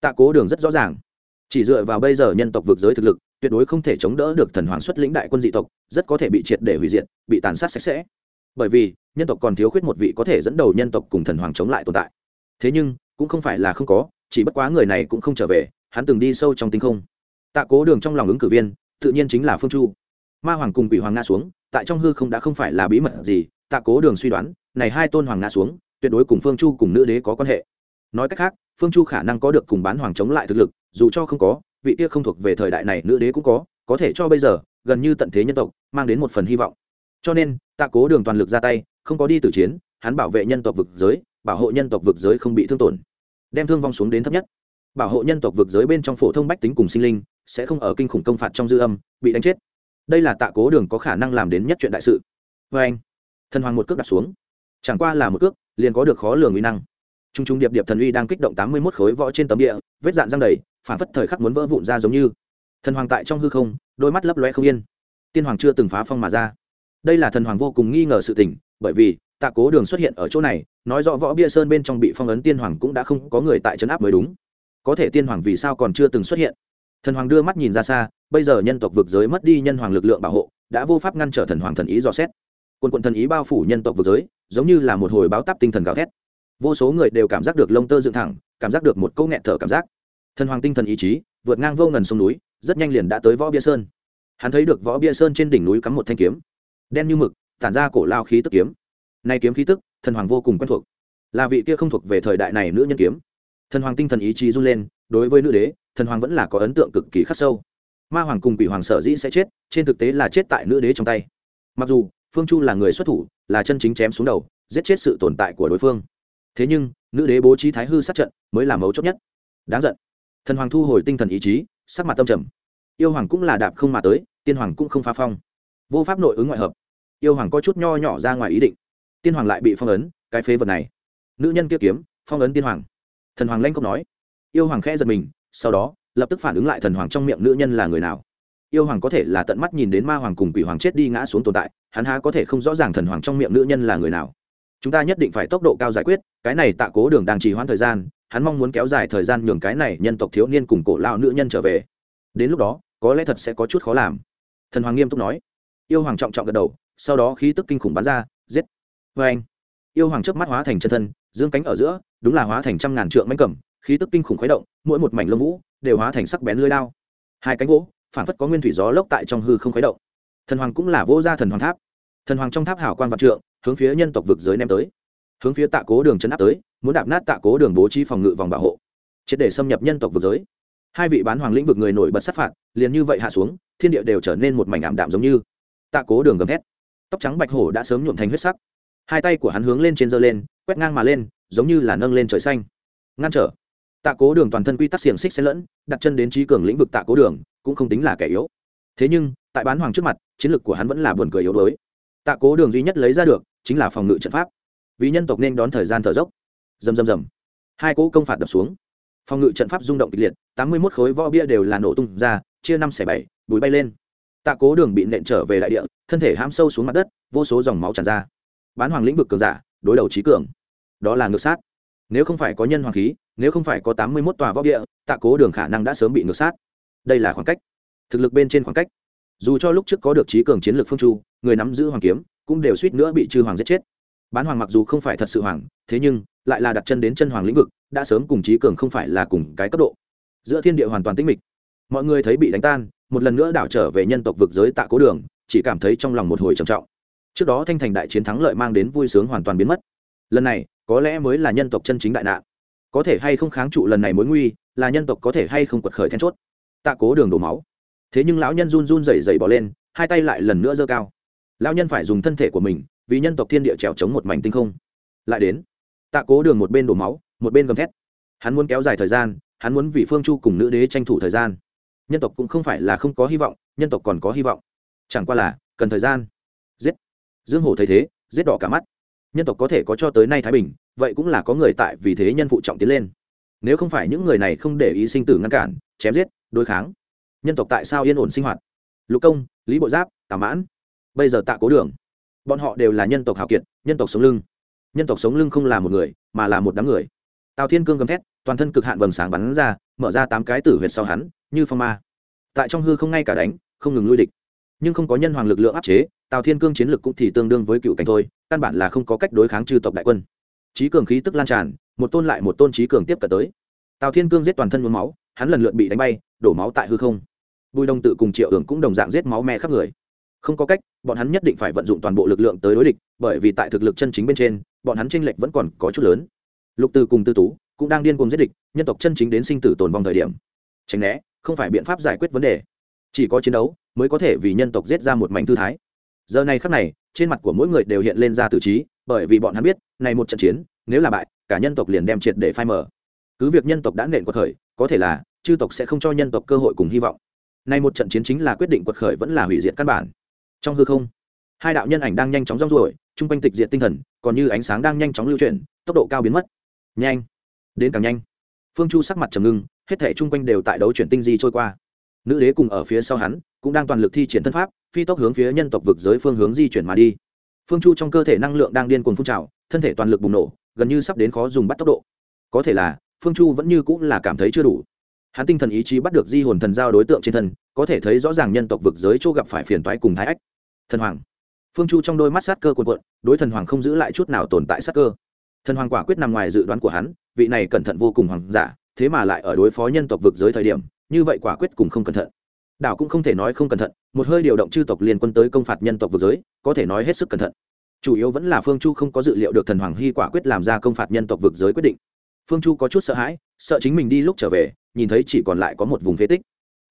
Tạ cố đường rất rõ ràng. Chỉ dựa vào bây giờ nhân tộc vực giới thực lực, tuyệt đối không thể chống đỡ được thần hoàng xuất lĩnh đại quân dị tộc, rất có thể bị triệt để hủy diệt, bị tàn sát sạch sẽ. Bởi vì, nhân tộc còn thiếu khuyết một vị có thể dẫn đầu nhân tộc cùng thần hoàng chống lại tồn tại. Thế nhưng, cũng không phải là không có, chỉ bất quá người này cũng không trở về hắn từng đi sâu trong tinh không. Tạ cố đường trong lòng ứng cử viên, tự nhiên chính là phương chu. Ma hoàng cùng quỷ hoàng nga xuống, tại trong hư không đã không phải là bí mật gì, tạ cố đường suy đoán, này hai tôn hoàng ngã xuống, tuyệt đối cùng phương chu cùng nữ đế có quan hệ. Nói cách khác, phương chu khả năng có được cùng bán hoàng chống lại thực lực, dù cho không có, vị kia không thuộc về thời đại này nữ đế cũng có có thể cho bây giờ, gần như tận thế nhân tộc, mang đến một phần hy vọng. Cho nên, tạ cố đường toàn lực ra tay, không có đi từ chiến, hắn bảo vệ nhân tộc vực giới, bảo hộ nhân tộc vực giới không bị thương tổn. Đem thương vong xuống đến thấp nhất bảo hộ nhân tộc vực giới bên trong phổ thông bách tính cùng sinh linh, sẽ không ở kinh khủng công phạt trong dư âm, bị đánh chết. Đây là tạ cố đường có khả năng làm đến nhất chuyện đại sự. Vê anh, thần hoàng một cước đặt xuống. Chẳng qua là một cước, liền có được khó lường uy năng. T r u n g t r u n g điệp điệp thần uy đang kích động tám mươi mốt khối võ trên tấm địa, vết dạn răng đầy, phản phất thời khắc muốn vỡ vụn ra giống như. Thần hoàng tại trong hư không, đôi mắt lấp loe không yên. Tiên hoàng chưa từng phá phong mà ra. Đây là thần hoàng vô cùng nghi ngờ sự tình, bởi vì, tạ cố đường xuất hiện ở chỗ này, nói rõ võ bia sơn bên trong bị phong ấn tiên hoàng cũng đã không có người tại trấn áp mới đúng có thể tiên hoàng vì sao còn chưa từng xuất hiện? Thần hoàng đưa mắt nhìn ra xa, bây giờ nhân tộc vực giới mất đi nhân hoàng lực lượng bảo hộ, đã vô pháp ngăn trở thần hoàng thần ý dò xét. Quân quận thần ý bao phủ nhân tộc vực giới, giống như là một hồi báo tắp tinh thần gào thét. Vô số người đều cảm giác được lông tơ dựng thẳng, cảm giác được một câu nghẹn thở cảm giác. Thần hoàng tinh thần ý chí, vượt ngang vô ngần sông núi, rất nhanh liền đã tới võ bia sơn. Hắn thấy được võ bia sơn trên đỉnh núi cắm một thanh kiếm. Đen như mực, tản ra cổ lao khí tức kiếm. Nay kiếm khí tức, thần hoàng vô cùng quen thuộc. Là vị kia không thuộc về thời đại này nữ nhân kiếm thần hoàng tinh thần ý chí run lên, đối với nữ đế, thần hoàng vẫn là có ấn tượng cực kỳ khắc sâu. Ma hoàng cùng quỷ hoàng sở dĩ sẽ chết, trên thực tế là chết tại nữ đế trong tay. Mặc dù, phương chu là người xuất thủ, là chân chính chém xuống đầu, giết chết sự tồn tại của đối phương. Thế nhưng, nữ đế bố trí thái hư sát trận mới là mấu chốt nhất. Đáng giận. Thần hoàng thu hồi tinh thần ý chí, sắc mặt tâm trầm. Yêu hoàng cũng là đạp không mà tới, tiên hoàng cũng không phá phong. Vô pháp nội ứng ngoại hợp. Yêu hoàng có chút nho nhỏ ra ngoài ý định. Tiên hoàng lại bị phong ấn, cái phế vật này. Nữ nhân kia kiếm, phong ấn tiên hoàng thần hoàng lanh cốc nói. Yêu hoàng khẽ giật mình, sau đó, lập tức phản ứng lại thần hoàng trong miệng nữ nhân là người nào. Yêu hoàng có thể là tận mắt nhìn đến ma hoàng cùng quỷ hoàng chết đi ngã xuống tồn tại, hắn há có thể không rõ ràng thần hoàng trong miệng nữ nhân là người nào. Chúng ta nhất định phải tốc độ cao giải quyết, cái này tạ cố đường đang trì hoãn thời gian, hắn mong muốn kéo dài thời gian nhường cái này nhân tộc thiếu niên cùng cổ lao nữ nhân trở về. Đến lúc đó, có lẽ thật sẽ có chút khó làm. Thần hoàng nghiêm túc nói. Yêu hoàng trọng trọng gật đầu, sau đó khí tức kinh khủng bắn ra, giết. Vê anh yêu hoàng trước mắt hóa thành chân thân, dương cánh ở giữa đúng là hóa thành trăm ngàn trượng mánh cầm, khí tức kinh khủng khuấy động, mỗi một mảnh lông vũ đều hóa thành sắc bén lưới lao hai cánh gỗ, phản phất có nguyên thủy gió lốc tại trong hư không khuấy động. Thần hoàng cũng là vô gia thần hoàng tháp. Thần hoàng trong tháp hảo quan vạn trượng, hướng phía nhân tộc vực giới ném tới. Hướng phía tạ cố đường chấn áp tới, muốn đạp nát tạ cố đường bố trí phòng ngự vòng bảo hộ. Triệt để xâm nhập nhân tộc vực giới. Hai vị bán hoàng lĩnh vực người nổi bật sát phạt, liền như vậy hạ xuống, thiên địa đều trở nên một mảnh ảm đạm giống như. Tạ cố đường gầm thét. Tóc trắng bạch hổ đã sớm nhuộm thành huyết sắc. Hai tay của hắn hướng lên trên giơ lên, quét ngang mà lên giống như là nâng lên trời xanh. Ngăn trở. Tạ cố đường toàn thân quy tắc xiềng xích xen lẫn, đặt chân đến trí cường lĩnh vực tạ cố đường, cũng không tính là kẻ yếu. Thế nhưng, tại bán hoàng trước mặt, chiến lược của hắn vẫn là buồn cười yếu đuối. Tạ cố đường duy nhất lấy ra được, chính là phòng ngự trận pháp. Vì nhân tộc nên đón thời gian thở dốc. Rầm rầm rầm. Hai cỗ công phạt đập xuống. Phòng ngự trận pháp rung động kịch liệt, tám mươi mốt khối võ bia đều là nổ tung ra, chia năm xẻ bảy, bụi bay lên. Tạ cố đường bị nện trở về đại địa, thân thể hãm sâu xuống mặt đất, vô số dòng máu tràn ra. Bán hoàng lĩnh vực cường giả, đối đầu trí cường đó là ngược sát. Nếu không phải có nhân hoàng khí, nếu không phải có tám mươi mốt tòa võ địa, tạ cố đường khả năng đã sớm bị ngược sát. Đây là khoảng cách. Thực lực bên trên khoảng cách. Dù cho lúc trước có được trí cường chiến lược phương chu, người nắm giữ hoàng kiếm cũng đều suýt nữa bị chư hoàng giết chết. Bán hoàng mặc dù không phải thật sự hoàng, thế nhưng lại là đặt chân đến chân hoàng lĩnh vực, đã sớm cùng trí cường không phải là cùng cái cấp độ. Giữa thiên địa hoàn toàn tĩnh mịch. Mọi người thấy bị đánh tan, một lần nữa đảo trở về nhân tộc vực giới tạ cố đường, chỉ cảm thấy trong lòng một hồi trầm trọng. Trước đó thanh thành đại chiến thắng lợi mang đến vui sướng hoàn toàn biến mất lần này, có lẽ mới là nhân tộc chân chính đại nạn. Có thể hay không kháng trụ lần này mối nguy, là nhân tộc có thể hay không quật khởi then chốt. Tạ cố đường đổ máu. Thế nhưng lão nhân run run rẩy rẩy bỏ lên, hai tay lại lần nữa giơ cao. Lão nhân phải dùng thân thể của mình, vì nhân tộc thiên địa trèo chống một mảnh tinh không. Lại đến, tạ cố đường một bên đổ máu, một bên gầm thét. Hắn muốn kéo dài thời gian, hắn muốn vì phương chu cùng nữ đế tranh thủ thời gian. Nhân tộc cũng không phải là không có hy vọng, nhân tộc còn có hy vọng. Chẳng qua là, cần thời gian. Giết. Dương hổ thấy thế, giết đỏ cả mắt nhân tộc có thể có cho tới nay thái bình, vậy cũng là có người tại vì thế nhân phụ trọng tiến lên. Nếu không phải những người này không để ý sinh tử ngăn cản, chém giết, đối kháng, nhân tộc tại sao yên ổn sinh hoạt? Lục công, lý bộ giáp, tà mãn, bây giờ tạ cố đường, bọn họ đều là nhân tộc hào kiệt, nhân tộc sống lưng. Nhân tộc sống lưng không là một người, mà là một đám người. Tào thiên cương gầm thét, toàn thân cực hạn vầng sáng bắn ra, mở ra tám cái tử huyệt sau hắn, như phong ma. Tại trong hư không ngay cả đánh, không ngừng lui địch. Nhưng không có nhân hoàng lực lượng áp chế tào thiên cương chiến lực cũng thì tương đương với cựu cảnh thôi, căn bản là không có cách đối kháng trừ tộc đại quân. Trí cường khí tức lan tràn, một tôn lại một tôn trí cường tiếp cận tới. Tào thiên cương giết toàn thân mướm máu, hắn lần lượt bị đánh bay, đổ máu tại hư không. Bùi đồng tự cùng triệu hưởng cũng đồng dạng giết máu me khắp người. Không có cách, bọn hắn nhất định phải vận dụng toàn bộ lực lượng tới đối địch, bởi vì tại thực lực chân chính bên trên, bọn hắn tranh lệch vẫn còn có chút lớn. Lục từ cùng tư tú cũng đang điên cuồng giết địch, nhân tộc chân chính đến sinh tử tồn vong thời điểm. Tránh né, không phải biện pháp giải quyết vấn đề. Chỉ có chiến đấu mới có thể vì nhân tộc giết ra một mảnh thư thái giờ này khắc này, trên mặt của mỗi người đều hiện lên ra tử trí, bởi vì bọn hắn biết, này một trận chiến, nếu là bại, cả nhân tộc liền đem triệt để phai mở cứ việc nhân tộc đã nện quật khởi, có thể là, chư tộc sẽ không cho nhân tộc cơ hội cùng hy vọng. Nay một trận chiến chính là quyết định quật khởi vẫn là hủy diệt căn bản. Trong hư không, hai đạo nhân ảnh đang nhanh chóng rong ruổi, chung quanh tịch diệt tinh thần, còn như ánh sáng đang nhanh chóng lưu chuyển, tốc độ cao biến mất. Nhanh, đến càng nhanh. Phương chu sắc mặt trầm ngưng, hết thể chung quanh đều tại đấu chuyển tinh di trôi qua. Nữ đế cùng ở phía sau hắn cũng đang toàn lực thi triển thân pháp, phi tốc hướng phía nhân tộc vực giới phương hướng di chuyển mà đi. Phương chu trong cơ thể năng lượng đang điên cuồng phun trào, thân thể toàn lực bùng nổ, gần như sắp đến khó dùng bắt tốc độ. Có thể là, phương chu vẫn như cũng là cảm thấy chưa đủ. Hắn tinh thần ý chí bắt được di hồn thần giao đối tượng trên thân, có thể thấy rõ ràng nhân tộc vực giới chỗ gặp phải phiền toái cùng thái ách. Thần hoàng. Phương chu trong đôi mắt sát cơ cuộn cuộn, đối thần hoàng không giữ lại chút nào tồn tại sát cơ. Thần hoàng quả quyết nằm ngoài dự đoán của hắn, vị này cẩn thận vô cùng hoàng giả, thế mà lại ở đối phó nhân tộc vực giới thời điểm, như vậy quả quyết cùng không cẩn thận đảo cũng không thể nói không cẩn thận, một hơi điều động chư tộc liên quân tới công phạt nhân tộc vực giới, có thể nói hết sức cẩn thận. Chủ yếu vẫn là phương chu không có dự liệu được thần hoàng hy quả quyết làm ra công phạt nhân tộc vực giới quyết định. Phương chu có chút sợ hãi, sợ chính mình đi lúc trở về, nhìn thấy chỉ còn lại có một vùng phế tích.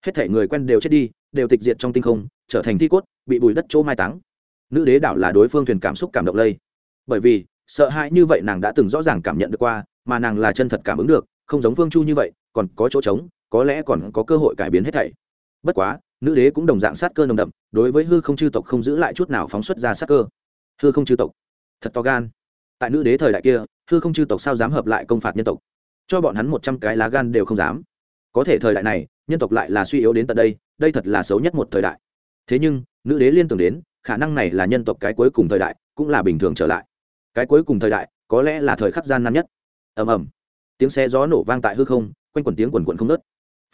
Hết thể người quen đều chết đi, đều tịch diệt trong tinh không, trở thành thi cốt, bị bùi đất chỗ mai táng. Nữ đế đảo là đối phương thuyền cảm xúc cảm động lây. Bởi vì, sợ hãi như vậy nàng đã từng rõ ràng cảm nhận được qua, mà nàng là chân thật cảm ứng được, không giống phương chu như vậy, còn có chỗ trống, có lẽ còn có cơ hội cải biến hết thảy bất quá, nữ đế cũng đồng dạng sát cơ nồng đậm, đối với hư không chư tộc không giữ lại chút nào phóng xuất ra sát cơ. Hư không chư tộc. Thật to gan. Tại nữ đế thời đại kia, hư không chư tộc sao dám hợp lại công phạt nhân tộc? Cho bọn hắn một trăm cái lá gan đều không dám. Có thể thời đại này, nhân tộc lại là suy yếu đến tận đây đây thật là xấu nhất một thời đại. Thế nhưng, nữ đế liên tưởng đến, khả năng này là nhân tộc cái cuối cùng thời đại, cũng là bình thường trở lại. Cái cuối cùng thời đại, có lẽ là thời khắc gian nan nhất. Ầm ầm. Tiếng xe gió nổ vang tại hư không, quanh quần tiếng quần quần không nớt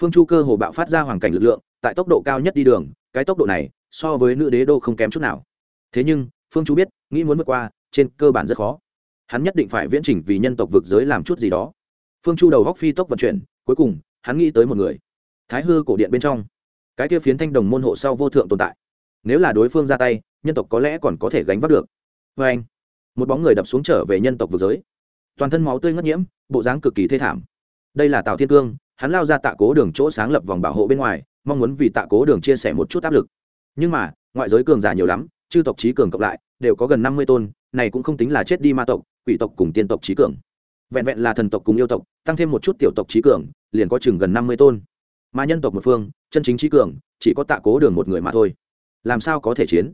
phương chu cơ hồ bạo phát ra hoàn cảnh lực lượng, tại tốc độ cao nhất đi đường, cái tốc độ này, so với nữ đế đô không kém chút nào. Thế nhưng, phương chu biết, nghĩ muốn vượt qua, trên cơ bản rất khó. Hắn nhất định phải viễn trình vì nhân tộc vực giới làm chút gì đó. Phương chu đầu góc phi tốc vận chuyển, cuối cùng, hắn nghĩ tới một người. Thái hư cổ điện bên trong. Cái kia phiến thanh đồng môn hộ sau vô thượng tồn tại. Nếu là đối phương ra tay, nhân tộc có lẽ còn có thể gánh vác được. Vê anh, một bóng người đập xuống trở về nhân tộc vực giới. Toàn thân máu tươi ngất nhiễm, bộ dáng cực kỳ thê thảm. Đây là tào thiên cương hắn lao ra tạ cố đường chỗ sáng lập vòng bảo hộ bên ngoài, mong muốn vì tạ cố đường chia sẻ một chút áp lực. Nhưng mà, ngoại giới cường giả nhiều lắm, chư tộc trí cường cộng lại, đều có gần năm mươi tôn, này cũng không tính là chết đi ma tộc, quỷ tộc cùng tiên tộc trí cường. Vẹn vẹn là thần tộc cùng yêu tộc, tăng thêm một chút tiểu tộc trí cường, liền có chừng gần năm mươi tôn. Mà nhân tộc một phương, chân chính trí cường, chỉ có tạ cố đường một người mà thôi. Làm sao có thể chiến?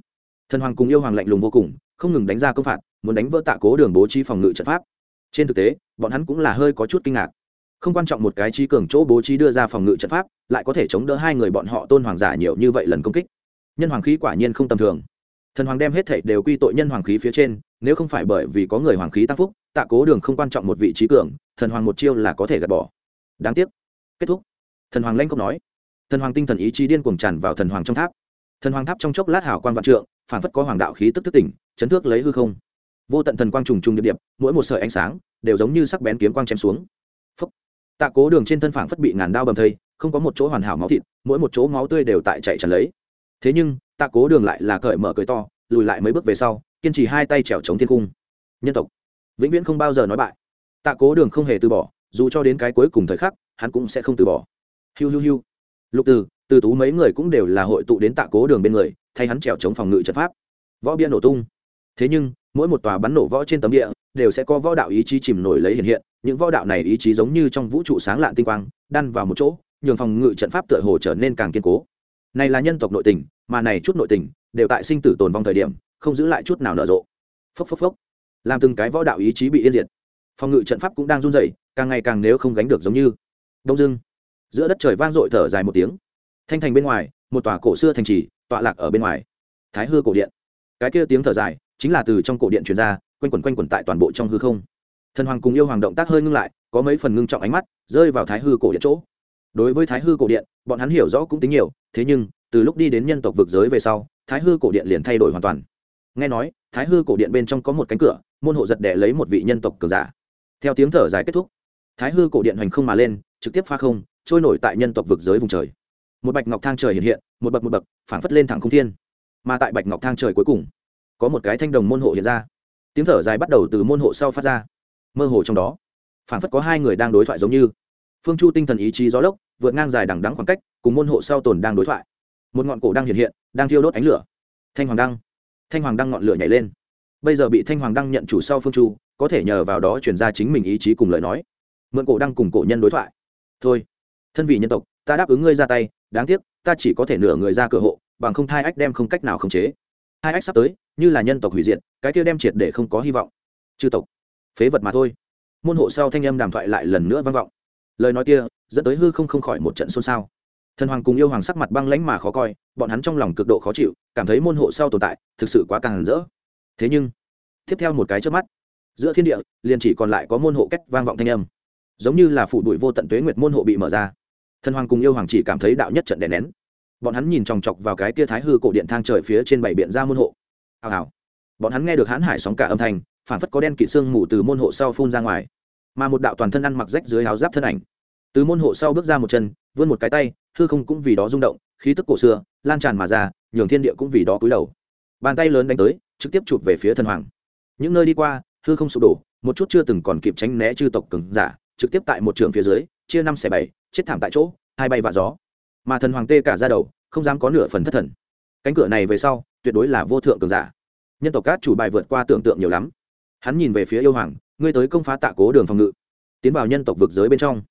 Thần hoàng cùng yêu hoàng lạnh lùng vô cùng, không ngừng đánh ra công phạt, muốn đánh vỡ tạ cố đường bố trí phòng ngự trận pháp. Trên thực tế, bọn hắn cũng là hơi có chút kinh ngạc không quan trọng một cái trí cường chỗ bố trí đưa ra phòng ngự trận pháp, lại có thể chống đỡ hai người bọn họ tôn hoàng giả nhiều như vậy lần công kích. Nhân hoàng khí quả nhiên không tầm thường. Thần hoàng đem hết thảy đều quy tội nhân hoàng khí phía trên, nếu không phải bởi vì có người hoàng khí tăng phúc, tạ cố đường không quan trọng một vị trí cường, thần hoàng một chiêu là có thể gạt bỏ. Đáng tiếc. Kết thúc. Thần hoàng lanh không nói. Thần hoàng tinh thần ý chí điên cuồng tràn vào thần hoàng trong tháp. Thần hoàng tháp trong chốc lát hào quan vạn trượng phản phất có hoàng đạo khí tức thức tỉnh, chấn thước lấy hư không. Vô tận thần quang trùng trùng điệp điệp, mỗi một sợi ánh sáng, đều giống như sắc bén kiếm quang chém xuống tạ cố đường trên thân phảng phất bị ngàn đao bầm thây, không có một chỗ hoàn hảo máu thịt, mỗi một chỗ máu tươi đều tại chạy tràn lấy. Thế nhưng, tạ cố đường lại là cởi mở cởi to, lùi lại mấy bước về sau, kiên trì hai tay trèo chống thiên cung. Nhân tộc, vĩnh viễn không bao giờ nói bại. Tạ cố đường không hề từ bỏ, dù cho đến cái cuối cùng thời khắc, hắn cũng sẽ không từ bỏ. Hiu hiu hiu. Lục từ từ tú mấy người cũng đều là hội tụ đến tạ cố đường bên người, thay hắn trèo chống phòng ngự trận pháp. Võ bia nổ tung. Thế nhưng, mỗi một tòa bắn nổ võ trên tấm địa, đều sẽ có võ đạo ý chí chìm nổi lấy hiện hiện những võ đạo này ý chí giống như trong vũ trụ sáng lạn tinh quang, đan vào một chỗ, nhường phòng ngự trận pháp tựa hồ trở nên càng kiên cố. Này là nhân tộc nội tình, mà này chút nội tình đều tại sinh tử tồn vong thời điểm, không giữ lại chút nào nở rộ. Phốc phốc phốc. Làm từng cái võ đạo ý chí bị yên diệt. Phòng ngự trận pháp cũng đang run rẩy, càng ngày càng nếu không gánh được giống như. Đông dưng giữa đất trời vang dội thở dài một tiếng. Thanh thành bên ngoài, một tòa cổ xưa thành trì, tọa lạc ở bên ngoài. Thái hư cổ điện. Cái kia tiếng thở dài, chính là từ trong cổ điện truyền ra, quanh quẩn quanh quẩn tại toàn bộ trong hư không thần hoàng cùng yêu hoàng động tác hơi ngưng lại, có mấy phần ngưng trọng ánh mắt, rơi vào thái hư cổ điện chỗ. Đối với thái hư cổ điện, bọn hắn hiểu rõ cũng tính nhiều, thế nhưng, từ lúc đi đến nhân tộc vực giới về sau, thái hư cổ điện liền thay đổi hoàn toàn. Nghe nói, thái hư cổ điện bên trong có một cánh cửa, môn hộ giật đẻ lấy một vị nhân tộc cường giả. Theo tiếng thở dài kết thúc, thái hư cổ điện hoành không mà lên, trực tiếp pha không, trôi nổi tại nhân tộc vực giới vùng trời. Một bạch ngọc thang trời hiện hiện, một bậc một bậc, phảng phất lên thẳng không thiên. Mà tại bạch ngọc thang trời cuối cùng, có một cái thanh đồng môn hộ hiện ra. Tiếng thở dài bắt đầu từ môn hộ sau phát ra mơ hồ trong đó. Phảng phất có hai người đang đối thoại giống như. Phương chu tinh thần ý chí gió lốc, vượt ngang dài đằng đắng khoảng cách, cùng môn hộ sau tồn đang đối thoại. Một ngọn cổ đang hiện hiện, đang thiêu đốt ánh lửa. Thanh hoàng đăng. Thanh hoàng đăng ngọn lửa nhảy lên. Bây giờ bị thanh hoàng đăng nhận chủ sau phương chu, có thể nhờ vào đó chuyển ra chính mình ý chí cùng lời nói. Mượn cổ đăng cùng cổ nhân đối thoại. Thôi, thân vị nhân tộc, ta đáp ứng ngươi ra tay, đáng tiếc, ta chỉ có thể nửa người ra cửa hộ, bằng không thai ách đem không cách nào khống chế. Hai ách sắp tới, như là nhân tộc hủy diệt, cái kia đem triệt để không có hy vọng. Chư tộc phế vật mà thôi. Môn hộ sau thanh âm đàm thoại lại lần nữa vang vọng. Lời nói kia dẫn tới hư không không khỏi một trận xôn xao. Thần hoàng cùng yêu hoàng sắc mặt băng lãnh mà khó coi, bọn hắn trong lòng cực độ khó chịu, cảm thấy môn hộ sau tồn tại thực sự quá càng rỡ. Thế nhưng, tiếp theo một cái trước mắt, giữa thiên địa liền chỉ còn lại có môn hộ cách vang vọng thanh âm. Giống như là phụ đuổi vô tận tuế nguyệt môn hộ bị mở ra. Thần hoàng cùng yêu hoàng chỉ cảm thấy đạo nhất trận đè nén. Bọn hắn nhìn chòng chọc vào cái tia thái hư cổ điện thang trời phía trên bảy biện ra môn hộ. Hào hào. Bọn hắn nghe được hãn hải sóng cả âm thanh phản phất có đen kỵ xương mù từ môn hộ sau phun ra ngoài. Mà một đạo toàn thân ăn mặc rách dưới áo giáp thân ảnh, từ môn hộ sau bước ra một chân, vươn một cái tay, hư không cũng vì đó rung động, khí tức cổ xưa, lan tràn mà ra, nhường thiên địa cũng vì đó cúi đầu. Bàn tay lớn đánh tới, trực tiếp chụp về phía thần hoàng. Những nơi đi qua, hư không sụp đổ, một chút chưa từng còn kịp tránh né chư tộc cứng giả, trực tiếp tại một trường phía dưới, chia năm xẻ bảy, chết thảm tại chỗ, hai bay vạ gió. Mà thần hoàng tê cả ra đầu, không dám có nửa phần thất thần. Cánh cửa này về sau, tuyệt đối là vô thượng cường giả. Nhân tộc cát chủ bài vượt qua tưởng tượng nhiều lắm hắn nhìn về phía yêu hoàng, ngươi tới công phá tạ cố đường phòng ngự, tiến vào nhân tộc vực giới bên trong.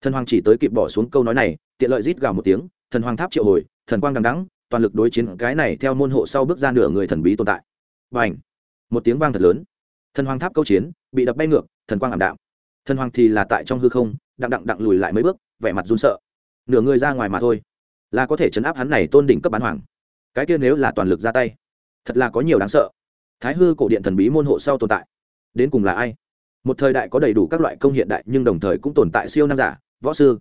Thần hoàng chỉ tới kịp bỏ xuống câu nói này, tiện lợi rít gào một tiếng, thần hoàng tháp triệu hồi, thần quang đằng đắng toàn lực đối chiến cái này theo môn hộ sau bước ra nửa người thần bí tồn tại. Và ảnh một tiếng vang thật lớn. Thần hoàng tháp câu chiến, bị đập bay ngược, thần quang ảm đạm. Thần hoàng thì là tại trong hư không, đặng đặng đặng lùi lại mấy bước, vẻ mặt run sợ. Nửa người ra ngoài mà thôi, là có thể chấn áp hắn này tôn đỉnh cấp bán hoàng. Cái kia nếu là toàn lực ra tay, thật là có nhiều đáng sợ. Thái hư cổ điện thần bí môn hộ sau tồn tại đến cùng là ai? Một thời đại có đầy đủ các loại công hiện đại nhưng đồng thời cũng tồn tại siêu nam giả, võ sư.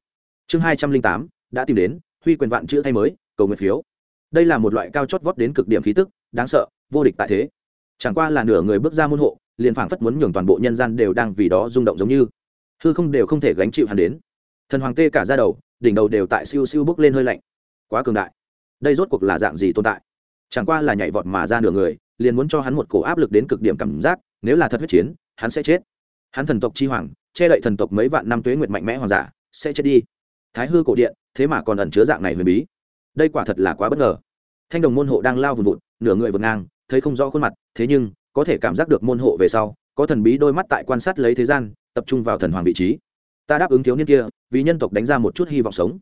Chương hai trăm linh tám, đã tìm đến, huy quyền vạn chữ thay mới, cầu nguyện phiếu. Đây là một loại cao chót vót đến cực điểm khí tức, đáng sợ, vô địch tại thế. Chẳng qua là nửa người bước ra môn hộ, liền phảng phất muốn nhường toàn bộ nhân gian đều đang vì đó rung động giống như. Hư không đều không thể gánh chịu hắn đến. Thần hoàng tê cả ra đầu, đỉnh đầu đều tại siêu siêu bước lên hơi lạnh. Quá cường đại. Đây rốt cuộc là dạng gì tồn tại? Chẳng qua là nhảy vọt mà ra nửa người, liền muốn cho hắn một cổ áp lực đến cực điểm cảm giác nếu là thật huyết chiến, hắn sẽ chết. Hắn thần tộc chi hoàng, che đậy thần tộc mấy vạn năm tuế nguyệt mạnh mẽ hoàng giả, sẽ chết đi. Thái hư cổ điện, thế mà còn ẩn chứa dạng này huyền bí. Đây quả thật là quá bất ngờ. Thanh đồng môn hộ đang lao vùn vụt, nửa người vượt ngang, thấy không rõ khuôn mặt, thế nhưng, có thể cảm giác được môn hộ về sau, có thần bí đôi mắt tại quan sát lấy thế gian, tập trung vào thần hoàng vị trí. Ta đáp ứng thiếu niên kia, vì nhân tộc đánh ra một chút hy vọng sống.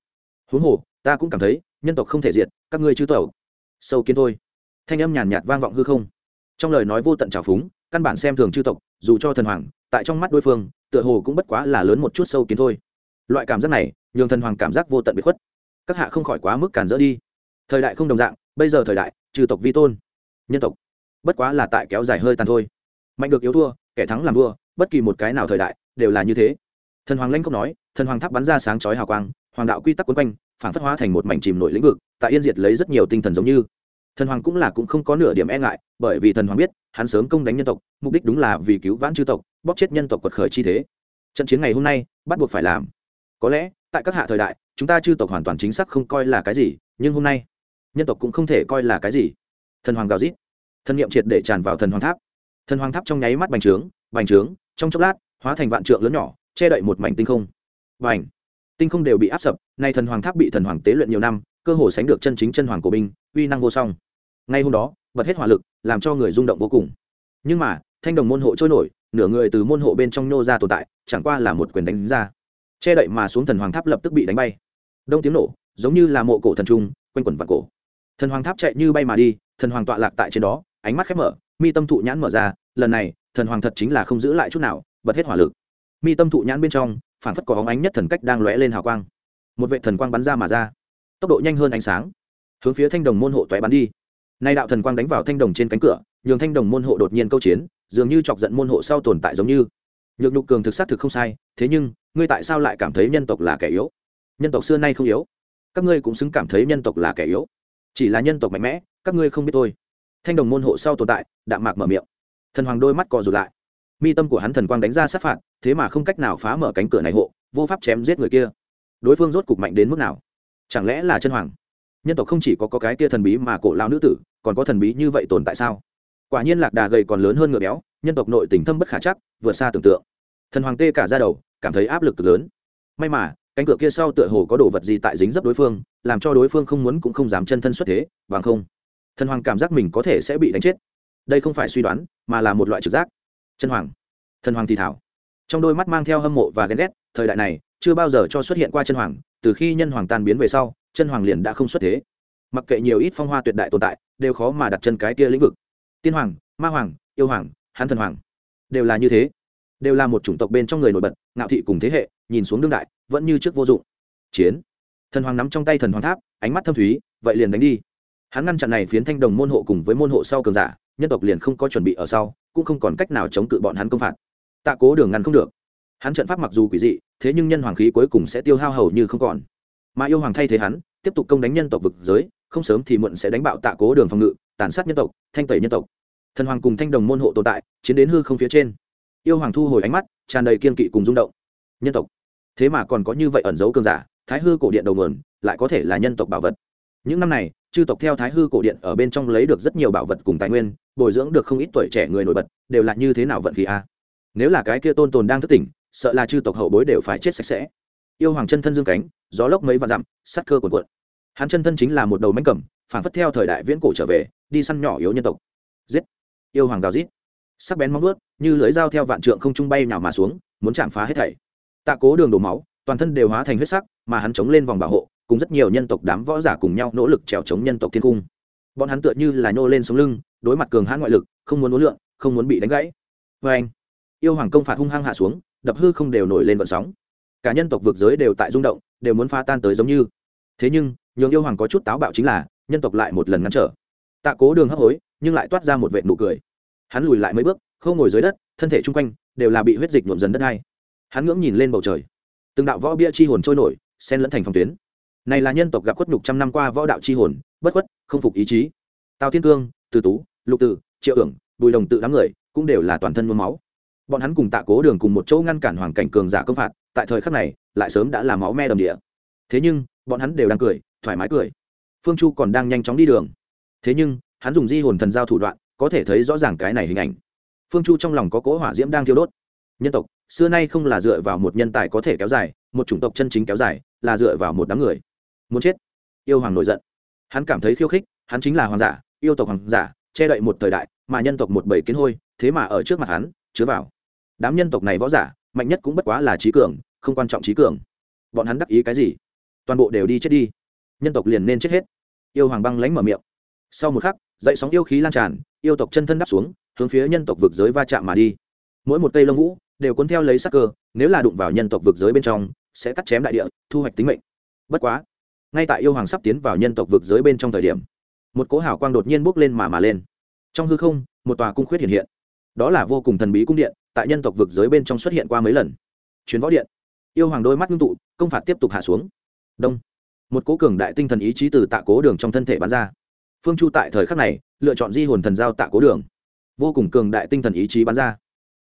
Huống hồ, ta cũng cảm thấy, nhân tộc không thể diệt, các ngươi chư tẩu sâu kiến thôi. Thanh âm nhàn nhạt vang vọng hư không. Trong lời nói vô tận trào phúng căn bản xem thường chư tộc, dù cho thần hoàng, tại trong mắt đối phương, tựa hồ cũng bất quá là lớn một chút sâu kiến thôi. Loại cảm giác này, nhường thần hoàng cảm giác vô tận bị khuất. Các hạ không khỏi quá mức cản dỡ đi. Thời đại không đồng dạng, bây giờ thời đại, trừ tộc vi tôn, nhân tộc, bất quá là tại kéo dài hơi tàn thôi. Mạnh được yếu thua, kẻ thắng làm vua, bất kỳ một cái nào thời đại, đều là như thế. Thần hoàng lanh không nói, thần hoàng tháp bắn ra sáng chói hào quang, hoàng đạo quy tắc quấn quanh, phản phất hóa thành một mảnh chìm nổi lĩnh vực, tại yên diệt lấy rất nhiều tinh thần giống như thần hoàng cũng là cũng không có nửa điểm e ngại, bởi vì thần hoàng biết, hắn sớm công đánh nhân tộc, mục đích đúng là vì cứu vãn chư tộc, bóp chết nhân tộc quật khởi chi thế. Trận chiến ngày hôm nay, bắt buộc phải làm. Có lẽ, tại các hạ thời đại, chúng ta chư tộc hoàn toàn chính xác không coi là cái gì, nhưng hôm nay, nhân tộc cũng không thể coi là cái gì. Thần hoàng gào rít. Thần nghiệm triệt để tràn vào thần hoàng tháp. Thần hoàng tháp trong nháy mắt bành trướng bành trướng, trong chốc lát, hóa thành vạn trượng lớn nhỏ, che đậy một mảnh tinh không. Và tinh không đều bị áp sập, nay thần hoàng tháp bị thần hoàng tế luyện nhiều năm cơ hồ sánh được chân chính chân hoàng của binh, uy năng vô song. Ngay hôm đó, bật hết hỏa lực, làm cho người rung động vô cùng. Nhưng mà, thanh đồng môn hộ trôi nổi, nửa người từ môn hộ bên trong nhô ra tồn tại, chẳng qua là một quyền đánh ra. Che đậy mà xuống thần hoàng tháp lập tức bị đánh bay. Đông tiếng nổ, giống như là mộ cổ thần trung quanh quẩn vặt cổ. Thần hoàng tháp chạy như bay mà đi, thần hoàng tọa lạc tại trên đó, ánh mắt khép mở, mi tâm thụ nhãn mở ra, lần này, thần hoàng thật chính là không giữ lại chút nào, bật hết hỏa lực. Mi tâm thụ nhãn bên trong phản phất có hóng ánh nhất thần cách đang lóe lên hào quang. Một vệ thần quang bắn ra mà ra tốc độ nhanh hơn ánh sáng. Hướng phía thanh đồng môn hộ toé bắn đi. Nay đạo thần quang đánh vào thanh đồng trên cánh cửa, nhường thanh đồng môn hộ đột nhiên câu chiến, dường như chọc giận môn hộ sau tồn tại giống như. Nhược nhục cường thực xác thực không sai, thế nhưng, ngươi tại sao lại cảm thấy nhân tộc là kẻ yếu? Nhân tộc xưa nay không yếu. Các ngươi cũng xứng cảm thấy nhân tộc là kẻ yếu. Chỉ là nhân tộc mạnh mẽ, các ngươi không biết thôi. Thanh đồng môn hộ sau tồn tại, đạm mạc mở miệng. Thần hoàng đôi mắt cò rụt lại. Mi tâm của hắn thần quang đánh ra sát phạt, thế mà không cách nào phá mở cánh cửa này hộ, vô pháp chém giết người kia. Đối phương rốt cục mạnh đến mức nào? Chẳng lẽ là chân hoàng? Nhân tộc không chỉ có, có cái tia thần bí mà cổ lao nữ tử còn có thần bí như vậy tồn tại sao? Quả nhiên lạc đà gầy còn lớn hơn ngựa béo nhân tộc nội tình thâm bất khả chắc vượt xa tưởng tượng. Thần hoàng tê cả ra đầu cảm thấy áp lực cực lớn. May mà cánh cửa kia sau tựa hồ có đồ vật gì tại dính dấp đối phương làm cho đối phương không muốn cũng không dám chân thân xuất thế bằng không thần hoàng cảm giác mình có thể sẽ bị đánh chết. Đây không phải suy đoán mà là một loại trực giác. Chân hoàng thần hoàng thì thảo. Trong đôi mắt mang theo hâm mộ và ghen ghét thời đại này chưa bao giờ cho xuất hiện qua chân hoàng, từ khi nhân hoàng tan biến về sau, chân hoàng liền đã không xuất thế. Mặc kệ nhiều ít phong hoa tuyệt đại tồn tại, đều khó mà đặt chân cái kia lĩnh vực. Tiên hoàng, ma hoàng, yêu hoàng, hán thần hoàng, đều là như thế. Đều là một chủng tộc bên trong người nổi bật, ngạo thị cùng thế hệ, nhìn xuống đương đại, vẫn như trước vô dụng. Chiến. Thần hoàng nắm trong tay thần hoàng tháp, ánh mắt thâm thúy, vậy liền đánh đi. Hắn ngăn chặn này phiến thanh đồng môn hộ cùng với môn hộ sau cường giả, nhân tộc liền không có chuẩn bị ở sau, cũng không còn cách nào chống cự bọn hắn công phạt. Tạ cố đường ngăn không được hắn trận pháp mặc dù quỷ dị, thế nhưng nhân hoàng khí cuối cùng sẽ tiêu hao hầu như không còn. Mà yêu hoàng thay thế hắn, tiếp tục công đánh nhân tộc vực giới, không sớm thì muộn sẽ đánh bạo tạ cố đường phòng ngự, tàn sát nhân tộc, thanh tẩy nhân tộc. Thần hoàng cùng thanh đồng môn hộ tồn tại, chiến đến hư không phía trên. Yêu hoàng thu hồi ánh mắt, tràn đầy kiên kỵ cùng rung động. Nhân tộc. Thế mà còn có như vậy ẩn dấu cơn giả, thái hư cổ điện đầu nguồn, lại có thể là nhân tộc bảo vật. Những năm này, chư tộc theo thái hư cổ điện ở bên trong lấy được rất nhiều bảo vật cùng tài nguyên, bồi dưỡng được không ít tuổi trẻ người nổi bật, đều là như thế nào vận khí a? Nếu là cái kia tôn tồn đang thức tỉnh sợ là chư tộc hậu bối đều phải chết sạch sẽ. Yêu hoàng chân thân dương cánh, gió lốc mấy vạn dặm, sắt cơ cuồn cuộn. Hắn chân thân chính là một đầu mánh cẩm phản phất theo thời đại viễn cổ trở về, đi săn nhỏ yếu nhân tộc. Giết! Yêu hoàng gào giết sắc bén móng vuốt, như lưỡi dao theo vạn trượng không trung bay nào mà xuống, muốn chạm phá hết thảy. Tạ cố đường đổ máu, toàn thân đều hóa thành huyết sắc, mà hắn chống lên vòng bảo hộ, cùng rất nhiều nhân tộc đám võ giả cùng nhau nỗ lực trèo chống nhân tộc thiên cung. Bọn hắn tựa như là nhô lên sống lưng, đối mặt cường hãn ngoại lực, không muốn uốn lượn, không muốn bị đánh gãy. Vê anh yêu hoàng công phạt hung hăng hạ xuống, đập hư không đều nổi lên vận sóng. Cả nhân tộc vực giới đều tại rung động, đều muốn phá tan tới giống như. Thế nhưng, nhường yêu hoàng có chút táo bạo chính là, nhân tộc lại một lần ngăn trở. Tạ cố đường hấp hối, nhưng lại toát ra một vệ nụ cười. Hắn lùi lại mấy bước không ngồi dưới đất, thân thể chung quanh đều là bị huyết dịch nhuộm dần đất hay. hắn ngưỡng nhìn lên bầu trời. Từng đạo võ bia chi hồn trôi nổi sen lẫn thành phòng tuyến. Này là nhân tộc gặp khuất nhục trăm năm qua võ đạo chi hồn, bất khuất, không phục ý chí. Tào thiên cương, từ tú, lục tử, triệu ưởng bùi đồng tự đám người cũng đều là toàn thân mướm máu bọn hắn cùng tạ cố đường cùng một chỗ ngăn cản hoàng cảnh cường giả công phạt, tại thời khắc này, lại sớm đã làm máu me đầm địa. Thế nhưng, bọn hắn đều đang cười, thoải mái cười. Phương chu còn đang nhanh chóng đi đường. Thế nhưng, hắn dùng di hồn thần giao thủ đoạn, có thể thấy rõ ràng cái này hình ảnh. Phương chu trong lòng có cỗ hỏa diễm đang thiêu đốt. Nhân tộc, xưa nay không là dựa vào một nhân tài có thể kéo dài, một chủng tộc chân chính kéo dài, là dựa vào một đám người. Muốn chết. Yêu hoàng nổi giận. Hắn cảm thấy khiêu khích, hắn chính là hoàng giả, yêu tộc hoàng giả, che đậy một thời đại, mà nhân tộc một bầy kiến hôi, thế mà ở trước mặt hắn, chứa vào đám nhân tộc này võ giả, mạnh nhất cũng bất quá là trí cường, không quan trọng trí cường. Bọn hắn đắc ý cái gì? Toàn bộ đều đi chết đi. Nhân tộc liền nên chết hết. Yêu hoàng băng lánh mở miệng. Sau một khắc, dậy sóng yêu khí lan tràn, yêu tộc chân thân đắp xuống, hướng phía nhân tộc vực giới va chạm mà đi. Mỗi một cây lông vũ đều cuốn theo lấy sắc cơ, nếu là đụng vào nhân tộc vực giới bên trong, sẽ cắt chém đại địa, thu hoạch tính mệnh. Bất quá, ngay tại yêu hoàng sắp tiến vào nhân tộc vực giới bên trong thời điểm, một cỗ hào quang đột nhiên bốc lên mà mà lên. Trong hư không, một tòa cung khuyết hiện hiện đó là vô cùng thần bí cung điện, tại nhân tộc vực giới bên trong xuất hiện qua mấy lần. Chuyến võ điện. Yêu hoàng đôi mắt ngưng tụ, công phạt tiếp tục hạ xuống. Đông. Một cố cường đại tinh thần ý chí từ tạ cố đường trong thân thể bắn ra. Phương chu tại thời khắc này, lựa chọn di hồn thần giao tạ cố đường. Vô cùng cường đại tinh thần ý chí bắn ra.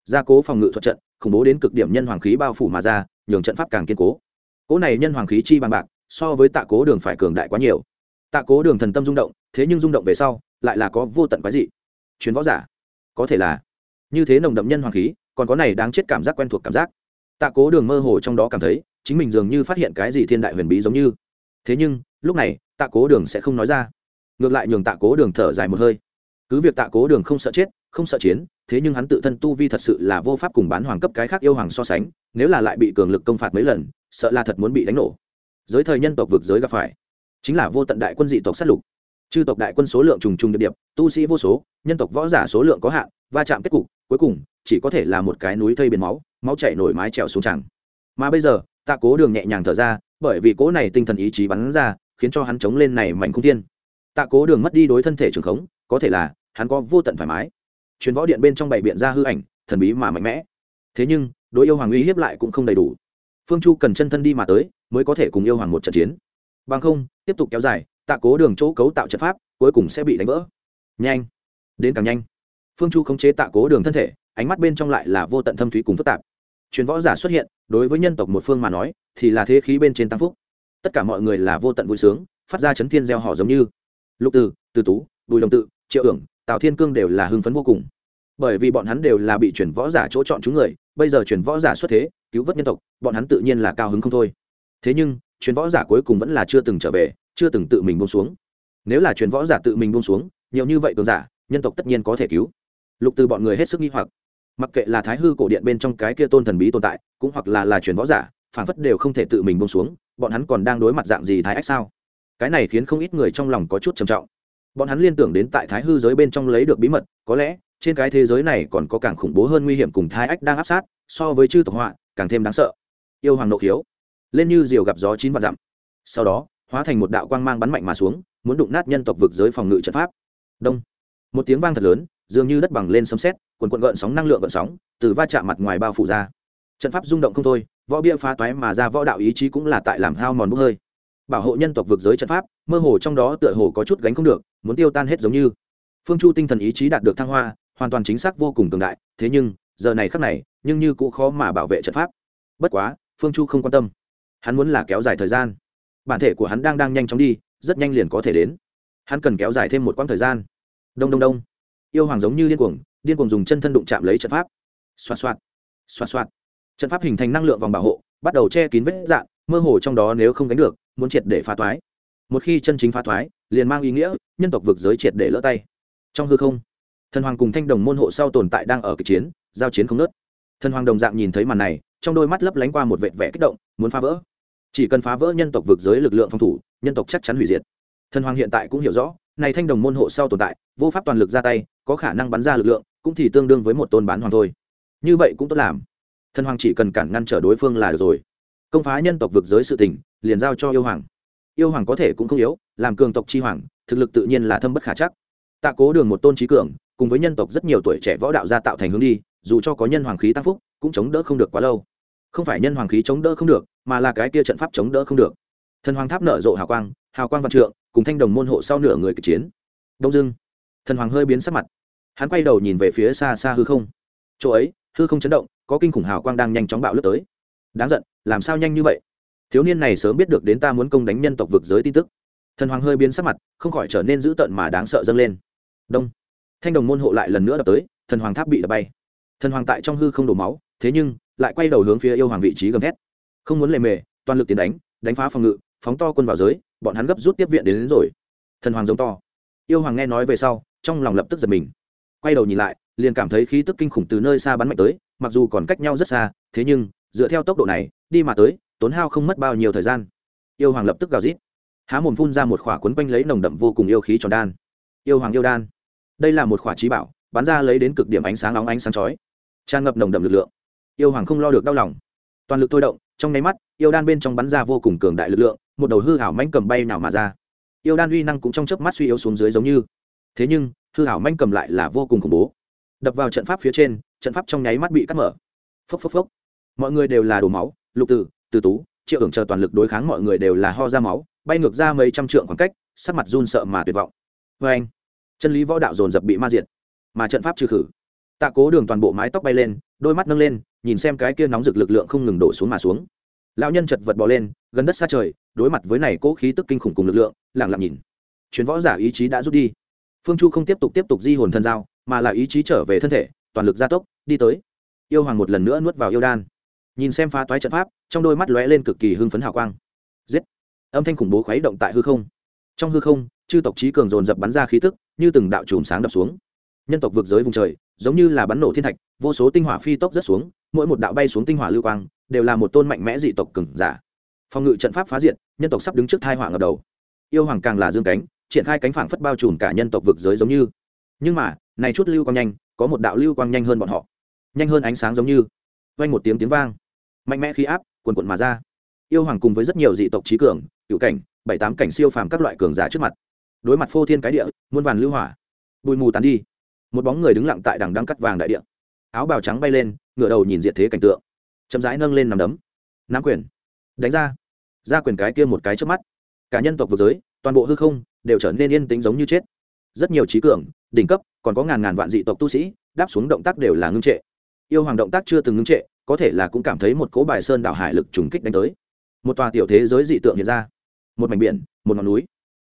Gia cố phòng ngự thuật trận, khủng bố đến cực điểm nhân hoàng khí bao phủ mà ra, nhường trận pháp càng kiên cố. Cố này nhân hoàng khí chi bằng bạc, so với tạ cố đường phải cường đại quá nhiều. Tạ cố đường thần tâm rung động, thế nhưng rung động về sau, lại là có vô tận quái dị. Chuyến võ giả, có thể là như thế nồng đậm nhân hoàng khí, còn có này đáng chết cảm giác quen thuộc cảm giác. Tạ cố đường mơ hồ trong đó cảm thấy, chính mình dường như phát hiện cái gì thiên đại huyền bí giống như. Thế nhưng, lúc này, tạ cố đường sẽ không nói ra. Ngược lại nhường tạ cố đường thở dài một hơi. Cứ việc tạ cố đường không sợ chết, không sợ chiến, thế nhưng hắn tự thân tu vi thật sự là vô pháp cùng bán hoàng cấp cái khác yêu hoàng so sánh, nếu là lại bị cường lực công phạt mấy lần, sợ là thật muốn bị đánh nổ. Giới thời nhân tộc vực giới gặp phải, chính là vô tận đại quân dị tộc sát lục. Chư tộc đại quân số lượng trùng trùng điệp điệp, tu sĩ vô số, nhân tộc võ giả số lượng có hạn, va chạm kết cục cuối cùng, chỉ có thể là một cái núi thây biển máu máu chảy nổi mái trèo xuống chẳng. Mà bây giờ, tạ cố đường nhẹ nhàng thở ra, bởi vì cố này tinh thần ý chí bắn ra, khiến cho hắn chống lên này mạnh không thiên. Tạ cố đường mất đi đối thân thể trường khống, có thể là hắn có vô tận thoải mái. Chuyến võ điện bên trong bảy biện ra hư ảnh, thần bí mà mạnh mẽ. Thế nhưng, đối yêu hoàng uy hiếp lại cũng không đầy đủ. Phương chu cần chân thân đi mà tới, mới có thể cùng yêu hoàng một trận chiến. Bằng không, tiếp tục kéo dài, tạ cố đường chỗ cấu tạo trận pháp, cuối cùng sẽ bị đánh vỡ. Nhanh! Đến càng nhanh phương chu khống chế tạ cố đường thân thể, ánh mắt bên trong lại là vô tận thâm thúy cùng phức tạp. Chuyến võ giả xuất hiện, đối với nhân tộc một phương mà nói, thì là thế khí bên trên tăng phúc. Tất cả mọi người là vô tận vui sướng, phát ra chấn thiên gieo họ giống như. Lục từ từ tú, bùi đồng tự, triệu ưởng tào thiên cương đều là hưng phấn vô cùng. Bởi vì bọn hắn đều là bị chuyển võ giả chỗ chọn chúng người, bây giờ chuyển võ giả xuất thế, cứu vớt nhân tộc, bọn hắn tự nhiên là cao hứng không thôi. Thế nhưng chuyển võ giả cuối cùng vẫn là chưa từng trở về, chưa từng tự mình buông xuống. Nếu là chuyển võ giả tự mình buông xuống, nhiều như vậy cường giả, nhân tộc tất nhiên có thể cứu lục từ bọn người hết sức nghi hoặc. Mặc kệ là thái hư cổ điện bên trong cái kia tôn thần bí tồn tại, cũng hoặc là là truyền võ giả, phản phất đều không thể tự mình buông xuống, bọn hắn còn đang đối mặt dạng gì thái ách sao? Cái này khiến không ít người trong lòng có chút trầm trọng. Bọn hắn liên tưởng đến tại thái hư giới bên trong lấy được bí mật, có lẽ, trên cái thế giới này còn có càng khủng bố hơn nguy hiểm cùng thái ách đang áp sát, so với chư tộc họa, càng thêm đáng sợ. Yêu hoàng nộ khiếu, lên như diều gặp gió chín vạn dặm. Sau đó, hóa thành một đạo quang mang bắn mạnh mà xuống, muốn đụng nát nhân tộc vực giới phòng ngự trận pháp. Đông. Một tiếng vang thật lớn dường như đất bằng lên sấm xét quần quận gợn sóng, năng lượng gợn sóng từ va chạm mặt ngoài bao phủ ra. Trận pháp rung động không thôi, võ bia phá toái mà ra võ đạo ý chí cũng là tại làm hao mòn bốc hơi. Bảo hộ nhân tộc vực giới trận pháp, mơ hồ trong đó tựa hồ có chút gánh không được, muốn tiêu tan hết giống như. Phương chu tinh thần ý chí đạt được thăng hoa, hoàn toàn chính xác vô cùng cường đại, thế nhưng, giờ này khắc này, nhưng như cũng khó mà bảo vệ trận pháp. Bất quá, phương chu không quan tâm. Hắn muốn là kéo dài thời gian. Bản thể của hắn đang đang nhanh chóng đi, rất nhanh liền có thể đến. Hắn cần kéo dài thêm một quãng thời gian. Đông đông đông yêu hoàng giống như điên cuồng điên cuồng dùng chân thân đụng chạm lấy trận pháp. Xoạt xoạt xoạt xoạt. Trận pháp hình thành năng lượng vòng bảo hộ, bắt đầu che kín vết dạn, mơ hồ trong đó nếu không đánh được, muốn triệt để phá thoái một khi chân chính phá thoái liền mang ý nghĩa, nhân tộc vực giới triệt để lỡ tay. Trong hư không, thần hoàng cùng thanh đồng môn hộ sau tồn tại đang ở kịch chiến, giao chiến không nớt thần hoàng đồng dạng nhìn thấy màn này, trong đôi mắt lấp lánh qua một vệt vẻ kích động, muốn phá vỡ. Chỉ cần phá vỡ nhân tộc vực giới lực lượng phòng thủ, nhân tộc chắc chắn hủy diệt. Thần hoàng hiện tại cũng hiểu rõ, này thanh đồng môn hộ sau tồn tại, vô pháp toàn lực ra tay có khả năng bắn ra lực lượng, cũng thì tương đương với một tôn bán hoàng thôi. Như vậy cũng tốt làm. Thần hoàng chỉ cần cản ngăn trở đối phương là được rồi. Công phá nhân tộc vực giới sự tình, liền giao cho yêu hoàng. Yêu hoàng có thể cũng không yếu, làm cường tộc chi hoàng, thực lực tự nhiên là thâm bất khả chắc. Tạ cố đường một tôn trí cường, cùng với nhân tộc rất nhiều tuổi trẻ võ đạo gia tạo thành hướng đi, dù cho có nhân hoàng khí tăng phúc, cũng chống đỡ không được quá lâu. Không phải nhân hoàng khí chống đỡ không được, mà là cái kia trận pháp chống đỡ không được. Thần hoàng tháp nở rộ hào quang hào quang văn trượng, cùng thanh đồng môn hộ sau nửa người kịch chiến. Đông dưng thần hoàng hơi biến sắc mặt. Hắn quay đầu nhìn về phía xa xa hư không. Chỗ ấy hư không chấn động có kinh khủng hào quang đang nhanh chóng bạo lướt tới. Đáng giận làm sao nhanh như vậy? Thiếu niên này sớm biết được đến ta muốn công đánh nhân tộc vực giới tin tức. Thần hoàng hơi biến sắc mặt không khỏi trở nên dữ tợn mà đáng sợ dâng lên. Đông. Thanh đồng môn hộ lại lần nữa đập tới thần hoàng tháp bị đập bay. Thần hoàng tại trong hư không đổ máu thế nhưng lại quay đầu hướng phía yêu hoàng vị trí gầm thét. Không muốn lề mề toàn lực tiến đánh đánh phá phòng ngự phóng to quân vào giới bọn hắn gấp rút tiếp viện đến, đến rồi. Thần hoàng giống to yêu hoàng nghe nói về sau, trong lòng lập tức giật mình. Quay đầu nhìn lại, liền cảm thấy khí tức kinh khủng từ nơi xa bắn mạnh tới, mặc dù còn cách nhau rất xa, thế nhưng, dựa theo tốc độ này, đi mà tới, tốn hao không mất bao nhiêu thời gian. Yêu hoàng lập tức gào rít. Há mồm phun ra một khỏa cuốn quanh lấy nồng đậm vô cùng yêu khí tròn đan. Yêu hoàng yêu đan. Đây là một khỏa trí bảo, bắn ra lấy đến cực điểm ánh sáng nóng ánh sáng chói. Tràn ngập nồng đậm lực lượng. Yêu hoàng không lo được đau lòng. Toàn lực thôi động, trong nháy mắt, yêu đan bên trong bắn ra vô cùng cường đại lực lượng, một đầu hư hảo mánh cầm bay nào mà ra yêu đan uy năng cũng trong chớp mắt suy yếu xuống dưới giống như. Thế nhưng, hư hảo manh cầm lại là vô cùng khủng bố. Đập vào trận pháp phía trên, trận pháp trong nháy mắt bị cắt mở. Phốc phốc phốc. Mọi người đều là đổ máu, lục tử từ tú, triệu hưởng chờ toàn lực đối kháng mọi người đều là ho ra máu, bay ngược ra mấy trăm trượng khoảng cách, sắc mặt run sợ mà tuyệt vọng. Vê anh, chân lý võ đạo dồn dập bị ma diệt, mà trận pháp trừ khử. Tạ cố đường toàn bộ mái tóc bay lên, đôi mắt nâng lên, nhìn xem cái kia nóng rực lực lượng không ngừng đổ xuống mà xuống lão nhân chật vật bỏ lên, gần đất xa trời, đối mặt với này cỗ khí tức kinh khủng cùng lực lượng lẳng lặng nhìn. Chuyến võ giả ý chí đã rút đi. Phương chu không tiếp tục tiếp tục di hồn thân giao, mà là ý chí trở về thân thể, toàn lực gia tốc, đi tới. Yêu hoàng một lần nữa nuốt vào yêu đan. Nhìn xem phá toái trận pháp, trong đôi mắt lóe lên cực kỳ hưng phấn hào quang. Giết! Âm thanh khủng bố khuấy động tại hư không. Trong hư không, chư tộc trí cường dồn dập bắn ra khí tức, như từng đạo chùm sáng đập xuống. Nhân tộc vượt giới vùng trời, giống như là bắn nổ thiên thạch, vô số tinh hỏa phi tốc rất xuống, mỗi một đạo bay xuống tinh hỏa lưu quang đều là một tôn mạnh mẽ dị tộc cừng giả. Phòng ngự trận pháp phá diện nhân tộc sắp đứng trước thai họa ngập đầu. Yêu hoàng càng là dương cánh, triển khai cánh phảng phất bao trùm cả nhân tộc vực giới giống như. Nhưng mà, này chút lưu quang nhanh, có một đạo lưu quang nhanh hơn bọn họ. Nhanh hơn ánh sáng giống như. Vang một tiếng tiếng vang. Mạnh mẽ khí áp quần cuộn mà ra. Yêu hoàng cùng với rất nhiều dị tộc trí cường, cựu cảnh, bảy tám cảnh siêu phàm các loại cường giả trước mặt. Đối mặt phô thiên cái địa, muôn vàn lưu hỏa. Bụi mù tán đi. Một bóng người đứng lặng tại đằng đang cắt vàng đại địa. Áo bào trắng bay lên, ngửa đầu nhìn diệt thế cảnh tượng chậm rãi nâng lên nằm đấm. Nắm quyền. Đánh ra. Ra quyền cái kia một cái trước mắt. Cả nhân tộc vực giới, toàn bộ hư không, đều trở nên yên tĩnh giống như chết. Rất nhiều trí cường, đỉnh cấp, còn có ngàn ngàn vạn dị tộc tu sĩ, đáp xuống động tác đều là ngưng trệ. Yêu hoàng động tác chưa từng ngưng trệ, có thể là cũng cảm thấy một cố bài sơn đảo hải lực trùng kích đánh tới. Một tòa tiểu thế giới dị tượng hiện ra. Một mảnh biển, một ngọn núi.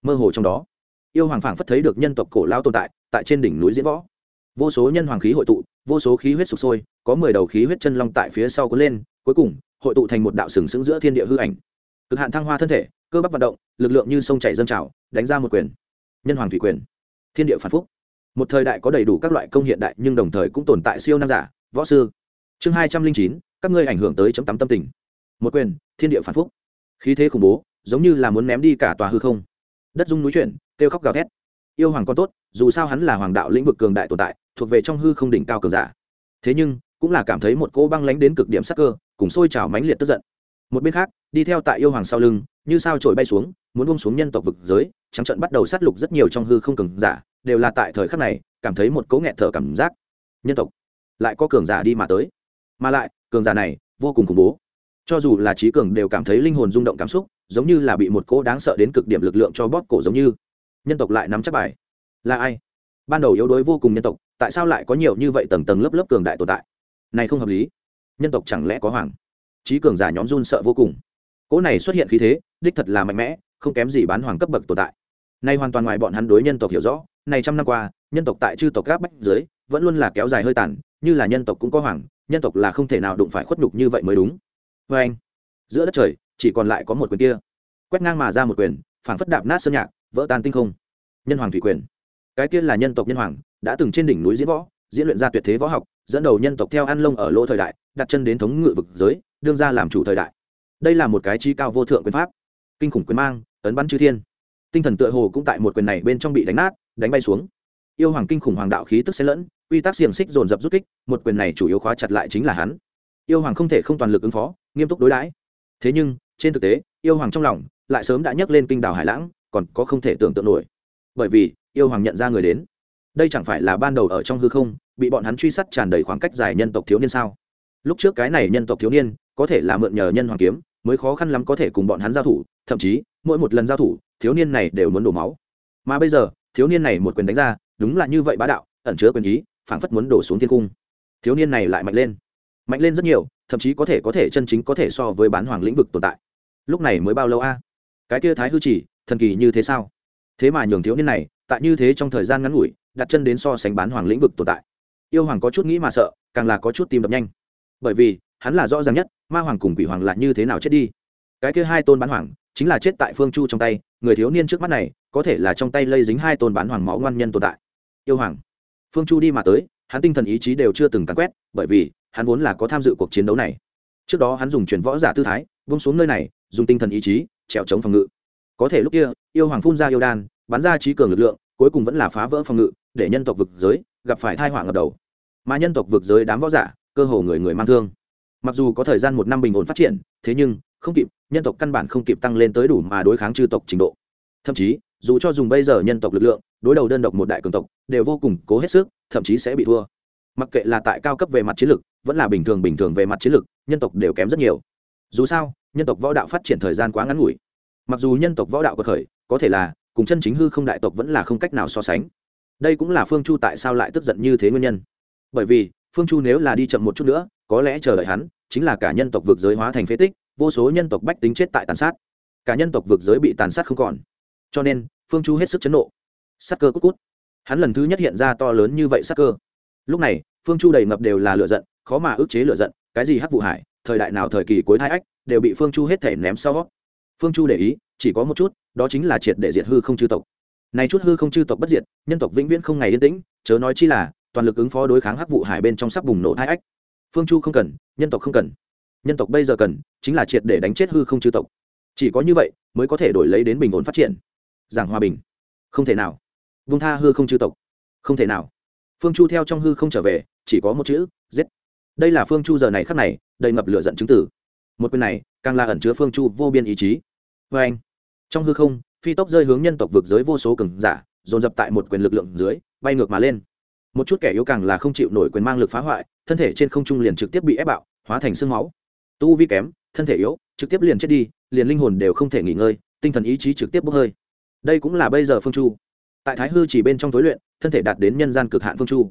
Mơ hồ trong đó, yêu hoàng phảng phất thấy được nhân tộc cổ lao tồn tại tại trên đỉnh núi diễn võ. Vô số nhân hoàng khí hội tụ vô số khí huyết sụp sôi, có mười đầu khí huyết chân long tại phía sau cuốn lên, cuối cùng, hội tụ thành một đạo sừng sững giữa thiên địa hư ảnh. Cực hạn thăng hoa thân thể, cơ bắp vận động, lực lượng như sông chảy dâng trào, đánh ra một quyền. Nhân hoàng thủy quyền. Thiên địa phản phúc. Một thời đại có đầy đủ các loại công hiện đại, nhưng đồng thời cũng tồn tại siêu nam giả, võ sư. Chương hai trăm linh chín, các ngươi ảnh hưởng tới chấm tắm tâm tình. Một quyền, thiên địa phản phúc. Khí thế khủng bố, giống như là muốn ném đi cả tòa hư không. Đất dung núi chuyển, kêu khóc gào thét. Yêu hoàng con tốt, dù sao hắn là hoàng đạo lĩnh vực cường đại tồn tại thuộc về trong hư không đỉnh cao cường giả. Thế nhưng, cũng là cảm thấy một cỗ băng lánh đến cực điểm sắc cơ, cùng sôi trào mãnh liệt tức giận. Một bên khác, đi theo tại yêu hoàng sau lưng, như sao trổi bay xuống, muốn bông xuống nhân tộc vực giới, trắng trận bắt đầu sát lục rất nhiều trong hư không cường giả, đều là tại thời khắc này, cảm thấy một cỗ nghẹt thở cảm giác. Nhân tộc, lại có cường giả đi mà tới. Mà lại, cường giả này, vô cùng khủng bố. Cho dù là trí cường đều cảm thấy linh hồn rung động cảm xúc, giống như là bị một cỗ đáng sợ đến cực điểm lực lượng cho bóp cổ giống như. Nhân tộc lại nắm chắc bài. Là ai? Ban đầu yếu đuối vô cùng nhân tộc tại sao lại có nhiều như vậy tầng tầng lớp lớp cường đại tồn tại? Này không hợp lý. Nhân tộc chẳng lẽ có hoàng? Trí cường giả nhóm run sợ vô cùng. Cỗ này xuất hiện khí thế, đích thật là mạnh mẽ, không kém gì bán hoàng cấp bậc tồn tại. Nay hoàn toàn ngoài bọn hắn đối nhân tộc hiểu rõ, này trăm năm qua, nhân tộc tại chư tộc gáp bách dưới, vẫn luôn là kéo dài hơi tàn, như là nhân tộc cũng có hoàng, nhân tộc là không thể nào đụng phải khuất nhục như vậy mới đúng. Vê anh, giữa đất trời, chỉ còn lại có một quyền kia. Quét ngang mà ra một quyền, phảng phất đạp nát sơn nhạc, vỡ tan tinh không. Nhân hoàng thủy quyền. Cái kia là nhân tộc nhân hoàng đã từng trên đỉnh núi diễn võ, diễn luyện ra tuyệt thế võ học, dẫn đầu nhân tộc theo ăn lông ở lỗ thời đại, đặt chân đến thống ngự vực giới, đương ra làm chủ thời đại. Đây là một cái chi cao vô thượng quyền pháp. Kinh khủng quyền mang, ấn bắn chư thiên. Tinh thần tựa hồ cũng tại một quyền này bên trong bị đánh nát, đánh bay xuống. Yêu hoàng kinh khủng hoàng đạo khí tức xen lẫn, quy tắc xiềng xích dồn dập rút kích, một quyền này chủ yếu khóa chặt lại chính là hắn. Yêu hoàng không thể không toàn lực ứng phó, nghiêm túc đối đãi. Thế nhưng, trên thực tế, yêu hoàng trong lòng lại sớm đã nhấc lên kinh đảo hải lãng, còn có không thể tưởng tượng nổi. Bởi vì, yêu hoàng nhận ra người đến đây chẳng phải là ban đầu ở trong hư không, bị bọn hắn truy sát tràn đầy khoảng cách dài nhân tộc thiếu niên sao? Lúc trước cái này nhân tộc thiếu niên, có thể là mượn nhờ nhân hoàng kiếm, mới khó khăn lắm có thể cùng bọn hắn giao thủ, thậm chí, mỗi một lần giao thủ, thiếu niên này đều muốn đổ máu. Mà bây giờ, thiếu niên này một quyền đánh ra, đúng là như vậy bá đạo, ẩn chứa quyền ý, phảng phất muốn đổ xuống thiên cung. Thiếu niên này lại mạnh lên. Mạnh lên rất nhiều, thậm chí có thể có thể chân chính có thể so với bán hoàng lĩnh vực tồn tại. Lúc này mới bao lâu a? Cái kia thái hư chỉ, thần kỳ như thế sao? Thế mà nhường thiếu niên này, tại như thế trong thời gian ngắn ngủi đặt chân đến so sánh bán hoàng lĩnh vực tồn tại. Yêu hoàng có chút nghĩ mà sợ, càng là có chút tim đập nhanh. Bởi vì, hắn là rõ ràng nhất, ma hoàng cùng quỷ hoàng là như thế nào chết đi. Cái kia hai tôn bán hoàng, chính là chết tại phương chu trong tay, người thiếu niên trước mắt này, có thể là trong tay lây dính hai tôn bán hoàng máu ngoan nhân tồn tại. Yêu hoàng. Phương chu đi mà tới, hắn tinh thần ý chí đều chưa từng cắn quét, bởi vì, hắn vốn là có tham dự cuộc chiến đấu này. Trước đó hắn dùng chuyển võ giả tư thái bông xuống nơi này, dùng tinh thần ý chí, trèo chống phòng ngự. Có thể lúc kia, yêu hoàng phun ra yêu đan, bắn ra trí cường lực lượng, cuối cùng vẫn là phá vỡ phòng ngự để nhân tộc vực giới gặp phải thai họa ngập đầu. Mà nhân tộc vực giới đám võ giả, cơ hồ người người mang thương. Mặc dù có thời gian một năm bình ổn phát triển, thế nhưng, không kịp, nhân tộc căn bản không kịp tăng lên tới đủ mà đối kháng chư tộc trình độ. Thậm chí, dù cho dùng bây giờ nhân tộc lực lượng, đối đầu đơn độc một đại cường tộc, đều vô cùng cố hết sức, thậm chí sẽ bị thua. Mặc kệ là tại cao cấp về mặt chiến lược vẫn là bình thường bình thường về mặt chiến lược nhân tộc đều kém rất nhiều. Dù sao, nhân tộc võ đạo phát triển thời gian quá ngắn ngủi. Mặc dù nhân tộc võ đạo có khởi, có thể là, cùng chân chính hư không đại tộc vẫn là không cách nào so sánh đây cũng là phương chu tại sao lại tức giận như thế nguyên nhân bởi vì phương chu nếu là đi chậm một chút nữa có lẽ chờ đợi hắn chính là cả nhân tộc vực giới hóa thành phế tích vô số nhân tộc bách tính chết tại tàn sát cả nhân tộc vực giới bị tàn sát không còn cho nên phương chu hết sức chấn nộ sắc cơ cút cút hắn lần thứ nhất hiện ra to lớn như vậy sắc cơ lúc này phương chu đầy ngập đều là lựa giận khó mà ức chế lựa giận cái gì hắc vụ hải thời đại nào thời kỳ cuối hai ách đều bị phương chu hết thể ném sau phương chu để ý chỉ có một chút đó chính là triệt để diệt hư không chư tộc này chút hư không chư tộc bất diệt, nhân tộc vĩnh viễn không ngày yên tĩnh, chớ nói chi là, toàn lực ứng phó đối kháng hắc vụ hải bên trong sắp bùng nổ thai ách. Phương chu không cần, nhân tộc không cần. Nhân tộc bây giờ cần, chính là triệt để đánh chết hư không chư tộc. Chỉ có như vậy, mới có thể đổi lấy đến bình ổn phát triển. Giảng hòa bình. Không thể nào. Vung tha hư không chư tộc. Không thể nào. Phương chu theo trong hư không trở về, chỉ có một chữ, giết. Đây là phương chu giờ này khắc này, đầy ngập lửa giận chứng tử. Một quyền này, càng là ẩn chứa phương chu vô biên ý chí. Vê anh trong hư không phi tốc rơi hướng nhân tộc vực giới vô số cường giả, dồn dập tại một quyền lực lượng dưới, bay ngược mà lên. Một chút kẻ yếu càng là không chịu nổi quyền mang lực phá hoại, thân thể trên không trung liền trực tiếp bị ép bạo, hóa thành sương máu. Tu vi kém, thân thể yếu, trực tiếp liền chết đi, liền linh hồn đều không thể nghỉ ngơi, tinh thần ý chí trực tiếp bốc hơi. Đây cũng là bây giờ phương chu. Tại thái hư chỉ bên trong tối luyện, thân thể đạt đến nhân gian cực hạn phương chu.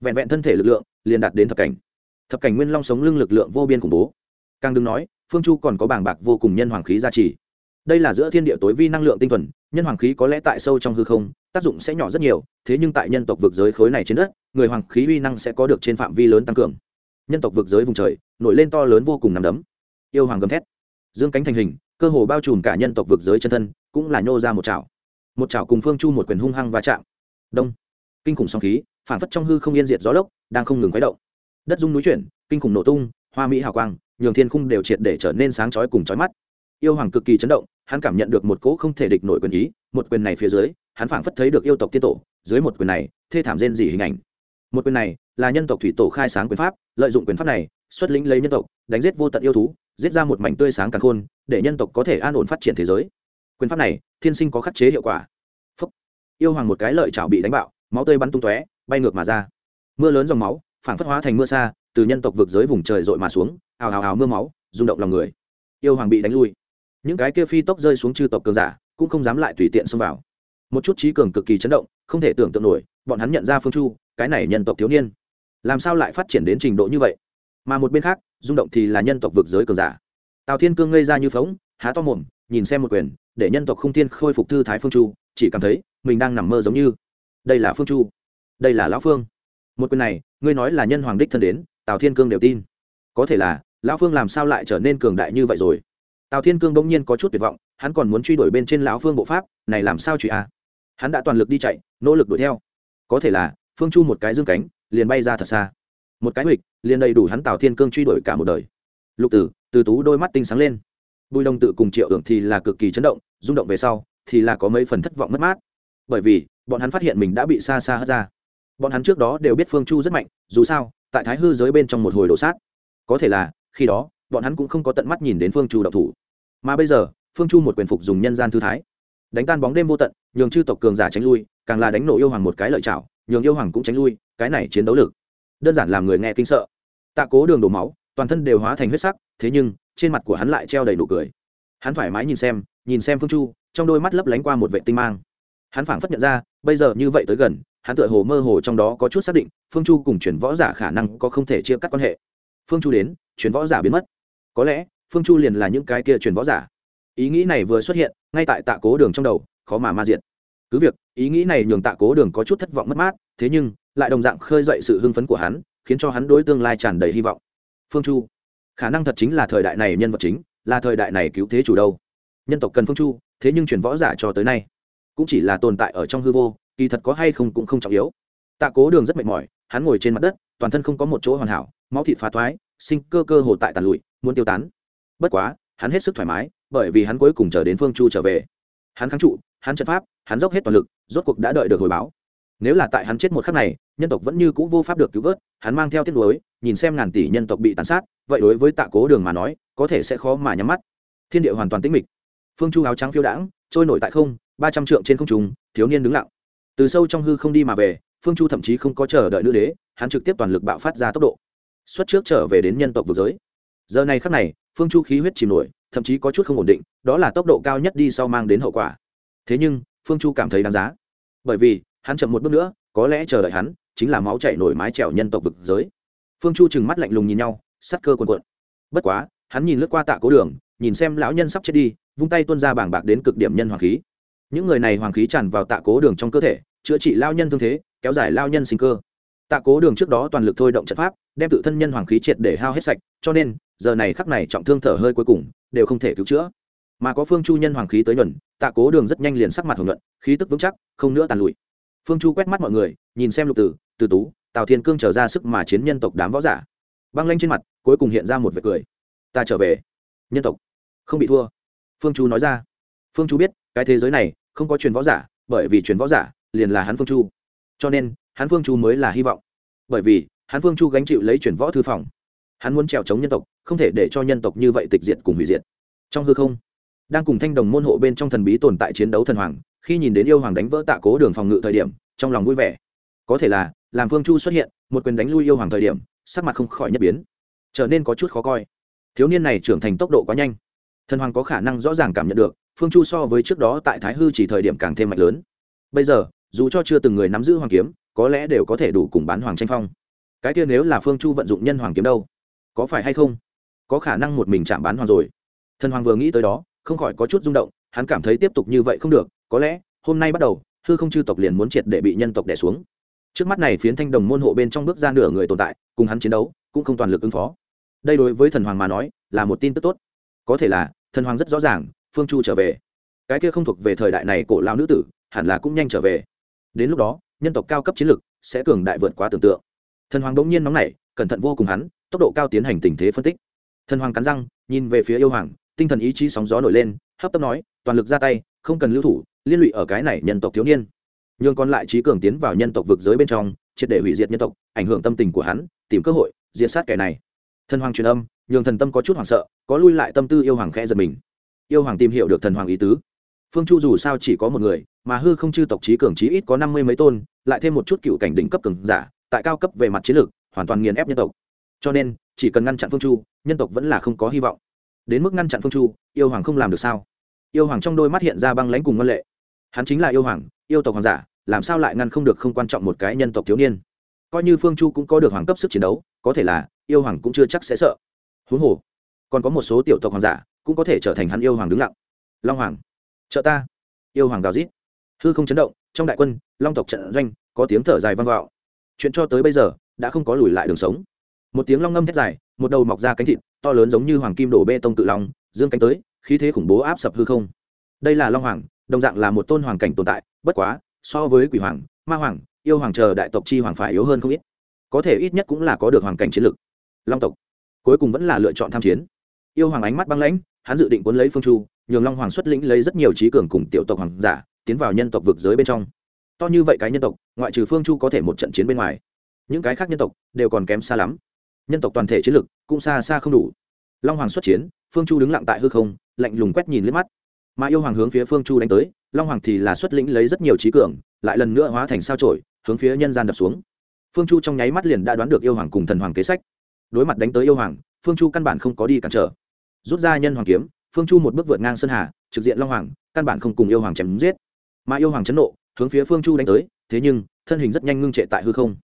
Vẹn vẹn thân thể lực lượng, liền đạt đến thập cảnh. Thập cảnh nguyên long sống lưng lực lượng vô biên khủng bố. Càng đừng nói, phương chu còn có bảng bạc vô cùng nhân hoàng khí gia trì đây là giữa thiên địa tối vi năng lượng tinh thuần, nhân hoàng khí có lẽ tại sâu trong hư không, tác dụng sẽ nhỏ rất nhiều, thế nhưng tại nhân tộc vực giới khối này trên đất, người hoàng khí uy năng sẽ có được trên phạm vi lớn tăng cường. Nhân tộc vực giới vùng trời, nổi lên to lớn vô cùng nằm đấm. Yêu hoàng gầm thét. Dương cánh thành hình, cơ hồ bao trùm cả nhân tộc vực giới chân thân, cũng là nhô ra một chảo. Một chảo cùng phương chu một quyền hung hăng va chạm. Đông. Kinh khủng song khí, phản phất trong hư không yên diệt gió lốc, đang không ngừng khuấy động. Đất dung núi chuyển, kinh khủng nổ tung, hoa mỹ hào quang, nhường thiên khung đều triệt để trở nên sáng chói cùng chói mắt. Yêu hoàng cực kỳ chấn động hắn cảm nhận được một cỗ không thể địch nổi quyền ý, một quyền này phía dưới, hắn phảng phất thấy được yêu tộc tiên tổ, dưới một quyền này, thê thảm rên dị hình ảnh. Một quyền này là nhân tộc thủy tổ khai sáng quyền pháp, lợi dụng quyền pháp này, xuất lĩnh lấy nhân tộc, đánh giết vô tận yêu thú, giết ra một mảnh tươi sáng càng khôn, để nhân tộc có thể an ổn phát triển thế giới. Quyền pháp này, thiên sinh có khắc chế hiệu quả. Phúc. yêu hoàng một cái lợi chảo bị đánh bạo, máu tươi bắn tung tóe, bay ngược mà ra. Mưa lớn dòng máu, phảng phất hóa thành mưa xa, từ nhân tộc vực giới vùng trời dội mà xuống, ào ào ào mưa máu, rung động lòng người. Yêu hoàng bị đánh lui những cái kia phi tốc rơi xuống chư tộc cường giả cũng không dám lại tùy tiện xông vào. Một chút trí cường cực kỳ chấn động, không thể tưởng tượng nổi, bọn hắn nhận ra phương chu, cái này nhân tộc thiếu niên. Làm sao lại phát triển đến trình độ như vậy? Mà một bên khác, rung động thì là nhân tộc vực giới cường giả. Tào thiên cương ngây ra như phóng há to mồm, nhìn xem một quyền, để nhân tộc không tiên khôi phục thư thái phương chu, chỉ cảm thấy mình đang nằm mơ giống như. Đây là phương chu. Đây là lão phương. Một quyền này, ngươi nói là nhân hoàng đích thân đến, tào thiên cương đều tin. Có thể là, lão phương làm sao lại trở nên cường đại như vậy rồi? Tào thiên cương bỗng nhiên có chút tuyệt vọng, hắn còn muốn truy đuổi bên trên lão phương bộ pháp, này làm sao truy à? hắn đã toàn lực đi chạy, nỗ lực đuổi theo. Có thể là, phương chu một cái dương cánh, liền bay ra thật xa. Một cái huỵch, liền đầy đủ hắn tào thiên cương truy đuổi cả một đời. Lục tử, từ tú đôi mắt tinh sáng lên. Bùi đồng tự cùng triệu ưởng thì là cực kỳ chấn động, rung động về sau, thì là có mấy phần thất vọng mất mát. Bởi vì, bọn hắn phát hiện mình đã bị xa xa hất ra. Bọn hắn trước đó đều biết phương chu rất mạnh, dù sao, tại thái hư giới bên trong một hồi đổ sát. Có thể là, khi đó, bọn hắn cũng không có tận mắt nhìn đến phương chu độc thủ mà bây giờ, phương chu một quyền phục dùng nhân gian thư thái. Đánh tan bóng đêm vô tận, nhường chư tộc cường giả tránh lui, càng là đánh nổ yêu hoàng một cái lợi chảo nhường yêu hoàng cũng tránh lui, cái này chiến đấu lực. Đơn giản làm người nghe kinh sợ. Tạ cố đường đổ máu, toàn thân đều hóa thành huyết sắc, thế nhưng, trên mặt của hắn lại treo đầy nụ cười. Hắn thoải mái nhìn xem nhìn xem phương chu, trong đôi mắt lấp lánh qua một vệ tinh mang. Hắn phảng phất nhận ra, bây giờ như vậy tới gần, hắn tựa hồ mơ hồ trong đó có chút xác định, phương chu cùng chuyển võ giả khả năng có không thể chia cắt quan hệ. Phương chu đến, chuyển võ giả biến mất. Có lẽ phương chu liền là những cái kia truyền võ giả. Ý nghĩ này vừa xuất hiện, ngay tại tạ cố đường trong đầu, khó mà ma diện cứ việc, ý nghĩ này nhường tạ cố đường có chút thất vọng mất mát, thế nhưng, lại đồng dạng khơi dậy sự hưng phấn của hắn, khiến cho hắn đối tương lai tràn đầy hy vọng. Phương chu, khả năng thật chính là thời đại này nhân vật chính, là thời đại này cứu thế chủ đâu. Nhân tộc cần phương chu, thế nhưng truyền võ giả cho tới nay, cũng chỉ là tồn tại ở trong hư vô, kỳ thật có hay không cũng không trọng yếu. Tạ cố đường rất mệt mỏi, hắn ngồi trên mặt đất, toàn thân không có một chỗ hoàn hảo, máu thịt phá thoái, sinh cơ cơ hồ tại tàn lụi, muốn tiêu tán bất quá, hắn hết sức thoải mái, bởi vì hắn cuối cùng chờ đến phương chu trở về. Hắn kháng trụ, hắn trận pháp, hắn dốc hết toàn lực, rốt cuộc đã đợi được hồi báo. Nếu là tại hắn chết một khắc này, nhân tộc vẫn như c ũ vô pháp được cứu vớt, hắn mang theo tiết lối nhìn xem ngàn tỷ nhân tộc bị tàn sát, vậy đối với tạ cố đường mà nói, có thể sẽ khó mà nhắm mắt. Thiên địa hoàn toàn tĩnh mịch. Phương chu áo trắng phiêu đãng, trôi nổi tại không, ba trăm trượng trên không trùng thiếu niên đứng lặng. Từ sâu trong hư không đi mà về, phương chu thậm chí không có chờ đợi nữ đế, hắn trực tiếp toàn lực bạo phát ra tốc độ. Xuất trước trở về đến nhân tộc vực giới. Giờ này khắc này phương chu khí huyết chìm nổi, thậm chí có chút không ổn định, đó là tốc độ cao nhất đi sau mang đến hậu quả. Thế nhưng, phương chu cảm thấy đáng giá. Bởi vì, hắn chậm một bước nữa, có lẽ chờ đợi hắn chính là máu chảy nổi mái trèo nhân tộc vực giới. Phương chu trừng mắt lạnh lùng nhìn nhau, sắt cơ quần quận bất quá, hắn nhìn lướt qua tạ cố đường, nhìn xem lão nhân sắp chết đi, vung tay tuôn ra bảng bạc đến cực điểm nhân hoàng khí. Những người này hoàng khí tràn vào tạ cố đường trong cơ thể, chữa trị lao nhân thương thế, kéo dài lao nhân sinh cơ. Tạ cố đường trước đó toàn lực thôi động trận pháp, đem tự thân nhân hoàng khí triệt để hao hết sạch, cho nên giờ này khắc này trọng thương thở hơi cuối cùng, đều không thể cứu chữa. Mà có phương chu nhân hoàng khí tới nhuần tạ cố đường rất nhanh liền sắc mặt hồng luận khí tức vững chắc, không nữa tàn lụi. Phương chu quét mắt mọi người, nhìn xem lục tử, từ tú, tào thiên cương trở ra sức mà chiến nhân tộc đám võ giả. Băng lanh trên mặt, cuối cùng hiện ra một vệt cười. Ta trở về. Nhân tộc. Không bị thua. Phương chu nói ra. Phương chu biết, cái thế giới này, không có truyền võ giả, bởi vì truyền võ giả, liền là hắn phương chu. Cho nên, hắn phương chu mới là hy vọng. Bởi vì, hắn phương chu gánh chịu lấy truyền võ thư phòng hắn muốn trèo chống nhân tộc, không thể để cho nhân tộc như vậy tịch diệt cùng hủy diệt. Trong hư không, đang cùng thanh đồng môn hộ bên trong thần bí tồn tại chiến đấu thần hoàng, khi nhìn đến yêu hoàng đánh vỡ tạ cố đường phòng ngự thời điểm, trong lòng vui vẻ. Có thể là, làm phương chu xuất hiện, một quyền đánh lui yêu hoàng thời điểm, sắc mặt không khỏi nhất biến, trở nên có chút khó coi. Thiếu niên này trưởng thành tốc độ quá nhanh. Thần hoàng có khả năng rõ ràng cảm nhận được, phương chu so với trước đó tại thái hư chỉ thời điểm càng thêm mạnh lớn. Bây giờ, dù cho chưa từng người nắm giữ hoàng kiếm, có lẽ đều có thể đủ cùng bán hoàng tranh phong. Cái kia nếu là phương chu vận dụng nhân hoàng kiếm đâu? Có phải hay không? Có khả năng một mình chạm bán hoàng rồi. Thần hoàng vừa nghĩ tới đó, không khỏi có chút rung động, hắn cảm thấy tiếp tục như vậy không được, có lẽ, hôm nay bắt đầu, hư không chư tộc liền muốn triệt để bị nhân tộc đẻ xuống. Trước mắt này phiến thanh đồng môn hộ bên trong bước ra nửa người tồn tại, cùng hắn chiến đấu, cũng không toàn lực ứng phó. Đây đối với thần hoàng mà nói, là một tin tức tốt. Có thể là, thần hoàng rất rõ ràng, phương chu trở về. Cái kia không thuộc về thời đại này cổ lao nữ tử, hẳn là cũng nhanh trở về. Đến lúc đó, nhân tộc cao cấp chiến lực sẽ cường đại vượt quá tưởng tượng. Thần hoàng đ ỗ n g nhiên nóng nảy, cẩn thận vô cùng hắn tốc độ cao tiến hành tình thế phân tích. Thần hoàng cắn răng, nhìn về phía yêu hoàng, tinh thần ý chí sóng gió nổi lên, hấp tấp nói, toàn lực ra tay, không cần lưu thủ, liên lụy ở cái này nhân tộc thiếu niên. Nhường còn lại trí cường tiến vào nhân tộc vực giới bên trong, triệt để hủy diệt nhân tộc, ảnh hưởng tâm tình của hắn, tìm cơ hội, diệt sát kẻ này. Thần hoàng truyền âm, nhường thần tâm có chút hoảng sợ, có lui lại tâm tư yêu hoàng khẽ giật mình. Yêu hoàng tìm hiểu được thần hoàng ý tứ. Phương chu dù sao chỉ có một người, mà hư không chư tộc trí cường trí ít có năm mươi mấy tôn, lại thêm một chút cựu cảnh đỉnh cấp cường giả, tại cao cấp về mặt chiến lược, hoàn toàn nghiền ép nhân tộc cho nên, chỉ cần ngăn chặn phương chu, nhân tộc vẫn là không có hy vọng. Đến mức ngăn chặn phương chu, yêu hoàng không làm được sao? Yêu hoàng trong đôi mắt hiện ra băng lãnh cùng ngân lệ. Hắn chính là yêu hoàng, yêu tộc hoàng giả, làm sao lại ngăn không được không quan trọng một cái nhân tộc thiếu niên? Coi như phương chu cũng có được hoàng cấp sức chiến đấu, có thể là, yêu hoàng cũng chưa chắc sẽ sợ. Huống hồ, còn có một số tiểu tộc hoàng giả, cũng có thể trở thành hắn yêu hoàng đứng lặng. Long hoàng, trợ ta. Yêu hoàng gào rít. Hư không chấn động, trong đại quân, long tộc trận doanh, có tiếng thở dài vang vọng. chuyện cho tới bây giờ, đã không có lùi lại đường sống một tiếng long ngâm thét dài, một đầu mọc ra cánh thịt, to lớn giống như hoàng kim đổ bê tông tự long, dương cánh tới, khí thế khủng bố áp sập hư không. Đây là long hoàng, đồng dạng là một tôn hoàng cảnh tồn tại, bất quá, so với quỷ hoàng, ma hoàng, yêu hoàng chờ đại tộc chi hoàng phải yếu hơn không ít. Có thể ít nhất cũng là có được hoàng cảnh chiến lực. Long tộc, cuối cùng vẫn là lựa chọn tham chiến. Yêu hoàng ánh mắt băng lãnh, hắn dự định cuốn lấy phương chu, nhường long hoàng xuất lĩnh lấy rất nhiều trí cường cùng tiểu tộc hoàng giả, tiến vào nhân tộc vực giới bên trong. To như vậy cái nhân tộc, ngoại trừ phương chu có thể một trận chiến bên ngoài, những cái khác nhân tộc đều còn kém xa lắm nhân tộc toàn thể chiến lực cũng xa xa không đủ. Long hoàng xuất chiến, phương chu đứng lặng tại hư không, lạnh lùng quét nhìn liếc mắt. Mà yêu hoàng hướng phía phương chu đánh tới, long hoàng thì là xuất lĩnh lấy rất nhiều trí cường, lại lần nữa hóa thành sao trổi hướng phía nhân gian đập xuống. Phương chu trong nháy mắt liền đã đoán được yêu hoàng cùng thần hoàng kế sách. Đối mặt đánh tới yêu hoàng, phương chu căn bản không có đi cản trở. Rút ra nhân hoàng kiếm, phương chu một bước vượt ngang sơn hà, trực diện long hoàng, căn bản không cùng yêu hoàng chém giết. Mà yêu hoàng chấn nộ, hướng phía phương chu đánh tới, thế nhưng, thân hình rất nhanh ngưng trệ tại hư không.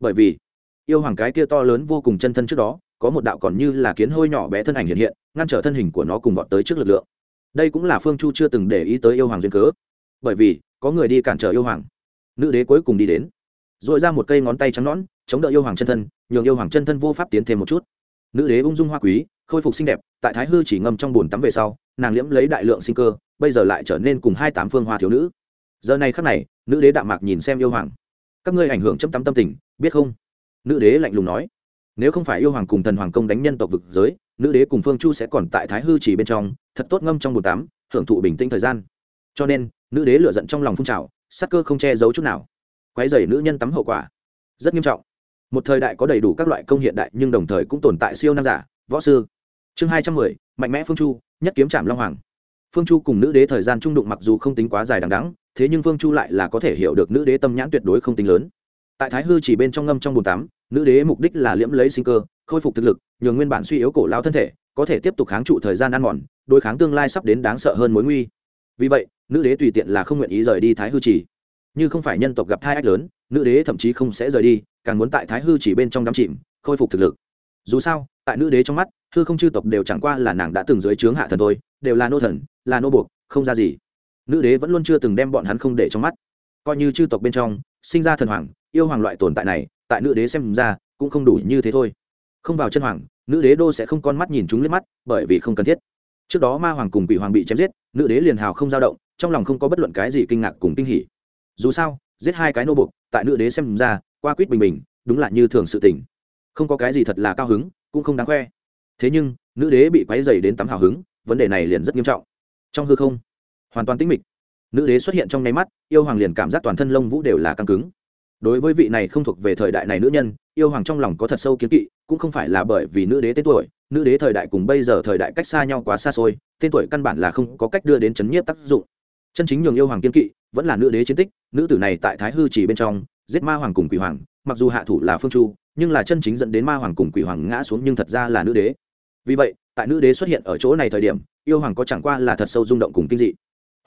Bởi vì yêu hoàng cái kia to lớn vô cùng chân thân trước đó, có một đạo còn như là kiến hôi nhỏ bé thân ảnh hiện hiện, ngăn trở thân hình của nó cùng vọt tới trước lực lượng. Đây cũng là phương chu chưa từng để ý tới yêu hoàng duyên cớ. Bởi vì, có người đi cản trở yêu hoàng. Nữ đế cuối cùng đi đến. R ồ i ra một cây ngón tay trắng nõn, chống đỡ yêu hoàng chân thân, nhường yêu hoàng chân thân vô pháp tiến thêm một chút. Nữ đế ung dung hoa quý, khôi phục xinh đẹp, tại thái hư chỉ ngâm trong bồn tắm về sau, nàng liễm lấy đại lượng sinh cơ, bây giờ lại trở nên cùng hai tám phương hoa thiếu nữ. Giờ này khắc này, nữ đế đạm mạc nhìn xem yêu hoàng. Các ngươi ảnh hưởng chấm tắm tâm tình, biết không? Nữ đế lạnh lùng nói, nếu không phải yêu hoàng cùng thần hoàng công đánh nhân tộc vực giới, nữ đế cùng phương chu sẽ còn tại thái hư chỉ bên trong, thật tốt ngâm trong bồn tắm, hưởng thụ bình tĩnh thời gian. Cho nên, nữ đế lựa giận trong lòng phun trào, sắc cơ không che giấu chút nào. Quái dày nữ nhân tắm hậu quả, rất nghiêm trọng. Một thời đại có đầy đủ các loại công hiện đại nhưng đồng thời cũng tồn tại siêu nam giả, võ sư. Chương hai trăm mười, mạnh mẽ phương chu, nhất kiếm trạm long hoàng. Phương chu cùng nữ đế thời gian trung đụng mặc dù không tính quá dài đằng đắng thế nhưng phương chu lại là có thể hiểu được nữ đế tâm nhãn tuyệt đối không tính lớn tại thái hư chỉ bên trong ngâm trong bồn tắm, nữ đế mục đích là liễm lấy sinh cơ, khôi phục thực lực, nhường nguyên bản suy yếu cổ lao thân thể, có thể tiếp tục kháng trụ thời gian ăn mòn, đối kháng tương lai sắp đến đáng sợ hơn mối nguy. Vì vậy, nữ đế tùy tiện là không nguyện ý rời đi thái hư chỉ. Như không phải nhân tộc gặp thai ách lớn, nữ đế thậm chí không sẽ rời đi, càng muốn tại thái hư chỉ bên trong đám chìm, khôi phục thực lực. Dù sao, tại nữ đế trong mắt, hư không chư tộc đều chẳng qua là nàng đã từng dưới trướng hạ thần thôi, đều là nô thần, là nô buộc, không ra gì. Nữ đế vẫn luôn chưa từng đem bọn hắn không để trong mắt. Coi như chư tộc bên trong, sinh ra thần hoàng yêu hoàng loại tồn tại này, tại nữ đế xem ra, cũng không đủ như thế thôi. Không vào chân hoàng, nữ đế đô sẽ không con mắt nhìn chúng liếc mắt, bởi vì không cần thiết. Trước đó ma hoàng cùng quỷ hoàng bị chém giết, nữ đế liền hào không dao động, trong lòng không có bất luận cái gì kinh ngạc cùng kinh hỉ. Dù sao, giết hai cái nô buộc tại nữ đế xem ra, qua quýt bình bình, đúng là như thường sự tình. Không có cái gì thật là cao hứng, cũng không đáng khoe. Thế nhưng, nữ đế bị quáy dày đến tắm hào hứng, vấn đề này liền rất nghiêm trọng. Trong hư không, hoàn toàn tĩnh mịch. Nữ đế xuất hiện trong nháy mắt, yêu hoàng liền cảm giác toàn thân lông vũ đều là căng cứng đối với vị này không thuộc về thời đại này nữ nhân, yêu hoàng trong lòng có thật sâu kiến kỵ, cũng không phải là bởi vì nữ đế tên tuổi, nữ đế thời đại cùng bây giờ thời đại cách xa nhau quá xa xôi, tên tuổi căn bản là không có cách đưa đến chấn nhiếp tác dụng. Chân chính nhường yêu hoàng kiên kỵ, vẫn là nữ đế chiến tích, nữ tử này tại thái hư chỉ bên trong, giết ma hoàng cùng quỷ hoàng, mặc dù hạ thủ là phương chu, nhưng là chân chính dẫn đến ma hoàng cùng quỷ hoàng ngã xuống nhưng thật ra là nữ đế. Vì vậy, tại nữ đế xuất hiện ở chỗ này thời điểm, yêu hoàng có chẳng qua là thật sâu rung động cùng kinh dị.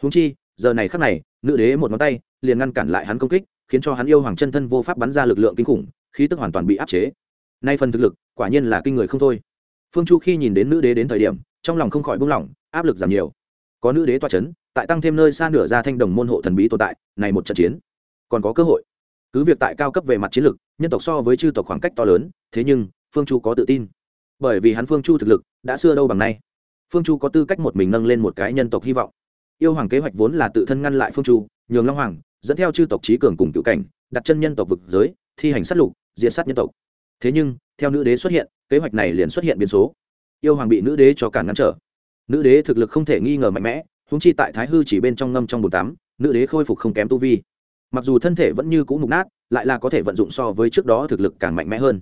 Húng chi, giờ này khắc này, nữ đế một ngón tay liền ngăn cản lại hắn công kích, khiến cho hắn yêu hoàng chân thân vô pháp bắn ra lực lượng kinh khủng, khí tức hoàn toàn bị áp chế. Nay phần thực lực, quả nhiên là kinh người không thôi. Phương chu khi nhìn đến nữ đế đến thời điểm, trong lòng không khỏi buông lỏng, áp lực giảm nhiều. Có nữ đế toa c h ấ n tại tăng thêm nơi xa nửa ra thanh đồng môn hộ thần bí tồn tại, này một trận chiến, còn có cơ hội. Cứ việc tại cao cấp về mặt chiến lược nhân tộc so với chư tộc khoảng cách to lớn, thế nhưng, phương chu có tự tin. Bởi vì hắn phương chu thực lực, đã xưa đâu bằng nay. Phương chu có tư cách một mình nâng lên một cái nhân tộc hy vọng. Yêu hoàng kế hoạch vốn là tự thân ngăn lại phương chu, nhường long hoàng dẫn theo chư tộc trí cường cùng cựu cảnh, đặt chân nhân tộc vực giới, thi hành sát lục, diệt sát nhân tộc. Thế nhưng, theo nữ đế xuất hiện, kế hoạch này liền xuất hiện biến số. Yêu hoàng bị nữ đế cho cản ngăn trở. Nữ đế thực lực không thể nghi ngờ mạnh mẽ húng chi tại thái hư chỉ bên trong ngâm trong bồn tắm, nữ đế khôi phục không kém tu vi. Mặc dù thân thể vẫn như c ũ mục nát, lại là có thể vận dụng so với trước đó thực lực càng mạnh mẽ hơn.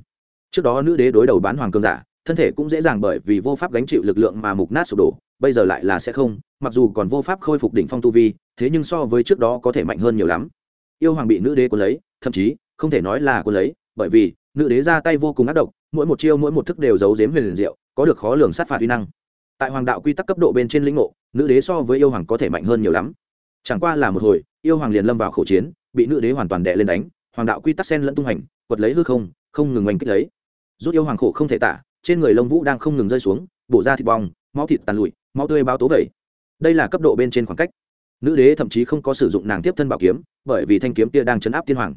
Trước đó nữ đế đối đầu bán hoàng cương giả thân thể cũng dễ dàng bởi vì vô pháp gánh chịu lực lượng mà mục nát sụp đổ, bây giờ lại là sẽ không, mặc dù còn vô pháp khôi phục đỉnh phong tu vi, thế nhưng so với trước đó có thể mạnh hơn nhiều lắm. Yêu hoàng bị nữ đế cuốn lấy, thậm chí, không thể nói là cuốn lấy, bởi vì, nữ đế ra tay vô cùng ác độc, mỗi một chiêu mỗi một thức đều giấu giếm huyền liền diệu, có được khó lường sát phạt uy năng. Tại hoàng đạo quy tắc cấp độ bên trên lĩnh ngộ, nữ đế so với yêu hoàng có thể mạnh hơn nhiều lắm. Chẳng qua là một hồi, yêu hoàng liền lâm vào khẩu chiến, bị nữ đế hoàn toàn đệ lên đánh, hoàng đạo quy tắc sen lẫn tung hành quật lấy hư không không ngừng oanh kích lấy. Rút yêu hoàng khổ không thể tả trên người lông vũ đang không ngừng rơi xuống, bổ ra thịt bong, máu thịt tàn lụi, máu tươi bao tố vẩy. đây là cấp độ bên trên khoảng cách. Nữ đế thậm chí không có sử dụng nàng tiếp thân bảo kiếm, bởi vì thanh kiếm kia đang chấn áp tiên hoàng.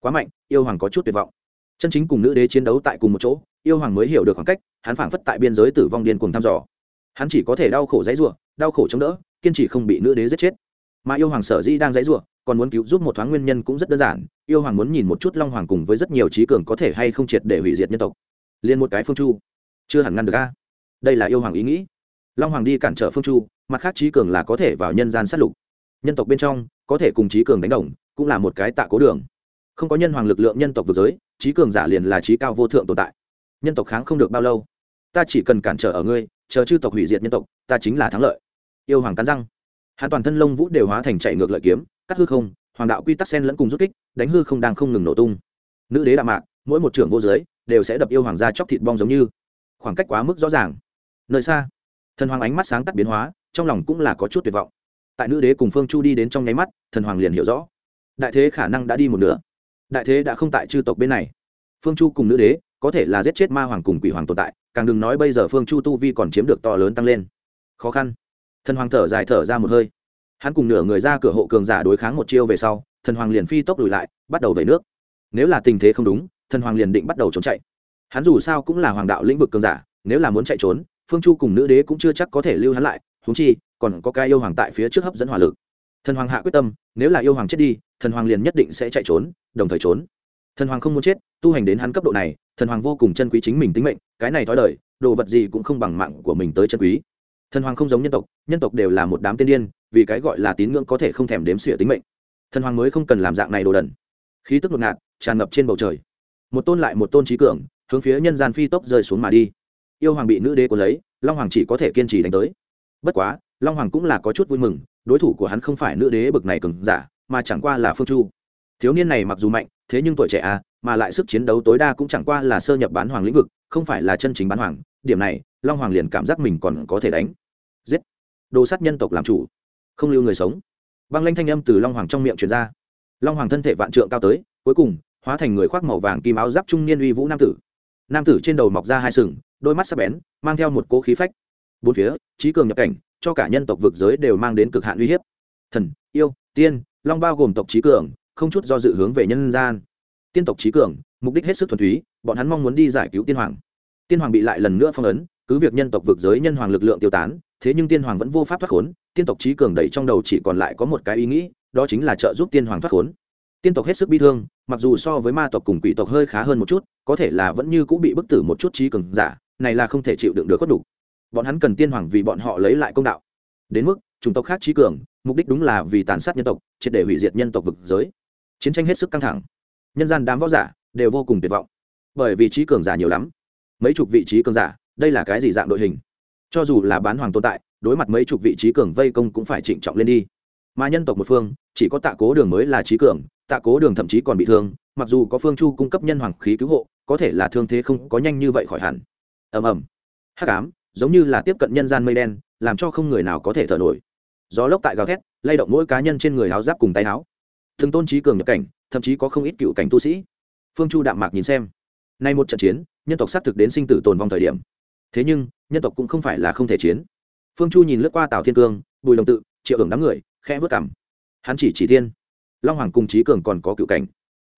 Quá mạnh, yêu hoàng có chút tuyệt vọng. Chân chính cùng nữ đế chiến đấu tại cùng một chỗ, yêu hoàng mới hiểu được khoảng cách, hắn phảng phất tại biên giới tử vong điên cùng thăm dò. Hắn chỉ có thể đau khổ dãy rủa, đau khổ chống đỡ, kiên trì không bị nữ đế giết chết. Mà yêu hoàng sở dĩ đang dãy rủa, còn muốn cứu giúp một thoáng nguyên nhân cũng rất đơn giản, yêu hoàng muốn nhìn một chút long hoàng cùng với rất nhiều trí cường có thể hay không triệt để hủy diệt nhân tộc liền một cái phương chu. Chưa hẳn ngăn được a. Đây là yêu hoàng ý nghĩ. Long hoàng đi cản trở phương chu, mặt khác trí cường là có thể vào nhân gian sát lục. Nhân tộc bên trong, có thể cùng trí cường đánh đồng, cũng là một cái tạ cố đường. Không có nhân hoàng lực lượng nhân tộc vượt giới, trí cường giả liền là trí cao vô thượng tồn tại. Nhân tộc kháng không được bao lâu, ta chỉ cần cản trở ở ngươi, chờ chư tộc hủy diệt nhân tộc, ta chính là thắng lợi. Yêu hoàng cắn răng. Hắn toàn thân lông vũ đều hóa thành chạy ngược lợi kiếm, cắt hư không, hoàng đạo quy tắc sen lẫn cùng rút kích, đánh hư không đang không ngừng nổ tung. Nữ đế đạm mạc, mỗi một trưởng vô giới đều sẽ đập yêu hoàng gia chóc thịt bong giống như. Khoảng cách quá mức rõ ràng. Nơi xa, thần hoàng ánh mắt sáng tắt biến hóa, trong lòng cũng là có chút tuyệt vọng. Tại nữ đế cùng phương chu đi đến trong nháy mắt, thần hoàng liền hiểu rõ. Đại thế khả năng đã đi một nửa. Đại thế đã không tại chư tộc bên này. Phương chu cùng nữ đế, có thể là giết chết ma hoàng cùng quỷ hoàng tồn tại, càng đừng nói bây giờ phương chu tu vi còn chiếm được to lớn tăng lên. Khó khăn. Thần hoàng thở dài thở ra một hơi. Hắn cùng nửa người ra cửa hộ cường giả đối kháng một chiêu về sau, thần hoàng liền phi tốc lùi lại, bắt đầu về nước. Nếu là tình thế không đúng thần hoàng liền định bắt đầu trốn chạy. Hắn dù sao cũng là hoàng đạo lĩnh vực cường giả, nếu là muốn chạy trốn, phương chu cùng nữ đế cũng chưa chắc có thể lưu hắn lại húng chi, còn có cái yêu hoàng tại phía trước hấp dẫn hỏa lực. Thần hoàng hạ quyết tâm, nếu là yêu hoàng chết đi, thần hoàng liền nhất định sẽ chạy trốn, đồng thời trốn. Thần hoàng không muốn chết, tu hành đến hắn cấp độ này, thần hoàng vô cùng chân quý chính mình tính mệnh, cái này thói đời, đồ vật gì cũng không bằng mạng của mình tới chân quý. Thần hoàng không giống nhân tộc nhân tộc đều là một đám tiên điên, vì cái gọi là tín ngưỡng có thể không thèm đếm xỉa tính mệnh. Thần hoàng mới không cần làm dạng này đồ đần. Khí tức ngột ngạt, tràn ngập trên bầu trời một tôn lại một tôn trí cường, hướng phía nhân gian phi tốc rơi xuống mà đi. Yêu hoàng bị nữ đế cuốn lấy, long hoàng chỉ có thể kiên trì đánh tới. Bất quá, long hoàng cũng là có chút vui mừng, đối thủ của hắn không phải nữ đế bực này cường giả, mà chẳng qua là phương chu. Thiếu niên này mặc dù mạnh, thế nhưng tuổi trẻ à mà lại sức chiến đấu tối đa cũng chẳng qua là sơ nhập bán hoàng lĩnh vực, không phải là chân chính bán hoàng. Điểm này, long hoàng liền cảm giác mình còn có thể đánh. Giết! Đồ sát nhân tộc làm chủ. Không lưu người sống. Băng lanh thanh âm từ long hoàng trong miệng truyền ra. Long hoàng thân thể vạn trượng cao tới, cuối cùng hóa thành người khoác màu vàng kim áo giáp trung niên uy vũ nam tử. Nam tử trên đầu mọc ra hai sừng, đôi mắt sắc bén, mang theo một cỗ khí phách. Bốn phía, trí cường nhập cảnh, cho cả nhân tộc vực giới đều mang đến cực hạn uy hiếp. Thần, yêu, tiên, long bao gồm tộc trí cường, không chút do dự hướng về nhân gian. Tiên tộc trí cường, mục đích hết sức thuần túy, bọn hắn mong muốn đi giải cứu tiên hoàng. Tiên hoàng bị lại lần nữa phong ấn, cứ việc nhân tộc vực giới nhân hoàng lực lượng tiêu tán, thế nhưng tiên hoàng vẫn vô pháp thoát khốn. Tiên tộc trí cường đẩy trong đầu chỉ còn lại có một cái ý nghĩ, đó chính là trợ giúp tiên hoàng thoát khốn tiên tộc hết sức bi thương, mặc dù so với ma tộc cùng quỷ tộc hơi khá hơn một chút, có thể là vẫn như cũng bị bức tử một chút trí cường giả, này là không thể chịu đựng được khuất đủ. Bọn hắn cần tiên hoàng vì bọn họ lấy lại công đạo. Đến mức, chủng tộc khác trí cường, mục đích đúng là vì tàn sát nhân tộc, triệt để hủy diệt nhân tộc vực giới. Chiến tranh hết sức căng thẳng. Nhân gian đám võ giả đều vô cùng tuyệt vọng. Bởi vì trí cường giả nhiều lắm. Mấy chục vị trí cường giả, đây là cái gì dạng đội hình? Cho dù là bán hoàng tồn tại, đối mặt mấy chục vị trí cường vây công cũng phải trịnh trọng lên đi. Mà nhân tộc một phương, chỉ có tạ cố đường mới là trí cường tạ cố đường thậm chí còn bị thương, mặc dù có phương chu cung cấp nhân hoàng khí cứu hộ, có thể là thương thế không có nhanh như vậy khỏi hẳn. Ầm ầm. Hắc ám, giống như là tiếp cận nhân gian mây đen, làm cho không người nào có thể thở nổi. Gió lốc tại gào thét, lay động mỗi cá nhân trên người áo giáp cùng tay áo. Thường tôn trí cường nhập cảnh, thậm chí có không ít cựu cảnh tu sĩ. Phương chu đạm mạc nhìn xem. Nay một trận chiến, nhân tộc xác thực đến sinh tử tồn vong thời điểm. Thế nhưng, nhân tộc cũng không phải là không thể chiến. Phương chu nhìn lướt qua tào thiên cương, bùi đồng tự, triệu hưởng đám người, khẽ vớt cảm hắn chỉ chỉ thiên long hoàng cùng trí cường còn có cựu cảnh.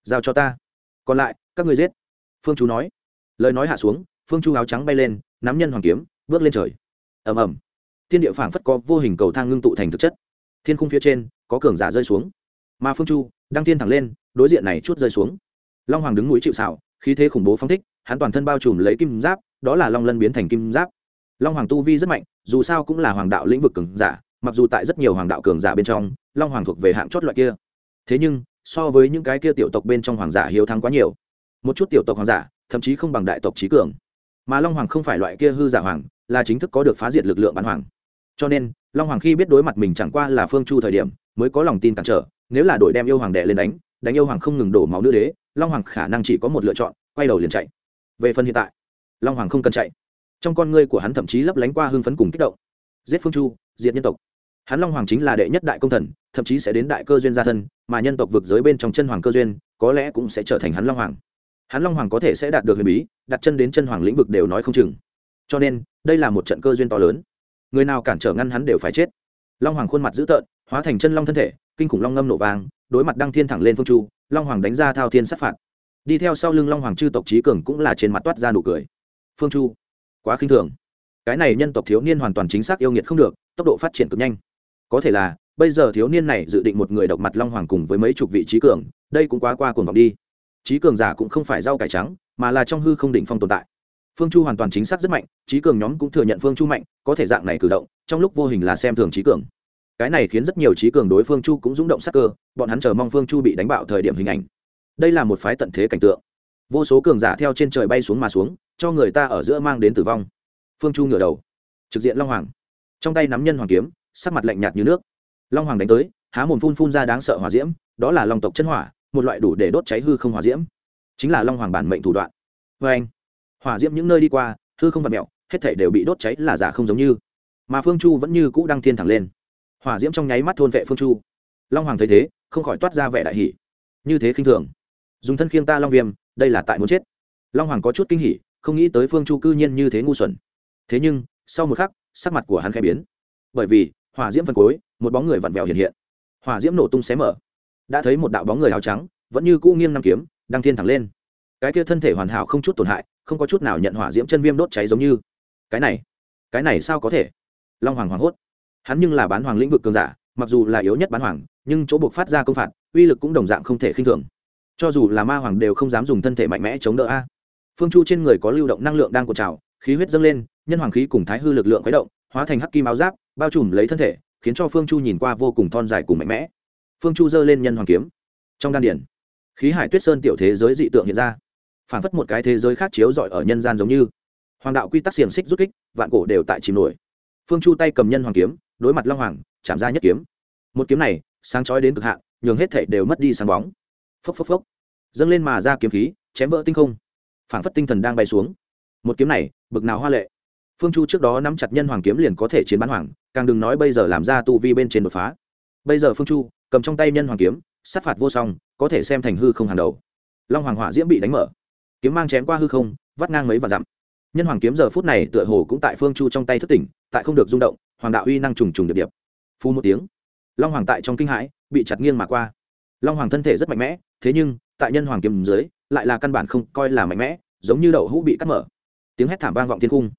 Giao cho ta. Còn lại, các người giết. Phương chu nói. Lời nói hạ xuống, phương chu áo trắng bay lên, nắm nhân hoàng kiếm, bước lên trời. Ầm ầm. Thiên địa phảng phất có vô hình cầu thang ngưng tụ thành thực chất. Thiên khung phía trên, có cường giả rơi xuống. Mà phương chu đang thiên thẳng lên, đối diện này chút rơi xuống. Long hoàng đứng núi chịu xảo khí thế khủng bố phong thích, hắn toàn thân bao trùm lấy kim giáp, đó là long lân biến thành kim giáp. Long hoàng tu vi rất mạnh, dù sao cũng là hoàng đạo lĩnh vực cường giả, mặc dù tại rất nhiều hoàng đạo cường giả bên trong, long hoàng thuộc về hạng chót loại kia thế nhưng, so với những cái kia tiểu tộc bên trong hoàng giả hiếu thắng quá nhiều. Một chút tiểu tộc hoàng giả, thậm chí không bằng đại tộc trí cường. Mà long hoàng không phải loại kia hư giả hoàng, là chính thức có được phá diệt lực lượng bán hoàng. Cho nên, long hoàng khi biết đối mặt mình chẳng qua là phương chu thời điểm, mới có lòng tin cản trở, nếu là đội đem yêu hoàng đệ lên đánh đánh yêu hoàng không ngừng đổ máu nữ đế, long hoàng khả năng chỉ có một lựa chọn, quay đầu liền chạy. Về phần hiện tại, long hoàng không cần chạy. Trong con ngươi của hắn thậm chí lấp lánh qua hưng phấn cùng kích động. Giết phương chu, diệt nhân tộc hắn long hoàng chính là đệ nhất đại công thần, thậm chí sẽ đến đại cơ duyên gia thân, mà nhân tộc vực giới bên trong chân hoàng cơ duyên, có lẽ cũng sẽ trở thành hắn long hoàng. Hắn long hoàng có thể sẽ đạt được huyền bí, đặt chân đến chân hoàng lĩnh vực đều nói không chừng. Cho nên, đây là một trận cơ duyên to lớn. Người nào cản trở ngăn hắn đều phải chết. Long hoàng khuôn mặt dữ tợn, hóa thành chân long thân thể, kinh khủng long ngâm nổ vàng đối mặt đăng thiên thẳng lên phương chu long hoàng đánh ra thao thiên sát phạt. Đi theo sau lưng long hoàng chư tộc trí cường cũng là trên mặt toát ra nụ cười. Phương chu quá khinh thường. Cái này nhân tộc thiếu niên hoàn toàn chính xác yêu nghiệt không được, tốc độ phát triển cực nhanh có thể là, bây giờ thiếu niên này dự định một người độc mặt long hoàng cùng với mấy chục vị trí cường, đây cũng quá qua cuồng vọng đi. Trí cường giả cũng không phải rau cải trắng, mà là trong hư không đỉnh phong tồn tại. Phương chu hoàn toàn chính xác rất mạnh, trí cường nhóm cũng thừa nhận phương chu mạnh, có thể dạng này cử động, trong lúc vô hình là xem thường trí cường. Cái này khiến rất nhiều trí cường đối phương chu cũng rung động sắc cơ, bọn hắn chờ mong phương chu bị đánh bạo thời điểm hình ảnh. Đây là một phái tận thế cảnh tượng. Vô số cường giả theo trên trời bay xuống mà xuống, cho người ta ở giữa mang đến tử vong. Phương chu ngửa đầu, trực diện long hoàng. Trong tay nắm nhân hoàng kiếm sắc mặt lạnh nhạt như nước. Long hoàng đánh tới, há mồm phun phun ra đáng sợ hỏa diễm, đó là long tộc chân hỏa, một loại đủ để đốt cháy hư không hỏa diễm. Chính là long hoàng bản mệnh thủ đoạn. Vê anh hỏa diễm những nơi đi qua, hư không vật mẹo hết thể đều bị đốt cháy là giả không giống như. Mà phương chu vẫn như cũ đang thiên thẳng lên. Hỏa diễm trong nháy mắt thôn vệ phương chu. Long hoàng thấy thế, không khỏi toát ra vẻ đại hỷ như thế khinh thường. Dùng thân khiêng ta long viêm, đây là tại muốn chết. Long hoàng có chút kinh hỉ, không nghĩ tới phương chu cư nhiên như thế ngu xuẩn. Thế nhưng, sau một khắc, sắc mặt của hắn khẽ biến. Bởi vì hỏa diễm phân cối một bóng người vặn vẹo hiện hiện. Hỏa diễm nổ tung xé mở. Đã thấy một đạo bóng người áo trắng, vẫn như cũ nghiêng năm kiếm, đang thiên thẳng lên. Cái kia thân thể hoàn hảo không chút tổn hại, không có chút nào nhận hỏa diễm chân viêm đốt cháy giống như. Cái này cái này sao có thể? Long hoàng hoảng hốt. Hắn nhưng là bán hoàng lĩnh vực cường giả, mặc dù là yếu nhất bán hoàng, nhưng chỗ buộc phát ra công phạt, uy lực cũng đồng dạng không thể khinh thường. Cho dù là ma hoàng đều không dám dùng thân thể mạnh mẽ chống đỡ a. Phương chu trên người có lưu động năng lượng đang cột trào, khí huyết dâng lên, nhân hoàng khí cùng thái hư lực lượng khuấy động hóa thành hắc kim áo giáp, bao trùm lấy thân thể, khiến cho phương chu nhìn qua vô cùng thon dài cùng mạnh mẽ. Phương chu giơ lên nhân hoàng kiếm. Trong đan điển, khí hải tuyết sơn tiểu thế giới dị tượng hiện ra. Phản phất một cái thế giới khác chiếu rọi ở nhân gian giống như. Hoàng đạo quy tắc xiềng xích rút kích, vạn cổ đều tại chìm nổi. Phương chu tay cầm nhân hoàng kiếm, đối mặt long hoàng, chạm ra nhất kiếm. Một kiếm này, sáng chói đến cực hạn, nhường hết thể đều mất đi sáng bóng. Phốc phốc phốc. Dâng lên mà ra kiếm khí, chém vỡ tinh không. Phản phất tinh thần đang bay xuống. Một kiếm này, bực nào hoa lệ phương chu trước đó nắm chặt nhân hoàng kiếm liền có thể chiến bán hoàng, càng đừng nói bây giờ làm ra tu vi bên trên đột phá. Bây giờ phương chu cầm trong tay nhân hoàng kiếm, sát phạt vô song, có thể xem thành hư không hàng đầu. Long hoàng hỏa diễm bị đánh mở. Kiếm mang chém qua hư không, vắt ngang mấy và dặm. Nhân hoàng kiếm giờ phút này tựa hồ cũng tại phương chu trong tay thất tỉnh, tại không được rung động, hoàng đạo uy năng trùng trùng điệp điệp. Phu một tiếng, long hoàng tại trong kinh hãi, bị chặt nghiêng mà qua. Long hoàng thân thể rất mạnh mẽ, thế nhưng, tại nhân hoàng kiếm dưới, lại là căn bản không coi là mạnh mẽ, giống như đậu hũ bị cắt mở. Tiếng hét thảm vang vọng thiên cung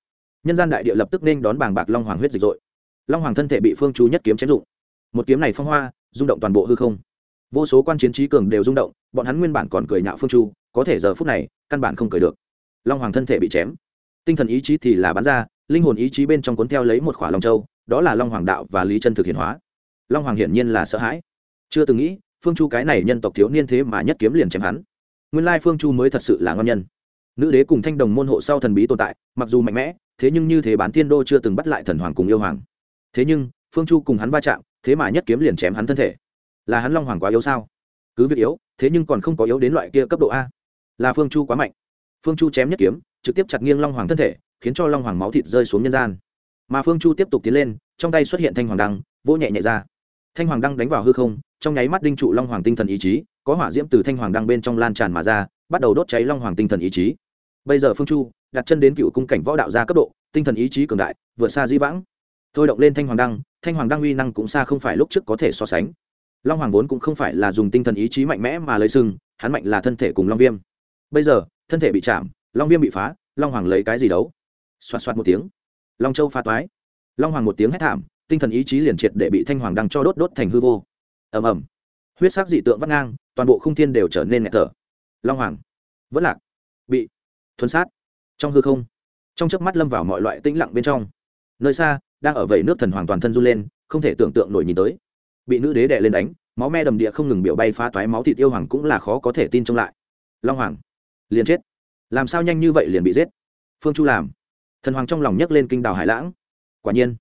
nhân gian đại địa lập tức nên đón bàng bạc long hoàng huyết dịch dội. Long hoàng thân thể bị phương chú nhất kiếm chém dụng. Một kiếm này phong hoa, rung động toàn bộ hư không. Vô số quan chiến trí cường đều rung động, bọn hắn nguyên bản còn cười nhạo phương chu có thể giờ phút này, căn bản không cười được. Long hoàng thân thể bị chém. Tinh thần ý chí thì là bắn ra, linh hồn ý chí bên trong cuốn theo lấy một khỏa long châu, đó là long hoàng đạo và lý chân thực hiện hóa. Long hoàng hiển nhiên là sợ hãi. Chưa từng nghĩ, phương chu cái này nhân tộc thiếu niên thế mà nhất kiếm liền chém hắn. Nguyên lai phương chu mới thật sự là ngon nhân nữ đế cùng thanh đồng môn hộ sau thần bí tồn tại, mặc dù mạnh mẽ, thế nhưng như thế bán thiên đô chưa từng bắt lại thần hoàng cùng yêu hoàng. Thế nhưng, phương chu cùng hắn va chạm, thế mà nhất kiếm liền chém hắn thân thể. Là hắn long hoàng quá yếu sao? Cứ việc yếu, thế nhưng còn không có yếu đến loại kia cấp độ a. Là phương chu quá mạnh. Phương chu chém nhất kiếm, trực tiếp chặt nghiêng long hoàng thân thể, khiến cho long hoàng máu thịt rơi xuống nhân gian. Mà phương chu tiếp tục tiến lên, trong tay xuất hiện thanh hoàng đăng, vỗ nhẹ nhẹ ra. Thanh hoàng đăng đánh vào hư không, trong nháy mắt đinh trụ long hoàng tinh thần ý chí có hỏa diễm từ thanh hoàng đăng bên trong lan tràn mà ra, bắt đầu đốt cháy long hoàng tinh thần ý chí. Bây giờ phương chu, đặt chân đến cựu cung cảnh võ đạo gia cấp độ, tinh thần ý chí cường đại, vượt xa di vãng. Thôi động lên thanh hoàng đăng, thanh hoàng đăng uy năng cũng xa không phải lúc trước có thể so sánh. Long hoàng vốn cũng không phải là dùng tinh thần ý chí mạnh mẽ mà lấy sừng, hắn mạnh là thân thể cùng long viêm. Bây giờ, thân thể bị chạm, long viêm bị phá, long hoàng lấy cái gì đấu? Xoạt xoạt một tiếng. Long châu pha toái. Long hoàng một tiếng hét thảm, tinh thần ý chí liền triệt để bị thanh hoàng đăng cho đốt đốt thành hư vô. Ầm ầm huyết sắc dị tượng vắt ngang, toàn bộ không thiên đều trở nên nghẹt thở. Long hoàng, vẫn lạc. Bị thuần sát. Trong hư không, trong chớp mắt lâm vào mọi loại tĩnh lặng bên trong. Nơi xa, đang ở vẩy nước thần hoàng toàn thân run lên, không thể tưởng tượng nổi nhìn tới. Bị nữ đế đè lên đánh, máu me đầm địa không ngừng biểu bay phá toái máu thịt yêu hoàng cũng là khó có thể tin trông lại. Long hoàng, liền chết. Làm sao nhanh như vậy liền bị giết? Phương chu làm. Thần hoàng trong lòng nhấc lên kinh đào hải lãng. Quả nhiên